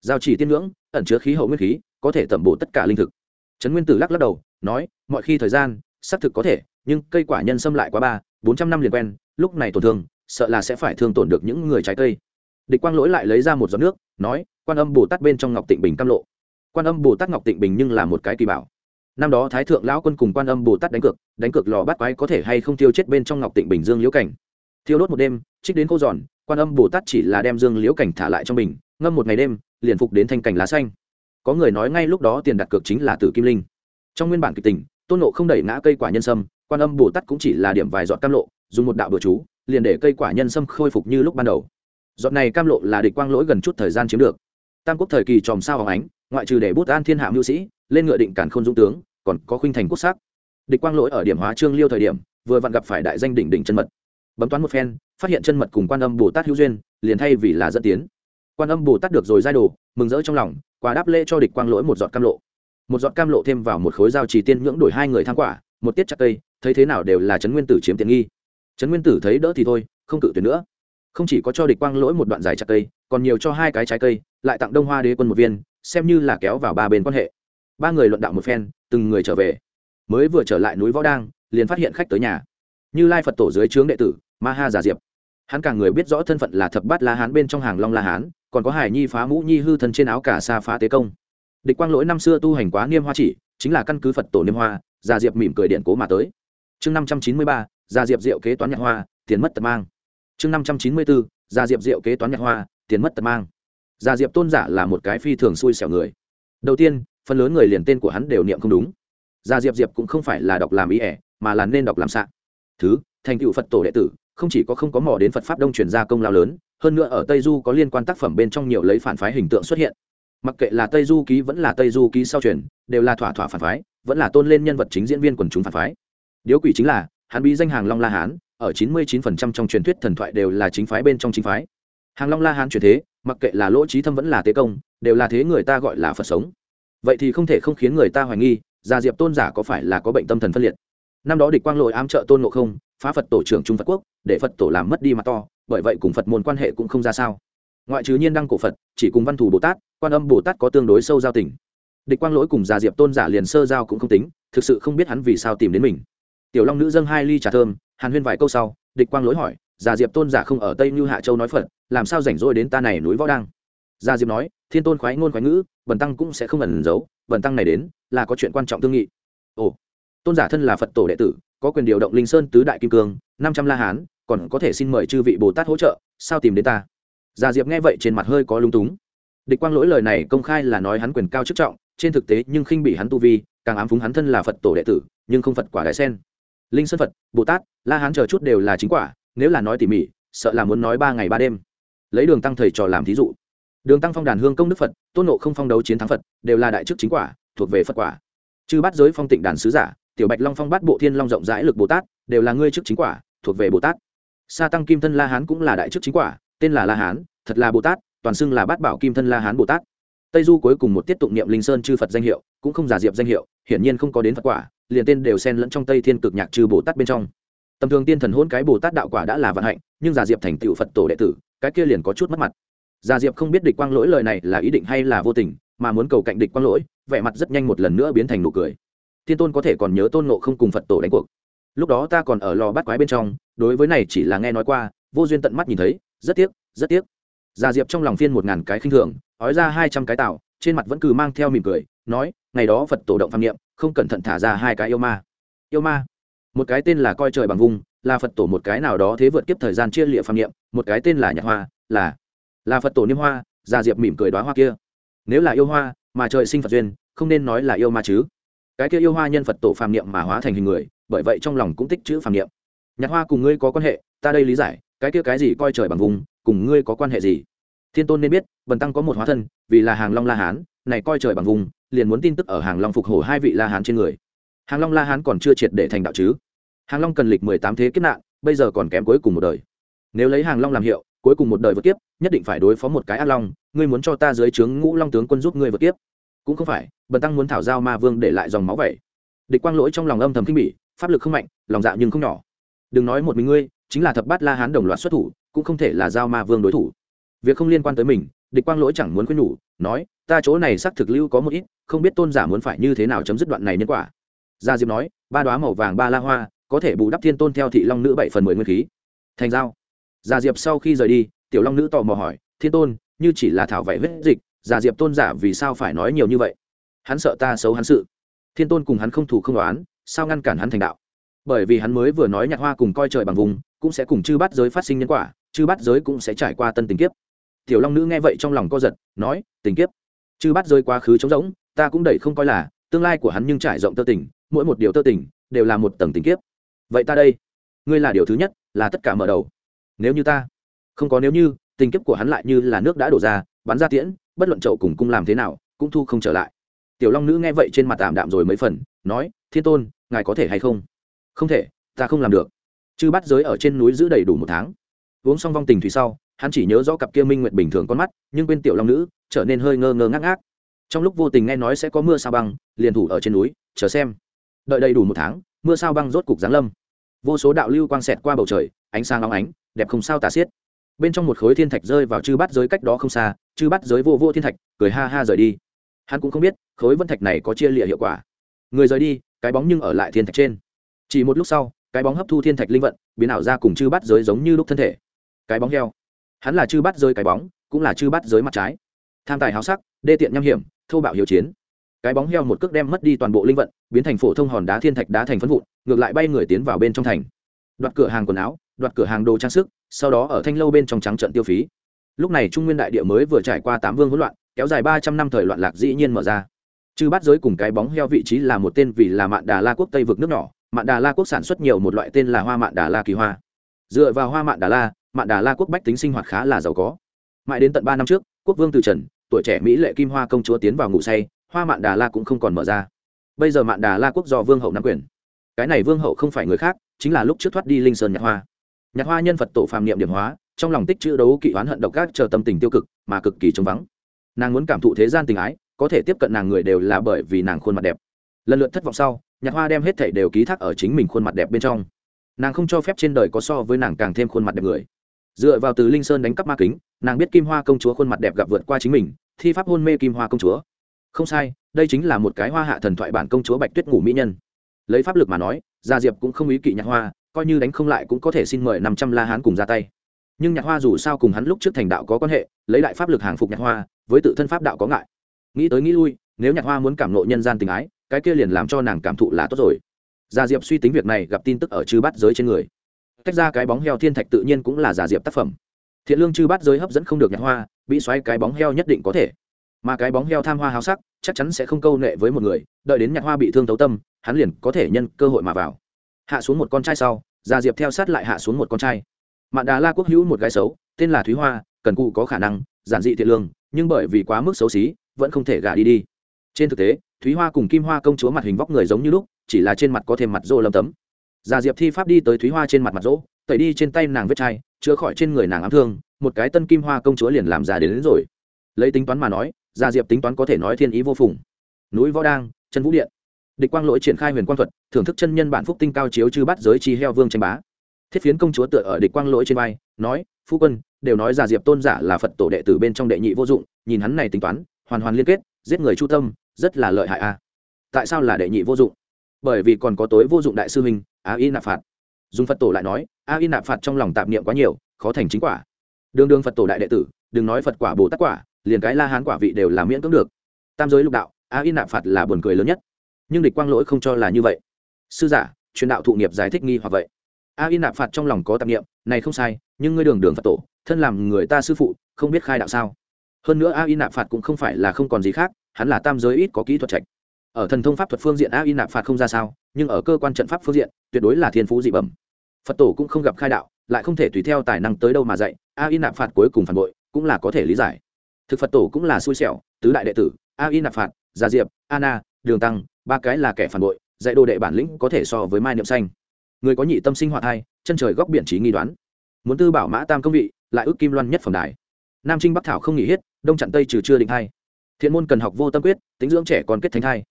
S1: Giao chỉ tiên ngưỡng, ẩn chứa khí hậu nguyên khí, có thể tẩm bổ tất cả linh thực. Trấn nguyên tử lắc lắc đầu, nói, mọi khi thời gian, xác thực có thể, nhưng cây quả nhân xâm lại quá ba, bốn trăm năm liền quen, lúc này tổn thương, sợ là sẽ phải thương tổn được những người trái cây. Địch quang lỗi lại lấy ra một giọt nước, nói, quan âm bồ tát bên trong ngọc tịnh bình cam lộ. Quan âm bồ tát ngọc tịnh bình nhưng là một cái kỳ bảo. Năm đó thái thượng lão quân cùng quan âm bồ tát đánh cược đánh cược lò bắt quái có thể hay không tiêu chết bên trong ngọc tịnh bình dương liễu cảnh. Thiêu đốt một đêm, trích đến khô giòn quan âm bồ tát chỉ là đem dương liễu cảnh thả lại trong mình, ngâm một ngày đêm liền phục đến thanh cảnh lá xanh. Có người nói ngay lúc đó tiền đặt cược chính là tử kim linh. Trong nguyên bản kịch tình tôn nộ không đẩy ngã cây quả nhân sâm quan âm bồ tát cũng chỉ là điểm vài giọt cam lộ dùng một đạo bừa chú liền để cây quả nhân sâm khôi phục như lúc ban đầu. Giọt này cam lộ là địch quang lỗi gần chút thời gian chiếm được. Tam quốc thời kỳ tròm sao hóng ánh ngoại trừ để bút an thiên hạ mưu sĩ lên ngựa định cản khôn dũng tướng còn có khuynh thành quốc sắc. Địch quang lỗi ở điểm hóa trương liêu thời điểm vừa vặn gặp phải đại danh đỉnh đỉnh chân mật bấm toán một phen, phát hiện chân mật cùng quan âm bồ tát hữu duyên, liền thay vì là dẫn tiến. Quan âm bồ tát được rồi giai đồ, mừng rỡ trong lòng, quà đáp lễ cho địch quang lỗi một giọt cam lộ. Một giọt cam lộ thêm vào một khối dao trì tiên nhưỡng đổi hai người thang quả, một tiết chặt cây, thấy thế nào đều là trấn nguyên tử chiếm tiện nghi. Trấn nguyên tử thấy đỡ thì thôi, không cự tuyệt nữa. Không chỉ có cho địch quang lỗi một đoạn dài chặt cây, còn nhiều cho hai cái trái cây, lại tặng đông hoa đế quân một viên, xem như là kéo vào ba bên quan hệ. Ba người luận đạo một phen, từng người trở về. Mới vừa trở lại núi võ đang, liền phát hiện khách tới nhà như lai phật tổ dưới trướng đệ tử ma ha giả diệp hắn càng người biết rõ thân phận là thập bát la hán bên trong hàng long la hán còn có hải nhi phá mũ nhi hư thân trên áo cả xa phá tế công địch quang lỗi năm xưa tu hành quá niêm hoa chỉ chính là căn cứ phật tổ niêm hoa giả diệp mỉm cười điện cố mà tới chương năm trăm chín mươi ba giả diệp diệu kế toán nhạc hoa tiền mất tật mang chương năm trăm chín mươi bốn giả diệp diệu kế toán nhạc hoa tiền mất tật mang giả diệp tôn giả là một cái phi thường xui xẻo người đầu tiên phần lớn người liền tên của hắn đều niệm không đúng giả diệp diệp cũng không phải là đọc làm ý ẻ mà là nên đọc làm xạ thứ, thành tựu phật tổ đệ tử, không chỉ có không có mò đến phật pháp đông truyền gia công lao lớn, hơn nữa ở tây du có liên quan tác phẩm bên trong nhiều lấy phản phái hình tượng xuất hiện. Mặc kệ là tây du ký vẫn là tây du ký sau truyền, đều là thỏa thỏa phản phái, vẫn là tôn lên nhân vật chính diễn viên quần chúng phản phái. Điếu quỷ chính là, hắn bí danh hàng long la hán, ở 99% trong truyền thuyết thần thoại đều là chính phái bên trong chính phái. Hàng long la hán truyền thế, mặc kệ là lỗ trí thâm vẫn là tế công, đều là thế người ta gọi là phật sống. Vậy thì không thể không khiến người ta hoài nghi, gia diệp tôn giả có phải là có bệnh tâm thần phân liệt? Năm đó địch quang lội ám trợ tôn ngộ không, phá phật tổ trưởng trung phật quốc, để phật tổ làm mất đi mặt to, bởi vậy cùng phật môn quan hệ cũng không ra sao. Ngoại trừ nhiên đăng cổ phật, chỉ cùng văn thù bồ tát, quan âm bồ tát có tương đối sâu giao tình. Địch quang lỗi cùng gia diệp tôn giả liền sơ giao cũng không tính, thực sự không biết hắn vì sao tìm đến mình. Tiểu long nữ dâng hai ly trà thơm, hàn huyên vài câu sau, địch quang lỗi hỏi gia diệp tôn giả không ở tây như hạ châu nói phật, làm sao rảnh rỗi đến ta này núi võ đăng? Gia diệp nói, thiên tôn khoái ngôn khoái ngữ, bần tăng cũng sẽ không ẩn giấu, bần tăng này đến, là có chuyện quan trọng thương nghị. Ồ tôn giả thân là phật tổ đệ tử có quyền điều động linh sơn tứ đại kim cương năm trăm la hán còn có thể xin mời chư vị bồ tát hỗ trợ sao tìm đến ta gia diệp nghe vậy trên mặt hơi có lung túng địch quang lỗi lời này công khai là nói hắn quyền cao chức trọng trên thực tế nhưng khinh bị hắn tu vi càng ám phúng hắn thân là phật tổ đệ tử nhưng không phật quả đại sen linh sơn phật bồ tát la hán chờ chút đều là chính quả nếu là nói tỉ mỉ sợ là muốn nói ba ngày ba đêm lấy đường tăng thầy trò làm thí dụ đường tăng phong đàn hương công đức phật tôn nộ không phong đấu chiến thắng phật đều là đại chức chính quả thuộc về phật quả chư bắt giới phong tịnh đàn sứ giả tiểu bạch long phong bát bộ thiên long rộng rãi lực bồ tát, đều là ngươi chức chính quả, thuộc về bồ tát. Sa tăng kim thân la hán cũng là đại chức chính quả, tên là la hán, thật là bồ tát, toàn xưng là bát bảo kim thân la hán bồ tát. Tây du cuối cùng một tiết tụng niệm linh sơn chư phật danh hiệu, cũng không giả diệp danh hiệu, hiển nhiên không có đến phật quả, liền tên đều xen lẫn trong tây thiên cực nhạc trừ bồ tát bên trong. Tầm thường tiên thần hôn cái bồ tát đạo quả đã là vận hạnh, nhưng giả diệp thành tựu phật tổ đệ tử, cái kia liền có chút mất mặt. Giả diệp không biết địch quang lỗi lời này là ý định hay là vô tình, mà muốn cầu cạnh địch quang lỗi, vẻ mặt rất nhanh một lần nữa biến thành nụ cười thiên tôn có thể còn nhớ tôn nộ không cùng phật tổ đánh cuộc. Lúc đó ta còn ở lò bắt quái bên trong, đối với này chỉ là nghe nói qua, vô duyên tận mắt nhìn thấy, rất tiếc rất tiếc. Già diệp trong lòng phiên một ngàn cái khinh thường, ói ra hai trăm cái tạo trên mặt vẫn cứ mang theo mỉm cười, nói, ngày đó phật tổ động phạm niệm, không cẩn thận thả ra hai cái yêu ma. Yêu ma? Một cái tên là coi trời bằng vung, là phật tổ một cái nào đó thế vượt kiếp thời gian chia lịa phạm niệm, một cái tên là nhạc hoa, là là phật tổ niêm hoa, già diệp mỉm cười đoá hoa kia. Nếu là yêu hoa mà trời sinh phật duyên, không nên nói là yêu ma chứ cái kia yêu hoa nhân phật tổ phàm niệm mà hóa thành hình người, bởi vậy trong lòng cũng tích chữ phàm niệm. Nhạc hoa cùng ngươi có quan hệ, ta đây lý giải, cái kia cái gì coi trời bằng vùng, cùng ngươi có quan hệ gì? Thiên tôn nên biết, bần tăng có một hóa thân, vì là hàng long la hán, này coi trời bằng vùng, liền muốn tin tức ở hàng long phục hồi hai vị la hán trên người. Hàng long la hán còn chưa triệt để thành đạo chứ? Hàng long cần lịch mười tám thế kiếp nạn, bây giờ còn kém cuối cùng một đời. Nếu lấy hàng long làm hiệu, cuối cùng một đời vượt kiếp, nhất định phải đối phó một cái ác long, ngươi muốn cho ta dưới trướng ngũ long tướng quân giúp ngươi vượt kiếp cũng không phải, bần tăng muốn thảo giao ma vương để lại dòng máu vậy. Địch quang lỗi trong lòng âm thầm kinh bỉ, pháp lực không mạnh, lòng dạ nhưng không nhỏ. Đừng nói một mình ngươi, chính là thập bát la hán đồng loạt xuất thủ, cũng không thể là giao ma vương đối thủ. Việc không liên quan tới mình, địch quang lỗi chẳng muốn khuyên nhủ, nói, ta chỗ này xác thực lưu có một ít, không biết tôn giả muốn phải như thế nào chấm dứt đoạn này nhân quả. Gia diệp nói, ba đoá màu vàng ba la hoa, có thể bù đắp thiên tôn theo thị long nữ bảy phần mười nguyên khí. Thành giao. Gia diệp sau khi rời đi, tiểu long nữ tò mò hỏi, thiên tôn, như chỉ là thảo vải huyết dịch giả diệp tôn giả vì sao phải nói nhiều như vậy? Hắn sợ ta xấu hắn sự. Thiên tôn cùng hắn không thủ không đoán sao ngăn cản hắn thành đạo? Bởi vì hắn mới vừa nói nhạc hoa cùng coi trời bằng vùng, cũng sẽ cùng chư bắt giới phát sinh nhân quả, chư bắt giới cũng sẽ trải qua tân tình kiếp. Tiểu long nữ nghe vậy trong lòng co giật, nói, tình kiếp? Chư bắt giới quá khứ trống rỗng, ta cũng đẩy không coi là, tương lai của hắn nhưng trải rộng tơ tình, mỗi một điều tơ tình, đều là một tầng tình kiếp. Vậy ta đây, ngươi là điều thứ nhất, là tất cả mở đầu. Nếu như ta, không có nếu như, tình kiếp của hắn lại như là nước đã đổ ra, bắn ra tiễn bất luận chậu cùng cung làm thế nào, cũng thu không trở lại. Tiểu long nữ nghe vậy trên mặt tạm đạm rồi mấy phần, nói, thiên tôn, ngài có thể hay không? Không thể, ta không làm được. Chư bắt giới ở trên núi giữ đầy đủ một tháng. Uống xong vong tình thủy sau, hắn chỉ nhớ rõ cặp kia minh nguyệt bình thường con mắt, nhưng quên tiểu long nữ, trở nên hơi ngơ ngơ ngác ngác. Trong lúc vô tình nghe nói sẽ có mưa sao băng, liền thủ ở trên núi, chờ xem. Đợi đầy đủ một tháng, mưa sao băng rốt cục giáng lâm. Vô số đạo lưu quang xẹt qua bầu trời, ánh sáng long ánh, đẹp không sao tả xiết bên trong một khối thiên thạch rơi vào chư bát giới cách đó không xa, chư bát giới vô vô thiên thạch, cười ha ha rời đi. Hắn cũng không biết, khối vân thạch này có chia lịa hiệu quả. Người rời đi, cái bóng nhưng ở lại thiên thạch trên. Chỉ một lúc sau, cái bóng hấp thu thiên thạch linh vận, biến ảo ra cùng chư bát giới giống như lúc thân thể. Cái bóng heo. Hắn là chư bát giới cái bóng, cũng là chư bát giới mặt trái. Tham tài háo sắc, đê tiện nham hiểm, thô bạo hiếu chiến. Cái bóng heo một cước đem mất đi toàn bộ linh vận, biến thành phổ thông hòn đá thiên thạch đá thành phân vụn, ngược lại bay người tiến vào bên trong thành. Đoạt cửa hàng quần áo, đoạt cửa hàng đồ trang sức sau đó ở thanh lâu bên trong trắng trận tiêu phí. Lúc này trung nguyên đại địa mới vừa trải qua tám vương hỗn loạn, kéo dài ba trăm năm thời loạn lạc dĩ nhiên mở ra. Chư bát giới cùng cái bóng heo vị trí là một tên vì là mạn đà la quốc tây vực nước nhỏ, mạn đà la quốc sản xuất nhiều một loại tên là hoa mạn đà la kỳ hoa. Dựa vào hoa mạn đà la, mạn đà la quốc bách tính sinh hoạt khá là giàu có. Mãi đến tận ba năm trước, quốc vương từ trần, tuổi trẻ mỹ lệ kim hoa công chúa tiến vào ngủ say, hoa mạn đà la cũng không còn mở ra. Bây giờ mạn đà la quốc do vương hậu nắm quyền. Cái này vương hậu không phải người khác, chính là lúc trước thoát đi linh sơn nhạc hoa nhạc hoa nhân phật tổ phàm niệm điểm hóa, trong lòng tích chữ đấu kỵ oán hận độc ác chờ tâm tình tiêu cực, mà cực kỳ trống vắng. Nàng muốn cảm thụ thế gian tình ái, có thể tiếp cận nàng người đều là bởi vì nàng khuôn mặt đẹp. Lần lượt thất vọng sau, nhạc hoa đem hết thảy đều ký thác ở chính mình khuôn mặt đẹp bên trong. Nàng không cho phép trên đời có so với nàng càng thêm khuôn mặt đẹp người. Dựa vào từ linh sơn đánh cắp ma kính, nàng biết kim hoa công chúa khuôn mặt đẹp gặp vượt qua chính mình, thi pháp hôn mê kim hoa công chúa. Không sai, đây chính là một cái hoa hạ thần thoại bản công chúa bạch tuyết ngủ mỹ nhân. Lấy pháp lực mà nói, gia diệp cũng không ý kỵ nhạc hoa coi như đánh không lại cũng có thể xin mời năm trăm la hán cùng ra tay. Nhưng nhạc hoa dù sao cùng hắn lúc trước thành đạo có quan hệ, lấy đại pháp lực hàng phục nhạc hoa, với tự thân pháp đạo có ngại. Nghĩ tới nghĩ lui, nếu nhạc hoa muốn cảm nộ nhân gian tình ái, cái kia liền làm cho nàng cảm thụ là tốt rồi. Gia diệp suy tính việc này gặp tin tức ở chư bát giới trên người. Tách ra cái bóng heo thiên thạch tự nhiên cũng là giả diệp tác phẩm. Thiện lương chư bát giới hấp dẫn không được nhạc hoa, bị xoáy cái bóng heo nhất định có thể. Mà cái bóng heo tham hoa háo sắc, chắc chắn sẽ không câu nệ với một người, đợi đến nhạc hoa bị thương tấu tâm, hắn liền có thể nhân cơ hội mà vào hạ xuống một con trai sau già diệp theo sát lại hạ xuống một con trai. Mạn đà la quốc hữu một gái xấu tên là thúy hoa cần cụ có khả năng giản dị thiện lương nhưng bởi vì quá mức xấu xí vẫn không thể gả đi đi. Trên thực tế thúy hoa cùng kim hoa công chúa mặt hình vóc người giống như lúc chỉ là trên mặt có thêm mặt rô lâm tấm. Già diệp thi pháp đi tới thúy hoa trên mặt mặt rỗ tẩy đi trên tay nàng vết chai chữa khỏi trên người nàng ám thương một cái tân kim hoa công chúa liền làm già đến, đến rồi. Lấy tính toán mà nói già diệp tính toán có thể nói thiên ý vô phùng. Núi võ đang chân vũ điện địch quang lỗi triển khai huyền quang thuật, thưởng thức chân nhân bản phúc tinh cao chiếu chư bắt giới chi heo vương tranh bá. Thiết phiến công chúa tựa ở địch quang lỗi trên vai, nói, phu quân, đều nói giả diệp tôn giả là phật tổ đệ tử bên trong đệ nhị vô dụng, nhìn hắn này tính toán, hoàn hoàn liên kết, giết người chu tâm, rất là lợi hại a tại sao là đệ nhị vô dụng? Bởi vì còn có tối vô dụng đại sư huynh a y nạp phạt dùng phật tổ lại nói a y nạp phạt trong lòng tạp niệm quá nhiều, khó thành chính quả. Đường đường phật tổ đại đệ tử, đừng nói phật quả bồ tát quả, liền cái la hán quả vị đều là miễn cưỡng được. Tam giới lục đạo a y nạp phạt là buồn cười lớn nhất nhưng địch quang lỗi không cho là như vậy. Sư giả, truyền đạo thụ nghiệp giải thích nghi hoặc vậy. A y nạp phạt trong lòng có tạp niệm, này không sai, nhưng ngươi đường đường phật tổ, thân làm người ta sư phụ, không biết khai đạo sao? Hơn nữa a y nạp phạt cũng không phải là không còn gì khác, hắn là tam giới ít có kỹ thuật trạch. Ở thần thông pháp thuật phương diện a y nạp phạt không ra sao, nhưng ở cơ quan trận pháp phương diện, tuyệt đối là thiên phú dị bẩm. Phật tổ cũng không gặp khai đạo, lại không thể tùy theo tài năng tới đâu mà dạy, a y nạp phạt cuối cùng phản bội, cũng là có thể lý giải. Thực phật tổ cũng là xui xẻo, tứ đại đệ tử, a y nạp phạt, gia diệp anna đường tăng ba cái là kẻ phản bội, dạy đồ đệ bản lĩnh có thể so với mai niệm xanh. Người có nhị tâm sinh hoạt hai, chân trời góc biển trí nghi đoán. Muốn tư bảo mã tam công vị, lại ước kim loan nhất phẩm đài. Nam trinh bắc thảo không nghỉ hết, đông chặn tây trừ chưa định hai. Thiện môn cần học vô tâm quyết, tính dưỡng trẻ còn kết thánh thai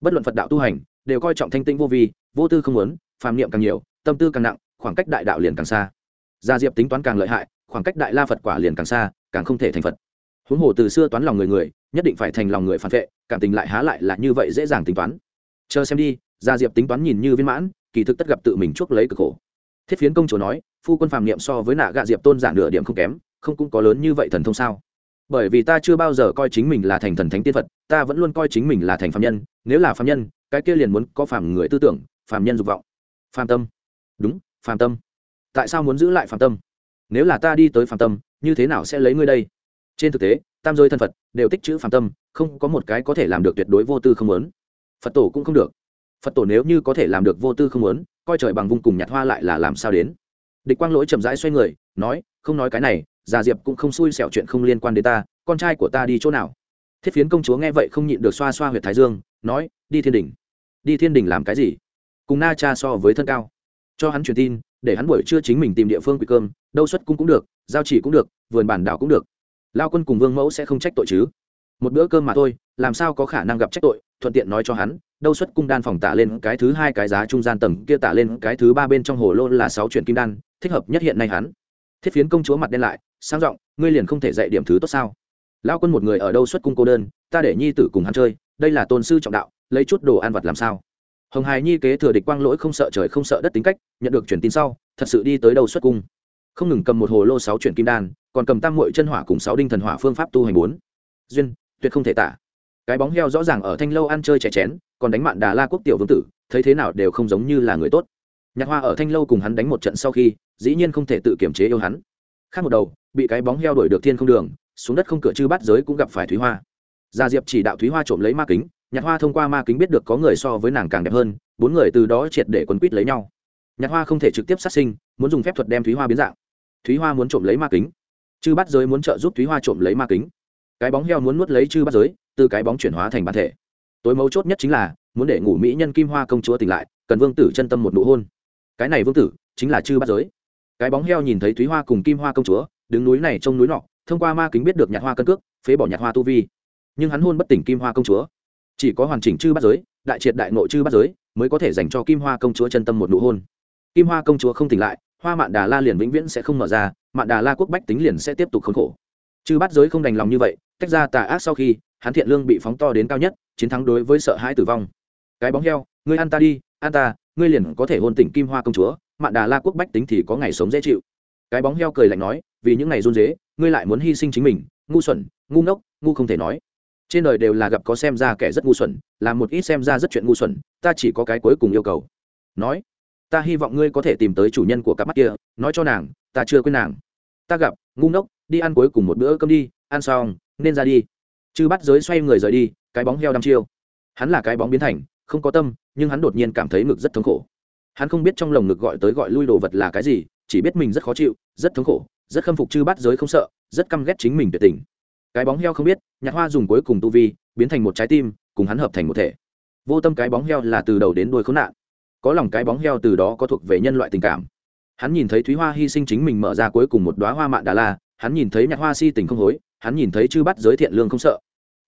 S1: bất luận phật đạo tu hành, đều coi trọng thanh tinh vô vi, vô tư không muốn, phàm niệm càng nhiều, tâm tư càng nặng, khoảng cách đại đạo liền càng xa. Gia diệp tính toán càng lợi hại, khoảng cách đại la phật quả liền càng xa, càng không thể thành phật huống hồ từ xưa toán lòng người người, nhất định phải thành lòng người phản vệ, cảm tình lại há lại là như vậy dễ dàng tính toán. Chờ xem đi, gia diệp tính toán nhìn như viên mãn, kỳ thực tất gặp tự mình chuốc lấy cực khổ. Thiết phiến công chúa nói, phu quân phàm niệm so với nạ gạ diệp tôn giả nửa điểm không kém, không cũng có lớn như vậy thần thông sao? Bởi vì ta chưa bao giờ coi chính mình là thành thần thánh tiên phật, ta vẫn luôn coi chính mình là thành phạm nhân, nếu là phạm nhân, cái kia liền muốn có phàm người tư tưởng, phàm nhân dục vọng. Phàm tâm. Đúng, phàm tâm. Tại sao muốn giữ lại phàm tâm? Nếu là ta đi tới phàm tâm, như thế nào sẽ lấy ngươi đây? Trên thực tế, tam giới thân phật đều tích chữ phạm tâm, không có một cái có thể làm được tuyệt đối vô tư không muốn. Phật tổ cũng không được. Phật tổ nếu như có thể làm được vô tư không muốn, coi trời bằng vung cùng nhặt hoa lại là làm sao đến? Địch quang lỗi chậm rãi xoay người, nói, không nói cái này, già diệp cũng không xui xẻo chuyện không liên quan đến ta, con trai của ta đi chỗ nào? Thiết phiến công chúa nghe vậy không nhịn được xoa xoa h u y ệ t thái dương, nói, đi thiên đình đi thiên đình làm cái gì? Cùng na cha so với thân cao. Cho hắn truyền tin, để hắn buổi trưa chính mình tìm địa phương quỷ cơm, đâu xuất cung cũng được, giao chỉ cũng được, vườn bản đảo cũng được lao quân cùng vương mẫu sẽ không trách tội chứ? Một bữa cơm mà thôi, làm sao có khả năng gặp trách tội? Thuận tiện nói cho hắn, đâu xuất cung đan phòng tả lên cái thứ hai cái giá trung gian tầng kia tả lên cái thứ ba bên trong hồ lô là sáu chuyện kim đan, thích hợp nhất hiện nay hắn. Thiết phiến công chúa mặt đen lại, sang giọng, ngươi liền không thể dạy điểm thứ tốt sao? Lao quân một người ở đâu xuất cung cô đơn, ta để nhi tử cùng hắn chơi, đây là tôn sư trọng đạo, lấy chút đồ ăn vật làm sao? Hồng hài nhi kế thừa địch quang lỗi không sợ trời không sợ đất tính cách, nhận được truyền tin sau, thật sự đi tới đâu xuất cung. Không ngừng cầm một hồ lô sáu chuyển kim đan còn cầm tam muội chân hỏa cùng sáu đinh thần hỏa phương pháp tu hành bốn. Duyên, tuyệt không thể tả. Cái bóng heo rõ ràng ở thanh lâu ăn chơi trẻ chén, còn đánh mạn đà la quốc tiểu vương tử, thấy thế nào đều không giống như là người tốt. Nhạc hoa ở thanh lâu cùng hắn đánh một trận sau khi, dĩ nhiên không thể tự kiểm chế yêu hắn. Khác một đầu, bị cái bóng heo đuổi được thiên không đường, xuống đất không cửa chư bắt giới cũng gặp phải thúy hoa. Gia diệp chỉ đạo thúy hoa trộm lấy ma kính, nhạc hoa thông qua ma kính biết được có người so với nàng càng đẹp hơn, bốn người từ đó triệt để quấn quýt lấy nhau. Nhạc hoa không thể trực tiếp sát sinh, muốn dùng phép thuật đem thúy hoa biến dạng. Thúy hoa muốn trộm lấy ma kính chư bắt giới muốn trợ giúp thúy hoa trộm lấy ma kính. Cái bóng heo muốn nuốt lấy chư bắt giới, từ cái bóng chuyển hóa thành bản thể. Tối mấu chốt nhất chính là, muốn để ngủ mỹ nhân kim hoa công chúa tỉnh lại, cần vương tử chân tâm một nụ hôn. Cái này vương tử, chính là chư bắt giới. Cái bóng heo nhìn thấy thúy hoa cùng kim hoa công chúa, đứng núi này trông núi nọ, thông qua ma kính biết được nhạt hoa cân cước, phế bỏ nhạt hoa tu vi. Nhưng hắn hôn bất tỉnh kim hoa công chúa. Chỉ có hoàn chỉnh chư bắt giới, đại triệt đại nội chư bắt giới, mới có thể dành cho kim hoa công chúa chân tâm một nụ hôn. Kim hoa công chúa không tỉnh lại hoa mạn đà la liền vĩnh viễn sẽ không mở ra, mạn đà la quốc bách tính liền sẽ tiếp tục khốn khổ. Chư bắt giới không đành lòng như vậy, tách ra tà ác sau khi, hắn thiện lương bị phóng to đến cao nhất, chiến thắng đối với sợ hãi tử vong. Cái bóng heo, ngươi ăn ta đi, ăn ta, ngươi liền có thể hôn tỉnh kim hoa công chúa, mạn đà la quốc bách tính thì có ngày sống dễ chịu. Cái bóng heo cười lạnh nói, vì những ngày run dế ngươi lại muốn hy sinh chính mình, ngu xuẩn, ngu ngốc, ngu không thể nói. Trên đời đều là gặp có xem ra kẻ rất ngu xuẩn, làm một ít xem ra rất chuyện ngu xuẩn, ta chỉ có cái cuối cùng yêu cầu. Nói ta hy vọng ngươi có thể tìm tới chủ nhân của cặp mắt kia, nói cho nàng, ta chưa quên nàng. Ta gặp, ngu ngốc, đi ăn cuối cùng một bữa cơm đi, ăn xong, nên ra đi. Chư bắt giới xoay người rời đi, cái bóng heo đăm chiêu. Hắn là cái bóng biến thành, không có tâm, nhưng hắn đột nhiên cảm thấy ngực rất thống khổ. Hắn không biết trong lồng ngực gọi tới gọi lui đồ vật là cái gì, chỉ biết mình rất khó chịu, rất thống khổ, rất khâm phục chư bắt giới không sợ, rất căm ghét chính mình tuyệt tình. Cái bóng heo không biết, nhạc hoa dùng cuối cùng tu vi, biến thành một trái tim, cùng hắn hợp thành một thể. Vô tâm cái bóng heo là từ đầu đến đuôi khốn nạn có lòng cái bóng heo từ đó có thuộc về nhân loại tình cảm. Hắn nhìn thấy thúy hoa hy sinh chính mình mở ra cuối cùng một đoá hoa mạn đà la, hắn nhìn thấy nhạc hoa si tình không hối, hắn nhìn thấy chư bắt giới thiện lương không sợ.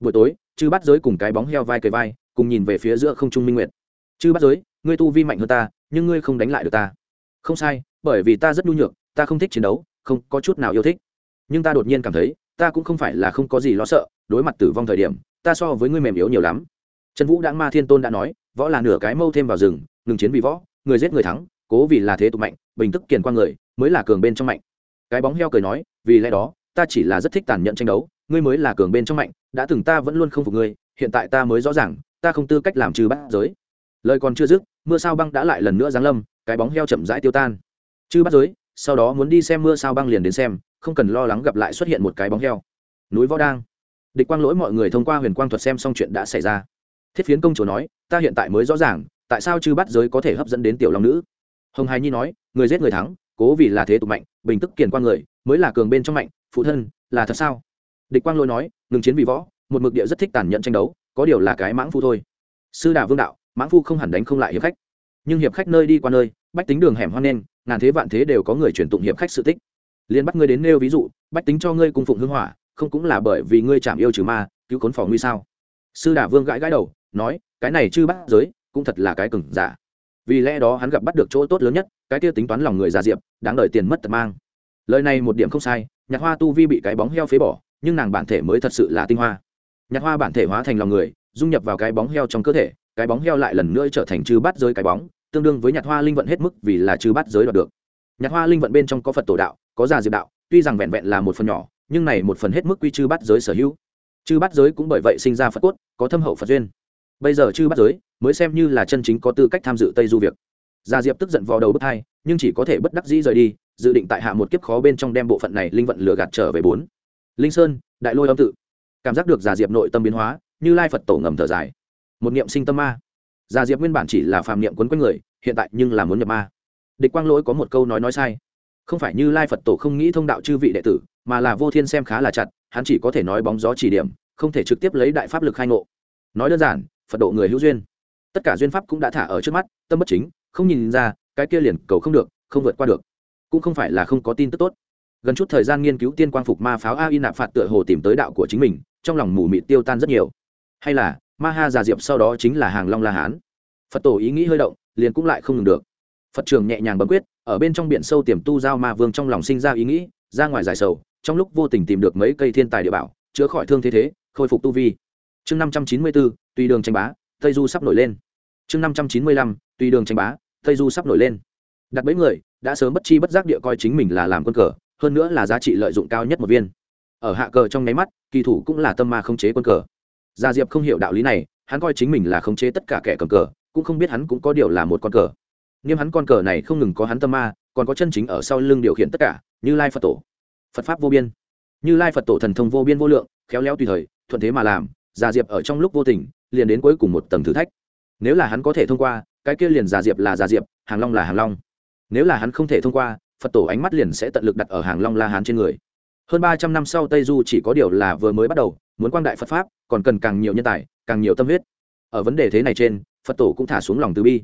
S1: Buổi tối, chư bắt giới cùng cái bóng heo vai cầy vai, cùng nhìn về phía giữa không trung minh nguyệt. Chư bắt giới, ngươi tu vi mạnh hơn ta, nhưng ngươi không đánh lại được ta. Không sai, bởi vì ta rất nhu nhược, ta không thích chiến đấu, không có chút nào yêu thích. Nhưng ta đột nhiên cảm thấy, ta cũng không phải là không có gì lo sợ, đối mặt tử vong thời điểm, ta so với ngươi mềm yếu nhiều lắm. Trần vũ đãng ma thiên tôn đã nói, võ là nửa cái mâu thêm vào rừng ngừng chiến vì võ, người giết người thắng, cố vì là thế tục mạnh, bình tức kiền qua người, mới là cường bên trong mạnh. Cái bóng heo cười nói, vì lẽ đó, ta chỉ là rất thích tàn nhẫn tranh đấu, ngươi mới là cường bên trong mạnh, đã từng ta vẫn luôn không phục ngươi, hiện tại ta mới rõ ràng, ta không tư cách làm trừ bát giới. Lời còn chưa dứt, mưa sao băng đã lại lần nữa giáng lâm, cái bóng heo chậm rãi tiêu tan. Chư bắt giới, sau đó muốn đi xem mưa sao băng liền đến xem, không cần lo lắng gặp lại xuất hiện một cái bóng heo. Núi võ đang. Địch quang lỗi mọi người thông qua huyền quang thuật xem xong chuyện đã xảy ra. Thiết phiến công chúa nói, ta hiện tại mới rõ ràng tại sao chư bắt giới có thể hấp dẫn đến tiểu long nữ? Hồng hài nhi nói, người giết người thắng, cố vì là thế tục mạnh, bình tức kiền qua người, mới là cường bên trong mạnh, phụ thân, là thật sao? Địch quang Lôi nói, ngừng chiến vì võ, một mực địa rất thích tàn nhẫn tranh đấu, có điều là cái mãng phu thôi. Sư đà vương đạo, mãng phu không hẳn đánh không lại hiệp khách. Nhưng hiệp khách nơi đi qua nơi, bách tính đường hẻm hoang nên, ngàn thế vạn thế đều có người truyền tụng hiệp khách sự tích. Liền bắt ngươi đến nêu ví dụ, bách tính cho ngươi cung phụng hưng hỏa, không cũng là bởi vì ngươi chạm yêu trừ ma, cứu khốn phò nguy sao? Sư đà vương gãi gãi đầu, nói, cái này chư bắt giới cũng thật là cái cừng giả. Vì lẽ đó hắn gặp bắt được chỗ tốt lớn nhất, cái kia tính toán lòng người già diệp, đáng đợi tiền mất tật mang. Lời này một điểm không sai, nhạc hoa tu vi bị cái bóng heo phế bỏ, nhưng nàng bản thể mới thật sự là tinh hoa. Nhạc hoa bản thể hóa thành lòng người, dung nhập vào cái bóng heo trong cơ thể, cái bóng heo lại lần nữa trở thành chư bát giới cái bóng, tương đương với nhạc hoa linh vận hết mức vì là chư bát giới đoạt được. Nhạc hoa linh vận bên trong có phật tổ đạo, có già diệp đạo, tuy rằng vẹn vẹn là một phần nhỏ, nhưng này một phần hết mức quy chư bát giới sở hữu. Chư bát giới cũng bởi vậy sinh ra phật cốt, có thâm hậu phật duyên bây giờ chư bắt giới mới xem như là chân chính có tư cách tham dự tây du việc gia diệp tức giận vào đầu bức hai, nhưng chỉ có thể bất đắc dĩ rời đi dự định tại hạ một kiếp khó bên trong đem bộ phận này linh vận lừa gạt trở về bốn. linh sơn, đại lôi âm tự. cảm giác được gia diệp nội tâm biến hóa, như lai phật tổ ngầm thở dài. một niệm sinh tâm ma. gia diệp nguyên bản chỉ là phàm niệm quấn quanh người, hiện tại nhưng là muốn nhập ma. địch quang lỗi có một câu nói nói sai. không phải như lai phật tổ không nghĩ thông đạo chư vị đệ tử, mà là vô thiên xem khá là chặt, hắn chỉ có thể nói bóng gió chỉ điểm, không thể trực tiếp lấy đại pháp lực khai ngộ. nói đơn giản phật độ người hữu duyên. Tất cả duyên pháp cũng đã thả ở trước mắt, tâm bất chính, không nhìn ra, cái kia liền cầu không được, không vượt qua được. Cũng không phải là không có tin tức tốt. Gần chút thời gian nghiên cứu tiên quang phục ma pháo a y nạp phạt tựa hồ tìm tới đạo của chính mình, trong lòng mù mịt tiêu tan rất nhiều. Hay là, ma ha già diệp sau đó chính là hàng long la hán. Phật tổ ý nghĩ hơi động, liền cũng lại không ngừng được. Phật trường nhẹ nhàng bấm quyết, ở bên trong biển sâu tiềm tu giao ma vương trong lòng sinh ra ý nghĩ, ra ngoài giải sầu, trong lúc vô tình tìm được mấy cây thiên tài địa bảo, chữa khỏi thương thế thế, khôi phục tu vi chương năm trăm chín mươi bốn, tùy đường tranh bá, tây du sắp nổi lên. Chương năm trăm chín mươi lăm, tùy đường tranh bá, tây du sắp nổi lên. Đặt bẫy người, đã sớm bất chi bất giác địa coi chính mình là làm quân cờ, hơn nữa là giá trị lợi dụng cao nhất một viên. Ở hạ cờ trong nháy mắt, kỳ thủ cũng là tâm ma không chế quân cờ. Gia diệp không hiểu đạo lý này, hắn coi chính mình là khống chế tất cả kẻ cầm cờ, cũng không biết hắn cũng có điều là một con cờ. Nghiêm hắn con cờ này không ngừng có hắn tâm ma, còn có chân chính ở sau lưng điều khiển tất cả, như lai phật tổ. Phật pháp vô biên. Như lai phật tổ thần thông vô biên vô lượng, khéo léo tùy thời, thuận thế mà làm Giả diệp ở trong lúc vô tình, liền đến cuối cùng một tầng thử thách. Nếu là hắn có thể thông qua, cái kia liền Giả diệp là Giả diệp, hàng long là hàng long. Nếu là hắn không thể thông qua, phật tổ ánh mắt liền sẽ tận lực đặt ở hàng long la hán trên người. Hơn ba trăm năm sau tây du chỉ có điều là vừa mới bắt đầu, muốn quang đại phật pháp, còn cần càng nhiều nhân tài, càng nhiều tâm huyết. Ở vấn đề thế này trên, phật tổ cũng thả xuống lòng từ bi.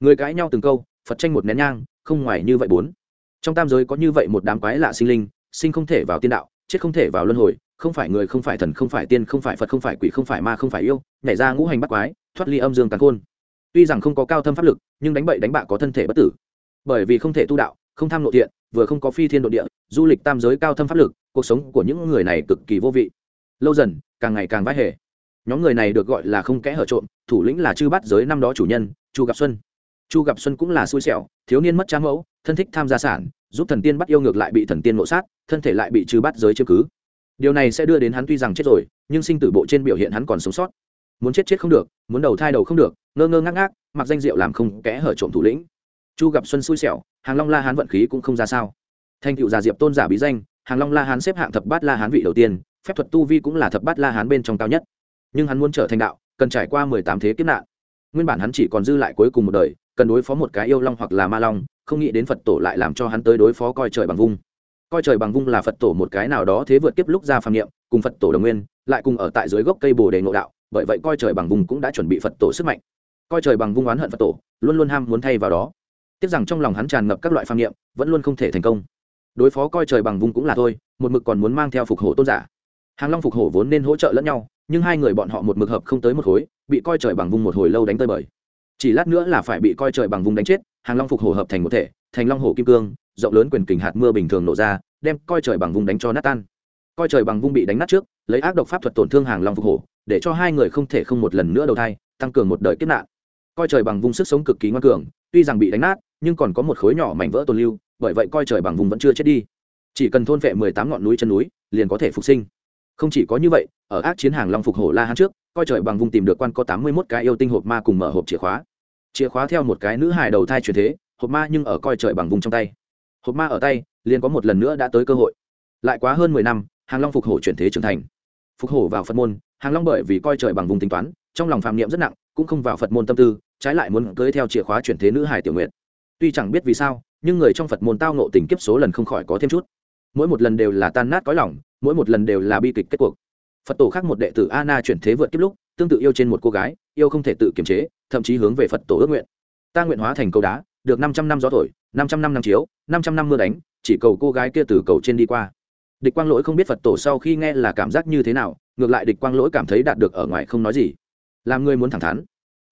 S1: Người cãi nhau từng câu, phật tranh một nén nhang, không ngoài như vậy bốn. Trong tam giới có như vậy một đám quái lạ sinh linh, sinh không thể vào tiên đạo, chết không thể vào luân hồi không phải người, không phải thần, không phải tiên, không phải phật, không phải quỷ, không phải ma, không phải yêu, nhảy ra ngũ hành bắt quái, thoát ly âm dương càn khôn. Tuy rằng không có cao thâm pháp lực, nhưng đánh bậy đánh bạ có thân thể bất tử. Bởi vì không thể tu đạo, không tham nội thiện, vừa không có phi thiên nội địa, du lịch tam giới cao thâm pháp lực, cuộc sống của những người này cực kỳ vô vị. Lâu dần, càng ngày càng vãi hề. Nhóm người này được gọi là không kẽ hở trộm, thủ lĩnh là chư bắt giới năm đó chủ nhân, chu gặp xuân. Chu gặp xuân cũng là xui xẻo, thiếu niên mất cha mẫu, thân thích tham gia sản, giúp thần tiên bắt yêu ngược lại bị thần tiên ngộ sát, thân thể lại bị chư bắt giới chiếm cứ điều này sẽ đưa đến hắn tuy rằng chết rồi, nhưng sinh tử bộ trên biểu hiện hắn còn sống sót. Muốn chết chết không được, muốn đầu thai đầu không được, ngơ ngơ ngác ngác, mặc danh diệu làm không kẽ hở trộm thủ lĩnh. Chu gặp xuân xui xẻo, hàng long la hán vận khí cũng không ra sao. Thành cựu già diệp tôn giả bí danh, hàng long la hán xếp hạng thập bát la hán vị đầu tiên, phép thuật tu vi cũng là thập bát la hán bên trong cao nhất. Nhưng hắn muốn trở thành đạo, cần trải qua mười tám thế kiếp nạn. Nguyên bản hắn chỉ còn dư lại cuối cùng một đời, cần đối phó một cái yêu long hoặc là ma long, không nghĩ đến phật tổ lại làm cho hắn tới đối phó coi trời bằng vung coi trời bằng vung là phật tổ một cái nào đó thế vượt kiếp lúc ra phàm niệm, cùng phật tổ đồng nguyên lại cùng ở tại dưới gốc cây bồ đề ngộ đạo bởi vậy coi trời bằng vung cũng đã chuẩn bị phật tổ sức mạnh. Coi trời bằng vung oán hận phật tổ luôn luôn ham muốn thay vào đó. Tiếc rằng trong lòng hắn tràn ngập các loại phàm niệm, vẫn luôn không thể thành công. Đối phó coi trời bằng vung cũng là thôi một mực còn muốn mang theo phục hổ tôn giả. Hàng long phục hổ vốn nên hỗ trợ lẫn nhau nhưng hai người bọn họ một mực hợp không tới một khối bị coi trời bằng vung một hồi lâu đánh tơi bời. Chỉ lát nữa là phải bị coi trời bằng vùng đánh chết hàng long phục hổ hợp thành một thể thành long hổ kim cương rộng lớn quyền kình hạt mưa bình thường nổ ra, đem coi trời bằng vùng đánh cho nát tan. Coi trời bằng vung bị đánh nát trước, lấy ác độc pháp thuật tổn thương hàng long phục hổ, để cho hai người không thể không một lần nữa đầu thai, tăng cường một đời kiếp nạn. Coi trời bằng vung sức sống cực kỳ ngoan cường, tuy rằng bị đánh nát, nhưng còn có một khối nhỏ mảnh vỡ tồn lưu, bởi vậy coi trời bằng vùng vẫn chưa chết đi. Chỉ cần thôn vệ mười tám ngọn núi chân núi, liền có thể phục sinh. Không chỉ có như vậy, ở ác chiến hàng long phục hổ la hán trước, coi trời bằng vùng tìm được quan có tám mươi mốt cái yêu tinh hộp ma cùng mở hộp chìa khóa. Chìa khóa theo một cái nữ hài đầu thai truyền thế, hộp ma nhưng ở coi trời bằng vùng trong tay hộp ma ở tay, liền có một lần nữa đã tới cơ hội. Lại quá hơn mười năm, hàng long phục hổ chuyển thế trưởng thành. Phục hổ vào phật môn, hàng long bởi vì coi trời bằng vùng tính toán, trong lòng phạm niệm rất nặng, cũng không vào phật môn tâm tư, trái lại muốn cưới theo chìa khóa chuyển thế nữ hải tiểu nguyện tuy chẳng biết vì sao, nhưng người trong phật môn tao nộ tình kiếp số lần không khỏi có thêm chút. Mỗi một lần đều là tan nát cõi lòng, mỗi một lần đều là bi kịch kết cuộc. Phật tổ khác một đệ tử Anna chuyển thế vượt kiếp lúc, tương tự yêu trên một cô gái, yêu không thể tự kiềm chế, thậm chí hướng về phật tổ ước nguyện. Ta nguyện hóa thành câu đá được năm trăm năm gió thổi, năm trăm năm năm chiếu, năm trăm năm mưa đánh, chỉ cầu cô gái kia từ cầu trên đi qua. Địch quang lỗi không biết phật tổ sau khi nghe là cảm giác như thế nào, ngược lại địch quang lỗi cảm thấy đạt được ở ngoài không nói gì. Làm người muốn thẳng thắn,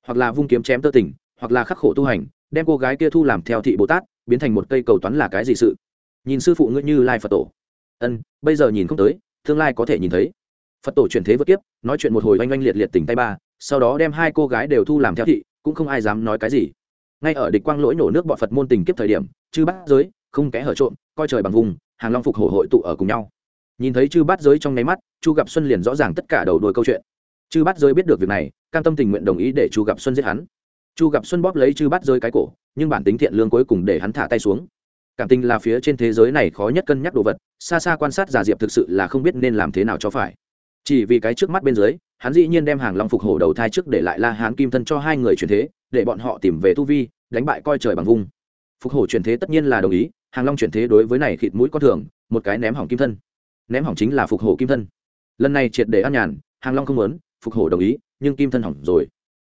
S1: hoặc là vung kiếm chém tơ tình, hoặc là khắc khổ tu hành, đem cô gái kia thu làm theo thị bồ tát, biến thành một cây cầu toán là cái gì sự? Nhìn sư phụ ngươi như lai phật tổ. Ân, bây giờ nhìn không tới, tương lai có thể nhìn thấy. Phật tổ chuyển thế vượt kiếp, nói chuyện một hồi oanh oanh liệt liệt tỉnh tay ba, sau đó đem hai cô gái đều thu làm theo thị, cũng không ai dám nói cái gì ngay ở địch quang lỗi nổ nước bọn phật môn tình kiếp thời điểm, chư bắt giới không kẽ hở trộm, coi trời bằng vùng, hàng long phục hổ hội tụ ở cùng nhau. Nhìn thấy chư bắt giới trong nháy mắt, chu gặp xuân liền rõ ràng tất cả đầu đuôi câu chuyện. Chư bắt giới biết được việc này, cam tâm tình nguyện đồng ý để chu gặp xuân giết hắn. Chu gặp xuân bóp lấy chư bắt giới cái cổ, nhưng bản tính thiện lương cuối cùng để hắn thả tay xuống. Cảm tình là phía trên thế giới này khó nhất cân nhắc đồ vật, xa xa quan sát giả diệp thực sự là không biết nên làm thế nào cho phải. Chỉ vì cái trước mắt bên dưới, hắn dĩ nhiên đem hàng long phục hổ đầu thai trước để lại la hán kim thân cho hai người truyền thế để bọn họ tìm về tu vi, đánh bại coi trời bằng vung. Phục hổ chuyển thế tất nhiên là đồng ý, hàng long chuyển thế đối với này khịt mũi có thường, một cái ném hỏng kim thân. Ném hỏng chính là phục hổ kim thân. Lần này triệt để an nhàn, hàng long không muốn, phục hổ đồng ý, nhưng kim thân hỏng rồi.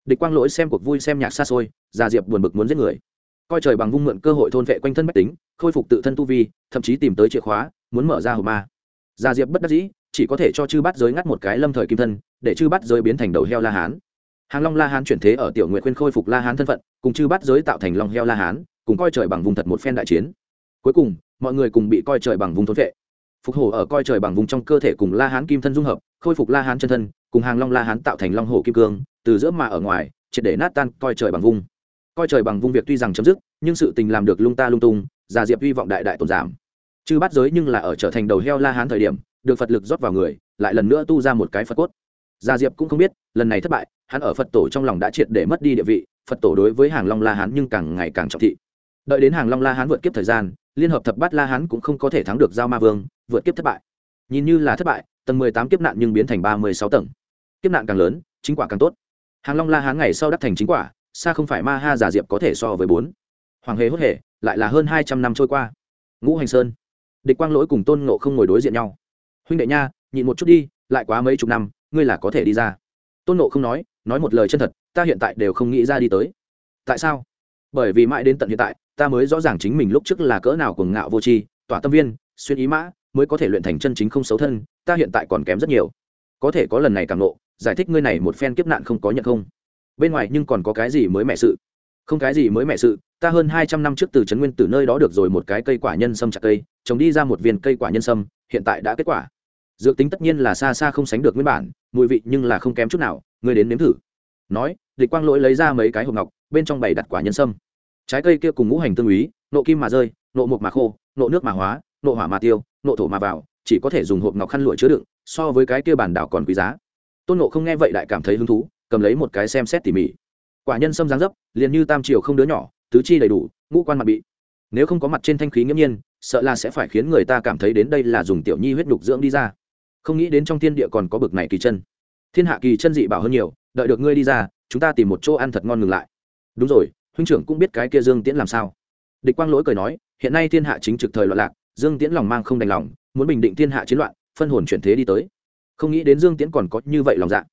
S1: Địch quang lỗi xem cuộc vui xem nhạc xa xôi già diệp buồn bực muốn giết người. Coi trời bằng vung mượn cơ hội thôn vệ quanh thân bách tính, khôi phục tự thân tu vi, thậm chí tìm tới chìa khóa, muốn mở ra hồ ma. Già diệp bất đắc dĩ, chỉ có thể cho chư bát giới ngắt một cái lâm thời kim thân, để chư bát giới biến thành đầu heo la hán hàng long la hán chuyển thế ở tiểu nguyện khuyên khôi phục la hán thân phận, cùng chư bát giới tạo thành long heo la hán, cùng coi trời bằng vùng thật một phen đại chiến. Cuối cùng, mọi người cùng bị coi trời bằng vùng thốn vệ. Phục hổ ở coi trời bằng vùng trong cơ thể cùng la hán kim thân dung hợp, khôi phục la hán chân thân, cùng hàng long la hán tạo thành long hổ kim cương, từ giữa mà ở ngoài, triệt để nát tan coi trời bằng vùng. Coi trời bằng vùng việc tuy rằng chấm dứt, nhưng sự tình làm được lung ta lung tung, già diệp hy vọng đại đại tổn giảm. Chư bắt giới nhưng là ở trở thành đầu heo la hán thời điểm, được phật lực rót vào người, lại lần nữa tu ra một cái phật cốt gia diệp cũng không biết, lần này thất bại, hắn ở phật tổ trong lòng đã triệt để mất đi địa vị, phật tổ đối với hàng long la hán nhưng càng ngày càng trọng thị. Đợi đến hàng long la hán vượt kiếp thời gian, liên hợp thập bát la hán cũng không có thể thắng được giao ma vương, vượt kiếp thất bại. Nhìn như là thất bại, tầng mười tám kiếp nạn nhưng biến thành ba mươi sáu tầng. Kiếp nạn càng lớn, chính quả càng tốt. Hàng long la hán ngày sau đắc thành chính quả, xa không phải ma ha giả diệp có thể so với bốn. Hoàng hề hốt hề, lại là hơn hai trăm năm trôi qua. Ngũ hành sơn. Địch quang lỗi cùng tôn ngộ không ngồi đối diện nhau. Huynh đệ nha, nhịn một chút đi, lại quá mấy chục năm ngươi là có thể đi ra. Tôn nộ không nói nói một lời chân thật, ta hiện tại đều không nghĩ ra đi tới. Tại sao? Bởi vì mãi đến tận hiện tại, ta mới rõ ràng chính mình lúc trước là cỡ nào cuồng ngạo vô tri, tỏa tâm viên, xuyên ý mã, mới có thể luyện thành chân chính không xấu thân, ta hiện tại còn kém rất nhiều. Có thể có lần này càng nộ giải thích ngươi này một phen kiếp nạn không có nhận không? Bên ngoài nhưng còn có cái gì mới mẹ sự? Không cái gì mới mẹ sự, ta hơn hai trăm năm trước từ trấn nguyên từ nơi đó được rồi một cái cây quả nhân sâm chặt cây, trồng đi ra một viên cây quả nhân sâm, hiện tại đã kết quả dược tính tất nhiên là xa xa không sánh được nguyên bản, mùi vị nhưng là không kém chút nào, ngươi đến nếm thử. Nói, địch quang lỗi lấy ra mấy cái hộp ngọc, bên trong bày đặt quả nhân sâm. Trái cây kia cùng ngũ hành tương úy, nộ kim mà rơi, nộ mộc mà khô, nộ nước mà hóa, nộ hỏa mà tiêu, nộ thổ mà vào, chỉ có thể dùng hộp ngọc khăn lụa chứa đựng, so với cái kia bản đảo còn quý giá. Tôn nộ không nghe vậy lại cảm thấy hứng thú, cầm lấy một cái xem xét tỉ mỉ. Quả nhân sâm dáng dấp, liền như tam triều không đứa nhỏ, tứ chi đầy đủ, ngũ quan mặt bị. Nếu không có mặt trên thanh khí nghiễm nhiên, sợ là sẽ phải khiến người ta cảm thấy đến đây là dùng tiểu nhi huyết nhục dưỡng đi ra không nghĩ đến trong thiên địa còn có bực này kỳ chân. Thiên hạ kỳ chân dị bảo hơn nhiều, đợi được ngươi đi ra, chúng ta tìm một chỗ ăn thật ngon ngừng lại. Đúng rồi, huynh trưởng cũng biết cái kia dương tiễn làm sao. Địch quang lỗi cười nói, hiện nay thiên hạ chính trực thời loạn lạc, dương tiễn lòng mang không đành lòng, muốn bình định thiên hạ chiến loạn, phân hồn chuyển thế đi tới. Không nghĩ đến dương tiễn còn có như vậy lòng dạ.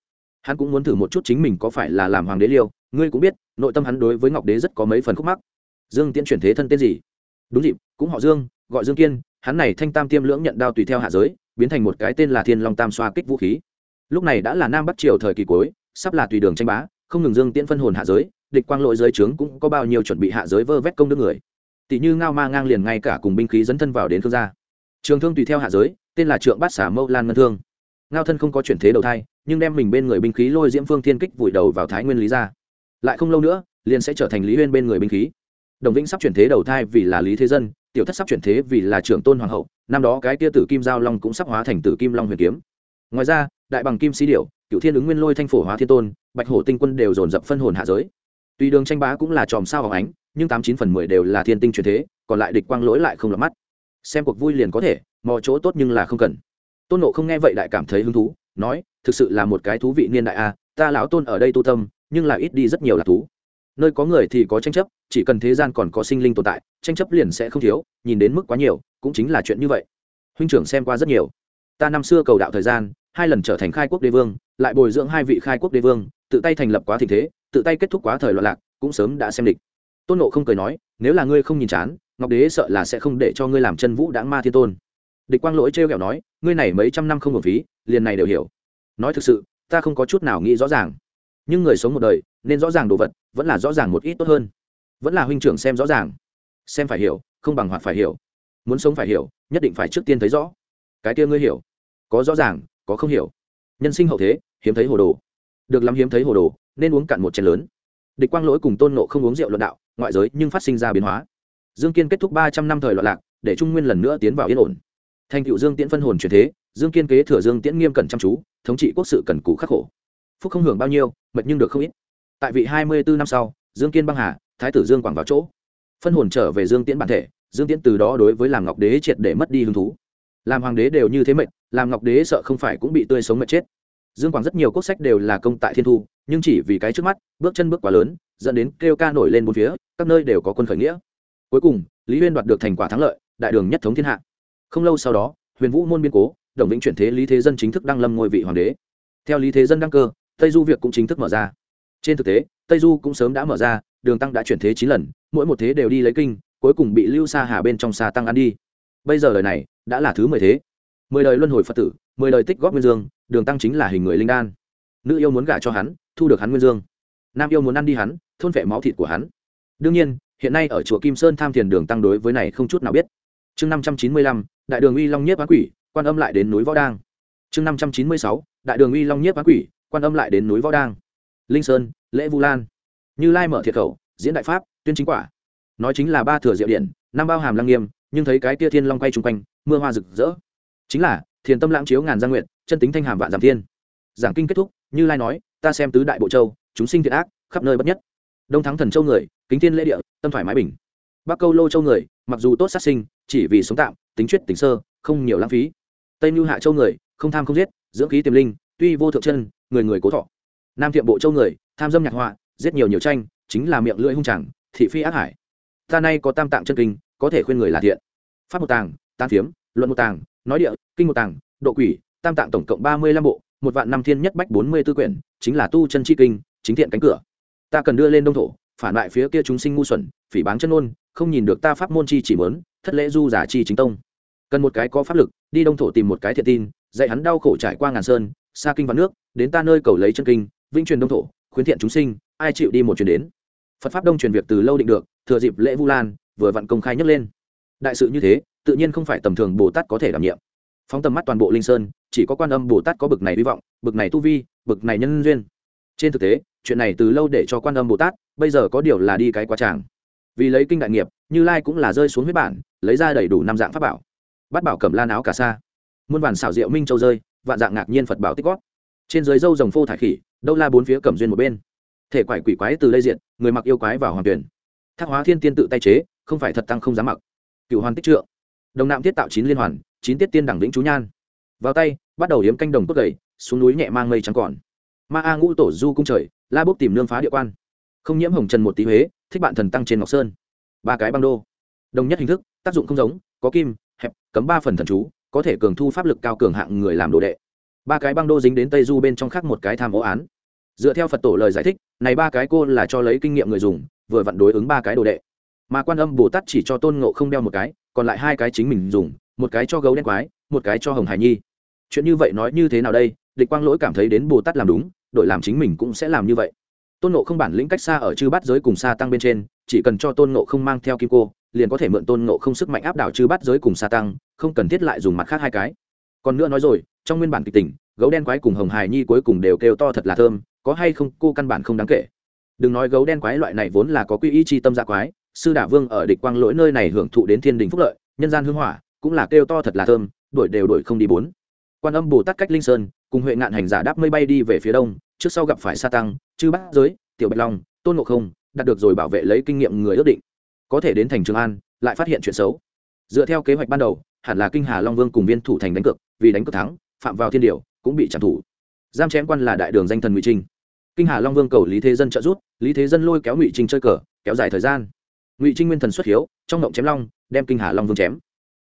S1: Hắn cũng muốn thử một chút chính mình có phải là làm hoàng đế liêu, ngươi cũng biết, nội tâm hắn đối với ngọc đế rất có mấy phần khúc mắc. Dương tiễn chuyển thế thân tên gì? Đúng dịp, cũng họ dương, gọi dương kiên, hắn này thanh tam tiêm lưỡng nhận đao tùy theo hạ giới biến thành một cái tên là thiên long tam xoa kích vũ khí. Lúc này đã là nam bắc triều thời kỳ cuối, sắp là tùy đường tranh bá, không ngừng dương tiễn phân hồn hạ giới, địch quang lội giới trướng cũng có bao nhiêu chuẩn bị hạ giới vơ vét công đức người. Tỷ như ngao ma ngang liền ngay cả cùng binh khí dẫn thân vào đến thương gia. Trường thương tùy theo hạ giới, tên là trượng bát xả mâu lan ngân thương. Ngao thân không có chuyển thế đầu thai, nhưng đem mình bên người binh khí lôi diễm phương thiên kích vùi đầu vào thái nguyên lý gia. Lại không lâu nữa, liền sẽ trở thành lý huyên bên người binh khí. Đồng vĩnh sắp chuyển thế đầu thai vì là lý thế dân tiểu thất sắp chuyển thế vì là trưởng tôn hoàng hậu, năm đó cái tia tử kim giao long cũng sắp hóa thành tử kim long huyền kiếm. Ngoài ra, đại bằng kim sĩ điệu cựu thiên ứng nguyên lôi thanh phổ hóa thiên tôn, bạch hổ tinh quân đều dồn dập phân hồn hạ giới. Tuy đường tranh bá cũng là chòm sao hóng ánh, nhưng tám chín phần mười đều là thiên tinh chuyển thế, còn lại địch quang lỗi lại không lọt mắt. Xem cuộc vui liền có thể, mò chỗ tốt nhưng là không cần. Tôn nộ không nghe vậy đại cảm thấy hứng thú, nói, thực sự là một cái thú vị niên đại a ta lão tôn ở đây tu tâm, nhưng là ít đi rất nhiều là thú nơi có người thì có tranh chấp, chỉ cần thế gian còn có sinh linh tồn tại, tranh chấp liền sẽ không thiếu, nhìn đến mức quá nhiều, cũng chính là chuyện như vậy. Huynh trưởng xem qua rất nhiều. Ta năm xưa cầu đạo thời gian, hai lần trở thành khai quốc đế vương, lại bồi dưỡng hai vị khai quốc đế vương, tự tay thành lập quá thị thế, tự tay kết thúc quá thời loạn lạc, cũng sớm đã xem địch tôn nộ không cười nói, nếu là ngươi không nhìn chán, ngọc đế sợ là sẽ không để cho ngươi làm chân vũ đáng ma thiên tôn. Địch quang lỗi trêu ghẹo nói, ngươi này mấy trăm năm không hợp phí, liền này đều hiểu. Nói thực sự, ta không có chút nào nghĩ rõ ràng. Nhưng người sống một đời, nên rõ ràng đồ vật vẫn là rõ ràng một ít tốt hơn. Vẫn là huynh trưởng xem rõ ràng. Xem phải hiểu, không bằng hoạt phải hiểu. Muốn sống phải hiểu, nhất định phải trước tiên thấy rõ. Cái kia ngươi hiểu. Có rõ ràng, có không hiểu. Nhân sinh hậu thế, hiếm thấy hồ đồ. Được lắm hiếm thấy hồ đồ, nên uống cạn một chén lớn. Địch quang lỗi cùng tôn nộ không uống rượu luận đạo, ngoại giới nhưng phát sinh ra biến hóa. Dương kiên kết thúc ba trăm năm thời loạn lạc, để trung nguyên lần nữa tiến vào yên ổn. Thành cựu dương tiễn phân hồn truyền thế, dương kiên kế thừa dương tiễn nghiêm cẩn chăm chú, thống trị quốc sự cần cù khắc khổ. Phúc không hưởng bao nhiêu mật nhưng được không ít tại vị hai mươi bốn năm sau, dương kiên băng hà, thái tử dương quảng vào chỗ. Phân hồn trở về dương tiễn bản thể, dương tiễn từ đó đối với làm ngọc đế triệt để mất đi hứng thú. Làm hoàng đế đều như thế mệnh làm ngọc đế sợ không phải cũng bị tươi sống mệt chết. Dương quảng rất nhiều quốc sách đều là công tại thiên thu, nhưng chỉ vì cái trước mắt, bước chân bước quá lớn, dẫn đến kêu ca nổi lên bốn phía, các nơi đều có quân khởi nghĩa. Cuối cùng, lý huyên đoạt được thành quả thắng lợi, đại đường nhất thống thiên hạ. Không lâu sau đó, huyền vũ môn biên cố, đồng vĩnh chuyển thế lý thế dân chính thức đăng lâm ngôi vị hoàng đế. Theo lý thế dân đăng cơ, tây du việc cũng chính thức mở ra trên thực tế, tây du cũng sớm đã mở ra, đường tăng đã chuyển thế chín lần, mỗi một thế đều đi lấy kinh, cuối cùng bị lưu xa hà bên trong xa tăng ăn đi. Bây giờ lời này, đã là thứ mười thế. Mười đời luân hồi phật tử, mười đời tích góp nguyên dương, đường tăng chính là hình người linh đan. Nữ yêu muốn gả cho hắn, thu được hắn nguyên dương. Nam yêu muốn ăn đi hắn, thôn vệ máu thịt của hắn. Đương nhiên, hiện nay ở chùa kim sơn tham thiền đường tăng đối với này không chút nào biết. Chương năm trăm chín mươi lăm, đại đường uy long nhiếp á quỷ, quan âm lại đến núi võ đang. Chương năm trăm chín mươi sáu, đại đường uy long nhiếp á quỷ, quan âm lại đến núi võ đang linh sơn, lễ vu lan. Như lai mở thiệt khẩu, diễn đại pháp, tuyên chính quả. Nói chính là ba thừa diệu điện, năm bao hàm lăng nghiêm, nhưng thấy cái tia thiên long quay chung quanh, mưa hoa rực rỡ. Chính là, thiền tâm lãng chiếu ngàn gia nguyện chân tính thanh hàm vạn giảm thiên. Giảng kinh kết thúc, như lai nói, ta xem tứ đại bộ châu, chúng sinh thiện ác, khắp nơi bất nhất. Đông thắng thần châu người, kính thiên lễ địa, tâm thoải mái bình. Bắc câu lô châu người, mặc dù tốt sát sinh, chỉ vì sống tạm, tính chuyết tính sơ, không nhiều lãng phí. Tây mưu hạ châu người, không tham không giết, dưỡng khí tiềm linh, tuy vô thượng chân, người người cố thọ nam thiệm bộ châu người, tham dâm nhạc họa, giết nhiều nhiều tranh, chính là miệng lưỡi hung chẳng, thị phi ác hải. Ta nay có tam tạng chân kinh, có thể khuyên người là thiện. Pháp một tàng tam phiếm, luận một tàng, nói địa, kinh một tàng, độ quỷ, tam tạng tổng cộng ba mươi lăm bộ, một vạn năm thiên nhất bách bốn mươi tư quyển, chính là tu chân chi kinh, chính thiện cánh cửa. Ta cần đưa lên đông thổ, phản lại phía kia chúng sinh ngu xuẩn, phỉ báng chân ôn không nhìn được ta pháp môn chi chỉ mớn thất lễ du giả chi chính tông. Cần một cái có pháp lực, đi đông thổ tìm một cái thiện tin, dạy hắn đau khổ trải qua ngàn sơn, xa kinh vạn nước, đến ta nơi cầu lấy chân kinh vinh truyền đông thổ, khuyến thiện chúng sinh, ai chịu đi một chuyến đến? Phật pháp đông truyền việc từ lâu định được, thừa dịp lễ vu lan, vừa vặn công khai nhấc lên. Đại sự như thế, tự nhiên không phải tầm thường bồ tát có thể đảm nhiệm. Phóng tầm mắt toàn bộ linh sơn, chỉ có quan âm bồ tát có bực này hy vọng, bực này tu vi, bực này nhân duyên. Trên thực tế, chuyện này từ lâu để cho quan âm bồ tát, bây giờ có điều là đi cái quá tràng. Vì lấy kinh đại nghiệp, như lai cũng là rơi xuống huyết bản, lấy ra đầy đủ năm dạng pháp bảo. Bắt bảo cầm lan áo cả sa. Muôn vàn xảo diệu minh châu rơi, vạn dạng ngạc nhiên phật bảo tích gót. Trên dưới dâu rồng phô thải khỉ đâu la bốn phía cẩm duyên một bên. Thể quải quỷ quái từ lây diện người mặc yêu quái vào hoàng tuyển. Thác hóa thiên tiên tự tay chế, không phải thật tăng không dám mặc. Cựu hoàn tích trượng. Đồng nạm tiết tạo chín liên hoàn, chín tiết tiên đẳng lĩnh chú nhan. Vào tay, bắt đầu hiếm canh đồng tốt gầy xuống núi nhẹ mang mây trắng còn ma a ngũ tổ du cung trời, la bốc tìm nương phá địa quan. Không nhiễm hồng trần một tí huế, thích bạn thần tăng trên ngọc sơn. Ba cái băng đô. Đồng nhất hình thức, tác dụng không giống, có kim, hẹp, cấm ba phần thần chú, có thể cường thu pháp lực cao cường hạng người làm đồ đệ ba cái băng đô dính đến tây du bên trong khác một cái tham ô án. Dựa theo phật tổ lời giải thích, này ba cái cô là cho lấy kinh nghiệm người dùng, vừa vặn đối ứng ba cái đồ đệ. Mà quan âm bồ tát chỉ cho tôn ngộ không đeo một cái, còn lại hai cái chính mình dùng, một cái cho gấu đen quái, một cái cho hồng hải nhi. Chuyện như vậy nói như thế nào đây? Địch quang lỗi cảm thấy đến bồ tát làm đúng đội làm chính mình cũng sẽ làm như vậy. Tôn ngộ không bản lĩnh cách xa ở chư bát giới cùng xa tăng bên trên, chỉ cần cho tôn ngộ không mang theo kim cô, liền có thể mượn tôn ngộ không sức mạnh áp đảo chư bát giới cùng xa tăng, không cần thiết lại dùng mặt khác hai cái. Còn nữa nói rồi trong nguyên bản kịch tình, gấu đen quái cùng hồng hài nhi cuối cùng đều kêu to thật là thơm, có hay không, cô căn bản không đáng kể. Đừng nói gấu đen quái loại này vốn là có quy y chi tâm dạ quái, sư đả vương ở địch quang lỗi nơi này hưởng thụ đến thiên đình phúc lợi, nhân gian hương hỏa, cũng là kêu to thật là thơm, đuổi đều đuổi không đi bốn. Quan âm bồ tát cách linh sơn, cùng huệ ngạn hành giả đáp mây bay đi về phía đông, trước sau gặp phải sa tăng, chư bát giới, tiểu bạch long, tôn ngộ không, đạt được rồi bảo vệ lấy kinh nghiệm người ước định. Có thể đến thành trường an, lại phát hiện chuyện xấu. Dựa theo kế hoạch ban đầu, hẳn là kinh hà long vương cùng viên thủ thành đánh cược, vì đánh cược thắng phạm vào thiên điều, cũng bị trảm thủ. Giam chém quan là đại đường danh thần ngụy trinh kinh hà long vương cầu lý thế dân trợ giúp, lý thế dân lôi kéo ngụy trinh chơi cờ, kéo dài thời gian. Ngụy trinh nguyên thần xuất hiếu, trong ngộng chém long, đem kinh hà long vương chém.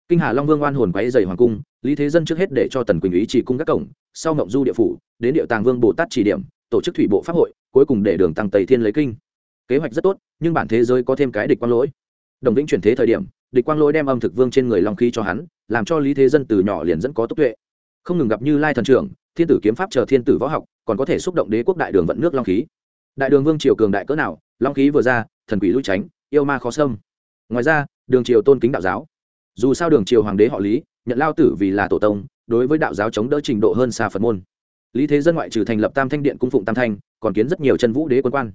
S1: Kinh hà long vương oan hồn quáy dày hoàng cung, lý thế dân trước hết để cho tần quỳnh ý chỉ cung các cổng, sau ngộng du địa phủ, đến địa tàng vương bồ tát chỉ điểm, tổ chức thủy bộ pháp hội, cuối cùng để đường tăng tây thiên lấy kinh. Kế hoạch rất tốt, nhưng bản thế giới có thêm cái địch quang lỗi. Đồng vĩnh chuyển thế thời điểm, địch quang lỗi đem âm thực vương trên người long khí cho hắn, làm cho lý thế dân từ nhỏ liền dẫn có tốc tuệ không ngừng gặp như lai thần trưởng, thiên tử kiếm pháp chờ thiên tử võ học, còn có thể xúc động đế quốc đại đường vận nước long khí. Đại đường vương triều cường đại cỡ nào, long khí vừa ra, thần quỷ lui tránh, yêu ma khó xâm. Ngoài ra, đường triều tôn kính đạo giáo. Dù sao đường triều hoàng đế họ lý, nhận lao tử vì là tổ tông, đối với đạo giáo chống đỡ trình độ hơn xa phật môn. Lý thế dân ngoại trừ thành lập tam thanh điện cung phụng tam thanh, còn kiến rất nhiều chân vũ đế quân quan.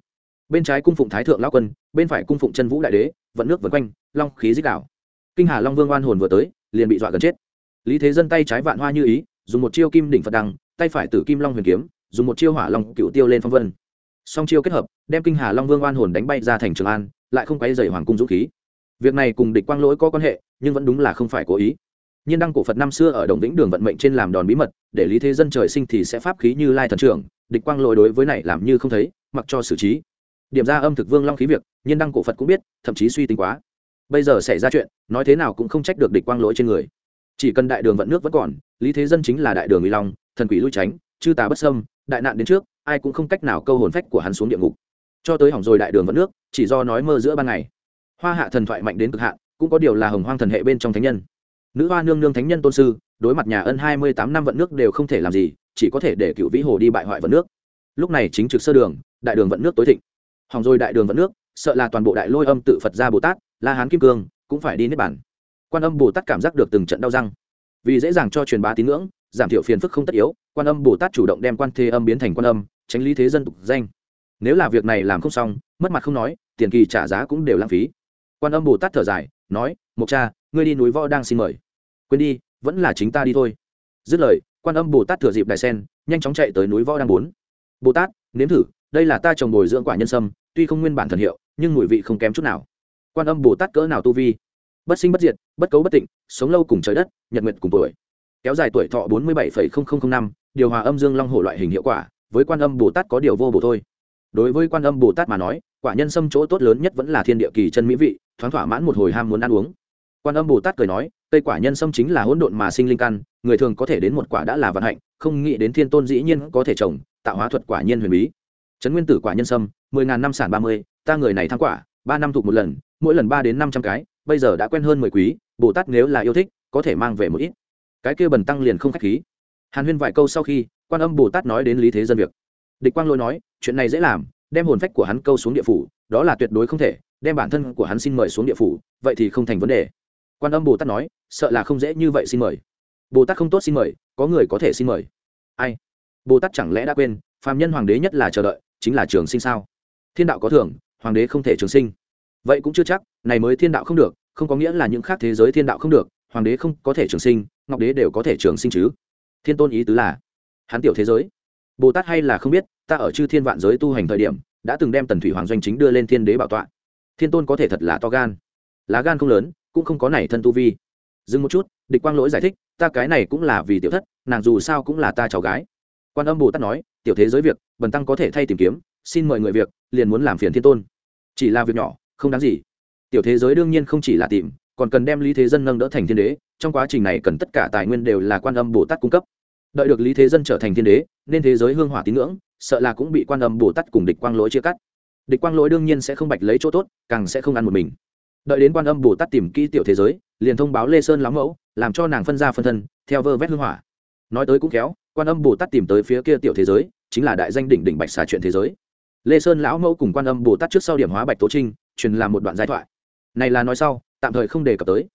S1: Bên trái cung phụng thái thượng lao quân, bên phải cung phụng chân vũ đại đế, vận nước vân quanh, long khí dích đạo. Kinh hà long vương oan hồn vừa tới, liền bị dọa gần chết. Lý thế dân tay trái vạn hoa như ý dùng một chiêu kim đỉnh phật đăng, tay phải tử kim long huyền kiếm, dùng một chiêu hỏa long cựu tiêu lên phong vân. Song chiêu kết hợp, đem kinh hà long vương oan hồn đánh bay ra thành trường an, lại không quay dày hoàng cung dũng khí. Việc này cùng địch quang lỗi có quan hệ, nhưng vẫn đúng là không phải cố ý. Nhiên đăng cổ phật năm xưa ở đồng vĩnh đường vận mệnh trên làm đòn bí mật, để lý thế dân trời sinh thì sẽ pháp khí như lai thần trưởng, địch quang lỗi đối với này làm như không thấy, mặc cho xử trí. Điểm ra âm thực vương long khí việc, nhiên đăng cổ phật cũng biết, thậm chí suy tính quá. Bây giờ xảy ra chuyện, nói thế nào cũng không trách được địch quang lỗi trên người chỉ cần đại đường vận nước vẫn còn, lý thế dân chính là đại đường uy long, thần quỷ lui tránh, chư tà bất sâm đại nạn đến trước, ai cũng không cách nào câu hồn phách của hắn xuống địa ngục. Cho tới hỏng rồi đại đường vận nước, chỉ do nói mơ giữa ban ngày. Hoa hạ thần thoại mạnh đến cực hạn, cũng có điều là hồng hoang thần hệ bên trong thánh nhân. Nữ hoa nương nương thánh nhân tôn sư, đối mặt nhà ân hai mươi tám năm vận nước đều không thể làm gì, chỉ có thể để cựu vĩ hồ đi bại hoại vận nước. Lúc này chính trực sơ đường, đại đường vận nước tối thịnh. Hỏng rồi đại đường vận nước, sợ là toàn bộ đại lôi âm tự phật gia bồ tát, la hán kim cương, cũng phải đi nếp bản quan âm bồ tát cảm giác được từng trận đau răng. Vì dễ dàng cho truyền bá tín ngưỡng, giảm thiểu phiền phức không tất yếu, quan âm bồ tát chủ động đem quan thế âm biến thành quan âm, tránh lý thế dân tục danh. Nếu là việc này làm không xong, mất mặt không nói, tiền kỳ trả giá cũng đều lãng phí. Quan âm bồ tát thở dài, nói, mộc cha, ngươi đi núi võ đang xin mời. Quên đi, vẫn là chính ta đi thôi. Dứt lời, quan âm bồ tát thừa dịp đài sen, nhanh chóng chạy tới núi võ đang bốn. Bồ tát, nếm thử, đây là ta trồng bồi dưỡng quả nhân sâm, tuy không nguyên bản thần hiệu, nhưng mùi vị không kém chút nào. Quan âm bồ tát cỡ nào tu vi bất sinh bất diệt, bất cấu bất tịnh, sống lâu cùng trời đất, nhật nguyệt cùng tuổi. Kéo dài tuổi thọ bốn mươi bảy năm, điều hòa âm dương long hổ loại hình hiệu quả, với quan âm bồ tát có điều vô bổ thôi. Đối với quan âm bồ tát mà nói, quả nhân sâm chỗ tốt lớn nhất vẫn là thiên địa kỳ chân mỹ vị, thoáng thỏa mãn một hồi ham muốn ăn uống. Quan âm bồ tát cười nói, cây quả nhân sâm chính là hỗn độn mà sinh linh căn, người thường có thể đến một quả đã là vận hạnh, không nghĩ đến thiên tôn dĩ nhiên có thể trồng, tạo hóa thuật quả nhiên huyền bí. Trấn nguyên tử quả nhân sâm mười ngàn năm sản ba mươi, ta người này thắng quả, ba năm thuộc một lần, mỗi lần ba đến năm trăm cái bây giờ đã quen hơn mười quý, bồ tát nếu là yêu thích, có thể mang về một ít. Cái kia bần tăng liền không k h á c h khí. Hàn huyên vài câu sau khi, quan âm bồ tát nói đến lý thế dân việc. Địch quang lôi nói, chuyện này dễ làm, đem hồn phách của hắn câu xuống địa phủ, đó là tuyệt đối không thể, đem bản thân của hắn xin mời xuống địa phủ, vậy thì không thành vấn đề. Quan âm bồ tát nói, sợ là không dễ như vậy xin mời. Bồ tát không tốt xin mời, có người có thể xin mời. Ai? Bồ tát chẳng lẽ đã quên, phàm nhân hoàng đế nhất là chờ đợi, chính là trường sinh sao? Thiên đạo có thưởng, hoàng đế không thể trường sinh vậy cũng chưa chắc, này mới thiên đạo không được, không có nghĩa là những khác thế giới thiên đạo không được, hoàng đế không có thể trường sinh, ngọc đế đều có thể trường sinh chứ. Thiên tôn ý tứ là, hắn tiểu thế giới, bồ tát hay là không biết, ta ở chư thiên vạn giới tu hành thời điểm, đã từng đem tần thủy hoàng doanh chính đưa lên thiên đế bảo tọa. Thiên tôn có thể thật là to gan. Lá gan không lớn, cũng không có này thân tu vi. Dừng một chút, địch quang lỗi giải thích, ta cái này cũng là vì tiểu thất, nàng dù sao cũng là ta cháu gái. Quan âm bồ tát nói, tiểu thế giới việc, bần tăng có thể thay tìm kiếm, xin mời người việc, liền muốn làm phiền thiên tôn. Chỉ là việc nhỏ không đáng gì. Tiểu thế giới đương nhiên không chỉ là tìm, còn cần đem lý thế dân nâng đỡ thành thiên đế, trong quá trình này cần tất cả tài nguyên đều là quan âm bồ tát cung cấp. Đợi được lý thế dân trở thành thiên đế, nên thế giới hương hỏa tín ngưỡng, sợ là cũng bị quan âm bồ tát cùng địch quang lỗi chia cắt. Địch quang lỗi đương nhiên sẽ không bạch lấy chỗ tốt, càng sẽ không ăn một mình. Đợi đến quan âm bồ tát tìm kỹ tiểu thế giới, liền thông báo lê sơn lắm mẫu, làm cho nàng phân ra phân thân, theo vơ vét hương hỏa. Nói tới cũng khéo, quan âm bồ tát tìm tới phía kia tiểu thế giới, chính là đại danh đỉnh đỉnh bạch xà chuyện thế giới. Lê sơn lão mẫu cùng quan âm bồ tát trước sau điểm hóa bạch tố trinh truyền làm một đoạn giai thoại. Này là nói sau, tạm thời không đề cập tới.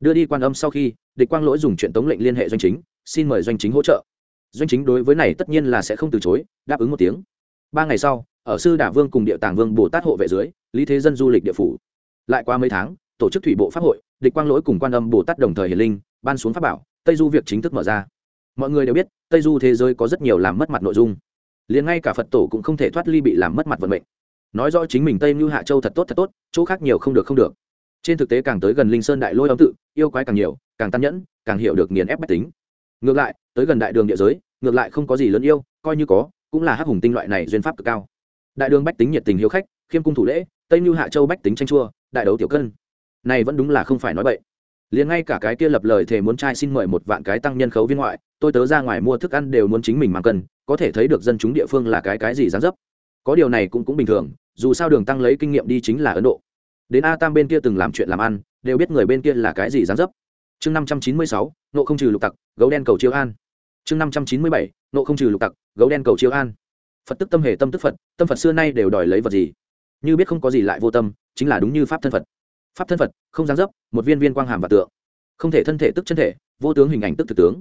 S1: Đưa đi quan âm sau khi, địch quang lỗi dùng chuyện tống lệnh liên hệ doanh chính, xin mời doanh chính hỗ trợ. Doanh chính đối với này tất nhiên là sẽ không từ chối, đáp ứng một tiếng. Ba ngày sau, ở sư đả vương cùng địa tàng vương bồ tát hộ vệ dưới, lý thế dân du lịch địa phủ. Lại qua mấy tháng, tổ chức thủy bộ pháp hội, địch quang lỗi cùng quan âm bồ tát đồng thời hiển linh, ban xuống pháp bảo, tây du việc chính thức mở ra. Mọi người đều biết, tây du thế giới có rất nhiều làm mất mặt nội dung. Liền ngay cả phật tổ cũng không thể thoát ly bị làm mất mặt vận mệnh nói rõ chính mình tây mưu hạ châu thật tốt thật tốt chỗ khác nhiều không được không được. Trên thực tế càng tới gần linh sơn đại lôi âm tự yêu quái càng nhiều càng tàn nhẫn càng hiểu được nghiền ép bách tính. Ngược lại tới gần đại đường địa giới ngược lại không có gì lớn yêu coi như có cũng là hắc hùng tinh loại này duyên pháp cực cao. Đại đường bách tính nhiệt tình hiếu khách khiêm cung thủ lễ tây mưu hạ châu bách tính tranh chua đại đấu tiểu cân. Này vẫn đúng là không phải nói bậy. Liền ngay cả cái kia lập lời thề muốn trai xin mời một vạn cái tăng nhân khấu viên ngoại tôi tớ ra ngoài mua thức ăn đều muốn chính mình mang cần, có thể thấy được dân chúng địa phương là cái cái gì dán dấp có điều này cũng cũng bình thường, dù sao đường tăng lấy kinh nghiệm đi chính là ấn độ. Đến a tam bên kia từng làm chuyện làm ăn, đều biết người bên kia là cái gì dán dấp. Chương năm trăm chín mươi sáu nộ không trừ lục tặc, gấu đen cầu chiếu an. Chương năm trăm chín mươi bảy nộ không trừ lục tặc, gấu đen cầu chiếu an. Phật tức tâm hề tâm tức phật, tâm phật xưa nay đều đòi lấy vật gì? Như biết không có gì lại vô tâm, chính là đúng như pháp thân phật. Pháp thân phật, không dán dấp, một viên viên quang hàm và tượng. Không thể thân thể tức chân thể, vô tướng hình ảnh tức thực tướng.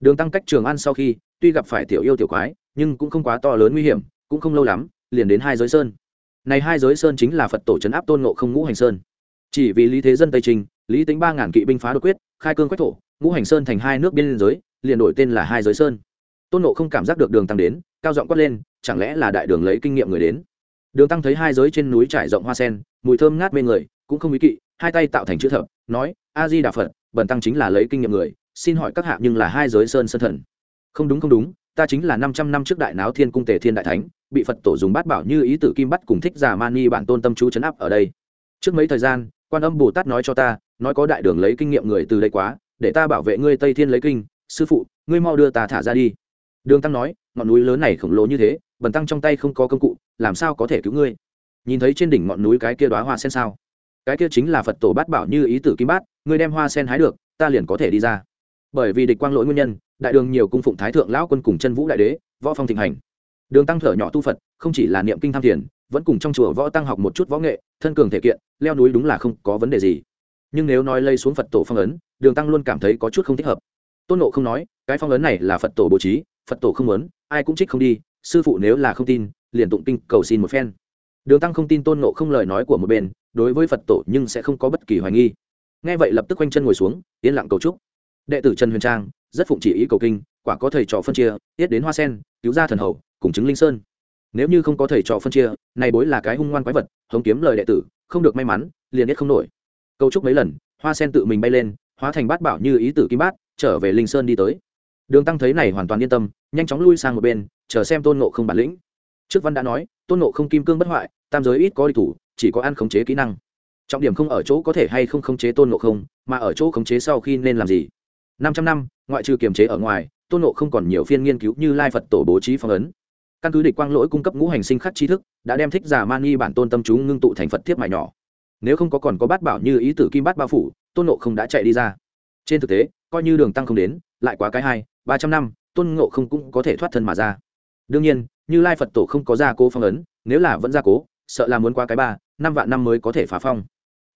S1: Đường tăng cách trường an sau khi, tuy gặp phải tiểu yêu tiểu quái, nhưng cũng không quá to lớn nguy hiểm, cũng không lâu lắm liền đến hai giới sơn. Này hai giới sơn chính là phật tổ trấn áp tôn ngộ không ngũ hành sơn. Chỉ vì lý thế dân tây trình, lý tính ba ngàn kỵ binh phá đột quyết, khai cương quách thổ, ngũ hành sơn thành hai nước biên giới, liền đổi tên là hai giới sơn. Tôn ngộ không cảm giác được đường tăng đến, cao giọng quát lên, chẳng lẽ là đại đường lấy kinh nghiệm người đến? Đường tăng thấy hai giới trên núi trải rộng hoa sen, mùi thơm ngát mê người, cũng không ý kỵ, hai tay tạo thành chữ thập, nói, a di đà phật, bần tăng chính là lấy kinh nghiệm người, xin hỏi các hạ nhưng là hai giới sơn sân thần? Không đúng không đúng ta chính là năm trăm năm trước đại náo thiên cung tề thiên đại thánh, bị phật tổ dùng bát bảo như ý tử kim bắt cùng thích giả mani bản tôn tâm chú chấn áp ở đây. Trước mấy thời gian, quan âm bồ tát nói cho ta, nói có đại đường lấy kinh nghiệm người từ đây quá, để ta bảo vệ ngươi tây thiên lấy kinh, sư phụ, ngươi mau đưa ta thả ra đi. Đường tăng nói, ngọn núi lớn này khổng lồ như thế, bần tăng trong tay không có công cụ, làm sao có thể cứu ngươi? Nhìn thấy trên đỉnh ngọn núi cái kia đoá hoa sen sao? Cái kia chính là phật tổ bát bảo như ý tử kim bát, ngươi đem hoa sen hái được, ta liền có thể đi ra. Bởi vì địch quang lỗi nguyên nhân đại đường nhiều cung phụng thái thượng lão quân cùng chân vũ đại đế, võ phong thịnh hành. Đường tăng thở nhỏ tu phật, không chỉ là niệm kinh tham thiền, vẫn cùng trong chùa võ tăng học một chút võ nghệ, thân cường thể kiện, leo núi đúng là không có vấn đề gì. Nhưng nếu nói lây xuống phật tổ phong ấn, đường tăng luôn cảm thấy có chút không thích hợp. Tôn nộ không nói, cái phong ấn này là phật tổ bố trí, phật tổ không muốn, ai cũng trích không đi, sư phụ nếu là không tin, liền tụng kinh cầu xin một phen. Đường tăng không tin tôn nộ không lời nói của một bên, đối với phật tổ nhưng sẽ không có bất kỳ hoài nghi. Nghe vậy lập tức quanh chân ngồi xuống, yên lặng cầu chúc. Đệ tử trần huyền trang rất phụng chỉ ý cầu kinh, quả có thầy trò phân chia, tiết đến hoa sen, cứu ra thần hầu, cùng chứng linh sơn. Nếu như không có thầy trò phân chia, này bối là cái hung ngoan quái vật, hống kiếm lời đệ tử, không được may mắn, liền biết không nổi. Câu chúc mấy lần, hoa sen tự mình bay lên, hóa thành bát bảo như ý tử kim bát, trở về linh sơn đi tới. Đường tăng thấy này hoàn toàn yên tâm, nhanh chóng lui sang một bên, chờ xem tôn nộ không bản lĩnh. Trước văn đã nói, tôn nộ không kim cương bất hoại, tam giới ít có đi thủ, chỉ có ăn khống chế kỹ năng. Trọng điểm không ở chỗ có thể hay không khống chế tôn nộ không, mà ở chỗ khống chế sau khi nên làm gì năm trăm năm, ngoại trừ kiềm chế ở ngoài, tôn nộ không còn nhiều phiên nghiên cứu như lai phật tổ bố trí phong ấn. Căn cứ địch quang lỗi cung cấp ngũ hành sinh khắc tri thức, đã đem thích giả man nghi bản tôn tâm chú ngưng tụ thành phật thiếp mài nhỏ. Nếu không có còn có bát bảo như ý tử kim bát bao phủ, tôn nộ không đã chạy đi ra. Trên thực tế, coi như đường tăng không đến, lại quá cái hai, ba trăm năm, tôn ngộ không cũng có thể thoát thân mà ra. Đương nhiên, như lai phật tổ không có gia cố phong ấn, nếu là vẫn gia cố, sợ là muốn qua cái ba, năm vạn năm mới có thể phá phong.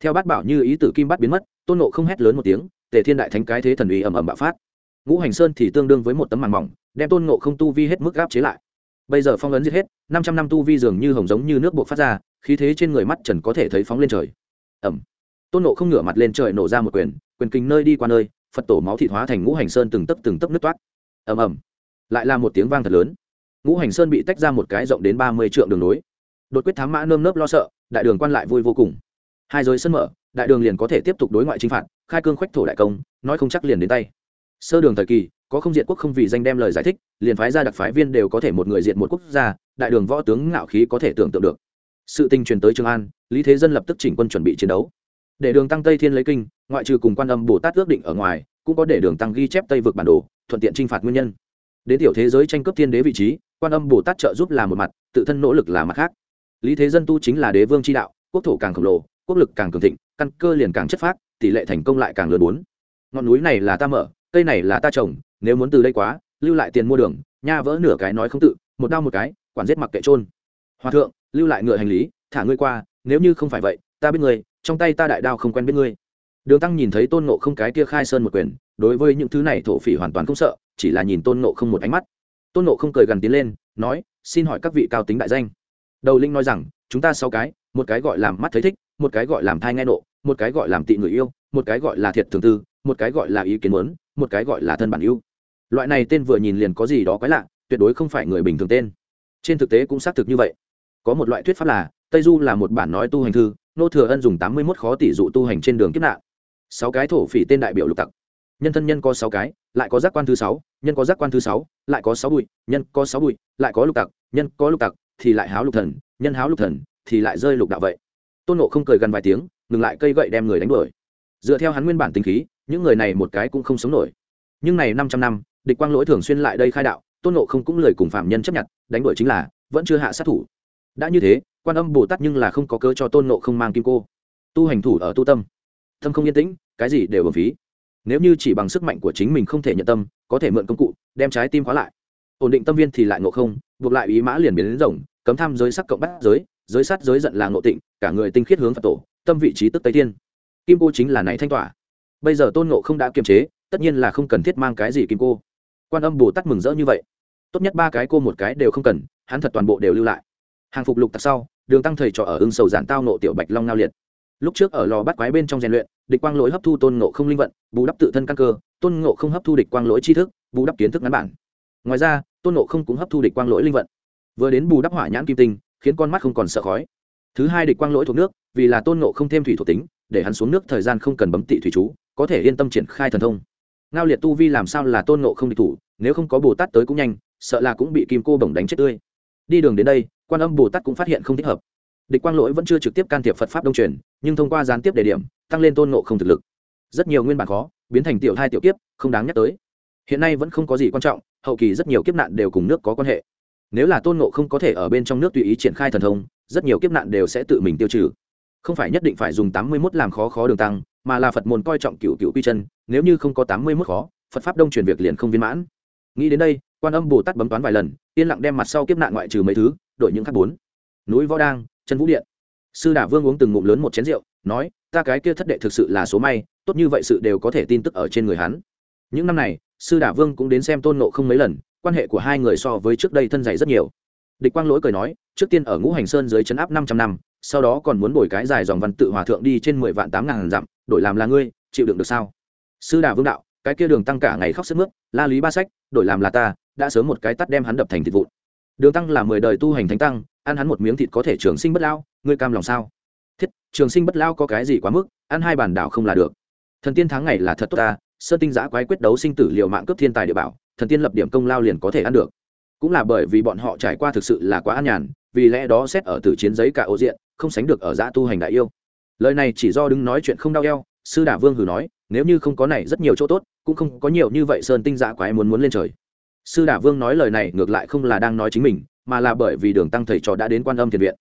S1: Theo bát bảo như ý tử kim bát biến mất, tôn nộ không hét lớn một tiếng tề thiên đại thánh cái thế thần uy ầm ầm bạo phát. Ngũ hành sơn thì tương đương với một tấm màn mỏng, đem tôn ngộ không tu vi hết mức gáp chế lại. Bây giờ phong ấn giết hết, năm trăm năm tu vi dường như hồng giống như nước buộc phát ra, khí thế trên người mắt trần có thể thấy phóng lên trời. Ẩm tôn nộ không ngửa mặt lên trời nổ ra một quyền quyền kinh nơi đi qua nơi, phật tổ máu thịt hóa thành ngũ hành sơn từng tấc từng tấc nứt toát. Ầm ầm. Lại là một tiếng vang thật lớn. Ngũ hành sơn bị tách ra một cái rộng đến ba mươi trượng đường nối. Đột quyết thám mã nơm nớp lo sợ, đại đường quan lại vui vô cùng. Hai giới sân mở đại đường liền có thể tiếp tục đối ngoại chính phạt, khai cương khoách thổ đại công, nói không chắc liền đến tay. Sơ đường thời kỳ, có không diệt quốc không vì danh đem lời giải thích, liền phái ra đặc phái viên đều có thể một người diệt một quốc gia, đại đường võ tướng ngạo khí có thể tưởng tượng được. Sự tình truyền tới trường an, lý thế dân lập tức chỉnh quân chuẩn bị chiến đấu. Để đường tăng tây thiên lấy kinh, ngoại trừ cùng quan âm bồ tát ước định ở ngoài, cũng có để đường tăng ghi chép tây vực bản đồ, thuận tiện t r i n h phạt nguyên nhân. Đến tiểu thế giới tranh cướp thiên đế vị trí, quan âm bồ tát trợ giúp là một mặt, tự thân nỗ lực là mặt khác. Lý thế dân tu chính là đế vương tri đạo, quốc thổ càng khổng lồ, quốc lực càng cường thịnh căn cơ liền càng chất phác, tỷ lệ thành công lại càng lớn bốn. Ngọn núi này là ta mở, cây này là ta trồng, nếu muốn từ đây quá, lưu lại tiền mua đường, nha vỡ nửa cái nói không tự, một đau một cái, quản giết mặc kệ trôn hòa thượng, lưu lại ngựa hành lý, thả ngươi qua, nếu như không phải vậy, ta biết ngươi, trong tay ta đại đao không quen biết ngươi. Đường tăng nhìn thấy tôn nộ không cái kia khai sơn một quyền, đối với những thứ này thổ phỉ hoàn toàn không sợ, chỉ là nhìn tôn nộ không một ánh mắt. Tôn nộ không cười gần tiến lên, nói, xin hỏi các vị cao tính đại danh. Đầu linh nói rằng, chúng ta sáu cái, một cái gọi làm mắt thấy thích, một cái gọi làm thai nghe nộ một cái gọi làm tị người yêu, một cái gọi là thiệt thường tư, một cái gọi là ý kiến muốn, một cái gọi là thân bản yêu loại này tên vừa nhìn liền có gì đó quái lạ, tuyệt đối không phải người bình thường tên. Trên thực tế cũng xác thực như vậy. Có một loại thuyết pháp là, tây du là một bản nói tu hành thư, nô thừa ân dùng tám mươi mốt khó tỷ dụ tu hành trên đường kiếp nạn. Sáu cái thổ phỉ tên đại biểu lục tặc. Nhân thân nhân có sáu cái, lại có giác quan thứ sáu, nhân có giác quan thứ sáu, lại có sáu bụi, nhân có sáu bụi, lại có lục tặc, nhân có lục tặc, thì lại háo lục thần, nhân háo lục thần, thì lại rơi lục đạo vậy. Tôn nộ không cười gần vài tiếng ngừng lại cây gậy đem người đánh đuổi. Dựa theo hắn nguyên bản tính khí, những người này một cái cũng không sống nổi. Nhưng này năm trăm năm, địch quang lỗi thường xuyên lại đây khai đạo, tôn nộ không cũng lời cùng phạm nhân chấp nhận, đánh đuổi chính là, vẫn chưa hạ sát thủ. Đã như thế, quan âm bồ tát nhưng là không có cớ cho tôn nộ không mang kim cô. Tu hành thủ ở tu tâm. Tâm không yên tĩnh, cái gì đều bầm phí. Nếu như chỉ bằng sức mạnh của chính mình không thể nhận tâm, có thể mượn công cụ, đem trái tim khóa lại. Ổn định tâm viên thì lại ngộ không, buộc lại ý mã liền biến đến rồng cấm tham giới sắc cộng bát giới giới sát giới giận là ngộ tịnh, cả người tinh khiết hướng phật tổ tâm vị trí tức tây thiên. Kim cô chính là này thanh tỏa. Bây giờ tôn ngộ không đã kiềm chế, tất nhiên là không cần thiết mang cái gì kim cô. Quan âm bồ tát mừng rỡ như vậy. Tốt nhất ba cái cô một cái đều không cần, hắn thật toàn bộ đều lưu lại. Hàng phục lục tặc sau, đường tăng thầy trò ở ưng sầu giản tao nộ tiểu bạch long nao liệt. Lúc trước ở lò bắt quái bên trong rèn luyện, địch quang lỗi hấp thu tôn ngộ không linh vận, bù đắp tự thân căn cơ, tôn ngộ không hấp thu địch quang lỗi tri thức, bù đắp kiến thức ngắn bản. Ngoài ra, tôn ngộ không cũng hấp thu địch quang lỗi linh vận. Vừa đến bù đắp hỏa nhãn kim tinh, khiến con mắt không còn sợ khói. Thứ hai địch quang lỗi thuộc nước vì là tôn ngộ không thêm thủy thuộc tính, để hắn xuống nước thời gian không cần bấm tị thủy chú, có thể yên tâm triển khai thần thông. Ngao liệt tu vi làm sao là tôn ngộ không địch thủ, nếu không có bồ tát tới cũng nhanh, sợ là cũng bị kim cô bổng đánh chết tươi. Đi đường đến đây, quan âm bồ tát cũng phát hiện không thích hợp. Địch quang lỗi vẫn chưa trực tiếp can thiệp phật pháp đông truyền, nhưng thông qua gián tiếp đề điểm, tăng lên tôn ngộ không thực lực. Rất nhiều nguyên bản khó, biến thành tiểu thai tiểu kiếp, không đáng nhắc tới. Hiện nay vẫn không có gì quan trọng, hậu kỳ rất nhiều kiếp nạn đều cùng nước có quan hệ. Nếu là tôn ngộ không có thể ở bên trong nước tùy ý triển khai thần thông, rất nhiều kiếp nạn đều sẽ tự mình tiêu trừ không phải nhất định phải dùng tám mươi mốt làm khó khó đường tăng, mà là phật môn coi trọng cựu cựu quy chân, nếu như không có tám mươi mốt khó, phật pháp đông truyền việc liền không viên mãn. Nghĩ đến đây, quan âm bồ tát bấm toán vài lần, yên lặng đem mặt sau kiếp nạn ngoại trừ mấy thứ, đổi những khác bốn. Núi võ đang, chân vũ điện. Sư đả vương uống từng ngụm lớn một chén rượu, nói, ta cái kia thất đệ thực sự là số may, tốt như vậy sự đều có thể tin tức ở trên người hắn. Những năm này, sư đả vương cũng đến xem tôn nộ không mấy lần, quan hệ của hai người so với trước đây thân dày rất nhiều. Địch quang lỗi cười nói, trước tiên ở ngũ hành sơn dưới chấn áp năm trăm năm sau đó còn muốn bồi cái dài dòng văn tự hòa thượng đi trên mười vạn tám ngàn dặm, đổi làm là ngươi, chịu đựng được sao? Sư đà vương đạo, cái kia đường tăng cả ngày khóc sức mướt, la lý ba sách, đổi làm là ta, đã sớm một cái tắt đem hắn đập thành thịt vụn. Đường tăng là mười đời tu hành thánh tăng, ăn hắn một miếng thịt có thể trường sinh bất lao ngươi cam lòng sao? Thiết, trường sinh bất lao có cái gì quá mức, ăn hai bản đảo không là được. Thần tiên tháng ngày là thật tốt ta sơn tinh giã quái quyết đấu sinh tử liệu mạng cướp thiên tài địa bảo, thần tiên lập điểm công lao liền có thể ăn được. Cũng là bởi vì bọn họ trải qua thực sự là quá an nhàn, vì lẽ đó xét ở tử chiến giấy cả ô diện không sánh được ở giã tu hành đại yêu. Lời này chỉ do đứng nói chuyện không đau eo, sư đả vương hử nói, nếu như không có này rất nhiều chỗ tốt, cũng không có nhiều như vậy sơn tinh giã quái muốn muốn lên trời. Sư đả vương nói lời này ngược lại không là đang nói chính mình, mà là bởi vì đường tăng thầy trò đã đến quan âm thiền viện.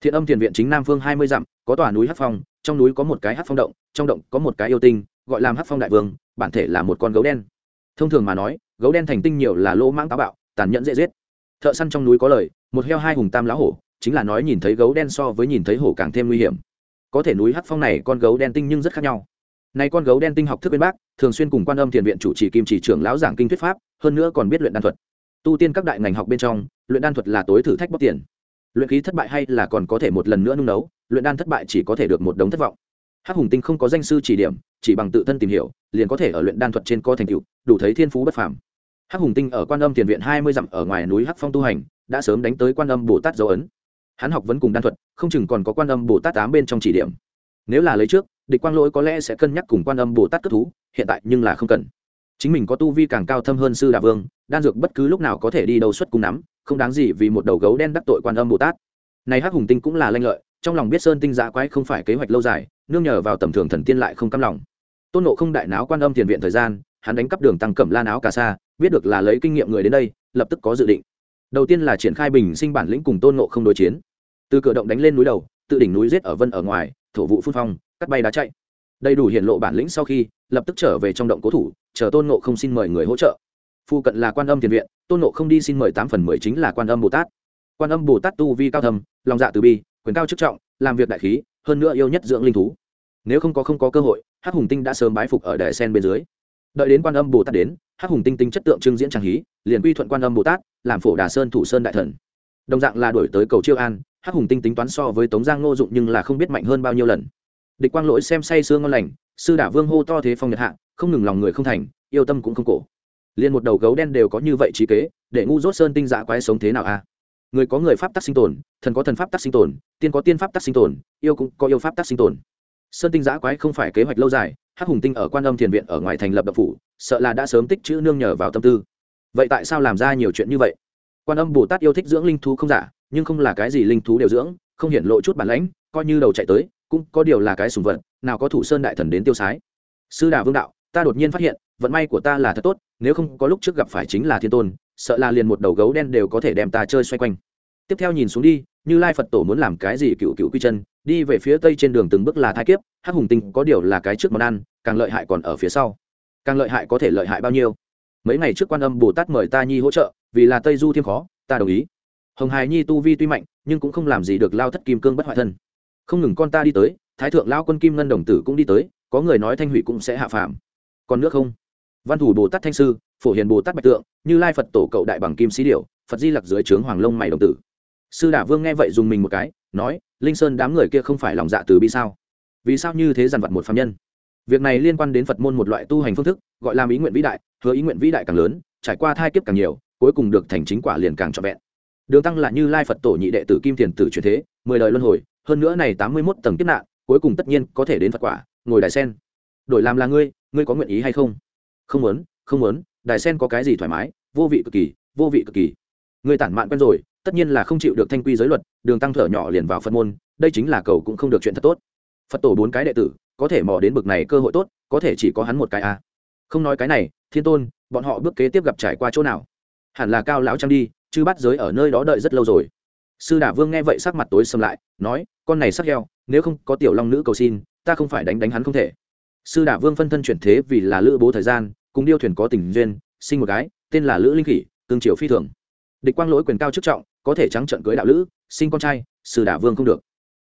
S1: Thiện âm thiền viện chính nam phương hai mươi dặm, có tòa núi hắc phong, trong núi có một cái hát phong động, trong động có một cái yêu tinh, gọi là hát phong đại vương, bản thể là một con gấu đen. Thông thường mà nói, gấu đen thành tinh nhiều là lỗ mãng táo bạo, tàn nhẫn dễ giết. Thợ săn trong núi có lời, một heo hai hùng tam lá hổ chính là nói nhìn thấy gấu đen so với nhìn thấy hổ càng thêm nguy hiểm. Có thể núi hắc phong này con gấu đen tinh nhưng rất khác nhau. Nay con gấu đen tinh học thức bên bác, thường xuyên cùng quan âm thiền viện chủ trì kim chỉ trưởng lão giảng kinh thuyết pháp, hơn nữa còn biết luyện đan thuật. Tu tiên các đại ngành học bên trong, luyện đan thuật là tối thử thách bóc tiền. Luyện khí thất bại hay là còn có thể một lần nữa nung nấu, luyện đan thất bại chỉ có thể được một đống thất vọng. Hắc hùng tinh không có danh sư chỉ điểm, chỉ bằng tự thân tìm hiểu, liền có thể ở luyện đan thuật trên có thành tựu, đủ thấy thiên phú bất phàm. Hắc hùng tinh ở quan âm thiền viện hai mươi dặm ở ngoài núi hắc phong tu hành, đã sớm đánh tới quan âm bồ tát dấu ấn hắn học vẫn cùng đan thuật, không chừng còn có quan âm bồ tát tám bên trong chỉ điểm. Nếu là lấy trước, địch quang lỗi có lẽ sẽ cân nhắc cùng quan âm bồ tát cất thú, hiện tại nhưng là không cần. Chính mình có tu vi càng cao thâm hơn sư đà vương, đan dược bất cứ lúc nào có thể đi đầu xuất cung nắm, không đáng gì vì một đầu gấu đen đắc tội quan âm bồ tát. Này hắc hùng tinh cũng là lanh lợi, trong lòng biết sơn tinh giã quái không phải kế hoạch lâu dài, nương nhờ vào tầm thường thần tiên lại không căm lòng. Tôn nộ không đại náo quan âm tiền viện thời gian, hắn đánh cắp đường tăng cẩm lan áo cà sa, biết được là lấy kinh nghiệm người đến đây, lập tức có dự định đầu tiên là triển khai bình sinh bản lĩnh cùng tôn ngộ không đối chiến. Từ cửa động đánh lên núi đầu, tự đỉnh núi giết ở vân ở ngoài, thổ vụ phun phong, cắt bay đá chạy. Đầy đủ hiện lộ bản lĩnh sau khi, lập tức trở về trong động cố thủ, chờ tôn ngộ không xin mời người hỗ trợ. Phụ cận là quan âm tiền viện, tôn ngộ không đi xin mời tám phần mười chính là quan âm bồ tát. Quan âm bồ tát tu vi cao thầm lòng dạ từ bi, quyền cao chức trọng, làm việc đại khí, hơn nữa yêu nhất dưỡng linh thú. Nếu không có không có cơ hội, hắc hùng tinh đã sớm bái phục ở đài sen bên dưới. Đợi đến quan âm bồ tát đến hắc hùng tinh tinh chất tượng trưng diễn trang hí, liền quy thuận quan âm bồ tát, làm phổ đà sơn thủ sơn đại thần. Đồng dạng là đổi tới cầu chiêu an, hắc hùng tinh tính toán so với tống giang ngô dụng nhưng là không biết mạnh hơn bao nhiêu lần. Địch quang lỗi xem say sương ngon lành, sư đả vương hô to thế phong nhật hạ, không ngừng lòng người không thành, yêu tâm cũng không cổ. Liền một đầu gấu đen đều có như vậy trí kế, để ngu dốt sơn tinh dạ quái sống thế nào a? Người có người pháp tắc sinh tồn, thần có thần pháp tắc sinh tồn, tiên có tiên pháp tắc sinh tồn, yêu cũng có yêu pháp tắc sinh tồn. Sơn tinh giã quái không phải kế hoạch lâu dài, hắc hùng tinh ở quan âm thiền viện ở ngoài thành lập đập phủ sợ là đã sớm tích chữ nương nhờ vào tâm tư. Vậy tại sao làm ra nhiều chuyện như vậy? Quan âm bồ tát yêu thích dưỡng linh thú không giả, nhưng không là cái gì linh thú đều dưỡng, không hiện lộ chút bản lãnh, coi như đầu chạy tới, cũng có điều là cái sùng vật, nào có thủ sơn đại thần đến tiêu sái. Sư đà vương đạo, ta đột nhiên phát hiện, vận may của ta là thật tốt, nếu không có lúc trước gặp phải chính là thiên tôn, sợ là liền một đầu gấu đen đều có thể đem ta chơi xoay quanh. Tiếp theo nhìn xuống đi, như lai phật tổ muốn làm cái gì cựu cựu quy chân, đi về phía tây trên đường từng bước là thai kiếp, hắc hùng tinh có điều là cái trước món ăn, càng lợi hại còn ở phía sau càng lợi hại có thể lợi hại bao nhiêu? Mấy ngày trước quan âm bồ tát mời ta nhi hỗ trợ, vì là tây du thêm khó, ta đồng ý. Hồng hài nhi tu vi tuy mạnh, nhưng cũng không làm gì được lao thất kim cương bất hoại thân. Không ngừng con ta đi tới, thái thượng lao quân kim ngân đồng tử cũng đi tới, có người nói thanh hủy cũng sẽ hạ phàm. Còn nước không? Văn thủ bồ tát thanh sư, phổ hiền bồ tát bạch tượng, như lai phật tổ cậu đại bằng kim sĩ điệu phật di lặc dưới trướng hoàng lông mày đồng tử. Sư đả vương nghe vậy dùng mình một cái, nói, linh sơn đám người kia không phải lòng dạ từ bi sao? Vì sao như thế dằn vặt một phạm nhân? Việc này liên quan đến phật môn một loại tu hành phương thức, gọi là ý nguyện vĩ đại, hứa ý nguyện vĩ đại càng lớn, trải qua thai kiếp càng nhiều, cuối cùng được thành chính quả liền càng trọn vẹn. Đường tăng là như lai phật tổ nhị đệ tử kim thiền tử truyền thế, mười đời luân hồi, hơn nữa này tám mươi mốt tầng kiếp nạn, cuối cùng tất nhiên có thể đến phật quả, ngồi đài sen. Đổi làm là ngươi ngươi có nguyện ý hay không? Không muốn không muốn, đài sen có cái gì thoải mái, vô vị cực kỳ, vô vị cực kỳ. Ngươi tản mạn quen rồi, tất nhiên là không chịu được thanh quy giới luật, đường tăng thở nhỏ liền vào phật môn, đây chính là cầu cũng không được chuyện thật tốt. Phật tổ bốn cái đệ tử có thể mò đến bực này cơ hội tốt, có thể chỉ có hắn một cái a à. không nói cái này, thiên tôn, bọn họ bước kế tiếp gặp trải qua chỗ nào? Hẳn là cao lão trang đi, chứ bắt giới ở nơi đó đợi rất lâu rồi. Sư đả vương nghe vậy sắc mặt tối xâm lại, nói, con này sắc heo, nếu không có tiểu long nữ cầu xin, ta không phải đánh đánh hắn không thể. Sư đả vương phân thân chuyển thế vì là lữ bố thời gian, cùng điêu thuyền có tình duyên, sinh một gái, tên là lữ linh khỉ, tương triều phi thường. Địch quang lỗi quyền cao chức trọng, có thể trắng trận cưới đạo lữ, sinh con trai, sư đả vương không được.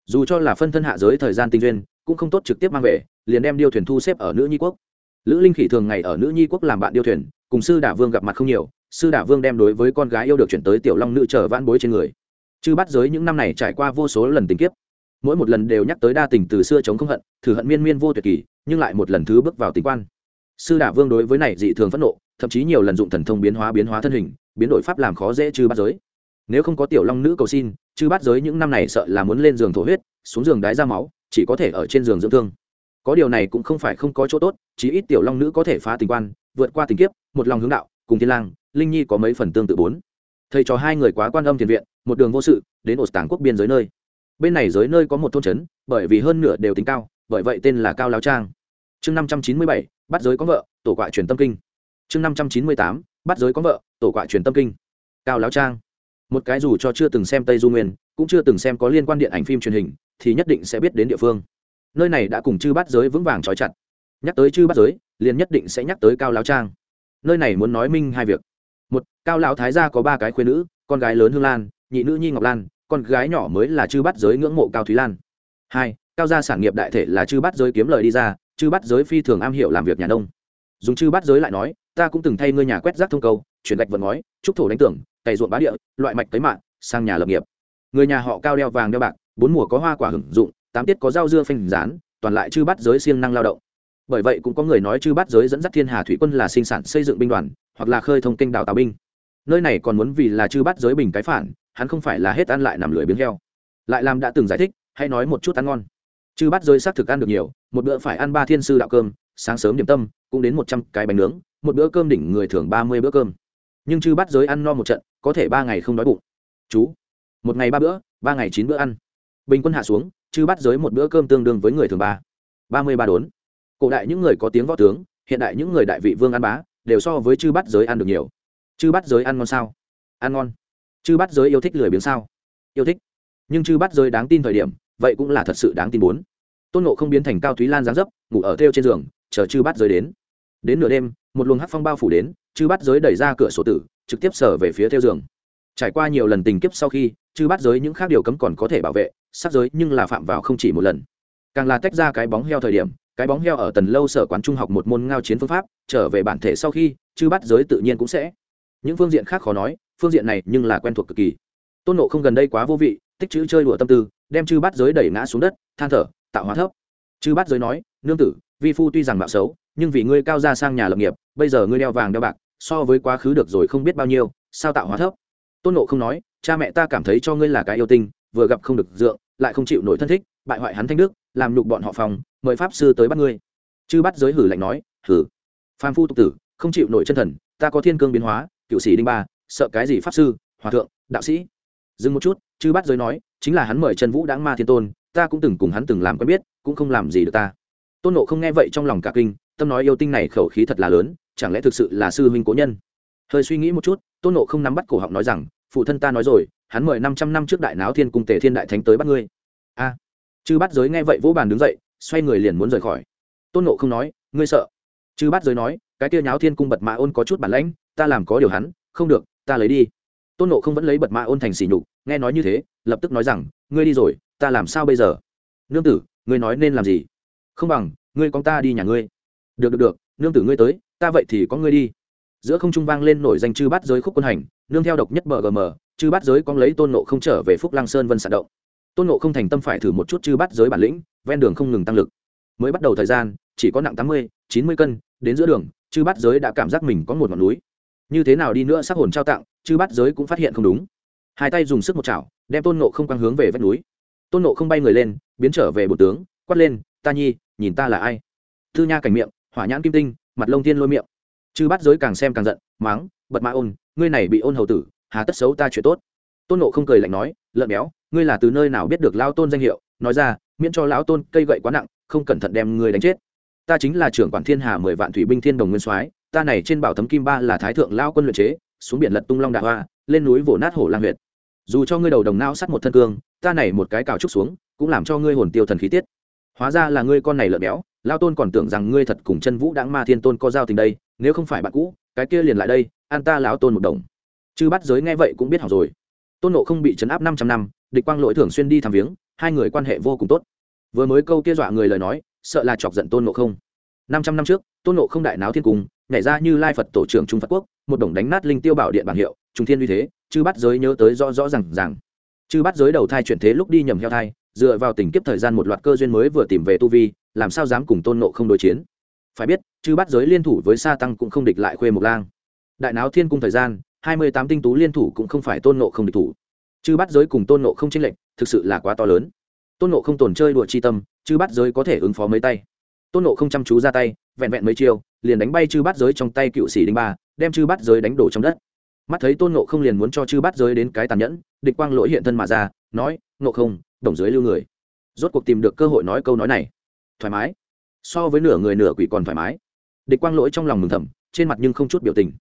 S1: Dù cho là phân thân hạ giới thời gian tinh duyên cũng không tốt trực tiếp mang về, liền đem điêu thuyền thu xếp ở nữ nhi quốc. Lữ linh khỉ thường ngày ở nữ nhi quốc làm bạn điêu thuyền, cùng sư đả vương gặp mặt không nhiều, sư đả vương đem đối với con gái yêu được chuyển tới tiểu long nữ trở vãn bối trên người. Chư bắt giới những năm này trải qua vô số lần tình kiếp, mỗi một lần đều nhắc tới đa tình từ xưa chống không hận, thử hận miên miên vô tuyệt kỳ nhưng lại một lần thứ bước vào tình quan. Sư đả vương đối với này dị thường phẫn nộ, thậm chí nhiều lần dụng thần thông biến hóa biến hóa thân hình, biến đổi pháp làm khó dễ chư bắt giới. Nếu không có tiểu long nữ cầu xin, chư bắt giới những năm này sợ là muốn lên giường thổ huyết, xuống giường đái ra máu chỉ có thể ở trên giường dưỡng thương. Có điều này cũng không phải không có chỗ tốt, chí ít tiểu long nữ có thể phá tình quan, vượt qua tình kiếp, một lòng hướng đạo, cùng thiên lang, linh nhi có mấy phần tương tự bốn. Thầy trò hai người quá quan âm thiền viện, một đường vô sự, đến ổ tàng quốc biên giới nơi. Bên này giới nơi có một thôn trấn, bởi vì hơn nửa đều tính cao, bởi vậy tên là cao lao trang. Chương năm trăm chín mươi bảy, bắt giới có vợ, tổ quạ truyền tâm kinh. Chương năm trăm chín mươi tám, bắt giới có vợ, tổ quạ truyền tâm kinh. Cao lao trang. Một cái dù cho chưa từng xem tây du nguyên, cũng chưa từng xem có liên quan điện ảnh phim truyền hình thì nhất định sẽ biết đến địa phương. Nơi này đã cùng chư bát giới vững vàng trói chặt. Nhắc tới chư bát giới, liền nhất định sẽ nhắc tới cao lão trang. Nơi này muốn nói minh hai việc. Một, cao lão thái gia có ba cái khuyên nữ, con gái lớn hương lan, nhị nữ nhi ngọc lan, con gái nhỏ mới là chư bát giới ngưỡng mộ cao thúy lan. Hai, cao gia sản nghiệp đại thể là chư bát giới kiếm lời đi ra, chư bát giới phi thường am hiểu làm việc nhà nông. Dùng chư bát giới lại nói, ta cũng từng thay ngươi nhà quét rác thông câu, chuyển gạch vận ngói, trúc thổ đánh tưởng cày ruộng bá địa, loại mạch tới mạng sang nhà lập nghiệp. Người nhà họ cao đeo vàng đeo bạc bốn mùa có hoa quả hưởng dụng, tám tiết có rau dưa phanh rán, toàn lại chư bát giới siêng năng lao động. Bởi vậy cũng có người nói chư bát giới dẫn dắt thiên hà thủy quân là sinh sản xây dựng binh đoàn, hoặc là khơi thông kênh đào tạo binh. Nơi này còn muốn vì là chư bát giới bình cái phản, hắn không phải là hết ăn lại nằm lười biếng heo. Lại làm đã từng giải thích hay nói một chút ăn ngon. Chư bát giới xác thực ăn được nhiều, một bữa phải ăn ba thiên sư đạo cơm, sáng sớm điểm tâm, cũng đến một trăm cái bánh nướng, một bữa cơm đỉnh người thường ba mươi bữa cơm. Nhưng chư bát giới ăn no một trận, có thể ba ngày không đói bụng. Chú, một ngày ba bữa, ba ngày chín bữa ăn bình quân hạ xuống, chư bát giới một bữa cơm tương đương với người thường ba. Ba mươi ba đốn. Cổ đại những người có tiếng võ tướng, hiện đại những người đại vị vương ăn bá, đều so với chư bát giới ăn được nhiều. Chư bát giới ăn ngon sao? Ăn ngon. Chư bát giới yêu thích lười biếng sao? Yêu thích. Nhưng chư bát giới đáng tin thời điểm, vậy cũng là thật sự đáng tin bốn. Tôn nộ không biến thành cao thúy lan dáng dấp, ngủ ở theo trên giường, chờ chư bát giới đến. Đến nửa đêm, một luồng hắc phong bao phủ đến, chư bát giới đẩy ra cửa sổ tử, trực tiếp sở về phía theo giường. Trải qua nhiều lần tình kiếp sau khi, chư bát giới những khác điều cấm còn có thể bảo vệ sát giới nhưng là phạm vào không chỉ một lần. Càng là tách ra cái bóng heo thời điểm, cái bóng heo ở tần lâu sở quán trung học một môn ngao chiến phương pháp, trở về bản thể sau khi, chư bát giới tự nhiên cũng sẽ. Những phương diện khác khó nói, phương diện này nhưng là quen thuộc cực kỳ. Tôn nộ không gần đây quá vô vị, tích chữ chơi đùa tâm tư, đem chư bát giới đẩy ngã xuống đất, than thở, tạo hóa thấp. Chư bát giới nói, nương tử, vi phu tuy rằng mạo xấu, nhưng vì ngươi cao ra sang nhà lập nghiệp, bây giờ ngươi đeo vàng đeo bạc, so với quá khứ được rồi không biết bao nhiêu, sao tạo hóa thấp? Tôn nộ không nói, cha mẹ ta cảm thấy cho ngươi là cái yêu tinh, vừa gặp không được dượng lại không chịu nổi thân thích, bại hoại hắn thanh đức, làm nhục bọn họ phòng, mời pháp sư tới bắt ngươi. Chư bắt giới hử lạnh nói, hử? Phan phu tục tử, không chịu nổi chân thần, ta có thiên cương biến hóa, cựu sĩ đinh ba, sợ cái gì pháp sư, hòa thượng, đạo sĩ? Dừng một chút, chư bắt giới nói, chính là hắn mời trần vũ đáng ma thiên tôn, ta cũng từng cùng hắn từng làm quen biết, cũng không làm gì được ta. Tôn nộ không nghe vậy trong lòng cả kinh, tâm nói yêu tinh này khẩu khí thật là lớn, chẳng lẽ thực sự là sư huynh cố nhân? Hơi suy nghĩ một chút, tôn nộ không nắm bắt cổ họng nói rằng, phụ thân ta nói rồi hắn mời năm trăm năm trước đại náo thiên cung tề thiên đại thánh tới bắt ngươi. A. Chư bắt giới nghe vậy vỗ bàn đứng dậy, xoay người liền muốn rời khỏi. Tôn nộ không nói, ngươi sợ? Chư bắt giới nói, cái kia nháo thiên cung bật mã ôn có chút bản lãnh, ta làm có điều hắn, không được, ta lấy đi. Tôn nộ không vẫn lấy bật mã ôn thành xỉ nhục, nghe nói như thế, lập tức nói rằng, ngươi đi rồi, ta làm sao bây giờ? Nương tử, ngươi nói nên làm gì? Không bằng, ngươi con ta đi nhà ngươi. Được được được, nương tử ngươi tới, ta vậy thì có ngươi đi. Giữa không trung vang lên nổi danh chư bát giới khúc quân hành, nương theo độc nhất bờ gm chư bát giới con lấy tôn nộ không trở về phúc lăng sơn vân sạn động. Tôn nộ không thành tâm phải thử một chút chư bát giới bản lĩnh, ven đường không ngừng tăng lực. Mới bắt đầu thời gian, chỉ có nặng tám mươi, chín mươi cân, đến giữa đường, chư bát giới đã cảm giác mình có một ngọn núi. Như thế nào đi nữa sắc hồn trao tặng, chư bát giới cũng phát hiện không đúng. Hai tay dùng sức một chảo, đem tôn nộ không quăng hướng về vách núi. Tôn nộ không bay người lên, biến trở về bộ tướng, quát lên, ta nhi, nhìn ta là ai? Thư nha cảnh miệng, hỏa nhãn kim tinh, mặt lông tiên lôi miệng. Chư bát giới càng xem càng giận máng bật mã ôn, ngươi này bị ôn hầu tử hà tất xấu ta chuyện tốt. Tôn nộ không cười lạnh nói, lợn béo, ngươi là từ nơi nào biết được lao tôn danh hiệu? Nói ra, miễn cho lão tôn cây gậy quá nặng, không cẩn thận đem ngươi đánh chết. Ta chính là trưởng quản thiên hà mười vạn thủy binh thiên đồng nguyên soái, ta này trên bảo thấm kim ba là thái thượng lao quân luyện chế, xuống biển lật tung long đạ hoa, lên núi vỗ nát hổ lang huyệt. Dù cho ngươi đầu đồng nao sắt một thân cương, ta này một cái cào trúc xuống, cũng làm cho ngươi hồn tiêu thần khí tiết. Hóa ra là ngươi con này lợn béo lao tôn còn tưởng rằng ngươi thật cùng chân vũ đáng ma thiên tôn có giao tình đây, nếu không phải bạn cũ, cái kia liền lại đây, an ta lão tôn một đồng chư bắt giới nghe vậy cũng biết học rồi. Tôn nộ không bị chấn áp năm trăm năm, địch quang lỗi thường xuyên đi thăm viếng, hai người quan hệ vô cùng tốt. Vừa mới câu kia dọa người lời nói, sợ là chọc giận tôn nộ không. năm trăm năm trước, tôn nộ không đại náo thiên cung, nhảy ra như lai phật tổ trưởng trung phật quốc, một đồng đánh nát linh tiêu bảo điện bảng hiệu trung thiên uy thế, chư bắt giới nhớ tới rõ rõ r à n g rằng chư bắt giới đầu thai chuyển thế lúc đi nhầm heo thai, dựa vào tình kiếp thời gian một loạt cơ duyên mới vừa tìm về tu vi, làm sao dám cùng tôn nộ không đối chiến? Phải biết, chư bắt giới liên thủ với sa tăng cũng không địch lại khuê mộc lang. Đại náo thiên cung thời gian hai mươi tám tinh tú liên thủ cũng không phải tôn nộ không địch thủ. Chư bắt giới cùng tôn nộ không chênh lệch, thực sự là quá to lớn. Tôn nộ không tồn chơi đùa chi tâm, chư bắt giới có thể ứng phó mấy tay. Tôn nộ không chăm chú ra tay, vẹn vẹn mấy chiêu, liền đánh bay chư bắt giới trong tay cựu sĩ đinh ba, đem chư bắt giới đánh đổ trong đất. Mắt thấy tôn nộ không liền muốn cho chư bắt giới đến cái tàn nhẫn, địch quang lỗi hiện thân mà ra, nói nộ không, đồng giới lưu người. Rốt cuộc tìm được cơ hội nói câu nói này. Thoải mái. So với nửa người nửa quỷ còn thoải mái. Địch quang lỗi trong lòng mừng thầm, trên mặt nhưng không chút biểu tình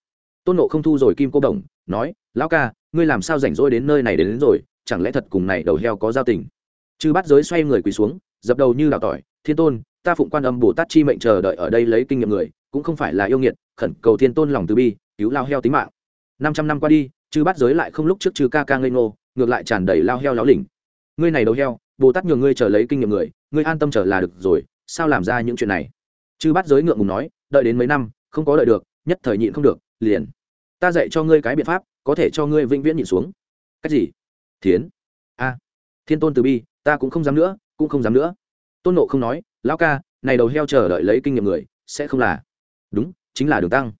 S1: tôn nộ không thu rồi kim cô đồng nói lão ca ngươi làm sao rảnh rỗi đến nơi này đến, đến rồi chẳng lẽ thật cùng này đầu heo có giao tình? Chư bắt giới xoay người quỳ xuống dập đầu như đào tỏi thiên tôn ta phụng quan âm bồ tát chi mệnh chờ đợi ở đây lấy kinh nghiệm người cũng không phải là yêu nghiệt khẩn cầu thiên tôn lòng từ bi cứu lao heo tính mạng. Năm trăm năm qua đi chư bắt giới lại không lúc trước chư ca ca ngây ngô ngược lại tràn đầy lao heo láo lỉnh. Ngươi này đầu heo bồ tát nhường ngươi chờ lấy kinh nghiệm người ngươi an tâm chờ là được rồi sao làm ra những chuyện này? Chư bắt giới ngượng ngùng nói đợi đến mấy năm không có đợi được nhất thời nhịn không được liền. Ta dạy cho ngươi cái biện pháp, có thể cho ngươi vĩnh viễn nhịn xuống. Cách gì? Thiến. A. Thiên tôn từ bi, ta cũng không dám nữa, cũng không dám nữa. Tôn nộ không nói, lão ca, này đầu heo chờ đợi lấy kinh nghiệm người, sẽ không là. Đúng, chính là đường tăng.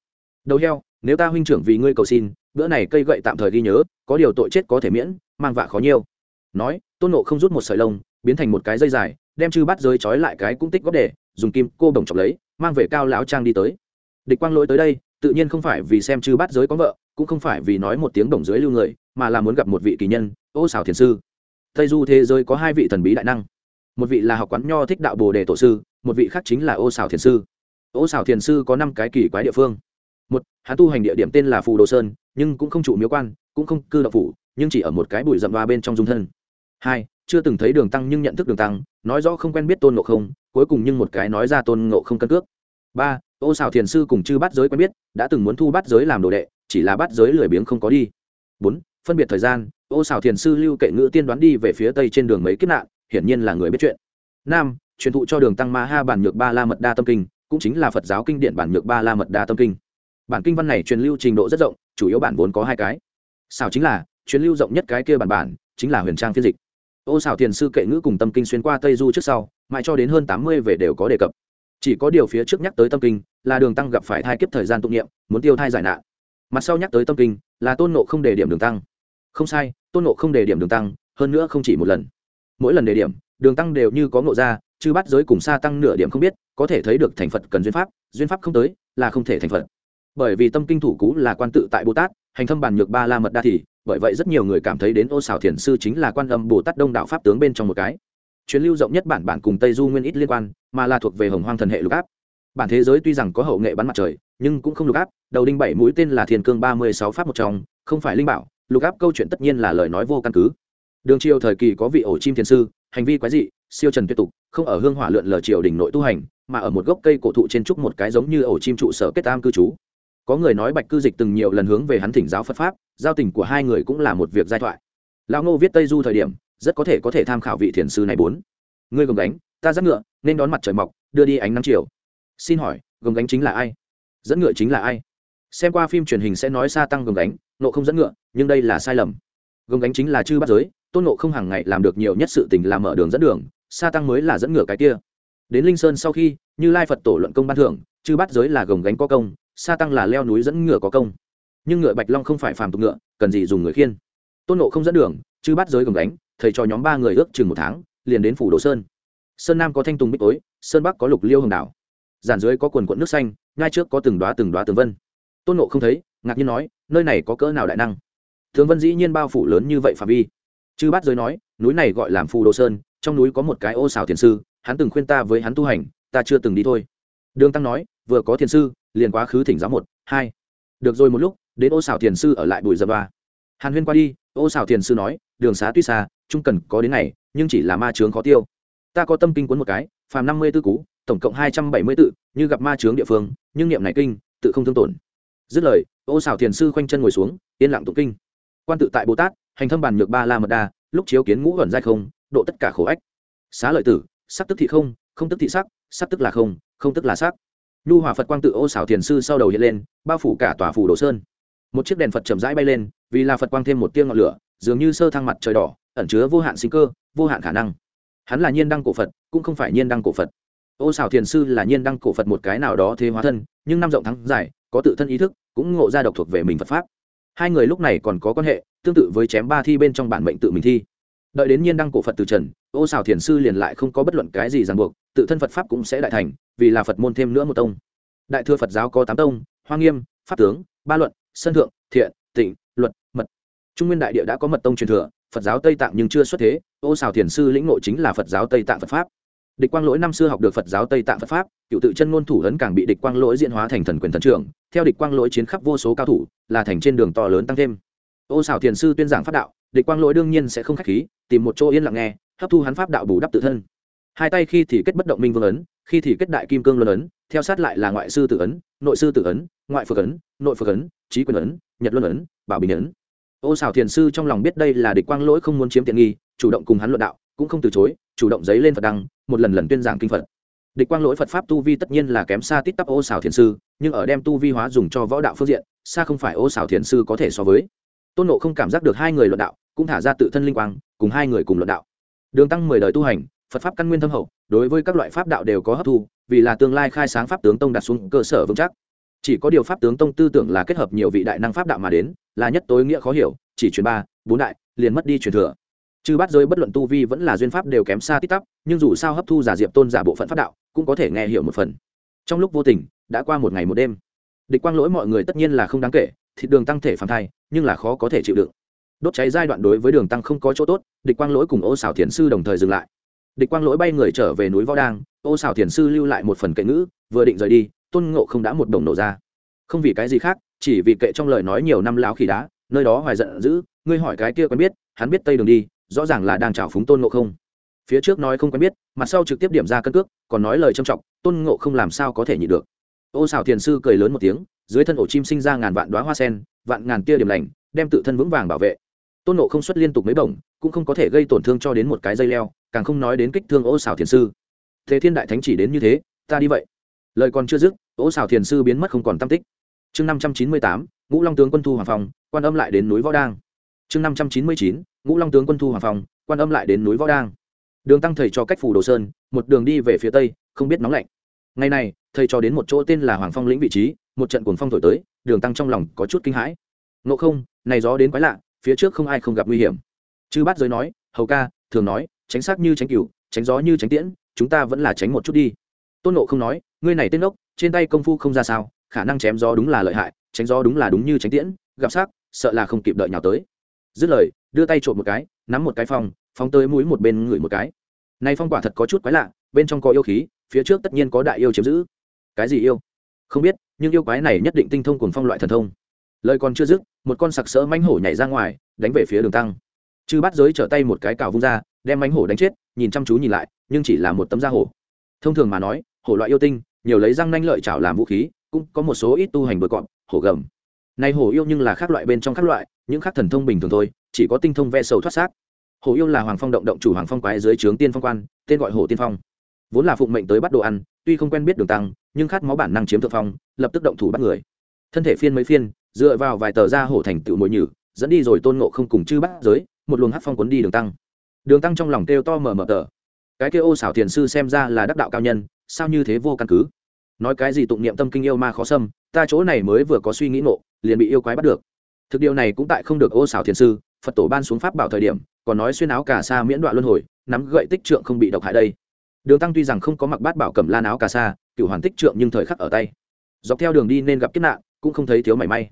S1: Đầu heo, nếu ta huynh trưởng vì ngươi cầu xin, bữa này cây gậy tạm thời ghi nhớ, có điều tội chết có thể miễn, mang vạ khó nhiêu nói, tôn nộ không rút một sợi lông, biến thành một cái dây dài, đem chư bắt rơi trói lại cái cung tích góp để, dùng kim cô đồng chọc lấy, mang về cao lão trang đi tới. Địch quang lỗi tới đây tự nhiên không phải vì xem chư bát giới có vợ, cũng không phải vì nói một tiếng đồng dưới lưu người, mà là muốn gặp một vị kỳ nhân, ô xảo thiền sư. Tây du thế giới có hai vị thần bí đại năng. Một vị là học quán nho thích đạo bồ đề tổ sư, một vị khác chính là ô xảo thiền sư. Ô xảo thiền sư có năm cái kỳ quái địa phương. Một, hắn tu hành địa điểm tên là phù đồ sơn, nhưng cũng không trụ miếu quan, cũng không cư đậu phủ, nhưng chỉ ở một cái bụi rậm ba bên trong dung thân. Hai, chưa từng thấy đường tăng nhưng nhận thức đường tăng, nói rõ không quen biết tôn ngộ không, cuối cùng nhưng một cái nói ra tôn ngộ không cân cước ba, ô xào thiền sư cùng chư bắt giới quen biết, đã từng muốn thu bắt giới làm đồ đệ, chỉ là bắt giới lười biếng không có đi. Bốn, phân biệt thời gian, ô xào thiền sư lưu kệ ngữ tiên đoán đi về phía tây trên đường mấy kiếp nạn, hiển nhiên là người biết chuyện. Năm, truyền thụ cho đường tăng ma ha bản nhược ba la mật đa tâm kinh, cũng chính là phật giáo kinh điển bản nhược ba la mật đa tâm kinh. Bản kinh văn này truyền lưu trình độ rất rộng, chủ yếu bản vốn có hai cái. Xào chính là, truyền lưu rộng nhất cái kia bản bản, chính là huyền trang phiên dịch. Ô xào thiền sư kệ ngữ cùng tâm kinh xuyên qua tây du trước sau, mãi cho đến hơn tám mươi về đều có đề cập chỉ có điều phía trước nhắc tới tâm kinh, là đường tăng gặp phải thai kiếp thời gian tụng niệm, muốn tiêu thai giải nạn. Mặt sau nhắc tới tâm kinh, là tôn nộ không đề điểm đường tăng. Không sai, tôn nộ không đề điểm đường tăng, hơn nữa không chỉ một lần. Mỗi lần đề điểm, đường tăng đều như có ngộ ra chứ bắt giới cùng xa tăng nửa điểm không biết, có thể thấy được thành phật cần duyên pháp duyên pháp không tới, là không thể thành phật. Bởi vì tâm kinh thủ cú là quan tự tại bồ tát, hành thâm bàn nhược ba la mật đa thì, bởi vậy rất nhiều người cảm thấy đến ô xảo thiền sư chính là quan âm bồ tát đông đạo pháp tướng bên trong một cái. Chuyến lưu rộng nhất bản bản cùng tây du nguyên ít liên quan mà là thuộc về hồng hoang thần hệ lục áp. Bản thế giới tuy rằng có hậu nghệ bắn mặt trời, nhưng cũng không lục áp, đầu đinh bảy mũi tên là thiên cương ba mươi sáu pháp một trong, không phải linh bảo, lục áp câu chuyện tất nhiên là lời nói vô căn cứ. Đường triều thời kỳ có vị ổ chim thiền sư, hành vi quái dị, siêu trần tuyệt tục, không ở hương hỏa lượn lờ triều đỉnh nội tu hành, mà ở một gốc cây cổ thụ trên trúc một cái giống như ổ chim trụ sở kết tam cư trú. Có người nói bạch cư dịch từng nhiều lần hướng về hắn thỉnh giáo phật pháp, giao tình của hai người cũng là một việc giai thoại. Lão ngô viết tây du thời điểm, rất có thể có thể tham khảo vị thiền sư này bốn. Ngươi gồng đánh ta dắt ngựa nên đón mặt trời mọc đưa đi ánh nắng chiều. Xin hỏi gồng gánh chính là ai? Dẫn ngựa chính là ai? Xem qua phim truyền hình sẽ nói xa tăng gồng gánh nộ không dẫn ngựa nhưng đây là sai lầm. Gồng gánh chính là chư bắt giới tôn nộ không hàng ngày làm được nhiều nhất sự tình là mở đường dẫn đường xa tăng mới là dẫn ngựa cái kia. Đến linh sơn sau khi như lai phật tổ luận công ban thưởng chư bắt giới là gồng gánh có công sa tăng là leo núi dẫn ngựa có công. Nhưng ngựa bạch long không phải phàm tục ngựa cần gì dùng người khiên? Tôn nộ không dẫn đường chư bắt giới gồng gánh, thầy cho nhóm ba người ước chừng một tháng liền đến phủ đồ sơn sơn nam có thanh tùng bích tối, sơn bắc có lục liêu hồng đảo. giản dưới có quần quận nước xanh ngay trước có từng đoá từng đoá tường vân. tôn nộ không thấy, ngạc nhiên nói, nơi này có cỡ nào đại năng? thường vân dĩ nhiên bao phủ lớn như vậy phạm vi. chư bát giới nói, núi này gọi làm phù đồ sơn, trong núi có một cái ô xào thiền sư, hắn từng khuyên ta với hắn tu hành, ta chưa từng đi thôi. đường tăng nói, vừa có thiền sư, liền quá khứ thỉnh giáo một, hai. được rồi một lúc, đến ô xào thiền sư ở lại bùi dập ba. hàn huyên qua đi, ô xào thiền sư nói, đường xá tuy xa trung cần có đến ngày, nhưng chỉ là ma trướng khó tiêu ta có tâm kinh cuốn một cái, phàm năm mươi tư cú, tổng cộng hai trăm bảy mươi tự, như gặp ma chướng địa phương, nhưng niệm này kinh, tự không thương tổn. Dứt lời, ô xảo thiền sư khoanh chân ngồi xuống, yên lặng tụng kinh. Quan tự tại bồ tát, hành thâm bàn nhược ba la mật đa, lúc chiếu kiến ngũ vẩn giai không, độ tất cả khổ ách. Xá lợi tử, sắc tức thị không không tức thị sắc sắc tức là không không tức là sắc. Nhu hòa phật quang tự ô xảo thiền sư sau đầu hiện lên, bao phủ cả tòa phủ đồ sơn. Một chiếc đèn phật chậm rãi bay lên, vì là phật quang thêm một tia ngọn lửa, dường như sơ thăng mặt trời đỏ, ẩn chứa vô hạn sinh cơ, vô hạn khả năng hắn là nhiên đăng cổ phật, cũng không phải nhiên đăng cổ phật. Ô xảo thiền sư là nhiên đăng cổ phật một cái nào đó thế hóa thân, nhưng năm rộng thắng dài có tự thân ý thức, cũng ngộ ra độc thuộc về mình phật pháp. Hai người lúc này còn có quan hệ, tương tự với chém ba thi bên trong bản mệnh tự mình thi. Đợi đến nhiên đăng cổ phật từ trần, ô xảo thiền sư liền lại không có bất luận cái gì ràng buộc, tự thân phật pháp cũng sẽ đại thành, vì là phật môn thêm nữa một tông. Đại thừa phật giáo có tám tông, hoa nghiêm, pháp tướng, ba luận sân thượng, thiện, tịnh, luật, mật. Trung nguyên đại địa đã có mật tông truyền thừa phật giáo tây tạng nhưng chưa xuất thế. Ô xào thiền sư lĩnh ngộ chính là phật giáo tây tạng phật pháp. Địch quang lỗi năm xưa học được phật giáo tây tạng phật pháp, cựu tự chân ngôn thủ ấn càng bị địch quang lỗi diễn hóa thành thần quyền thần trưởng. Theo địch quang lỗi chiến khắp vô số cao thủ, là thành trên đường to lớn tăng thêm. Ô xào thiền sư tuyên giảng pháp đạo, địch quang lỗi đương nhiên sẽ không k h á c h khí, tìm một chỗ yên lặng nghe, hấp thu hắn pháp đạo bù đắp tự thân. Hai tay khi thì kết bất động minh vương ấn, khi thì kết đại kim cương luân ấn, theo sát lại là ngoại sư tự ấn, nội sư tự ấn, ngoại phược ấn, nội phược ấn, trí quyền ấn, nhật luân ấn, bảo bình ấn ô xảo thiền sư trong lòng biết đây là địch quang lỗi không muốn chiếm tiện nghi, chủ động cùng hắn luận đạo, cũng không từ chối, chủ động giấy lên phật đăng, một lần lần tuyên giảng kinh phật. Địch quang lỗi phật pháp tu vi tất nhiên là kém xa tít tắp ô xảo thiền sư, nhưng ở đem tu vi hóa dùng cho võ đạo phương diện, xa không phải ô xảo thiền sư có thể so với. Tôn nộ không cảm giác được hai người luận đạo, cũng thả ra tự thân linh quang, cùng hai người cùng luận đạo. Đường tăng mười đời tu hành, phật pháp căn nguyên thâm hậu, đối với các loại pháp đạo đều có hấp thu, vì là tương lai khai sáng pháp tướng tông đặt xuống cơ sở vững chắc. Chỉ có điều pháp tướng tông tư tưởng là kết hợp nhiều vị đại năng pháp đạo mà đến là nhất tối nghĩa khó hiểu, chỉ truyền ba, bốn đại, liền mất đi truyền thừa. Chư bắt giới bất luận tu vi vẫn là duyên pháp đều kém xa tít tắp, nhưng dù sao hấp thu giả diệp tôn giả bộ phận pháp đạo, cũng có thể nghe hiểu một phần. Trong lúc vô tình, đã qua một ngày một đêm. Địch quang lỗi mọi người tất nhiên là không đáng kể, thịt đường tăng thể phản thai, nhưng là khó có thể chịu đựng. Đốt cháy giai đoạn đối với đường tăng không có chỗ tốt, địch quang lỗi cùng ô xảo thiền sư đồng thời dừng lại. Địch quang lỗi bay người trở về núi võ đang ô xảo thiền sư lưu lại một phần kệ ngữ, vừa định rời đi, tôn ngộ không đã một đồng nổ ra. Không vì cái gì khác chỉ vì kệ trong lời nói nhiều năm láo khỉ đá, nơi đó hoài giận dữ, ngươi hỏi cái kia quen biết, hắn biết tây đường đi, rõ ràng là đang chào phúng tôn ngộ không. Phía trước nói không quen biết, mặt sau trực tiếp điểm ra cân cước, còn nói lời trâm trọng, tôn ngộ không làm sao có thể nhịn được. Ô xảo thiền sư cười lớn một tiếng, dưới thân ổ chim sinh ra ngàn vạn đoá hoa sen, vạn ngàn tia điểm lành, đem tự thân vững vàng bảo vệ. Tôn nộ không xuất liên tục mấy bổng, cũng không có thể gây tổn thương cho đến một cái dây leo, càng không nói đến kích thương ô xảo thiền sư. Thế thiên đại thánh chỉ đến như thế, ta đi vậy. Lời còn chưa dứt, ô xảo thiền sư biến mất không còn tam tích chương năm trăm chín mươi tám, ngũ long tướng quân thu hoàng phong, quan âm lại đến núi võ đang. Chương năm trăm chín mươi chín, ngũ long tướng quân thu hoàng phong, quan âm lại đến núi võ đang. Đường tăng thầy cho cách phủ đồ sơn, một đường đi về phía tây, không biết nóng lạnh. Ngày này, thầy cho đến một chỗ tên là hoàng phong lĩnh vị trí, một trận cuồng phong thổi tới, đường tăng trong lòng có chút kinh hãi. Ngộ không, này gió đến quái lạ, phía trước không ai không gặp nguy hiểm. Chư bát giới nói, hầu ca, thường nói, tránh xác như tránh cửu tránh gió như tránh tiễn, chúng ta vẫn là tránh một chút đi. Tôn nộ không nói, ngươi này tên ốc, trên tay công phu không ra sao khả năng chém gió đúng là lợi hại tránh gió đúng là đúng như tránh tiễn, gặp sắc, sợ là không kịp đợi nhào tới. Dứt lời, đưa tay trộm một cái, nắm một cái phong, phóng tới mũi một bên ngửi một cái. Này phong quả thật có chút quái lạ, bên trong có yêu khí, phía trước tất nhiên có đại yêu chiếm giữ. Cái gì yêu? Không biết, nhưng yêu quái này nhất định tinh thông cùng phong loại thần thông. Lời còn chưa dứt, một con sặc sỡ mánh hổ nhảy ra ngoài, đánh về phía đường tăng. Chư bắt giới trở tay một cái cào vung ra, đem mánh hổ đánh chết, nhìn chăm chú nhìn lại, nhưng chỉ là một tấm da hổ. Thông thường mà nói, hổ loại yêu tinh, nhiều lấy răng nanh lợi chảo làm vũ khí cũng có một số ít tu hành bừa cọp, hổ gầm. Này hổ yêu nhưng là khác loại bên trong các loại, những khác thần thông bình thường thôi, chỉ có tinh thông ve sầu thoát xác. Hổ yêu là hoàng phong động động chủ hoàng phong quái dưới trướng tiên phong quan, tên gọi hổ tiên phong. Vốn là phụng mệnh tới bắt đồ ăn, tuy không quen biết đường tăng, nhưng khát máu bản năng chiếm thượng phong, lập tức động thủ bắt người. Thân thể phiên mấy phiên, dựa vào vài tờ da hổ thành tựu mồi nhử, dẫn đi rồi tôn ngộ không cùng chư bắt giới, một luồng hát phong cuốn đi đường tăng. Đường tăng trong lòng kêu to mờ mờ tờ. Cái kêu ô xảo thiền sư xem ra là đắc đạo cao nhân, sao như thế vô căn cứ? Nói cái gì tụng niệm tâm kinh yêu ma khó xâm, ta chỗ này mới vừa có suy nghĩ ngộ, liền bị yêu quái bắt được. Thực điều này cũng tại không được ô xảo thiền sư, phật tổ ban xuống pháp bảo thời điểm, còn nói xuyên áo cà sa miễn đoạn luân hồi, nắm gậy tích trượng không bị độc hại đây. Đường tăng tuy rằng không có mặc bát bảo cầm lan áo cà sa cựu hoàn tích trượng nhưng thời khắc ở tay. Dọc theo đường đi nên gặp kiếp nạn, cũng không thấy thiếu mảy may.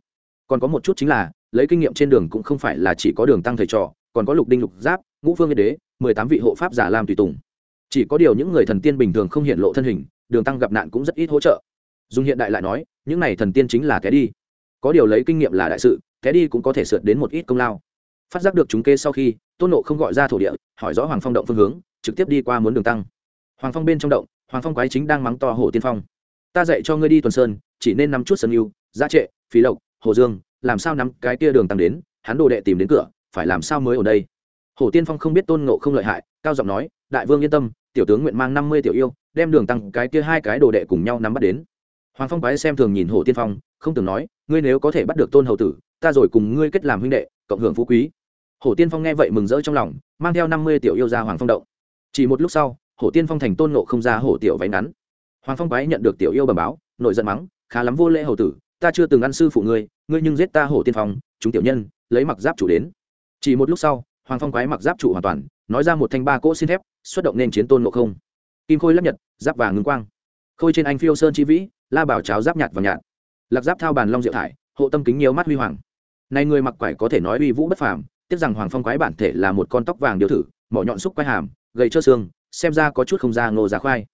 S1: Còn có một chút chính là, lấy kinh nghiệm trên đường cũng không phải là chỉ có đường tăng thầy trò, còn có lục đinh lục giáp, ngũ phương yên đế, mười tám vị hộ pháp giả làm tùy tùng. Chỉ có điều những người thần tiên bình thường không hiện lộ thân hình đường tăng gặp nạn cũng rất ít hỗ trợ. Dùng hiện đại lại nói, những này thần tiên chính là té đi. Có điều lấy kinh nghiệm là đại sự té đi cũng có thể sượt đến một ít công lao. Phát giác được chúng kê sau khi, tôn nộ không gọi ra thổ địa, hỏi rõ hoàng phong động phương hướng, trực tiếp đi qua muốn đường tăng. Hoàng phong bên trong động, hoàng phong quái chính đang mắng to hồ tiên phong. Ta dạy cho ngươi đi tuần sơn, chỉ nên nắm chút sân yêu giá trệ, phí lộc, hồ dương, làm sao nắm cái kia đường tăng đến, hắn đồ đệ tìm đến cửa, phải làm sao mới ở đây? Hồ tiên phong không biết tôn ngộ không lợi hại, cao giọng nói, đại vương yên tâm, tiểu tướng nguyện mang năm mươi tiểu yêu, đem đường tăng cái kia hai cái đồ đệ cùng nhau nắm bắt đến. Hoàng phong bái xem thường nhìn hồ tiên phong, không từng nói, ngươi nếu có thể bắt được tôn hầu tử, ta rồi cùng ngươi kết làm huynh đệ, cộng hưởng phú quý. Hồ tiên phong nghe vậy mừng rỡ trong lòng, mang theo năm mươi tiểu yêu ra hoàng phong động. Chỉ một lúc sau, hổ tiên phong thành tôn nộ không ra hổ tiểu váy ngắn. Hoàng phong quái nhận được tiểu yêu bẩm báo nội giận mắng, khá lắm vô lễ hầu tử, ta chưa từng ăn sư phụ ngươi ngươi nhưng giết ta hổ tiên phong, chúng tiểu nhân, lấy mặc giáp chủ đến. Chỉ một lúc sau hoàng phong quái mặc giáp trụ hoàn toàn, nói ra một thanh ba cỗ xin thép, xuất động nên chiến tôn nộ không. Kim khôi lấp nhật, giáp vàng ngưng quang. Khôi trên anh phiêu sơn chi vĩ, la bảo cháo giáp nhạt và nhạt. Lạc giáp thao bàn long diệu thải, hộ tâm kính nhiều mắt huy hoàng. Này người mặc quải có thể nói uy vũ bất phàm, tiếc rằng hoàng phong quái bản thể là một con tóc vàng điều thử, mỏ nhọn xúc quai hàm, gầy trơ xương, xem ra có chút không ra ngô giá khoai.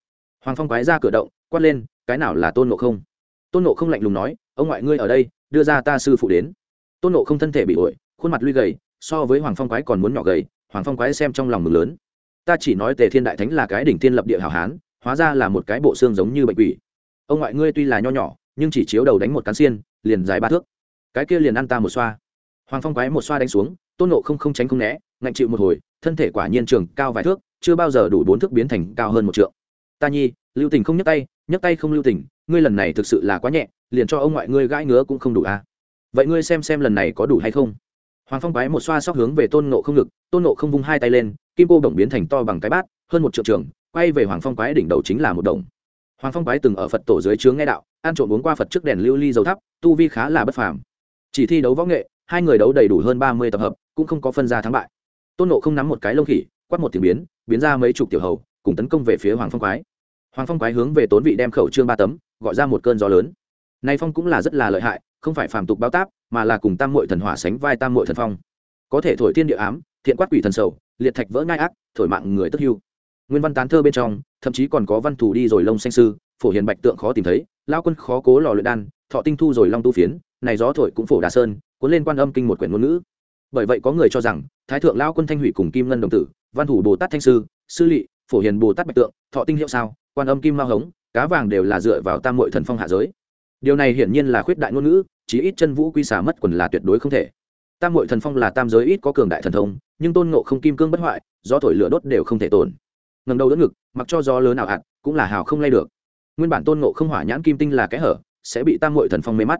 S1: Hoàng phong quái ra cửa động, quát lên, cái nào là tôn nộ không? Tôn nộ không lạnh lùng nói, ông ngoại ngươi ở đây, đưa ra ta sư phụ đến. Tôn nộ không thân thể bị ổi khuôn mặt lui gầy so với hoàng phong quái còn muốn nhỏ gầy, hoàng phong quái xem trong lòng mừng lớn. Ta chỉ nói tề thiên đại thánh là cái đỉnh thiên lập địa hảo hán, hóa ra là một cái bộ xương giống như bệnh quỷ. Ông ngoại ngươi tuy là nho nhỏ, nhưng chỉ chiếu đầu đánh một cán xiên, liền dài ba thước. Cái kia liền ăn ta một xoa. Hoàng phong quái một xoa đánh xuống, tôn nộ không không tránh không né, ngạnh chịu một hồi, thân thể quả nhiên trường cao vài thước, chưa bao giờ đủ bốn thước biến thành cao hơn một trượng. Ta nhi, lưu tình không nhấc tay nhấc tay không lưu tình, ngươi lần này thực sự là quá nhẹ, liền cho ông ngoại ngươi gãi ngứa cũng không đủ à. Vậy ngươi xem xem lần này có đủ hay không? Hoàng phong quái một xoa sóc hướng về tôn nộ không ngực, tôn nộ không vung hai tay lên, kim cô đồng biến thành to bằng cái bát, hơn một triệu trường quay về hoàng phong quái đỉnh đầu chính là một đồng. Hoàng phong quái từng ở phật tổ dưới chướng nghe đạo, ăn trộm uống qua phật trước đèn lưu ly dầu thắp, tu vi khá là bất phàm. Chỉ thi đấu võ nghệ, hai người đấu đầy đủ hơn ba mươi tập hợp, cũng không có phân ra thắng bại. Tôn nộ không nắm một cái lông khỉ, quát một tiếng biến biến ra mấy chục tiểu hầu, cùng tấn công về phía hoàng phong quái. Hoàng phong quái hướng về tốn vị đem khẩu trương ba tấm, gọi ra một cơn gió lớn. Nay phong cũng là rất là lợi hại, không phải phàm tục bao táp mà là cùng tam mội thần hỏa sánh vai tam mội thần phong. Có thể thổi thiên địa ám, thiện quát quỷ thần sầu, liệt thạch vỡ ngai ác, thổi mạng người tức hưu. Nguyên văn tán thơ bên trong, thậm chí còn có văn thủ đi rồi lông xanh sư, phổ hiền bạch tượng khó tìm thấy lao quân khó cố lò luyện đan, thọ tinh thu rồi long tu phiến, này gió thổi cũng phổ đà sơn, cuốn lên quan âm kinh một quyển ngôn ngữ. Bởi vậy có người cho rằng, thái thượng lao quân thanh hủy cùng kim ngân đồng tử, văn thủ bồ tát thanh sư sư lỵ phổ hiền bồ tát bạch tượng, thọ tinh hiệu sao, quan âm kim mao hống, cá vàng đều là dựa vào tam mội thần phong hạ giới. Điều này hiển nhiên là khuyết đại ngôn ngữ chí ít chân vũ quy xả mất quần là tuyệt đối không thể. Tam mội thần phong là tam giới ít có cường đại thần thông, nhưng tôn ngộ không kim cương bất hoại do thổi lửa đốt đều không thể tồn ngầm đầu đỡ ngực, mặc cho gió lớn nào hạt, cũng là hào không lay được. Nguyên bản tôn ngộ không hỏa nhãn kim tinh là kẽ hở, sẽ bị tam mội thần phong mê mắt.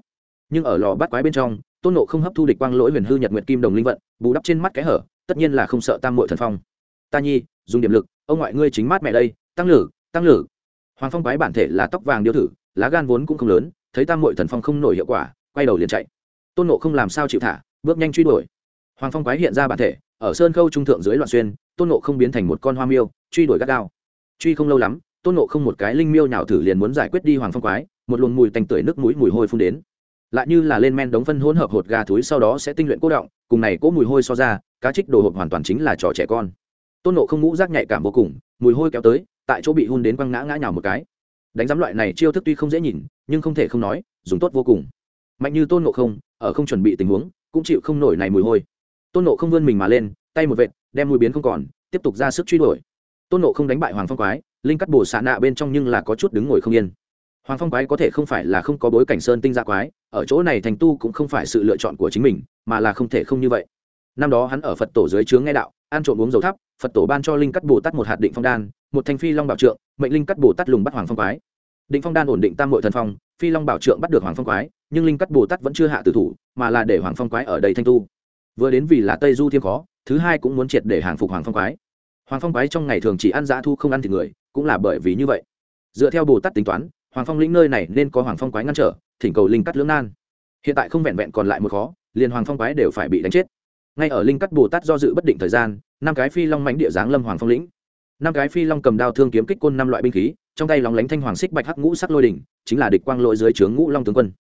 S1: Nhưng ở lò bắt quái bên trong, tôn ngộ không hấp thu địch quang lỗi huyền hư nhật nguyệt kim đồng linh vận, bù đắp trên mắt kẽ hở, tất nhiên là không sợ tam mội thần phong. Ta nhi, dùng điểm lực, ông ngoại ngươi chính mát mẹ đây, tăng lử tăng lử. Hoàng phong quái bản thể là tóc vàng điêu thử, lá gan vốn cũng không lớn, thấy tam mội thần phong không nổi hiệu quả quay đầu liền chạy. Tôn nộ không làm sao chịu thả, bước nhanh truy đuổi. Hoàng phong quái hiện ra bản thể, ở sơn khâu trung thượng dưới loạn xuyên, tôn nộ không biến thành một con hoa miêu, truy đuổi gắt gao. Truy không lâu lắm, tôn nộ không một cái linh miêu nào thử liền muốn giải quyết đi hoàng phong quái, một luồng mùi tành tưởi nước mũi mùi hôi phun đến. Lại như là lên men đống phân hỗn hợp hột gà thúi sau đó sẽ tinh luyện cố động, cùng này cố mùi hôi so ra, cá trích đồ hộp hoàn toàn chính là trò trẻ con. Tôn nộ không ngũ rác nhạy cảm vô cùng, mùi hôi kéo tới, tại chỗ bị hun đến quăng ngã ngã nhào một cái. Đánh giám loại này chiêu thức tuy không dễ nhìn, nhưng không thể không nói, dùng tốt vô cùng mạnh như tôn nộ không, ở không chuẩn bị tình huống, cũng chịu không nổi này mùi hôi. Tôn nộ không vươn mình mà lên, tay một vệt, đem mùi biến không còn, tiếp tục ra sức truy đuổi. Tôn nộ không đánh bại hoàng phong quái, linh cắt bổ xạ nạ bên trong nhưng là có chút đứng ngồi không yên. Hoàng phong quái có thể không phải là không có bối cảnh sơn tinh gia quái, ở chỗ này thành tu cũng không phải sự lựa chọn của chính mình, mà là không thể không như vậy. Năm đó hắn ở phật tổ dưới trướng nghe đạo, ăn trộm uống dầu thắp, phật tổ ban cho linh cắt bồ tát một hạt định phong đan, một thanh phi long bảo trượng, mệnh linh cắt bồ tát lùng bắt hoàng phong quái. Định phong đan ổn định tam mội thần phong, phi long bảo trượng bắt được hoàng phong quái nhưng linh cắt bồ tát vẫn chưa hạ tử thủ, mà là để hoàng phong quái ở đây thanh tu. Vừa đến vì là tây du thiêm khó, thứ hai cũng muốn triệt để hàng phục hoàng phong quái. Hoàng phong quái trong ngày thường chỉ ăn dã thu không ăn thịt người, cũng là bởi vì như vậy. Dựa theo bồ tát tính toán, hoàng phong lĩnh nơi này nên có hoàng phong quái ngăn trở, thỉnh cầu linh cắt lưỡng nan. Hiện tại không vẹn vẹn còn lại một khó, liền hoàng phong quái đều phải bị đánh chết. Ngay ở linh cắt bồ tát do dự bất định thời gian, năm cái phi long mánh địa giáng lâm hoàng phong lĩnh. Năm cái phi long cầm đao thương kiếm kích côn năm loại binh khí, trong tay lóng lánh thanh hoàng xích bạch hắc ngũ sắc lôi đỉnh, chính là địch quang lội dưới trướng ngũ long tướng quân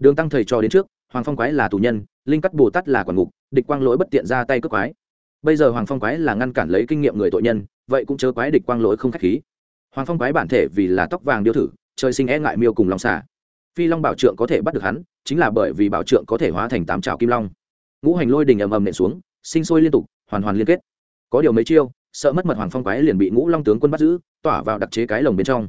S1: đường tăng thầy cho đến trước, hoàng phong quái là tù nhân, linh cắt bồ tát là quản ngục, địch quang lỗi bất tiện ra tay cướp quái. Bây giờ hoàng phong quái là ngăn cản lấy kinh nghiệm người tội nhân, vậy cũng chớ quái địch quang lỗi không k h á c h khí. Hoàng phong quái bản thể vì là tóc vàng điêu thử, trời sinh e ngại miêu cùng long xả phi long bảo trượng có thể bắt được hắn, chính là bởi vì bảo trượng có thể hóa thành tám trào kim long. Ngũ hành lôi đình ầm ầm nện xuống, sinh sôi liên tục, hoàn hoàn liên kết. Có điều mấy chiêu, sợ mất mật hoàng phong quái liền bị ngũ long tướng quân bắt giữ, tỏa vào đặc chế cái lồng bên trong.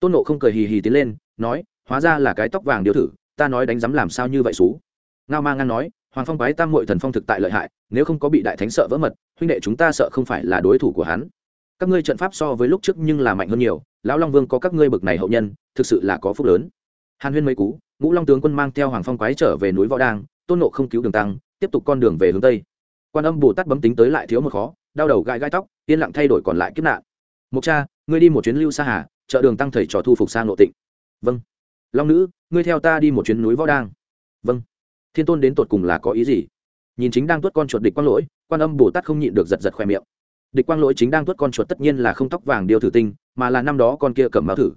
S1: Tôn nộ không cười hì hì tiến lên, nói, hóa ra là cái tóc vàng điêu thử ta nói đánh giám làm sao như vậy xú? Ngao ma ngang nói, hoàng phong quái tam mội thần phong thực tại lợi hại, nếu không có bị đại thánh sợ vỡ mật, huynh đệ chúng ta sợ không phải là đối thủ của hắn. Các ngươi trận pháp so với lúc trước nhưng là mạnh hơn nhiều, lão long vương có các ngươi bực này hậu nhân, thực sự là có phúc lớn. Hàn huyên mấy cú, ngũ long tướng quân mang theo hoàng phong quái trở về núi võ đang tôn nộ không cứu đường tăng, tiếp tục con đường về hướng tây. Quan âm bồ tát bấm tính tới lại thiếu một khó, đau đầu gai gai tóc, yên lặng thay đổi còn lại kiếp nạn. Mục cha, ngươi đi một chuyến lưu xa hà, chợ đường tăng thầy trò thu phục sang nội tịnh. Vâng long nữ, ngươi theo ta đi một chuyến núi võ đang. Vâng. Thiên tôn đến tột cùng là có ý gì? Nhìn chính đang tuốt con chuột địch quang lỗi, quan âm bồ tát không nhịn được giật giật khoe miệng. Địch quang lỗi chính đang tuốt con chuột tất nhiên là không tóc vàng điêu thử tinh, mà là năm đó con kia cầm mao thử.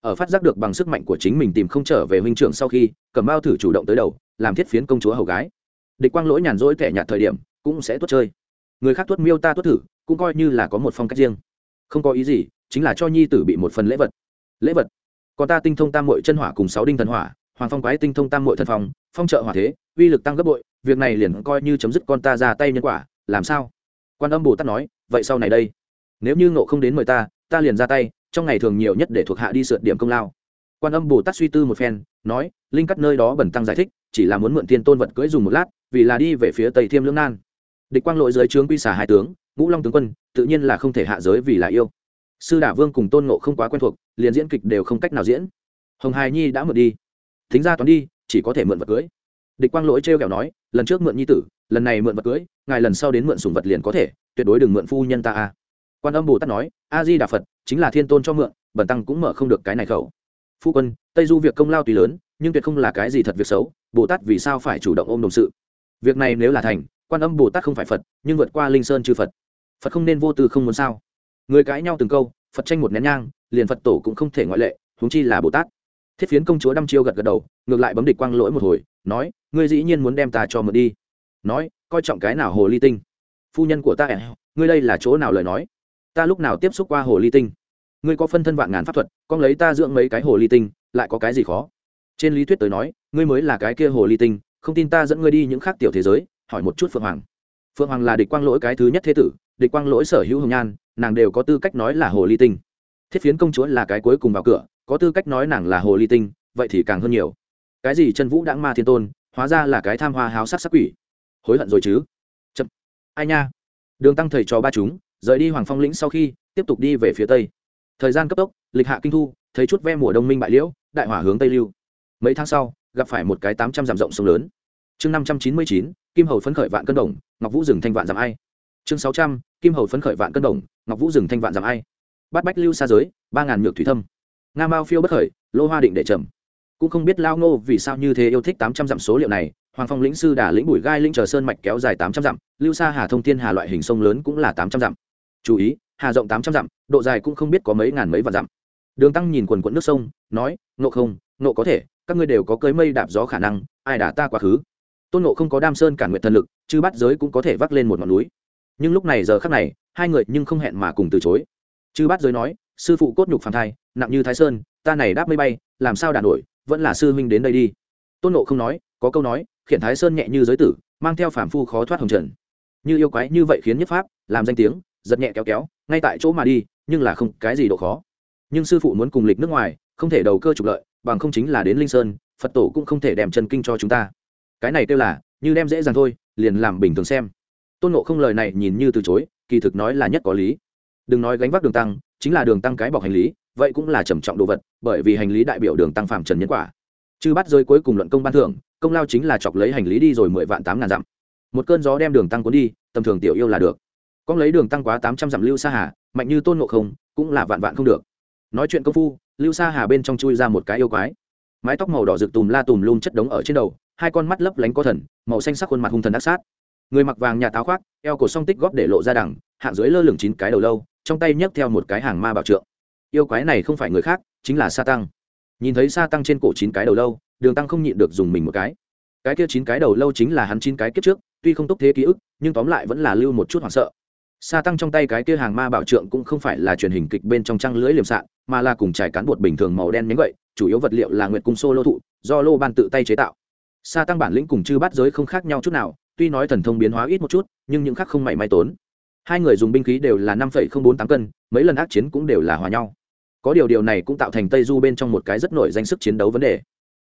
S1: Ở phát giác được bằng sức mạnh của chính mình tìm không trở về huynh trưởng sau khi cầm mao thử chủ động tới đầu, làm thiết phiến công chúa hầu gái. Địch quang lỗi nhàn rỗi kẻ nhạt thời điểm, cũng sẽ tuốt chơi. Người khác tuốt miêu ta tuốt thử, cũng coi như là có một phong cách riêng. Không có ý gì, chính là cho nhi tử bị một phần lễ vật. Lễ vật? Còn ta tinh thông tam mội chân hỏa cùng sáu đinh thần hỏa, hoàng phong quái tinh thông tam mội thần phong phong trợ hỏa thế, uy lực tăng gấp bội, việc này liền coi như chấm dứt con ta ra tay nhân quả, làm sao? Quan âm bồ tát nói, vậy sau này đây, nếu như ngộ không đến mời ta ta liền ra tay, trong ngày thường nhiều nhất để thuộc hạ đi sượt điểm công lao. Quan âm bồ tát suy tư một phen, nói, linh cắt nơi đó bẩn tăng giải thích, chỉ là muốn mượn tiên tôn vật cưỡi dùng một lát, vì là đi về phía tây thiêm lưỡng nan. Địch quang lội dưới trướng quy xả hai tướng, ngũ long tướng quân, tự nhiên là không thể hạ giới vì là yêu sư đả vương cùng tôn ngộ không quá quen thuộc, liền diễn kịch đều không cách nào diễn. Hồng hài nhi đã mượn đi. Thính ra toán đi, chỉ có thể mượn vật cưới. Địch quang lỗi trêu kẹo nói, lần trước mượn nhi tử, lần này mượn vật cưới, ngài lần sau đến mượn sùng vật liền có thể, tuyệt đối đừng mượn phu nhân ta a. Quan âm bồ tát nói, a di đà phật, chính là thiên tôn cho mượn, bần tăng cũng mở không được cái này khẩu. Phu quân, tây du việc công lao tùy lớn, nhưng tuyệt không là cái gì thật việc xấu, bồ tát vì sao phải chủ động ôm đồng sự? Việc này nếu là thành, quan âm bồ tát không phải phật, nhưng vượt qua linh sơn chư phật. Phật không nên vô tư không muốn sao? Người cãi nhau từng câu, phật tranh một nén nhang, liền phật tổ cũng không thể ngoại lệ, huống chi là bồ tát. Thiết phiến công chúa đăm chiêu gật gật đầu, ngược lại bấm địch quang lỗi một hồi, nói, ngươi dĩ nhiên muốn đem ta cho mượn đi. Nói, coi trọng cái nào hồ ly tinh? Phu nhân của ta ngươi đây là chỗ nào lời nói? Ta lúc nào tiếp xúc qua hồ ly tinh? Ngươi có phân thân vạn ngàn pháp thuật, con lấy ta dưỡng mấy cái hồ ly tinh, lại có cái gì khó? Trên lý thuyết tới nói, ngươi mới là cái kia hồ ly tinh, không tin ta dẫn ngươi đi những khác tiểu thế giới, hỏi một chút phượng hoàng. Phượng hoàng là địch quang lỗi cái thứ nhất thế tử địch quang lỗi sở hữu hồng nhan, nàng đều có tư cách nói là hồ ly tinh. Thiết phiến công chúa là cái cuối cùng vào cửa, có tư cách nói nàng là hồ ly tinh, vậy thì càng hơn nhiều. Cái gì chân vũ đãng ma thiên tôn, hóa ra là cái tham hoa háo sắc sắc quỷ. Hối hận rồi chứ? Chậm. Ai nha? Đường tăng thầy cho ba chúng, rời đi hoàng phong lĩnh sau khi, tiếp tục đi về phía tây. Thời gian cấp tốc, lịch hạ kinh thu, thấy chút ve mùa đông minh bại liễu, đại hỏa hướng tây lưu. Mấy tháng sau, gặp phải một cái tám trăm dặm rộng sông lớn. Chương năm trăm chín mươi chín, kim hầu phấn khởi vạn cân đồng, ngọc vũ rừng thanh vạn dặm ai chương sáu trăm, kim hầu phấn khởi vạn cân đồng, ngọc vũ rừng thanh vạn giảm ai. Bát bách lưu xa giới, ba ngàn nhược thủy thâm. Nga mao phiêu bất khởi, lô hoa định để trầm. Cũng không biết lao ngô vì sao như thế yêu thích tám trăm dặm số liệu này, hoàng phong lĩnh sư đà lĩnh bùi gai lĩnh chờ sơn mạch kéo dài tám trăm dặm, lưu xa hà thông thiên hà loại hình sông lớn cũng là tám trăm dặm. Chú ý, hà rộng tám trăm dặm, độ dài cũng không biết có mấy ngàn mấy vạn dặm. Đường tăng nhìn quần quận nước sông, nói nộ không nộ có thể, các ngươi đều có cưới mây đạp gió khả năng, ai đả ta quá khứ. Tôn nộ không có đam sơn cản nguyện thần lực chứ bắt giới cũng có thể vác lên một ngọn núi nhưng lúc này giờ khắc này, hai người nhưng không hẹn mà cùng từ chối. Chư bát giới nói, sư phụ cốt nhục phàm thai, nặng như thái sơn, ta này đáp mây bay, làm sao đàn nổi, vẫn là sư huynh đến đây đi. Tôn nộ không nói, có câu nói, khiển thái sơn nhẹ như giới tử, mang theo phàm phu khó thoát hồng trần. Như yêu quái như vậy khiến nhất pháp, làm danh tiếng, giật nhẹ kéo kéo, ngay tại chỗ mà đi, nhưng là không cái gì độ khó. Nhưng sư phụ muốn cùng lịch nước ngoài, không thể đầu cơ trục lợi, bằng không chính là đến linh sơn, phật tổ cũng không thể đem chân kinh cho chúng ta. Cái này kêu là, như đem dễ dàng thôi, liền làm bình thường xem tôn nộ không lời này nhìn như từ chối, kỳ thực nói là nhất có lý. Đừng nói gánh vác đường tăng, chính là đường tăng cái bọc hành lý, vậy cũng là trầm trọng đồ vật, bởi vì hành lý đại biểu đường tăng phạm trần nhân quả. Chư bắt rơi cuối cùng luận công ban thưởng, công lao chính là chọc lấy hành lý đi rồi mười vạn tám ngàn dặm. Một cơn gió đem đường tăng cuốn đi, tầm thường tiểu yêu là được. Con lấy đường tăng quá tám trăm dặm lưu sa hà, mạnh như tôn ngộ không, cũng là vạn vạn không được. Nói chuyện công phu, lưu sa hà bên trong chui ra một cái yêu quái. Mái tóc màu đỏ rực tùm la tùm lum chất đống ở trên đầu, hai con mắt lấp lánh có thần, màu xanh sắc khuôn mặt hung thần ác sát người mặc vàng nhà táo khoác, eo cổ song tích góp để lộ ra đằng, hạng dưới lơ lửng chín cái đầu lâu, trong tay nhấc theo một cái hàng ma bảo trượng. Yêu quái này không phải người khác, chính là sa tăng. Nhìn thấy sa tăng trên cổ chín cái đầu lâu, đường tăng không nhịn được dùng mình một cái. Cái kia chín cái đầu lâu chính là hắn chín cái kiếp trước, tuy không tốc thế ký ức, nhưng tóm lại vẫn là lưu một chút hoảng sợ. Sa tăng trong tay cái kia hàng ma bảo trượng cũng không phải là truyền hình kịch bên trong trăng lưới liềm sạn, mà là cùng trải cán bột bình thường màu đen nhánh vậy chủ yếu vật liệu là nguyệt cung xô lô thụ, do lô ban tự tay chế tạo. Sa tăng bản lĩnh cùng chư bát giới không khác nhau chút nào tuy nói thần thông biến hóa ít một chút, nhưng những khác không mảy may tốn. Hai người dùng binh khí đều là năm bốn tám cân, mấy lần ác chiến cũng đều là hòa nhau. Có điều điều này cũng tạo thành tây du bên trong một cái rất nổi danh sức chiến đấu vấn đề.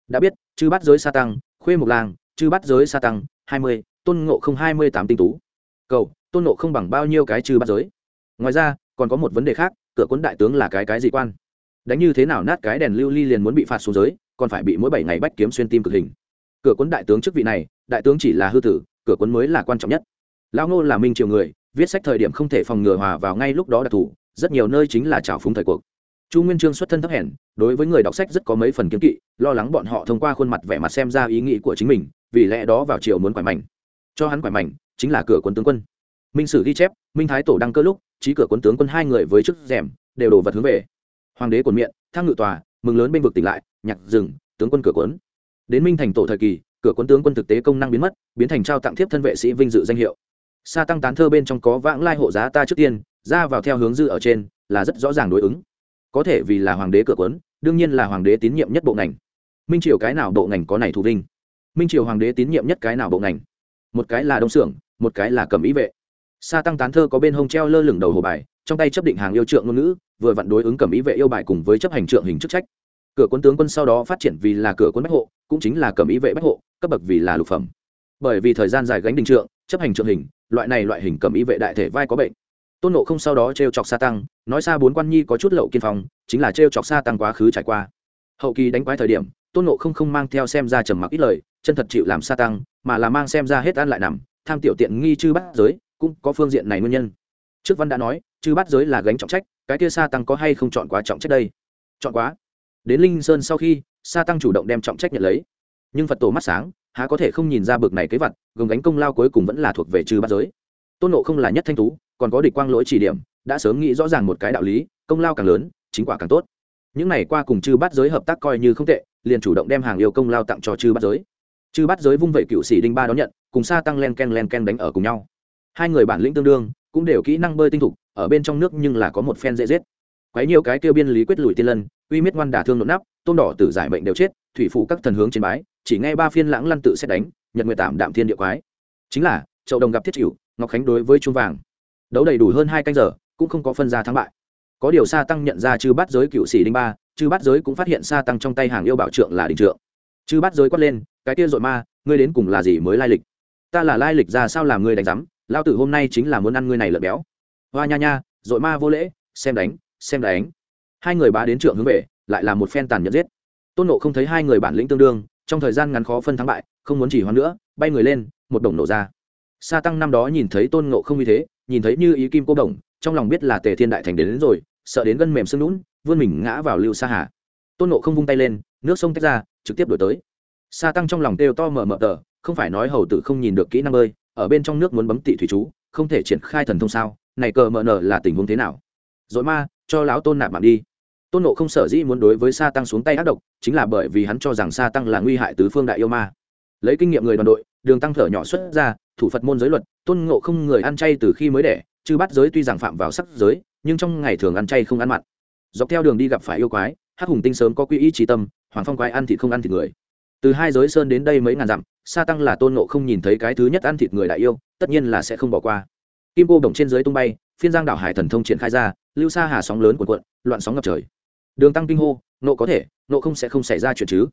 S1: Đã biết, chư bắt giới sa tăng, khuê mục lang, chư bắt giới sa tăng, hai mươi, tôn ngộ không hai mươi tám tinh tú. Cầu, tôn ngộ không bằng bao nhiêu cái chư bắt giới? Ngoài ra, còn có một vấn đề khác, cửa quân đại tướng là cái cái gì quan? Đánh như thế nào nát cái đèn lưu ly liền muốn bị phạt xuống giới, còn phải bị mỗi bảy ngày bách kiếm xuyên tim cực hình. Cửa quân đại tướng chức vị này, đại tướng chỉ là hư tử cửa cuốn mới là quan trọng nhất. Lão ngô là minh triều người, viết sách thời điểm không thể phòng ngừa hòa vào ngay lúc đó đặc thù, rất nhiều nơi chính là trào phúng thời cuộc. Chu nguyên trương xuất thân thấp hèn, đối với người đọc sách rất có mấy phần kiếm kỵ, lo lắng bọn họ thông qua khuôn mặt vẻ mặt xem ra ý nghĩ của chính mình, vì lẽ đó vào triều muốn quải mảnh. Cho hắn quải mảnh chính là cửa quân tướng quân. Minh sử ghi chép, minh thái tổ đăng cơ lúc, trí cửa quân tướng quân hai người với chức rèm, đều đổ vật hướng về. Hoàng đế quần miệng thang ngự tòa, mừng lớn bên vực tỉnh lại, nhạc rừng, tướng quân cửa quấn đến minh thành tổ thời kỳ cửa quân tướng quân thực tế công năng biến mất, biến thành trao tặng thiếp thân vệ sĩ vinh dự danh hiệu. Sa tăng tán thơ bên trong có vãng lai hộ giá ta trước tiên, ra vào theo hướng dư ở trên, là rất rõ ràng đối ứng. Có thể vì là hoàng đế cửa quấn đương nhiên là hoàng đế tín nhiệm nhất bộ ngành. Minh triều cái nào bộ ngành có này thù vinh? Minh triều hoàng đế tín nhiệm nhất cái nào bộ ngành? Một cái là đông xưởng một cái là cầm ý vệ. Sa tăng tán thơ có bên hông treo lơ lửng đầu hồ bài, trong tay chấp định hàng yêu trượng ngôn ngữ, vừa vặn đối ứng cầm ý vệ yêu bài cùng với chấp hành trượng hình chức trách. Cửa quân tướng quân sau đó phát triển vì là cửa quân bách hộ, cũng chính là cầm ý vệ bách hộ cấp bậc vì là lục phẩm. Bởi vì thời gian dài gánh đình trượng, chấp hành trượng hình, loại này loại hình cầm y vệ đại thể vai có bệnh. Tôn nộ không sau đó t r e o chọc sa tăng, nói xa bốn quan nhi có chút lậu kiên phong chính là t r e o chọc sa tăng quá khứ trải qua. Hậu kỳ đánh quái thời điểm, tôn nộ không không mang theo xem ra trầm mặc ít lời, chân thật chịu làm sa tăng, mà là mang xem ra hết ăn lại nằm, tham tiểu tiện nghi chư bắt giới, cũng có phương diện này nguyên nhân. Trước văn đã nói, chư bắt giới là gánh trọng trách, cái kia sa tăng có hay không chọn quá trọng trách đây? Chọn quá. Đến linh sơn sau khi, sa tăng chủ động đem trọng trách nhận lấy nhưng phật tổ mắt sáng há có thể không nhìn ra bực này kế vật, gồng gánh công lao cuối cùng vẫn là thuộc về trừ bát giới. Tôn nộ không là nhất thanh tú, còn có địch quang lỗi chỉ điểm, đã sớm nghĩ rõ ràng một cái đạo lý, công lao càng lớn, chính quả càng tốt. Những n à y qua cùng chư bát giới hợp tác coi như không tệ, liền chủ động đem hàng yêu công lao tặng cho chư bát giới. Chư bát giới vung vẩy cựu sĩ đinh ba đón nhận, cùng xa tăng len ken len ken đánh ở cùng nhau. Hai người bản lĩnh tương đương, cũng đều kỹ năng bơi tinh thục, ở bên trong nước nhưng là có một phen dễ giết. Quấy nhiều cái kêu biên lý quyết lùi tiên lân, uy miết ngoan đả thương nộn nắp, tôm đỏ tử giải bệnh đều chết, thủy phụ các thần hướng trên bái chỉ nghe ba phiên lãng lăn tự xét đánh, nhật nguyệt tạm đạm thiên địa quái. Chính là, chậu đồng gặp thiết chịu ngọc khánh đối với chuông vàng. Đấu đầy đủ hơn hai canh giờ, cũng không có phân ra thắng bại. Có điều sa tăng nhận ra chư bắt giới cựu sĩ đinh ba, chư bắt giới cũng phát hiện sa tăng trong tay hàng yêu bảo trượng là đình trượng. Chư bắt giới quát lên, cái kia dội ma, ngươi đến cùng là gì mới lai lịch? Ta là lai lịch ra sao làm ngươi đánh rắm lao tử hôm nay chính là muốn ăn ngươi này lợn béo. Hoa nha nha, dội ma vô lễ, xem đánh xem đánh. Hai người bá đến trượng hướng về, lại là một phen tàn nhẫn giết. Tôn nộ không thấy hai người bản lĩnh tương đương trong thời gian ngắn khó phân thắng bại không muốn chỉ hoãn nữa bay người lên một đồng nổ ra. Sa tăng năm đó nhìn thấy tôn ngộ không như thế nhìn thấy như ý kim cô đồng trong lòng biết là tề thiên đại thành đến, đến rồi sợ đến gân mềm sưng lũn vươn mình ngã vào lưu sa hà. Tôn ngộ không vung tay lên nước sông tách ra trực tiếp đổi tới. Sa tăng trong lòng kêu to mở mở tờ không phải nói hầu tử không nhìn được kỹ năng bơi ở bên trong nước muốn bấm tị thủy chú không thể triển khai thần thông sao này cờ mờ nở là tình huống thế nào? Dội ma cho lão tôn nạp mạng đi tôn nộ không sở dĩ muốn đối với sa tăng xuống tay ác độc, chính là bởi vì hắn cho rằng sa tăng là nguy hại tứ phương đại yêu ma. Lấy kinh nghiệm người đoàn đội, đường tăng thở nhỏ xuất ra, thủ phật môn giới luật, tôn ngộ không người ăn chay từ khi mới đẻ chứ bắt giới tuy rằng phạm vào sắc giới, nhưng trong ngày thường ăn chay không ăn mặn. Dọc theo đường đi gặp phải yêu quái, hắc hùng tinh sớm có quy ý trí tâm, hoàng phong quái ăn thịt không ăn thịt người. Từ hai giới sơn đến đây mấy ngàn dặm, sa tăng là tôn ngộ không nhìn thấy cái thứ nhất ăn thịt người đại yêu, tất nhiên là sẽ không bỏ qua. Kim cô đồng trên dưới tung bay, phiên giang đảo hải thần thông triển khai ra, lưu xa hà sóng lớn cuộn cuộn, loạn sóng ngập trời đường tăng kinh hô, nộ có thể, nộ không sẽ không xảy ra chuyện chứ.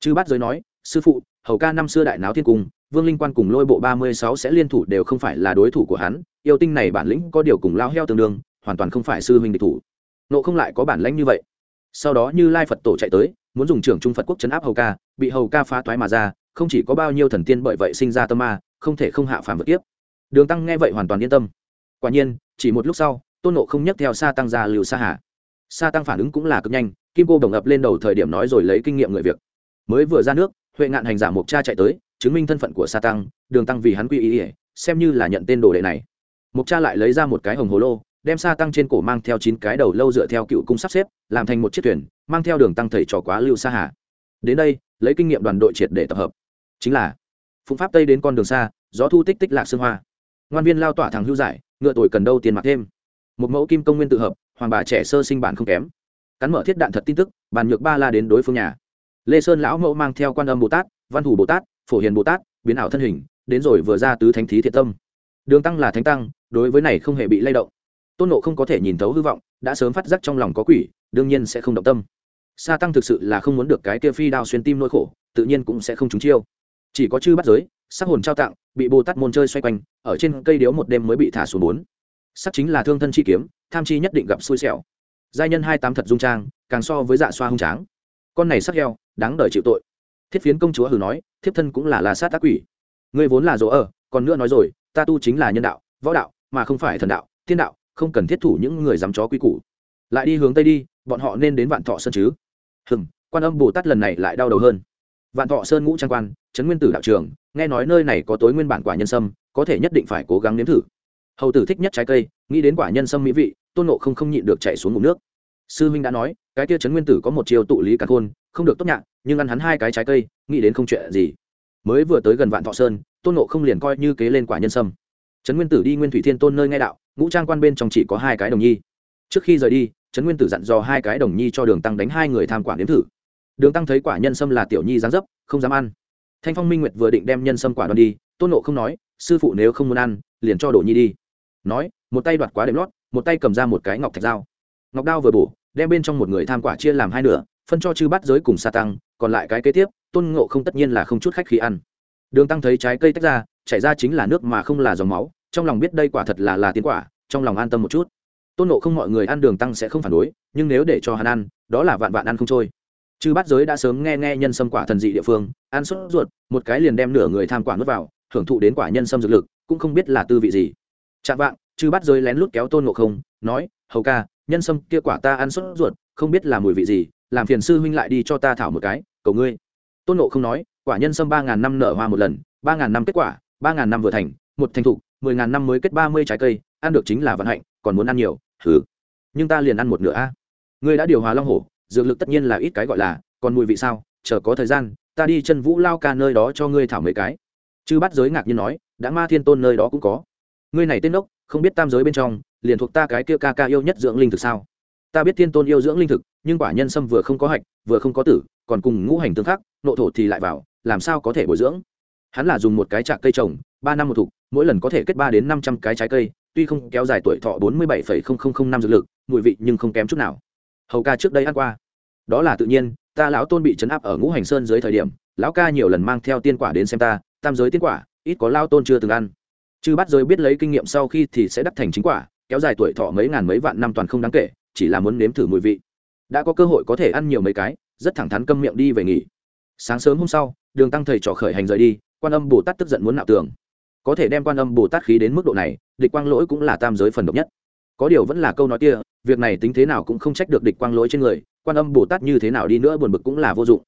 S1: Chư bát giới nói, sư phụ, hầu ca năm xưa đại náo thiên cung, vương linh quan cùng lôi bộ ba mươi sáu sẽ liên thủ đều không phải là đối thủ của hắn, yêu tinh này bản lĩnh có điều cùng lao heo tương đương, hoàn toàn không phải sư huynh địch thủ. Nộ không lại có bản lãnh như vậy. Sau đó như lai phật tổ chạy tới, muốn dùng trưởng trung phật quốc chấn áp hầu ca, bị hầu ca phá toái mà ra, không chỉ có bao nhiêu thần tiên bởi vậy sinh ra tâm ma, không thể không hạ phàm vật tiếp đường tăng nghe vậy hoàn toàn yên tâm. Quả nhiên, chỉ một lúc sau, tôn nộ không nhấc theo xa tăng ra liều xa hà sa tăng phản ứng cũng là cực nhanh, kim cô đồng ập lên đầu thời điểm nói rồi lấy kinh nghiệm người việc. Mới vừa ra nước, huệ ngạn hành giả mộc cha chạy tới, chứng minh thân phận của sa tăng, đường tăng vì hắn quy ý ỉa xem như là nhận tên đồ đệ này. Mộc cha lại lấy ra một cái hồng hồ lô, đem sa tăng trên cổ mang theo chín cái đầu lâu dựa theo cựu cung sắp xếp, làm thành một chiếc thuyền, mang theo đường tăng thầy trò quá lưu sa hà. Đến đây, lấy kinh nghiệm đoàn đội triệt để tập hợp. Chính là, phụng pháp tây đến con đường xa, gió thu tích tích lạc xương hoa. Ngoan viên lao tỏa thằng hưu giải, ngựa tuổi cần đâu tiền mặc thêm. Một mẫu kim công nguyên tự hợp hoàng bà trẻ sơ sinh bản không kém. Cắn mở thiết đạn thật tin tức, bàn nhược ba la đến đối phương nhà. Lê sơn lão mẫu mang theo quan âm bồ tát, văn thủ bồ tát, phổ hiền bồ tát, biến ảo thân hình, đến rồi vừa ra tứ thánh thí thiện tâm. Đường tăng là thánh tăng, đối với này không hề bị lay động. Tôn nộ không có thể nhìn thấu hư vọng, đã sớm phát giác trong lòng có quỷ, đương nhiên sẽ không động tâm. Sa tăng thực sự là không muốn được cái kia phi đao xuyên tim nỗi khổ, tự nhiên cũng sẽ không trúng chiêu. Chỉ có chư bắt giới, sắc hồn trao tặng, bị bồ tát môn chơi xoay quanh, ở trên cây điếu một đêm mới bị thả xuống bốn sắc chính là thương thân chi kiếm, tham chi nhất định gặp xui xẻo. Giai nhân hai tám thật dung trang, càng so với dạ xoa hung tráng. Con này sắc heo, đáng đời chịu tội. Thiết phiến công chúa hừ nói, thiếp thân cũng là là sát ác quỷ. Ngươi vốn là dỗ ở, còn nữa nói rồi, ta tu chính là nhân đạo, võ đạo, mà không phải thần đạo, thiên đạo, không cần thiết thủ những người dám chó quy củ. Lại đi hướng tây đi, bọn họ nên đến vạn thọ sơn chứ? Hừng quan âm bồ tát lần này lại đau đầu hơn. Vạn thọ sơn ngũ trang quan trấn nguyên tử đạo trường, nghe nói nơi này có tối nguyên bản quả nhân sâm, có thể nhất định phải cố gắng nếm thử hầu tử thích nhất trái cây nghĩ đến quả nhân sâm mỹ vị tôn nộ không không nhịn được chạy xuống ngụm nước sư huynh đã nói cái tia trấn nguyên tử có một chiều tụ lý cả khôn không được tốt nhạc nhưng ăn hắn hai cái trái cây nghĩ đến không chuyện gì mới vừa tới gần vạn thọ sơn tôn nộ không liền coi như kế lên quả nhân sâm trấn nguyên tử đi nguyên thủy thiên tôn nơi nghe đạo ngũ trang quan bên trong chỉ có hai cái đồng nhi trước khi rời đi trấn nguyên tử dặn dò hai cái đồng nhi cho đường tăng đánh hai người tham quản đếm thử đường tăng thấy quả nhân sâm là tiểu nhi dáng dấp không dám ăn thanh phong minh nguyệt vừa định đem nhân sâm quả đoan đi tôn nộ không nói sư phụ nếu không muốn ăn liền cho đồ nhi đi nói, một tay đoạt quá đệm lót, một tay cầm ra một cái ngọc thạch dao. Ngọc đao vừa bổ, đem bên trong một người tham quả chia làm hai nửa, phân cho chư Bát giới cùng sa tăng, còn lại cái kế tiếp, tôn ngộ không tất nhiên là không chút khách khí ăn. Đường tăng thấy trái cây tách ra, chảy ra chính là nước mà không là dòng máu, trong lòng biết đây quả thật là là tiến quả, trong lòng an tâm một chút. Tôn ngộ không mọi người ăn đường tăng sẽ không phản đối, nhưng nếu để cho hắn ăn, đó là vạn vạn ăn không trôi. Chư bát giới đã sớm nghe nghe nhân sâm quả thần dị địa phương, ăn sốt ruột, một cái liền đem nửa người tham quả nuốt vào, hưởng thụ đến quả nhân sâm dược lực, cũng không biết là tư vị gì chạm vạng, chư bát giới lén lút kéo tôn ngộ không, nói, hầu ca, nhân sâm kia quả ta ăn sốt ruột, không biết là mùi vị gì, làm phiền sư huynh lại đi cho ta thảo một cái, cầu ngươi. Tôn ngộ không nói, quả nhân sâm ba ngàn năm nở hoa một lần, ba ngàn năm kết quả, ba ngàn năm vừa thành, một thành thục mười ngàn năm mới kết ba mươi trái cây, ăn được chính là vận hạnh, còn muốn ăn nhiều thử nhưng ta liền ăn một nửa a. Ngươi đã điều hòa long hổ, dược lực tất nhiên là ít cái gọi là, còn mùi vị sao, chờ có thời gian, ta đi chân vũ lao ca nơi đó cho ngươi thảo mấy cái. Chư bắt giới ngạc nhiên nói, đã ma thiên tôn nơi đó cũng có ngươi này tên đốc, không biết tam giới bên trong, liền thuộc ta cái kia ca ca yêu nhất dưỡng linh thực sao? Ta biết thiên tôn yêu dưỡng linh thực, nhưng quả nhân sâm vừa không có hạch, vừa không có tử, còn cùng ngũ hành tương khắc, nộ thổ thì lại vào, làm sao có thể bồi dưỡng? Hắn là dùng một cái trạc cây trồng, ba năm một thục, mỗi lần có thể kết ba đến năm trăm cái trái cây, tuy không kéo dài tuổi thọ bốn mươi bảy năm dược lực, mùi vị nhưng không kém chút nào. Hầu ca trước đây ăn qua. Đó là tự nhiên, ta lão tôn bị chấn áp ở ngũ hành sơn dưới thời điểm, lão ca nhiều lần mang theo tiên quả đến xem ta, tam giới tiên quả, ít có lao tôn chưa từng ăn chư bắt giới biết lấy kinh nghiệm sau khi thì sẽ đắc thành chính quả, kéo dài tuổi thọ mấy ngàn mấy vạn năm toàn không đáng kể, chỉ là muốn nếm thử mùi vị. Đã có cơ hội có thể ăn nhiều mấy cái, rất thẳng thắn câm miệng đi về nghỉ. Sáng sớm hôm sau, đường tăng thầy trò khởi hành rời đi, quan âm bồ tát tức giận muốn nạo tường. Có thể đem quan âm bồ tát khí đến mức độ này, địch quang lỗi cũng là tam giới phần độc nhất. Có điều vẫn là câu nói kia, việc này tính thế nào cũng không trách được địch quang lỗi trên người, quan âm bồ tát như thế nào đi nữa buồn bực cũng là vô dụng.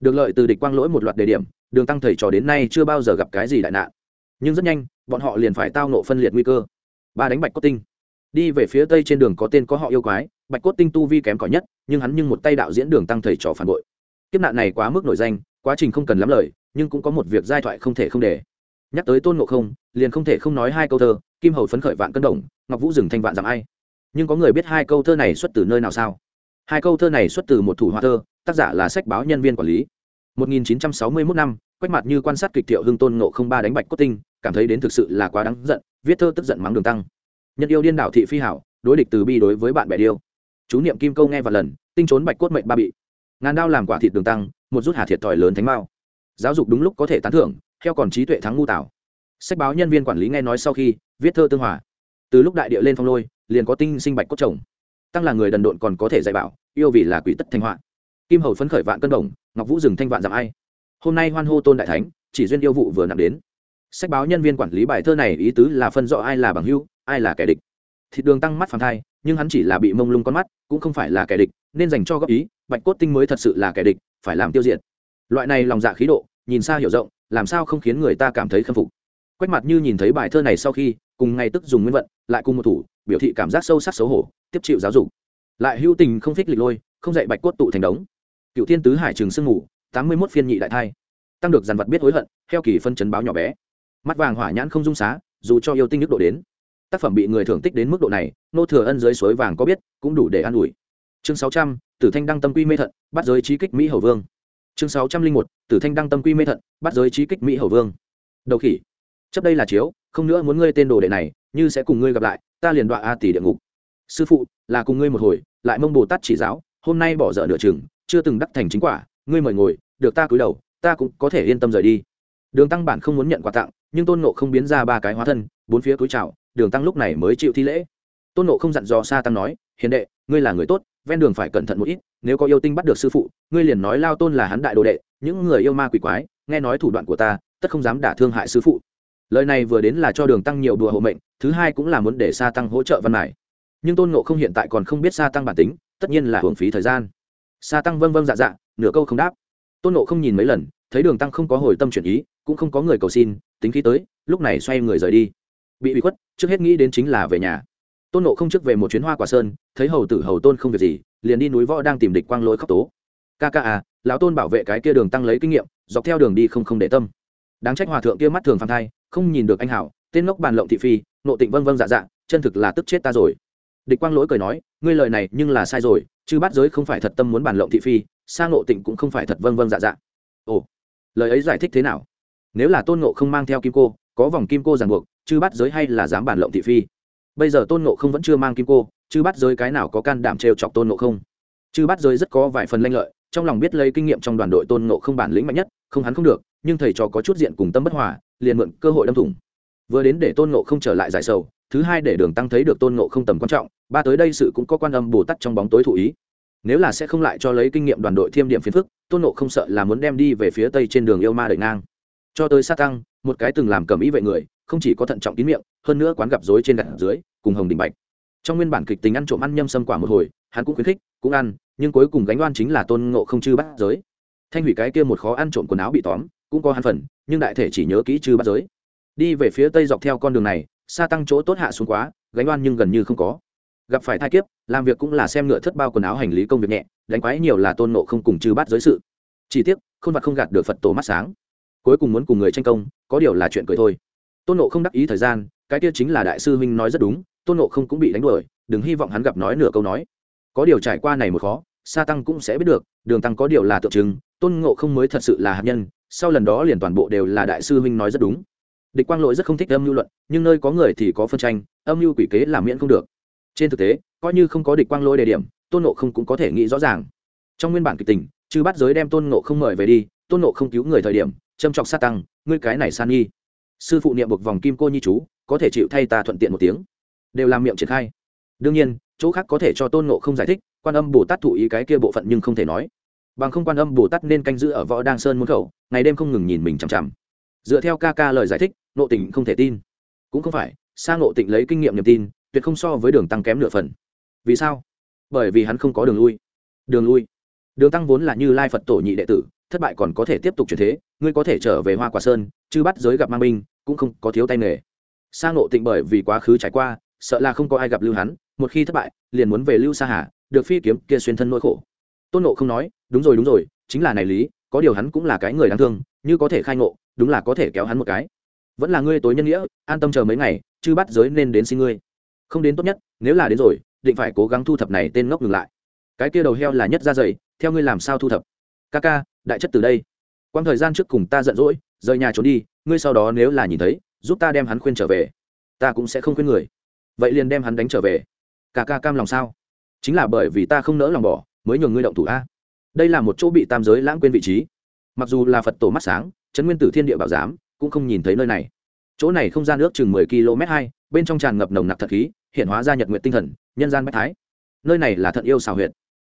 S1: Được lợi từ địch quang lỗi một loạt đề điểm, đường tăng thầy trò đến nay chưa bao giờ gặp cái gì đại nạn. Nhưng rất nhanh bọn họ liền phải tao nộ phân liệt nguy cơ. Ba đánh bạch cốt tinh. Đi về phía tây trên đường có tên có họ yêu quái, bạch cốt tinh tu vi kém cỏi nhất, nhưng hắn nhưng một tay đạo diễn đường tăng thầy trò phản bội. Kiếp nạn này quá mức nổi danh, quá trình không cần lắm lời, nhưng cũng có một việc giai thoại không thể không để. Nhắc tới tôn ngộ không, liền không thể không nói hai câu thơ, kim hầu phấn khởi vạn cân đồng, ngọc vũ rừng thanh vạn giảm ai. Nhưng có người biết hai câu thơ này xuất từ nơi nào sao? Hai câu thơ này xuất từ một thủ hoa thơ, tác giả là sách báo nhân viên quản lý. 1961 năm quách mặt như quan sát kịch thiệu hưng tôn ngộ không ba đánh bạch cốt tinh cảm thấy đến thực sự là quá đáng giận, viết thơ tức giận mắng đường tăng. Nhân yêu điên đảo thị phi hảo, đối địch từ bi đối với bạn bè điêu. Chú niệm kim câu nghe và lần, tinh trốn bạch cốt mệnh ba bị. Ngàn đao làm quả thịt đường tăng, một rút hà thiệt thòi lớn thánh mao. Giáo dục đúng lúc có thể tán thưởng, theo còn trí tuệ thắng ngu tảo. Sách báo nhân viên quản lý nghe nói sau khi, viết thơ tương hòa. Từ lúc đại địa lên phong lôi, liền có tinh sinh bạch cốt chồng. Tăng là người đần độn còn có thể dạy bảo, yêu vì là quỷ tất thanh họa. Kim hầu phấn khởi vạn cân đồng ngọc vũ rừng thanh vạn giảm ai. Hôm nay hoan hô tôn đại thánh, chỉ duyên yêu vụ vừa nặng đến sách báo nhân viên quản lý bài thơ này ý tứ là phân rõ ai là bằng hưu ai là kẻ địch. Thịt đường tăng mắt phản thai, nhưng hắn chỉ là bị mông lung con mắt, cũng không phải là kẻ địch, nên dành cho góp ý, bạch cốt tinh mới thật sự là kẻ địch, phải làm tiêu diệt. Loại này lòng dạ khí độ, nhìn xa hiểu rộng, làm sao không khiến người ta cảm thấy khâm phục. Quách mặt như nhìn thấy bài thơ này sau khi, cùng ngay tức dùng nguyên vận, lại cùng một thủ, biểu thị cảm giác sâu sắc xấu hổ, tiếp chịu giáo dục. Lại hữu tình không thích lịch lôi, không dạy bạch cốt tụ thành đống. Cựu thiên tứ hải trường sương ngủ tám mươi mốt phiên nhị đại thai. Tăng được dàn vật biết hối hận theo kỳ phân chấn báo nhỏ bé mắt vàng hỏa nhãn không dung xá, dù cho yêu tinh nước độ đến. Tác phẩm bị người thưởng tích đến mức độ này, nô thừa ân dưới suối vàng có biết, cũng đủ để an ủi. Chương sáu trăm, tử thanh đăng tâm quy mê thận, bắt giới trí kích mỹ hầu vương. Chương sáu trăm linh một, tử thanh đăng tâm quy mê thận, bắt giới trí kích mỹ hầu vương. Đầu khỉ. Chấp đây là chiếu, không nữa muốn ngươi tên đồ đệ này, như sẽ cùng ngươi gặp lại, ta liền đọa a tỷ địa ngục. Sư phụ, là cùng ngươi một hồi, lại mông bồ tát chỉ giáo, hôm nay bỏ dở nửa chừng, chưa từng đắc thành chính quả, ngươi mời ngồi, được ta cúi đầu, ta cũng có thể yên tâm rời đi. Đường tăng bản không muốn nhận quà tặng nhưng tôn nộ không biến ra ba cái hóa thân, bốn phía túi trào đường tăng lúc này mới chịu thi lễ. Tôn nộ không dặn dò xa tăng nói, hiền đệ, ngươi là người tốt, ven đường phải cẩn thận một ít, nếu có yêu tinh bắt được sư phụ, ngươi liền nói lao tôn là hắn đại đồ đệ, những người yêu ma quỷ quái, nghe nói thủ đoạn của ta, tất không dám đả thương hại sư phụ. Lời này vừa đến là cho đường tăng nhiều đùa hộ mệnh, thứ hai cũng là muốn để sa tăng hỗ trợ văn mải nhưng tôn nộ không hiện tại còn không biết sa tăng bản tính, tất nhiên là hưởng phí thời gian. Sa tăng vâng vâng dạ dạ nửa câu không đáp. Tôn nộ không nhìn mấy lần, thấy đường tăng không có hồi tâm chuyển ý cũng không có người cầu xin, tính khí tới, lúc này xoay người rời đi. Bị bị khuất, trước hết nghĩ đến chính là về nhà. Tôn nộ không trước về một chuyến hoa quả sơn, thấy hầu tử hầu tôn không việc gì, liền đi núi võ đang tìm địch quang lỗi khóc tố. Ca ca à lão tôn bảo vệ cái kia đường tăng lấy kinh nghiệm, dọc theo đường đi không không để tâm. Đáng trách hòa thượng kia mắt thường phản thai, không nhìn được anh hảo, tên ngốc bàn lộng thị phi, nộ tịnh vân vân dạ dạ chân thực là tức chết ta rồi. Địch quang lỗi cười nói, ngươi lời này nhưng là sai rồi, chứ bắt giới không phải thật tâm muốn bàn lộng thị phi, sang nộ tịnh cũng không phải thật vân vân dạ dạ. Ồ, lời ấy giải thích thế nào? Nếu là tôn ngộ không mang theo kim cô, có vòng kim cô ràng buộc chứ bắt giới hay là dám bản lộng thị phi? Bây giờ tôn ngộ không vẫn chưa mang kim cô chứ bắt giới cái nào có can đảm trêu chọc tôn ngộ không? Chứ bắt giới rất có vài phần lanh lợi, trong lòng biết lấy kinh nghiệm trong đoàn đội tôn ngộ không bản lĩnh mạnh nhất, không hắn không được, nhưng thầy trò có chút diện cùng tâm bất hòa, liền mượn cơ hội đâm thủng. Vừa đến để tôn ngộ không trở lại giải sầu, thứ hai để đường tăng thấy được tôn ngộ không tầm quan trọng, ba tới đây sự cũng có quan âm bồ tát trong bóng tối thụ ý. Nếu là sẽ không lại cho lấy kinh nghiệm đoàn đội thiêm điểm phiền phức, tôn ngộ không sợ là muốn đem đi về phía tây trên đường yêu ma đợi ngang cho tới sa tăng, một cái từng làm cầm ý vệ người, không chỉ có thận trọng tín miệng, hơn nữa quán gặp dối trên gặt dưới, cùng hồng đình bạch. Trong nguyên bản kịch tính ăn trộm ăn nhâm xâm quả một hồi, hắn cũng khuyến khích, cũng ăn, nhưng cuối cùng gánh oan chính là tôn ngộ không chư bắt giới. Thanh hủy cái kia một khó ăn trộm quần áo bị tóm, cũng có hắn phần, nhưng đại thể chỉ nhớ kỹ chư bắt giới. Đi về phía tây dọc theo con đường này xa tăng chỗ tốt hạ xuống quá, gánh oan nhưng gần như không có. Gặp phải thai kiếp, làm việc cũng là xem ngựa thất bao quần áo hành lý công việc nhẹ, đánh quái nhiều là tôn nộ không cùng chư bắt giới sự. Chỉ tiếc không vặt không gạt được phật tổ mắt sáng cuối cùng muốn cùng người tranh công, có điều là chuyện cười thôi. Tôn nộ không đắc ý thời gian, cái kia chính là đại sư huynh nói rất đúng, tôn nộ không cũng bị đánh đuổi, đừng hy vọng hắn gặp nói nửa câu nói. Có điều trải qua này một khó, sa tăng cũng sẽ biết được, đường tăng có điều là tượng trưng, tôn ngộ không mới thật sự là hạt nhân, sau lần đó liền toàn bộ đều là đại sư huynh nói rất đúng. Địch quang lỗi rất không thích âm mưu luận, nhưng nơi có người thì có phân tranh, âm mưu quỷ kế làm miễn không được. Trên thực tế, coi như không có địch quang lỗi đề điểm, tôn nộ không cũng có thể nghĩ rõ ràng. Trong nguyên bản kịch tình, chư bắt giới đem tôn nộ không mời về đi, tôn nộ không cứu người thời điểm châm chọc sát tăng, ngươi cái này san nghi sư phụ niệm buộc vòng kim cô nhi chú, có thể chịu thay ta thuận tiện một tiếng. Đều làm miệng triển khai. Đương nhiên, chỗ khác có thể cho tôn nộ không giải thích, quan âm bồ tát thụ ý cái kia bộ phận nhưng không thể nói. Bằng không quan âm bồ tát nên canh giữ ở võ đang sơn môn khẩu, ngày đêm không ngừng nhìn mình chằm chằm. Dựa theo ca ca lời giải thích nộ tình không thể tin. Cũng không phải sang nộ tịnh lấy kinh nghiệm niềm tin, tuyệt không so với đường tăng kém nửa phần. Vì sao? Bởi vì hắn không có đường lui. Đường lui. Đường tăng vốn là như lai phật tổ nhị đệ tử thất bại còn có thể tiếp tục chuyển thế, ngươi có thể trở về hoa quả sơn, chứ bắt giới gặp mang binh cũng không có thiếu tay nghề. Sang nộ tịnh bởi vì quá khứ trải qua, sợ là không có ai gặp lưu hắn một khi thất bại, liền muốn về lưu sa hà, được phi kiếm kia xuyên thân nỗi khổ. Tôn nộ không nói, đúng rồi đúng rồi, chính là này lý, có điều hắn cũng là cái người đáng thương, như có thể khai ngộ, đúng là có thể kéo hắn một cái. Vẫn là ngươi tối nhân nghĩa, an tâm chờ mấy ngày, chứ bắt giới nên đến xin ngươi. Không đến tốt nhất, nếu là đến rồi, định phải cố gắng thu thập này tên ngốc ngừng lại. Cái kia đầu heo là nhất ra dày, theo ngươi làm sao thu thập? Ca ca, đại chất từ đây. Quang thời gian trước cùng ta giận dỗi, rời nhà trốn đi, ngươi sau đó nếu là nhìn thấy, giúp ta đem hắn khuyên trở về. Ta cũng sẽ không khuyên người. Vậy liền đem hắn đánh trở về. Ca ca cam lòng sao? Chính là bởi vì ta không nỡ lòng bỏ, mới nhường ngươi động thủ a. Đây là một chỗ bị tam giới lãng quên vị trí. Mặc dù là phật tổ mắt sáng trấn nguyên tử thiên địa bảo giám, cũng không nhìn thấy nơi này. Chỗ này không gian nước chừng mười km hai, bên trong tràn ngập nồng nặc thật khí, hiện hóa ra nhật nguyện tinh thần, nhân gian bách thái. Nơi này là thận yêu xào huyệt.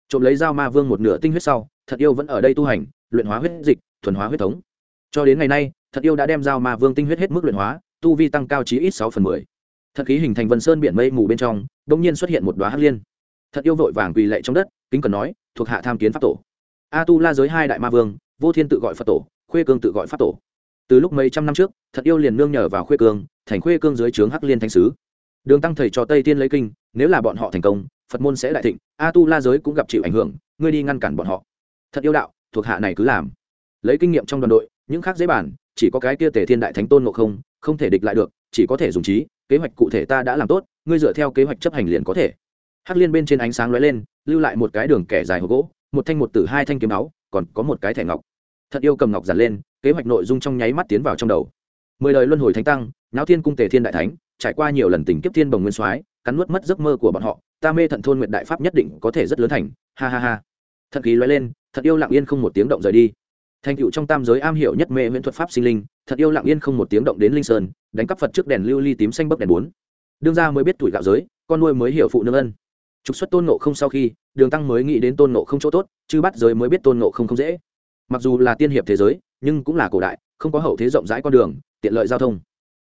S1: Trộm lấy dao ma vương một nửa tinh huyết sau Thật yêu vẫn ở đây tu hành, luyện hóa huyết dịch, thuần hóa huyết thống. Cho đến ngày nay, thật yêu đã đem dao ma vương tinh huyết hết mức luyện hóa, tu vi tăng cao chí ít sáu phần mười. Thật khí hình thành vân sơn biển mây mù bên trong đ ỗ n g nhiên xuất hiện một đoá hắc liên. Thật yêu vội vàng quỳ lệ trong đất, kính cần nói, thuộc hạ tham kiến pháp tổ. A tu la giới hai đại ma vương, vô thiên tự gọi phật tổ, khuê cương tự gọi pháp tổ. Từ lúc mấy trăm năm trước, thật yêu liền nương nhờ vào khuê cương, thành khuê cương dưới trướng hắc liên thanh sứ. Đường tăng thầy cho tây tiên lấy kinh, nếu là bọn họ thành công, phật môn sẽ đại thịnh a tu la giới cũng gặp chịu ảnh hưởng, ngươi đi ngăn cản bọn họ thật yêu đạo thuộc hạ này cứ làm. Lấy kinh nghiệm trong đoàn đội những khác dễ bàn, chỉ có cái kia tề thiên đại thánh tôn ngộ không không thể địch lại được chỉ có thể dùng trí kế hoạch cụ thể ta đã làm tốt ngươi dựa theo kế hoạch chấp hành liền có thể. Hắc liên bên trên ánh sáng lóe lên lưu lại một cái đường kẻ dài hộp gỗ một thanh một tử hai thanh kiếm áo còn có một cái thẻ ngọc. Thật yêu cầm ngọc giản lên kế hoạch nội dung trong nháy mắt tiến vào trong đầu. Mười đời luân hồi thánh tăng náo thiên cung tề thiên đại thánh trải qua nhiều lần tình kiếp thiên bồng nguyên soái cắn nuốt mất giấc mơ của bọn họ ta mê thận thôn nguyện đại pháp nhất định có thể rất lớn thành ha ha ha thật khí loay lên, thật yêu lặng yên không một tiếng động rời đi. Thành cựu trong tam giới am hiểu nhất mê nguyễn thuật pháp sinh linh, thật yêu lặng yên không một tiếng động đến linh sơn, đánh cắp phật trước đèn lưu ly tím xanh bấc đèn bốn. Đương gia mới biết tuổi gạo giới, con nuôi mới hiểu phụ nương ân. Trục xuất tôn nộ không sau khi, đường tăng mới nghĩ đến tôn nộ không chỗ tốt, chứ bắt giới mới biết tôn nộ không không dễ. Mặc dù là tiên hiệp thế giới, nhưng cũng là cổ đại, không có hậu thế rộng rãi con đường, tiện lợi giao thông.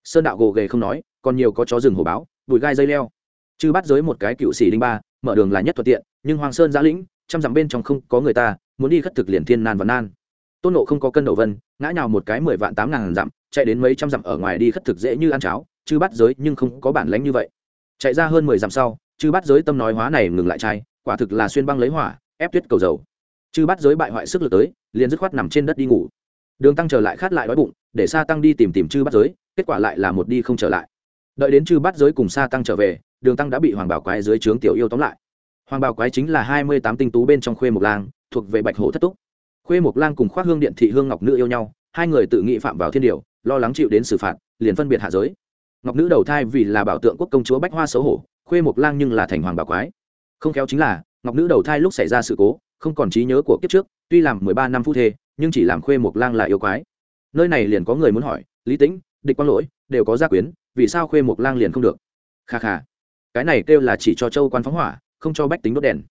S1: Sơn đạo gồ ghề không nói, còn nhiều có chó rừng hổ báo, bụi gai dây leo. Chứ bắt giới một cái cựu sĩ đinh ba, mở đường là nhất thuận tiện, nhưng hoàng sơn giã lĩnh trăm dặm bên trong không có người ta, muốn đi khất thực liền thiên nan và nan. Tôn nộ không có cân đầu vân, ngã nhào một cái mười vạn tám ngàn dặm, chạy đến mấy trăm dặm ở ngoài đi khất thực dễ như ăn cháo chứ bắt giới nhưng không có bản lánh như vậy. Chạy ra hơn mười dặm sau chứ bắt giới tâm nói hóa này ngừng lại trai, quả thực là xuyên băng lấy hỏa, ép tuyết cầu dầu. Chứ bắt giới bại hoại sức lực tới, liền dứt khoát nằm trên đất đi ngủ. Đường tăng trở lại khát lại đói bụng, để sa tăng đi tìm tìm chư bắt giới, kết quả lại là một đi không trở lại. Đợi đến chư bắt giới cùng sa tăng trở về, đường tăng đã bị hoàng bảo quái dưới trướng tiểu yêu tóm lại hoàng bào quái chính là hai mươi tám tinh tú bên trong khuê mộc lang, thuộc về bạch hổ thất túc. Khuê mộc lang cùng khoác hương điện thị hương ngọc nữ yêu nhau, hai người tự nghị phạm vào thiên điều, lo lắng chịu đến xử phạt, liền phân biệt hạ giới. Ngọc nữ đầu thai vì là bảo tượng quốc công chúa bách hoa xấu hổ, khuê mộc lang nhưng là thành hoàng bào quái. Không khéo chính là, ngọc nữ đầu thai lúc xảy ra sự cố, không còn trí nhớ của kiếp trước, tuy làm mười ba năm phu thê, nhưng chỉ làm khuê mộc lang là yêu quái. Nơi này liền có người muốn hỏi, lý tĩnh, địch quang lỗi, đều có gia quyến, vì sao khuê mộc lang liền không được? Kha kha. Cái này kêu là chỉ cho châu quan phóng hỏa không cho bách tính đốt đèn.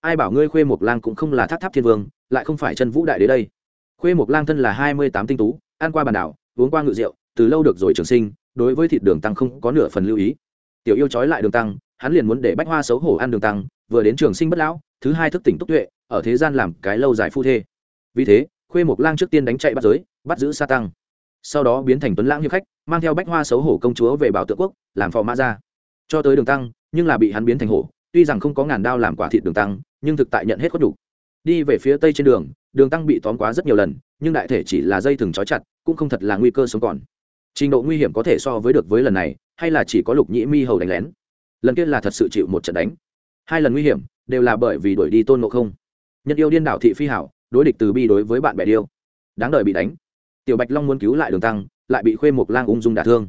S1: Ai bảo ngươi khuê mộc lang cũng không là tháp tháp thiên vương, lại không phải chân vũ đại đế đây. Khuê mộc lang thân là hai mươi tám tinh tú, ăn qua bàn đảo, uống qua ngự rượu, từ lâu được rồi trường sinh, đối với thịt đường tăng không có nửa phần lưu ý. Tiểu yêu trói lại đường tăng, hắn liền muốn để bách hoa xấu hổ ăn đường tăng, vừa đến trường sinh bất lão, thứ hai thức tỉnh túc tuệ, ở thế gian làm cái lâu dài phu thê. Vì thế, khuê mộc lang trước tiên đánh chạy bắt giới, bắt giữ sa tăng. Sau đó biến thành tuấn lãng như khách, mang theo bách hoa xấu hổ công chúa về bảo tượng quốc, làm phò mã ra. Cho tới đường tăng, nhưng là bị hắn biến thành hổ tuy rằng không có ngàn đao làm quả thịt đường tăng, nhưng thực tại nhận hết khuất đủ đi về phía tây trên đường đường tăng bị tóm quá rất nhiều lần, nhưng đại thể chỉ là dây thừng trói chặt, cũng không thật là nguy cơ sống còn. Trình độ nguy hiểm có thể so với được với lần này, hay là chỉ có lục nhĩ mi hầu đánh lén. Lần kia là thật sự chịu một trận đánh. Hai lần nguy hiểm, đều là bởi vì đuổi đi tôn ngộ không. Nhân yêu điên đảo thị phi hảo, đối địch từ bi đối với bạn bè điêu. Đáng đời bị đánh. Tiểu bạch long muốn cứu lại đường tăng, lại bị khuê mộc lang ung dung đả thương.